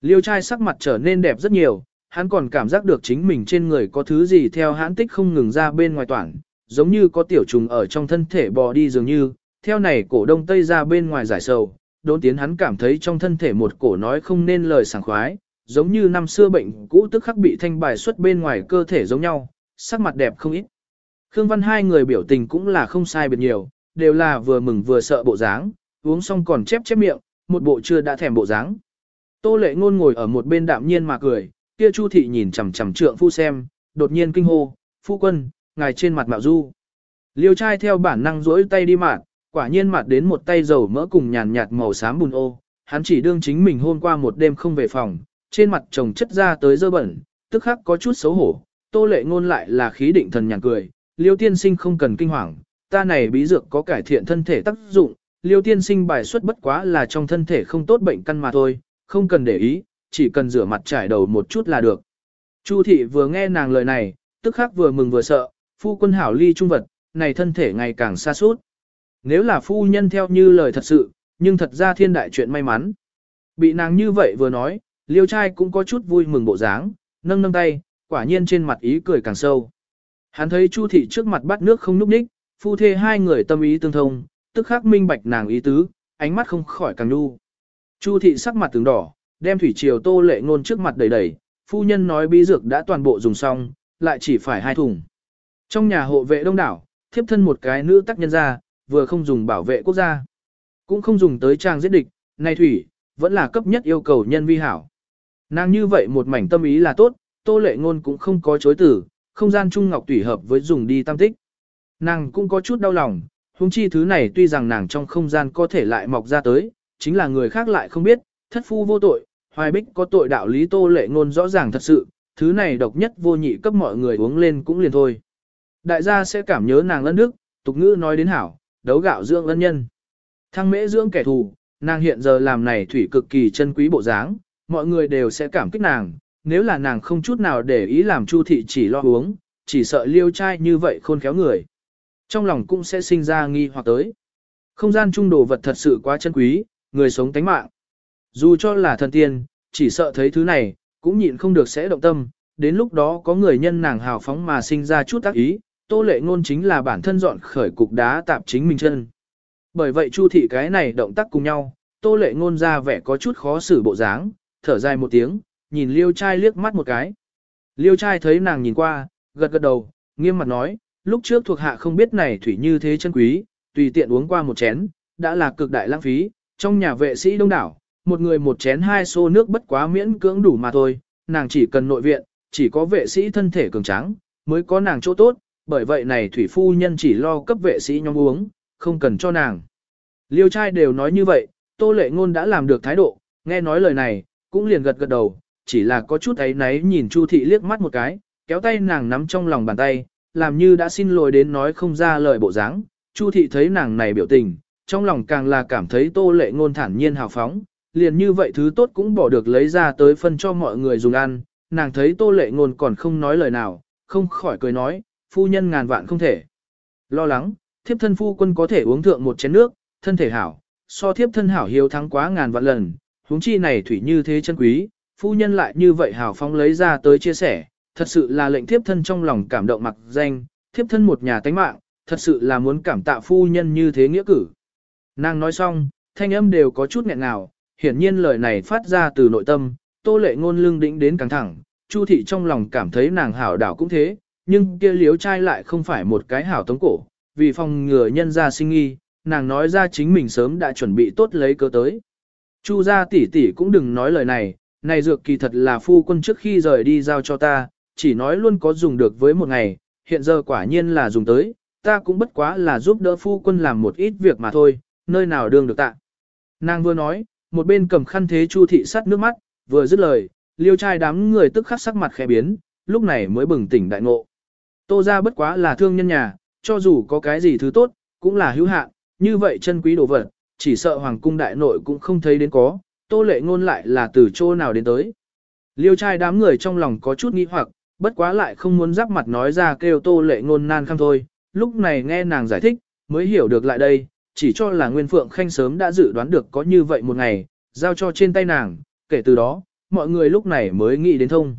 Liêu trai sắc mặt trở nên đẹp rất nhiều, hắn còn cảm giác được chính mình trên người có thứ gì theo hãn tích không ngừng ra bên ngoài toàn, giống như có tiểu trùng ở trong thân thể bò đi dường như, theo này cổ đông tây ra bên ngoài giải sầu, đốn tiến hắn cảm thấy trong thân thể một cổ nói không nên lời sảng khoái, giống như năm xưa bệnh cũ tức khắc bị thanh bài xuất bên ngoài cơ thể giống nhau, sắc mặt đẹp không ít. Khương Văn hai người biểu tình cũng là không sai biệt nhiều, đều là vừa mừng vừa sợ bộ dáng, uống xong còn chép chép miệng, một bộ chưa đã thèm bộ dáng. Tô lệ ngôn ngồi ở một bên đạm nhiên mà cười, kia Chu thị nhìn chằm chằm trượng phu xem, đột nhiên kinh hô, phu quân, ngài trên mặt mạo du. Liêu trai theo bản năng duỗi tay đi mạt, quả nhiên mạt đến một tay dầu mỡ cùng nhàn nhạt màu xám bùn ô, hắn chỉ đương chính mình hôm qua một đêm không về phòng, trên mặt chồng chất ra tới dơ bẩn, tức khắc có chút xấu hổ, tô lệ ngôn lại là khí định thần nhàn cười, liêu tiên sinh không cần kinh hoàng, ta này bí dược có cải thiện thân thể tác dụng, liêu tiên sinh bài xuất bất quá là trong thân thể không tốt bệnh căn mà thôi, không cần để ý, chỉ cần rửa mặt trải đầu một chút là được. Chu thị vừa nghe nàng lời này, tức khắc vừa mừng vừa sợ, phu quân hảo ly trung vật, này thân thể ngày càng xa suốt. Nếu là phu nhân theo như lời thật sự, nhưng thật ra thiên đại chuyện may mắn. Bị nàng như vậy vừa nói, liêu trai cũng có chút vui mừng bộ dáng, nâng nâng tay, quả nhiên trên mặt ý cười càng sâu. Hắn thấy Chu thị trước mặt bắt nước không núp ních, phu thê hai người tâm ý tương thông, tức khắc minh bạch nàng ý tứ, ánh mắt không khỏi càng nhu. Chu thị sắc mặt tướng đỏ, đem thủy triều tô lệ ngôn trước mặt đầy đầy, phu nhân nói bí dược đã toàn bộ dùng xong, lại chỉ phải hai thùng. Trong nhà hộ vệ đông đảo, thiếp thân một cái nữ tác nhân ra, vừa không dùng bảo vệ quốc gia, cũng không dùng tới trang giết địch, nay thủy, vẫn là cấp nhất yêu cầu nhân vi hảo. Nàng như vậy một mảnh tâm ý là tốt, tô lệ ngôn cũng không có chối từ, không gian trung ngọc tùy hợp với dùng đi tam tích. Nàng cũng có chút đau lòng, huống chi thứ này tuy rằng nàng trong không gian có thể lại mọc ra tới, chính là người khác lại không biết, thất phu vô tội, hoài bích có tội đạo lý tô lệ ngôn rõ ràng thật sự, thứ này độc nhất vô nhị cấp mọi người uống lên cũng liền thôi. Đại gia sẽ cảm nhớ nàng lân đức, tục ngữ nói đến hảo, đấu gạo dưỡng ân nhân. Thăng mễ dưỡng kẻ thù, nàng hiện giờ làm này thủy cực kỳ chân quý bộ dáng, mọi người đều sẽ cảm kích nàng, nếu là nàng không chút nào để ý làm chu thị chỉ lo uống, chỉ sợ liêu trai như vậy khôn khéo người. Trong lòng cũng sẽ sinh ra nghi hoặc tới. Không gian trung đồ vật thật sự quá chân quý, người sống tánh mạng. Dù cho là thần tiên, chỉ sợ thấy thứ này, cũng nhịn không được sẽ động tâm, đến lúc đó có người nhân nàng hào phóng mà sinh ra chút tác ý, tô lệ ngôn chính là bản thân dọn khởi cục đá tạp chính mình chân. Bởi vậy chu thị cái này động tác cùng nhau, tô lệ ngôn ra vẻ có chút khó xử bộ dáng, thở dài một tiếng, nhìn liêu trai liếc mắt một cái. Liêu trai thấy nàng nhìn qua, gật gật đầu, nghiêm mặt nói, lúc trước thuộc hạ không biết này thủy như thế chân quý, tùy tiện uống qua một chén, đã là cực đại lãng phí, trong nhà vệ sĩ đông đảo, một người một chén hai xô nước bất quá miễn cưỡng đủ mà thôi, nàng chỉ cần nội viện, chỉ có vệ sĩ thân thể cường tráng, mới có nàng chỗ tốt, bởi vậy này thủy phu nhân chỉ lo cấp vệ sĩ nhóm uống, không cần cho nàng. Liêu trai đều nói như vậy, tô lệ ngôn đã làm được thái độ, nghe nói lời này, cũng liền gật gật đầu, chỉ là có chút ấy náy nhìn Chu thị liếc mắt một cái, kéo tay nàng nắm trong lòng bàn tay, làm như đã xin lỗi đến nói không ra lời bộ dáng. Chu thị thấy nàng này biểu tình, trong lòng càng là cảm thấy tô lệ ngôn thản nhiên hào phóng, liền như vậy thứ tốt cũng bỏ được lấy ra tới phân cho mọi người dùng ăn, nàng thấy tô lệ ngôn còn không nói lời nào, không khỏi cười nói, phu nhân ngàn vạn không thể. Lo lắng, thiếp thân phu quân có thể uống thượng một chén nước, thân thể hảo, so thiếp thân hảo hiếu thắng quá ngàn vạn lần, huống chi này thủy như thế chân quý, phu nhân lại như vậy hào phóng lấy ra tới chia sẻ, thật sự là lệnh thiếp thân trong lòng cảm động mặc danh, thiếp thân một nhà tánh mạng, thật sự là muốn cảm tạ phu nhân như thế nghĩa cử. Nàng nói xong, thanh âm đều có chút nghẹn ngào, hiển nhiên lời này phát ra từ nội tâm, tô lệ ngôn lưng đĩnh đến căng thẳng, chu thị trong lòng cảm thấy nàng hảo đảo cũng thế, nhưng kia liếu trai lại không phải một cái hảo tống cổ, vì phòng ngừa nhân ra sinh nghi, nàng nói ra chính mình sớm đã chuẩn bị tốt lấy cơ tới. Chu gia tỷ tỷ cũng đừng nói lời này, này dược kỳ thật là phu quân trước khi rời đi giao cho ta, chỉ nói luôn có dùng được với một ngày, hiện giờ quả nhiên là dùng tới, ta cũng bất quá là giúp đỡ phu quân làm một ít việc mà thôi, nơi nào đương được tạ. Nàng vừa nói, một bên cầm khăn thế chu thị sắt nước mắt, vừa dứt lời, liêu trai đám người tức khắc sắc mặt khẽ biến, lúc này mới bừng tỉnh đại ngộ. Tô ra bất quá là thương nhân nhà, cho dù có cái gì thứ tốt, cũng là hữu hạn, như vậy chân quý đồ vật, chỉ sợ hoàng cung đại nội cũng không thấy đến có, tô lệ ngôn lại là từ chỗ nào đến tới. Liêu trai đám người trong lòng có chút nghi hoặc, bất quá lại không muốn giáp mặt nói ra kêu tô lệ ngôn nan khăm thôi, lúc này nghe nàng giải thích, mới hiểu được lại đây, chỉ cho là Nguyên Phượng Khanh sớm đã dự đoán được có như vậy một ngày, giao cho trên tay nàng, kể từ đó, mọi người lúc này mới nghĩ đến thông.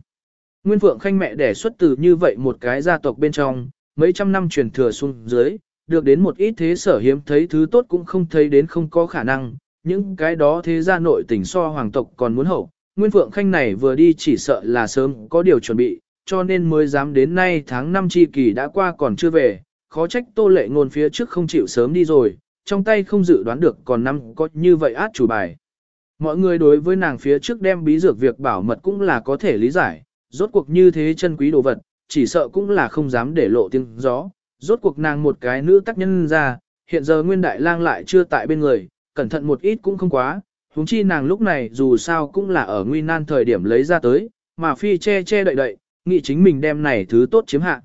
Nguyên Phượng Khanh mẹ đẻ xuất từ như vậy một cái gia tộc bên trong, mấy trăm năm truyền thừa xuống dưới, được đến một ít thế sở hiếm thấy thứ tốt cũng không thấy đến không có khả năng, những cái đó thế gia nội tình so hoàng tộc còn muốn hậu. Nguyên Phượng Khanh này vừa đi chỉ sợ là sớm có điều chuẩn bị, cho nên mới dám đến nay tháng 5 chi kỳ đã qua còn chưa về, khó trách tô lệ ngôn phía trước không chịu sớm đi rồi, trong tay không dự đoán được còn năm có như vậy át chủ bài. Mọi người đối với nàng phía trước đem bí dược việc bảo mật cũng là có thể lý giải, rốt cuộc như thế chân quý đồ vật, chỉ sợ cũng là không dám để lộ tiếng gió. Rốt cuộc nàng một cái nữ tác nhân ra, hiện giờ nguyên đại lang lại chưa tại bên người, cẩn thận một ít cũng không quá, huống chi nàng lúc này dù sao cũng là ở nguy nan thời điểm lấy ra tới, mà phi che che đậy đậy, nghĩ chính mình đem này thứ tốt chiếm hạ.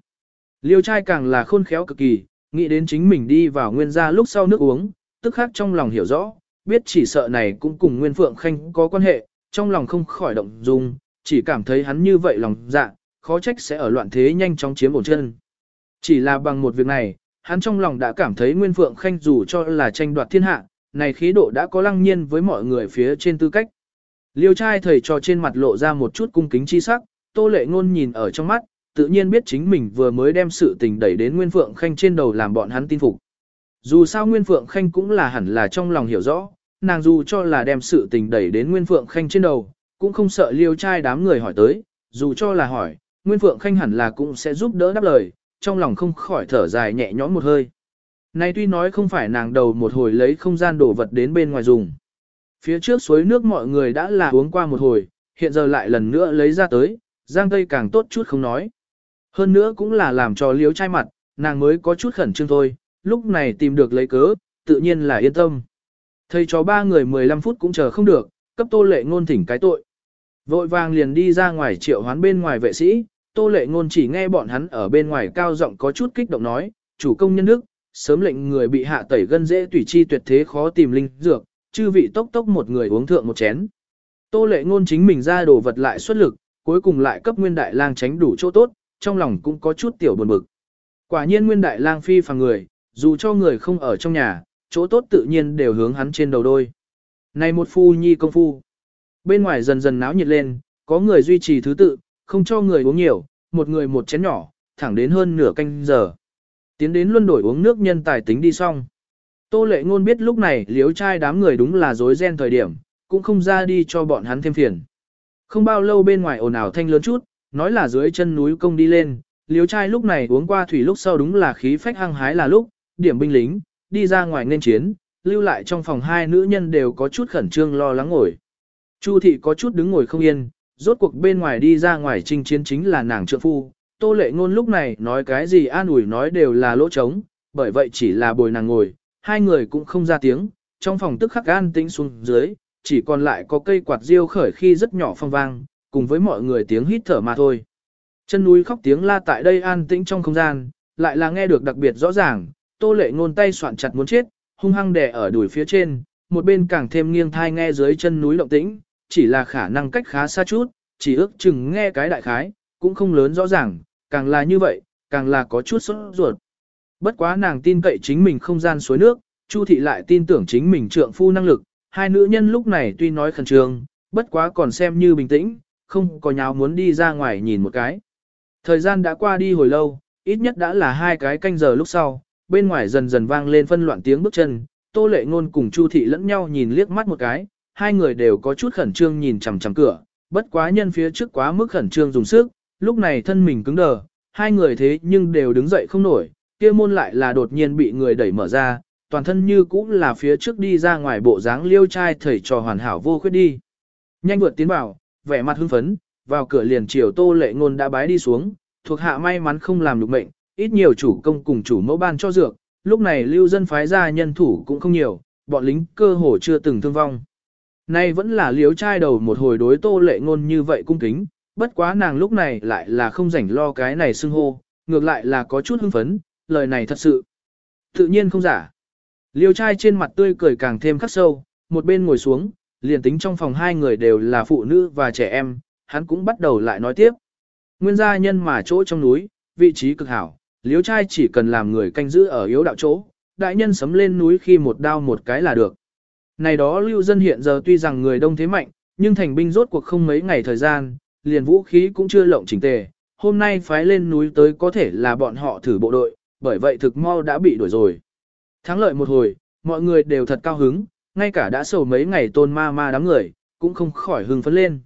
Liêu trai càng là khôn khéo cực kỳ, nghĩ đến chính mình đi vào nguyên gia lúc sau nước uống, tức khác trong lòng hiểu rõ, biết chỉ sợ này cũng cùng Nguyên Phượng Khanh có quan hệ, trong lòng không khỏi động dung, chỉ cảm thấy hắn như vậy lòng dạ, khó trách sẽ ở loạn thế nhanh chóng chiếm ổn chân. Chỉ là bằng một việc này, hắn trong lòng đã cảm thấy Nguyên Phượng Khanh dù cho là tranh đoạt thiên hạ, này khí độ đã có lăng nhiên với mọi người phía trên tư cách. Liêu trai thầy trò trên mặt lộ ra một chút cung kính chi sắc, tô lệ ngôn nhìn ở trong mắt, tự nhiên biết chính mình vừa mới đem sự tình đẩy đến Nguyên Phượng Khanh trên đầu làm bọn hắn tin phục. Dù sao Nguyên Phượng Khanh cũng là hẳn là trong lòng hiểu rõ, nàng dù cho là đem sự tình đẩy đến Nguyên Phượng Khanh trên đầu, cũng không sợ liêu trai đám người hỏi tới, dù cho là hỏi, Nguyên Phượng Khanh hẳn là cũng sẽ giúp đỡ đáp lời, trong lòng không khỏi thở dài nhẹ nhõm một hơi. Này tuy nói không phải nàng đầu một hồi lấy không gian đổ vật đến bên ngoài dùng. Phía trước suối nước mọi người đã là uống qua một hồi, hiện giờ lại lần nữa lấy ra tới, Giang Tây càng tốt chút không nói. Hơn nữa cũng là làm cho liếu trai mặt, nàng mới có chút khẩn trương thôi, lúc này tìm được lấy cớ, tự nhiên là yên tâm. Thầy cho ba người 15 phút cũng chờ không được, cấp tô lệ ngôn thỉnh cái tội. Vội vàng liền đi ra ngoài triệu hoán bên ngoài vệ sĩ, tô lệ ngôn chỉ nghe bọn hắn ở bên ngoài cao giọng có chút kích động nói, chủ công nhân đức, sớm lệnh người bị hạ tẩy gân dễ tùy chi tuyệt thế khó tìm linh dược, chư vị tốc tốc một người uống thượng một chén. Tô lệ ngôn chính mình ra đồ vật lại xuất lực, cuối cùng lại cấp nguyên đại lang tránh đủ chỗ tốt, trong lòng cũng có chút tiểu buồn bực. Quả nhiên nguyên đại lang phi phàm người, dù cho người không ở trong nhà, chỗ tốt tự nhiên đều hướng hắn trên đầu đôi. Này một phu nhi công phu. Bên ngoài dần dần náo nhiệt lên, có người duy trì thứ tự, không cho người uống nhiều, một người một chén nhỏ, thẳng đến hơn nửa canh giờ. Tiến đến luân đổi uống nước nhân tài tính đi xong. Tô lệ ngôn biết lúc này liếu trai đám người đúng là dối ren thời điểm, cũng không ra đi cho bọn hắn thêm phiền. Không bao lâu bên ngoài ồn ào thanh lớn chút, nói là dưới chân núi công đi lên, liếu trai lúc này uống qua thủy lúc sau đúng là khí phách hăng hái là lúc, điểm binh lính, đi ra ngoài nên chiến, lưu lại trong phòng hai nữ nhân đều có chút khẩn trương lo lắng ngồi. Chu thị có chút đứng ngồi không yên, rốt cuộc bên ngoài đi ra ngoài chinh chiến chính là nàng trượng phu, tô lệ ngôn lúc này nói cái gì an ủi nói đều là lỗ trống, bởi vậy chỉ là bồi nàng ngồi, hai người cũng không ra tiếng, trong phòng tức khắc an tĩnh xuống dưới, chỉ còn lại có cây quạt riêu khởi khi rất nhỏ phong vang, cùng với mọi người tiếng hít thở mà thôi. Chân núi khóc tiếng la tại đây an tĩnh trong không gian, lại là nghe được đặc biệt rõ ràng, tô lệ ngôn tay soạn chặt muốn chết, hung hăng đè ở đùi phía trên, một bên càng thêm nghiêng thai nghe dưới chân núi động tĩnh, chỉ là khả năng cách khá xa chút, chỉ ước chừng nghe cái đại khái, cũng không lớn rõ ràng, càng là như vậy, càng là có chút sốt ruột. Bất quá nàng tin cậy chính mình không gian suối nước, Chu thị lại tin tưởng chính mình trượng phu năng lực, hai nữ nhân lúc này tuy nói khẩn trương, bất quá còn xem như bình tĩnh, không có nháo muốn đi ra ngoài nhìn một cái. Thời gian đã qua đi hồi lâu, ít nhất đã là hai cái canh giờ lúc sau, bên ngoài dần dần vang lên phân loạn tiếng bước chân, Tô Lệ Ngôn cùng Chu Thị lẫn nhau nhìn liếc mắt một cái, hai người đều có chút khẩn trương nhìn chằm chằm cửa, bất quá nhân phía trước quá mức khẩn trương dùng sức, lúc này thân mình cứng đờ, hai người thế nhưng đều đứng dậy không nổi, kia môn lại là đột nhiên bị người đẩy mở ra, toàn thân như cũng là phía trước đi ra ngoài bộ dáng liêu trai thầy trò hoàn hảo vô khuyết đi. Nhanh vượt tiến vào, vẻ mặt hưng phấn, vào cửa liền chiều Tô Lệ Ngôn đã bái đi xuống, thuộc hạ may mắn không làm được mệnh, ít nhiều chủ công cùng chủ mẫu ban cho dược, lúc này lưu dân phái ra nhân thủ cũng không nhiều, bọn lính cơ hồ chưa từng thương vong. Nay vẫn là liếu trai đầu một hồi đối tô lệ ngôn như vậy cung kính, bất quá nàng lúc này lại là không rảnh lo cái này xưng hô, ngược lại là có chút hưng phấn, lời này thật sự. Tự nhiên không giả. Liêu trai trên mặt tươi cười càng thêm khắc sâu, một bên ngồi xuống, liền tính trong phòng hai người đều là phụ nữ và trẻ em, hắn cũng bắt đầu lại nói tiếp. Nguyên gia nhân mà chỗ trong núi, vị trí cực hảo, liếu trai chỉ cần làm người canh giữ ở yếu đạo chỗ, đại nhân sấm lên núi khi một đao một cái là được. Này đó lưu dân hiện giờ tuy rằng người đông thế mạnh, nhưng thành binh rốt cuộc không mấy ngày thời gian, liền vũ khí cũng chưa lộng chỉnh tề, hôm nay phái lên núi tới có thể là bọn họ thử bộ đội, bởi vậy thực mau đã bị đuổi rồi. Thắng lợi một hồi, mọi người đều thật cao hứng, ngay cả đã sầu mấy ngày tôn ma ma đám người, cũng không khỏi hưng phấn lên.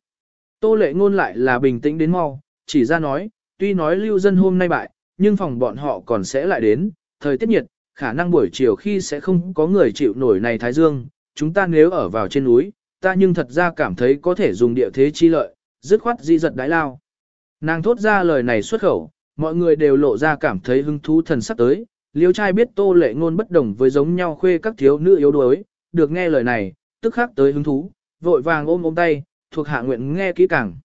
Tô lệ ngôn lại là bình tĩnh đến mau, chỉ ra nói, tuy nói lưu dân hôm nay bại, nhưng phòng bọn họ còn sẽ lại đến, thời tiết nhiệt, khả năng buổi chiều khi sẽ không có người chịu nổi này thái dương, chúng ta nếu ở vào trên núi, ta nhưng thật ra cảm thấy có thể dùng địa thế chi lợi, dứt khoát di giật đái lao. Nàng thốt ra lời này xuất khẩu, mọi người đều lộ ra cảm thấy hứng thú thần sắc tới, liêu trai biết tô lệ ngôn bất đồng với giống nhau khuê các thiếu nữ yếu đuối, được nghe lời này, tức khắc tới hứng thú, vội vàng ôm ôm tay, thuộc hạ nguyện nghe kỹ càng.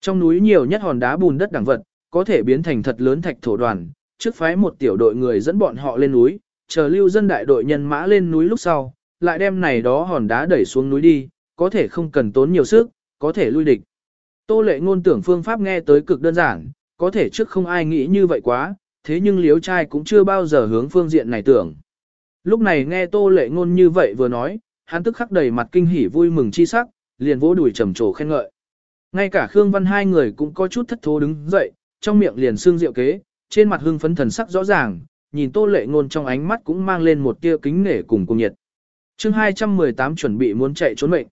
Trong núi nhiều nhất hòn đá bùn đất đẳng vật, có thể biến thành thật lớn thạch thổ đoàn, trước phái một tiểu đội người dẫn bọn họ lên núi, chờ lưu dân đại đội nhân mã lên núi lúc sau, lại đem này đó hòn đá đẩy xuống núi đi, có thể không cần tốn nhiều sức, có thể lui địch. Tô lệ ngôn tưởng phương pháp nghe tới cực đơn giản, có thể trước không ai nghĩ như vậy quá, thế nhưng liếu trai cũng chưa bao giờ hướng phương diện này tưởng. Lúc này nghe tô lệ ngôn như vậy vừa nói, hắn tức khắc đầy mặt kinh hỉ vui mừng chi sắc, liền vỗ đùi trầm trồ khen ngợi. Ngay cả Khương Văn hai người cũng có chút thất thố đứng dậy, trong miệng liền xương rượu kế, trên mặt hưng phấn thần sắc rõ ràng, nhìn tô lệ ngôn trong ánh mắt cũng mang lên một tia kính nể cùng cùng nhiệt. Chương 218 chuẩn bị muốn chạy trốn mệnh.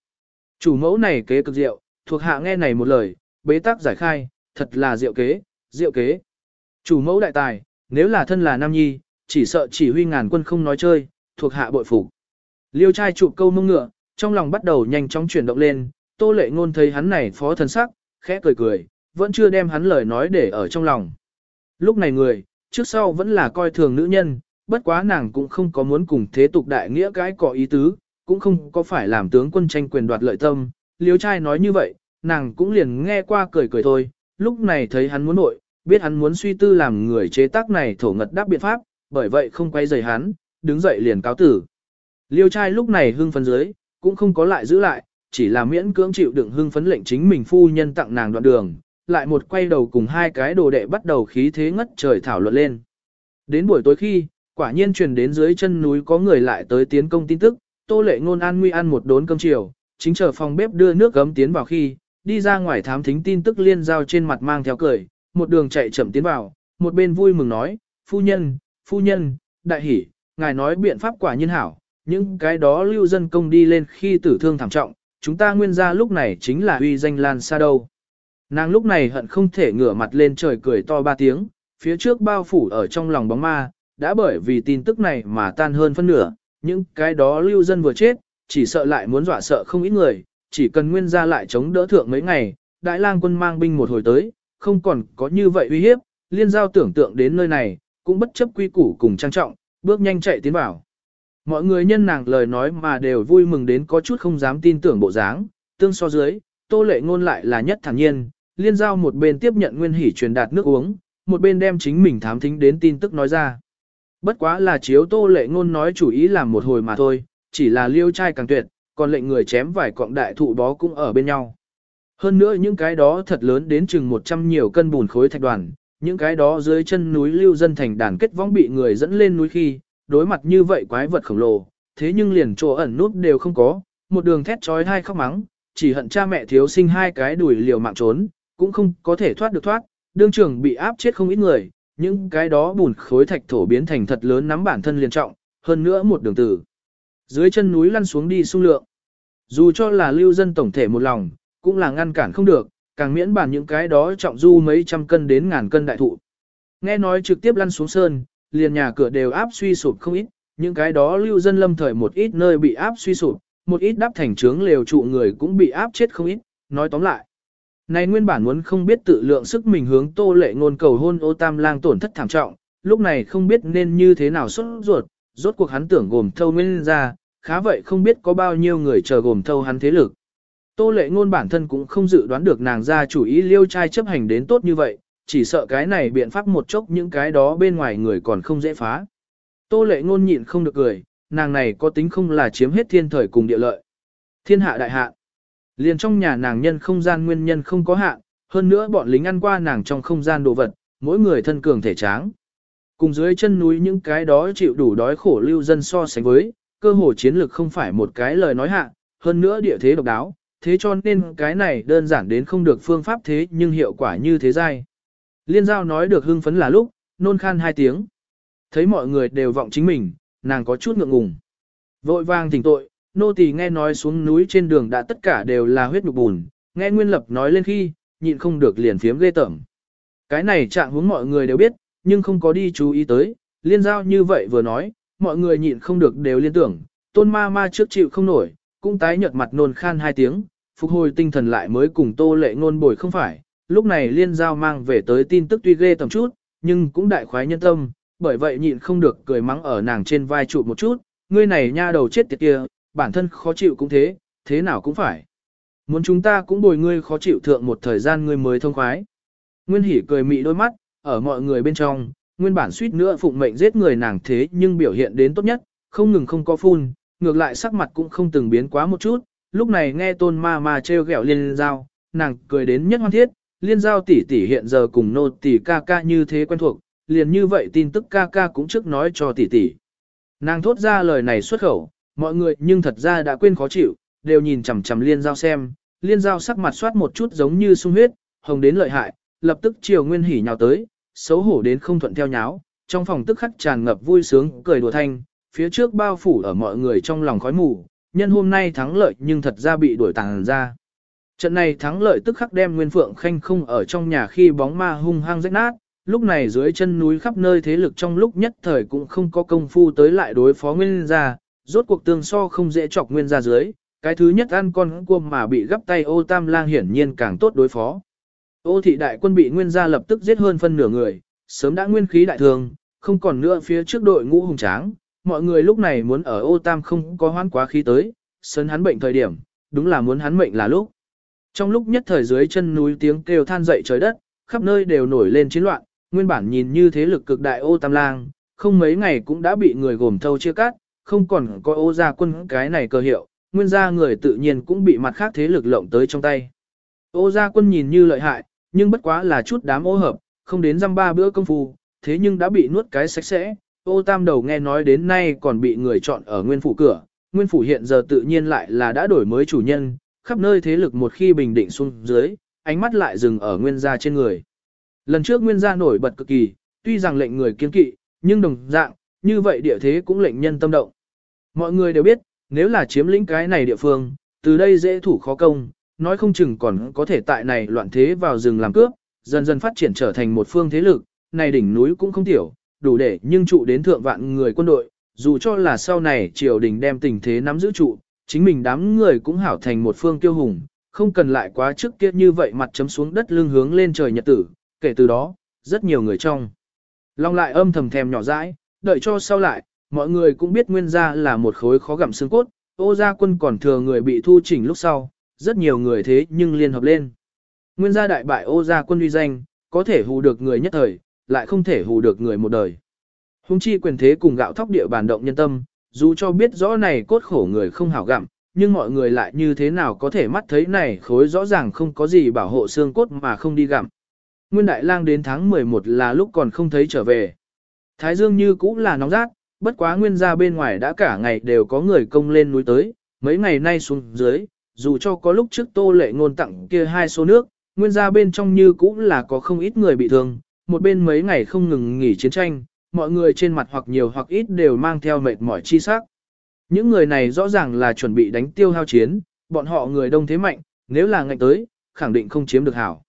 Chủ mẫu này kế cực diệu, thuộc hạ nghe này một lời, bế tắc giải khai, thật là diệu kế, diệu kế. Chủ mẫu đại tài, nếu là thân là nam nhi, chỉ sợ chỉ huy ngàn quân không nói chơi, thuộc hạ bội phục. Liêu trai chụp câu mông ngựa, trong lòng bắt đầu nhanh chóng chuyển động lên, tô lệ ngôn thấy hắn này phó thần sắc, khẽ cười cười, vẫn chưa đem hắn lời nói để ở trong lòng. Lúc này người, trước sau vẫn là coi thường nữ nhân, bất quá nàng cũng không có muốn cùng thế tục đại nghĩa cái có ý tứ, cũng không có phải làm tướng quân tranh quyền đoạt lợi tâm. Liêu trai nói như vậy, nàng cũng liền nghe qua cười cười thôi, lúc này thấy hắn muốn nội, biết hắn muốn suy tư làm người chế tác này thổ ngật đáp biện pháp, bởi vậy không quay rời hắn, đứng dậy liền cáo tử. Liêu trai lúc này hưng phấn dưới, cũng không có lại giữ lại, chỉ là miễn cưỡng chịu đựng hưng phấn lệnh chính mình phu nhân tặng nàng đoạn đường, lại một quay đầu cùng hai cái đồ đệ bắt đầu khí thế ngất trời thảo luận lên. Đến buổi tối khi, quả nhiên truyền đến dưới chân núi có người lại tới tiến công tin tức, Tô Lệ Ngôn an nguy ăn một đốn cơm chiều, chính chờ phòng bếp đưa nước gấm tiến vào khi, đi ra ngoài thám thính tin tức liên giao trên mặt mang theo cười, một đường chạy chậm tiến vào, một bên vui mừng nói, phu nhân, phu nhân, đại hỉ, ngài nói biện pháp quả nhiên hảo, những cái đó lưu dân công đi lên khi tử thương thảm trọng, chúng ta nguyên gia lúc này chính là uy danh lan xa đâu. Nàng lúc này hận không thể ngửa mặt lên trời cười to ba tiếng, phía trước bao phủ ở trong lòng bóng ma, đã bởi vì tin tức này mà tan hơn phân nửa, những cái đó lưu dân vừa chết, chỉ sợ lại muốn dọa sợ không ít người, chỉ cần nguyên gia lại chống đỡ thượng mấy ngày, đại lang quân mang binh một hồi tới, không còn có như vậy uy hiếp, liên giao tưởng tượng đến nơi này, cũng bất chấp quy củ cùng trang trọng, bước nhanh chạy tiến vào. Mọi người nhân nàng lời nói mà đều vui mừng đến có chút không dám tin tưởng bộ dáng, tương so dưới, tô lệ ngôn lại là nhất thản nhiên, liên giao một bên tiếp nhận nguyên hỉ truyền đạt nước uống, một bên đem chính mình thám thính đến tin tức nói ra. Bất quá là chiếu tô lệ ngôn nói chủ ý làm một hồi mà thôi, chỉ là liêu trai càng tuyệt, còn lệnh người chém vài cọng đại thụ bó cũng ở bên nhau. Hơn nữa những cái đó thật lớn đến chừng 100 nhiều cân bùn khối thạch đoàn, những cái đó dưới chân núi lưu dân thành đàn kết vong bị người dẫn lên núi khi, đối mặt như vậy quái vật khổng lồ, thế nhưng liền chỗ ẩn nút đều không có, một đường thét chói hai khóc mắng, chỉ hận cha mẹ thiếu sinh hai cái đuổi liều mạng trốn, cũng không có thể thoát được thoát, đương trường bị áp chết không ít người, những cái đó bùn khối thạch thổ biến thành thật lớn nắm bản thân liền trọng, hơn nữa một đường tử. Dưới chân núi lăn xuống đi sung lượng. Dù cho là lưu dân tổng thể một lòng, cũng là ngăn cản không được, càng miễn bàn những cái đó trọng du mấy trăm cân đến ngàn cân đại thụ. Nghe nói trực tiếp lăn xuống sơn, liền nhà cửa đều áp suy sụp không ít, những cái đó lưu dân lâm thời một ít nơi bị áp suy sụp, một ít đắp thành trướng lều trụ người cũng bị áp chết không ít, nói tóm lại. Này nguyên bản muốn không biết tự lượng sức mình hướng tô lệ ngôn cầu hôn ô tam lang tổn thất thảm trọng, lúc này không biết nên như thế nào xuất ruột, rốt cuộc hắn tưởng gồm thâu nguyên ra, khá vậy không biết có bao nhiêu người chờ gồm thâu hắn thế lực. Tô lệ ngôn bản thân cũng không dự đoán được nàng ra chủ ý liêu trai chấp hành đến tốt như vậy, chỉ sợ cái này biện pháp một chốc những cái đó bên ngoài người còn không dễ phá. Tô lệ ngôn nhịn không được cười, nàng này có tính không là chiếm hết thiên thời cùng địa lợi. Thiên hạ đại hạ. Liền trong nhà nàng nhân không gian nguyên nhân không có hạn, hơn nữa bọn lính ăn qua nàng trong không gian đồ vật, mỗi người thân cường thể tráng. Cùng dưới chân núi những cái đó chịu đủ đói khổ lưu dân so sánh với, cơ hồ chiến lược không phải một cái lời nói hạ, hơn nữa địa thế độc đáo, thế cho nên cái này đơn giản đến không được phương pháp thế nhưng hiệu quả như thế dai. Liên giao nói được hưng phấn là lúc, nôn khan hai tiếng. Thấy mọi người đều vọng chính mình, nàng có chút ngượng ngùng. Vội vàng thỉnh tội, nô tỳ nghe nói xuống núi trên đường đã tất cả đều là huyết nhục bùn, nghe Nguyên Lập nói lên khi, nhịn không được liền phiếm ghê tởm. Cái này trạng hướng mọi người đều biết, nhưng không có đi chú ý tới, liên giao như vậy vừa nói, mọi người nhịn không được đều liên tưởng, tôn ma ma trước chịu không nổi, cũng tái nhợt mặt nôn khan hai tiếng, phục hồi tinh thần lại mới cùng tô lệ ngôn bồi không phải, lúc này liên giao mang về tới tin tức tuy ghê tầm chút, nhưng cũng đại khoái nhân tâm, bởi vậy nhịn không được cười mắng ở nàng trên vai trụ một chút, ngươi này nha đầu chết tiệt kia, bản thân khó chịu cũng thế, thế nào cũng phải. Muốn chúng ta cũng bồi ngươi khó chịu thượng một thời gian ngươi mới thông khoái. Nguyên hỉ cười mị đôi mắt, ở mọi người bên trong, nguyên bản suýt nữa phụng mệnh giết người nàng thế nhưng biểu hiện đến tốt nhất, không ngừng không có phun, ngược lại sắc mặt cũng không từng biến quá một chút, lúc này nghe tôn ma ma treo gẹo liên giao, nàng cười đến nhất hoan thiết, liên giao tỷ tỷ hiện giờ cùng nô tỷ ca ca như thế quen thuộc, liền như vậy tin tức ca ca cũng trước nói cho tỷ tỷ. Nàng thốt ra lời này xuất khẩu, mọi người nhưng thật ra đã quên khó chịu, đều nhìn chằm chằm liên giao xem, liên giao sắc mặt soát một chút giống như sung huyết, hồng đến lợi hại, lập tức chiều nguyên hỉ nhào tới, xấu hổ đến không thuận theo nháo, trong phòng tức khắc tràn ngập vui sướng, cười đùa thanh, phía trước bao phủ ở mọi người trong lòng khói mù, nhân hôm nay thắng lợi nhưng thật ra bị đuổi tàng ra. Trận này thắng lợi tức khắc đem Nguyên Phượng Khanh không ở trong nhà khi bóng ma hung hăng rách nát, lúc này dưới chân núi khắp nơi thế lực trong lúc nhất thời cũng không có công phu tới lại đối phó Nguyên gia, rốt cuộc tương so không dễ chọc Nguyên gia dưới, cái thứ nhất ăn con cua mà bị gấp tay ô tam lang hiển nhiên càng tốt đối phó. Ô thị đại quân bị Nguyên gia lập tức giết hơn phân nửa người, sớm đã nguyên khí đại thường, không còn nữa phía trước đội ngũ hùng tráng, mọi người lúc này muốn ở ô tam không có hoán quá khí tới, sân hắn bệnh thời điểm, đúng là muốn hắn mệnh là lúc. Trong lúc nhất thời dưới chân núi tiếng kêu than dậy trời đất, khắp nơi đều nổi lên chiến loạn, nguyên bản nhìn như thế lực cực đại ô tam lang, không mấy ngày cũng đã bị người gồm thâu chia cắt, không còn có ô gia quân cái này cơ hiệu, nguyên gia người tự nhiên cũng bị mặt khác thế lực lộng tới trong tay. Ô gia quân nhìn như lợi hại, nhưng bất quá là chút đám ô hợp, không đến răm ba bữa công phu, thế nhưng đã bị nuốt cái sạch sẽ. Ô tam đầu nghe nói đến nay còn bị người chọn ở nguyên phủ cửa, nguyên phủ hiện giờ tự nhiên lại là đã đổi mới chủ nhân, khắp nơi thế lực một khi bình định xuống dưới, ánh mắt lại dừng ở nguyên gia trên người. Lần trước nguyên gia nổi bật cực kỳ, tuy rằng lệnh người kiên kỵ, nhưng đồng dạng, như vậy địa thế cũng lệnh nhân tâm động. Mọi người đều biết, nếu là chiếm lĩnh cái này địa phương, từ đây dễ thủ khó công, nói không chừng còn có thể tại này loạn thế vào rừng làm cướp, dần dần phát triển trở thành một phương thế lực, này đỉnh núi cũng không tiểu, đủ để nhưng trụ đến thượng vạn người quân đội, dù cho là sau này triều đình đem tình thế nắm giữ trụ, chính mình đám người cũng hảo thành một phương kiêu hùng, không cần lại quá trước kia như vậy mặt chấm xuống đất lưng hướng lên trời nhật tử, kể từ đó, rất nhiều người trong. Long lại âm thầm thèm nhỏ dãi, đợi cho sau lại, mọi người cũng biết nguyên gia là một khối khó gặm xương cốt, ô gia quân còn thừa người bị thu chỉnh lúc sau, rất nhiều người thế nhưng liên hợp lên. Nguyên gia đại bại ô gia quân uy danh, có thể hù được người nhất thời, lại không thể hù được người một đời. Hùng chi quyền thế cùng gạo thóc địa bàn động nhân tâm, dù cho biết rõ này cốt khổ người không hảo gặm, nhưng mọi người lại như thế nào có thể mắt thấy này khối rõ ràng không có gì bảo hộ xương cốt mà không đi gặm. Nguyên Đại Lang đến tháng 11 là lúc còn không thấy trở về. Thái Dương như cũ là nóng rát, bất quá nguyên gia bên ngoài đã cả ngày đều có người công lên núi tới, Mấy ngày nay xuống dưới, dù cho có lúc trước tô lệ ngôn tặng kia hai số nước, nguyên gia bên trong như cũng là có không ít người bị thương, một bên mấy ngày không ngừng nghỉ chiến tranh, mọi người trên mặt hoặc nhiều hoặc ít đều mang theo mệt mỏi chi sắc. Những người này rõ ràng là chuẩn bị đánh tiêu hao chiến, bọn họ người đông thế mạnh, nếu là ngạnh tới, khẳng định không chiếm được hảo.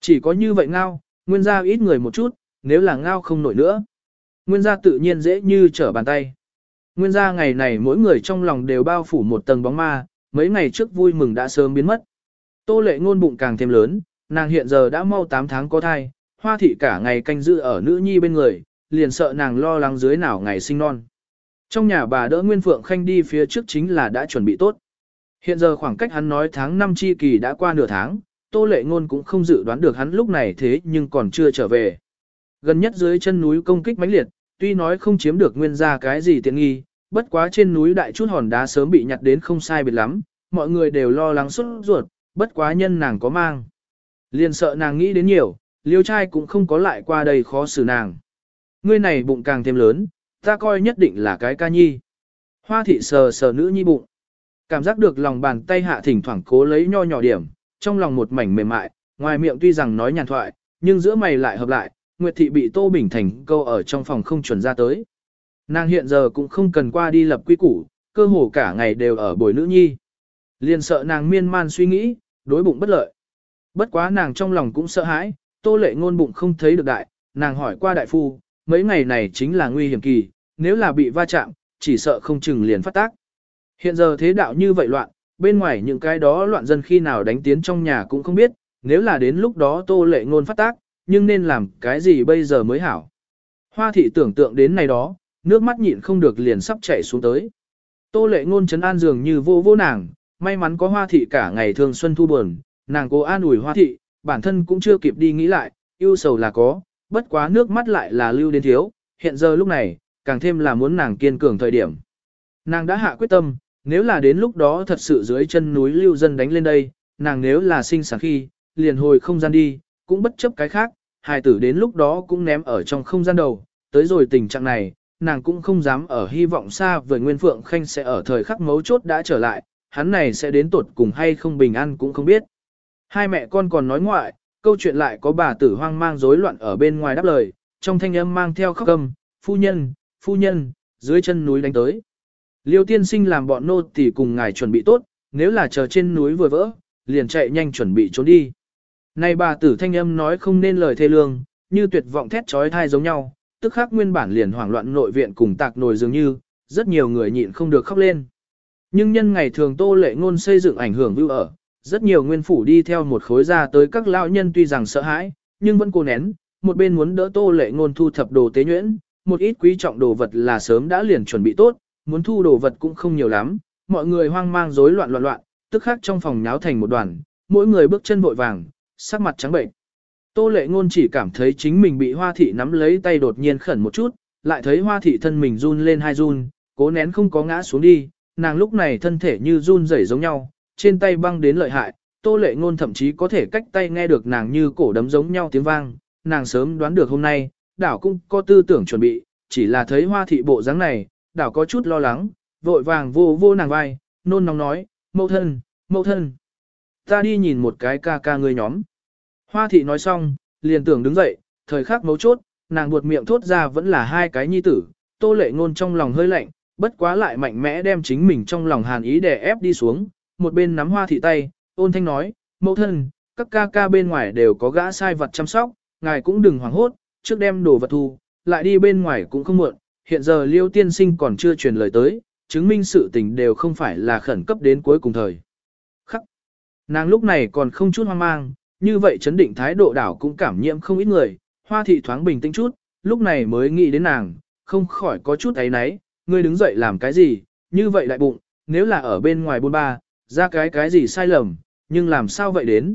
Chỉ có như vậy ngao, nguyên gia ít người một chút, nếu là ngao không nổi nữa. Nguyên gia tự nhiên dễ như trở bàn tay. Nguyên gia ngày này mỗi người trong lòng đều bao phủ một tầng bóng ma, mấy ngày trước vui mừng đã sớm biến mất. Tô lệ ngôn bụng càng thêm lớn, nàng hiện giờ đã mau 8 tháng có thai, hoa thị cả ngày canh giữ ở nữ nhi bên người, liền sợ nàng lo lắng dưới nào ngày sinh non. Trong nhà bà đỡ Nguyên Phượng Khanh đi phía trước chính là đã chuẩn bị tốt. Hiện giờ khoảng cách hắn nói tháng 5 chi kỳ đã qua nửa tháng, Tô Lệ Ngôn cũng không dự đoán được hắn lúc này thế nhưng còn chưa trở về. Gần nhất dưới chân núi công kích mãnh liệt, tuy nói không chiếm được nguyên gia cái gì tiện nghi, bất quá trên núi đại chút hòn đá sớm bị nhặt đến không sai biệt lắm, mọi người đều lo lắng xuất ruột, bất quá nhân nàng có mang. Liền sợ nàng nghĩ đến nhiều, liêu trai cũng không có lại qua đây khó xử nàng. Ngươi này bụng càng thêm lớn, ta coi nhất định là cái ca nhi. Hoa thị sờ sờ nữ nhi bụng. Cảm giác được lòng bàn tay hạ thỉnh thoảng cố lấy nho nhỏ điểm, trong lòng một mảnh mềm mại, ngoài miệng tuy rằng nói nhàn thoại, nhưng giữa mày lại hợp lại, Nguyệt thị bị Tô Bình Thành câu ở trong phòng không chuẩn ra tới. Nàng hiện giờ cũng không cần qua đi lập quy củ, cơ hồ cả ngày đều ở bồi nữ nhi. Liền sợ nàng miên man suy nghĩ, đối bụng bất lợi. Bất quá nàng trong lòng cũng sợ hãi, tô lệ ngôn bụng không thấy được đại, nàng hỏi qua đại phu, mấy ngày này chính là nguy hiểm kỳ, nếu là bị va chạm, chỉ sợ không chừng liền phát tác. Hiện giờ thế đạo như vậy loạn, bên ngoài những cái đó loạn dân khi nào đánh tiến trong nhà cũng không biết, nếu là đến lúc đó tô lệ ngôn phát tác, nhưng nên làm cái gì bây giờ mới hảo. Hoa thị tưởng tượng đến này đó, nước mắt nhịn không được liền sắp chảy xuống tới. Tô lệ ngôn chấn an dường như vô vô nàng, may mắn có hoa thị cả ngày thường xuân thu buồn, nàng cố an ủi hoa thị, bản thân cũng chưa kịp đi nghĩ lại, yêu sầu là có, bất quá nước mắt lại là lưu đến thiếu, hiện giờ lúc này, càng thêm là muốn nàng kiên cường thời điểm. Nàng đã hạ quyết tâm, nếu là đến lúc đó thật sự dưới chân núi lưu dân đánh lên đây, nàng nếu là sinh sản khi, liền hồi không gian đi, cũng bất chấp cái khác, hài tử đến lúc đó cũng ném ở trong không gian đầu, tới rồi tình trạng này, nàng cũng không dám ở hy vọng xa với Nguyên Phượng Khanh sẽ ở thời khắc mấu chốt đã trở lại, hắn này sẽ đến tột cùng hay không bình an cũng không biết. Hai mẹ con còn nói ngoại, câu chuyện lại có bà tử hoang mang rối loạn ở bên ngoài đáp lời, trong thanh âm mang theo khóc cầm, phu nhân, phu nhân, dưới chân núi đánh tới. Liêu tiên sinh làm bọn nô tỳ cùng ngài chuẩn bị tốt, nếu là chờ trên núi vừa vỡ, liền chạy nhanh chuẩn bị trốn đi. Này bà tử thanh âm nói không nên lời thê lương, như tuyệt vọng thét trói thai giống nhau, tức khắc nguyên bản liền hoảng loạn nội viện cùng tạc nồi dường như, rất nhiều người nhịn không được khóc lên. Nhưng nhân ngày thường tô lệ ngôn xây dựng ảnh hưởng vưu ở, rất nhiều nguyên phủ đi theo một khối ra tới các lão nhân tuy rằng sợ hãi, nhưng vẫn cố nén, một bên muốn đỡ tô lệ ngôn thu thập đồ tế nhuyễn, một ít quý trọng đồ vật là sớm đã liền chuẩn bị tốt, muốn thu đồ vật cũng không nhiều lắm, mọi người hoang mang rối loạn loạn loạn, tức khắc trong phòng nháo thành một đoàn, mỗi người bước chân vội vàng, sắc mặt trắng bệnh. Tô lệ ngôn chỉ cảm thấy chính mình bị hoa thị nắm lấy tay đột nhiên khẩn một chút, lại thấy hoa thị thân mình run lên hai run, cố nén không có ngã xuống đi, nàng lúc này thân thể như run rẩy giống nhau, trên tay băng đến lợi hại, tô lệ ngôn thậm chí có thể cách tay nghe được nàng như cổ đấm giống nhau tiếng vang, nàng sớm đoán được hôm nay, đảo cũng có tư tưởng chuẩn bị, chỉ là thấy hoa thị bộ dáng này, đảo có chút lo lắng, vội vàng vô vô nàng vai, nôn nóng nói, mẫu thân, mẫu thân, ta đi nhìn một cái ca ca người nhóm. Hoa thị nói xong, liền tưởng đứng dậy, thời khắc mấu chốt, nàng buột miệng thốt ra vẫn là hai cái nhi tử, tô lệ ngôn trong lòng hơi lạnh, bất quá lại mạnh mẽ đem chính mình trong lòng hàn ý để ép đi xuống, một bên nắm hoa thị tay, ôn thanh nói, mẫu thân, các ca ca bên ngoài đều có gã sai vật chăm sóc, ngài cũng đừng hoảng hốt, trước đem đồ vật thu, lại đi bên ngoài cũng không muộn, hiện giờ liêu tiên sinh còn chưa truyền lời tới, chứng minh sự tình đều không phải là khẩn cấp đến cuối cùng thời. Nàng lúc này còn không chút hoang mang, như vậy chấn định thái độ đảo cũng cảm nhiễm không ít người, hoa thị thoáng bình tĩnh chút, lúc này mới nghĩ đến nàng, không khỏi có chút ấy náy, ngươi đứng dậy làm cái gì, như vậy lại bụng, nếu là ở bên ngoài buôn ba, ra cái cái gì sai lầm, nhưng làm sao vậy đến.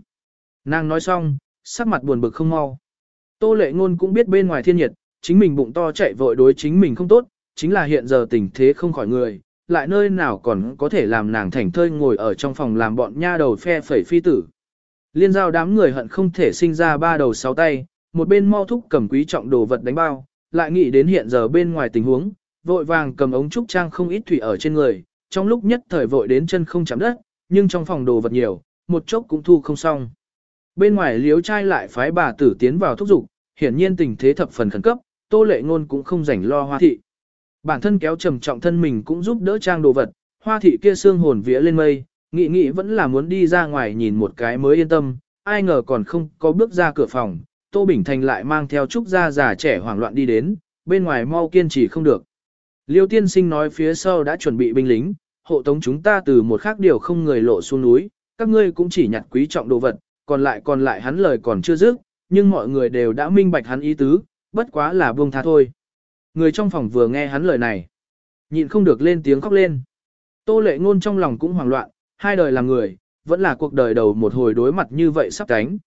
Nàng nói xong, sắc mặt buồn bực không mau. Tô lệ ngôn cũng biết bên ngoài thiên nhiệt, chính mình bụng to chạy vội đối chính mình không tốt, chính là hiện giờ tình thế không khỏi người, lại nơi nào còn có thể làm nàng thành thơi ngồi ở trong phòng làm bọn nha đầu phe phẩy phi tử. Liên giao đám người hận không thể sinh ra ba đầu sáu tay, một bên mau thúc cầm quý trọng đồ vật đánh bao, lại nghĩ đến hiện giờ bên ngoài tình huống, vội vàng cầm ống trúc trang không ít thủy ở trên người, trong lúc nhất thời vội đến chân không chạm đất, nhưng trong phòng đồ vật nhiều, một chốc cũng thu không xong. Bên ngoài liếu trai lại phái bà tử tiến vào thúc giục, hiển nhiên tình thế thập phần khẩn cấp, tô lệ ngôn cũng không rảnh lo hoa thị. Bản thân kéo trầm trọng thân mình cũng giúp đỡ trang đồ vật, hoa thị kia xương hồn vía lên mây, nghĩ nghĩ vẫn là muốn đi ra ngoài nhìn một cái mới yên tâm, ai ngờ còn không có bước ra cửa phòng, Tô Bình Thành lại mang theo Trúc gia già trẻ hoảng loạn đi đến, bên ngoài mau kiên trì không được. Liêu tiên sinh nói phía sau đã chuẩn bị binh lính, hộ tống chúng ta từ một khác điều không người lộ xuống núi, các ngươi cũng chỉ nhặt quý trọng đồ vật, còn lại còn lại hắn lời còn chưa dứt, nhưng mọi người đều đã minh bạch hắn ý tứ, bất quá là buông tha thôi. Người trong phòng vừa nghe hắn lời này, nhịn không được lên tiếng khóc lên. Tô lệ ngôn trong lòng cũng hoảng loạn, hai đời làm người, vẫn là cuộc đời đầu một hồi đối mặt như vậy sắp cánh,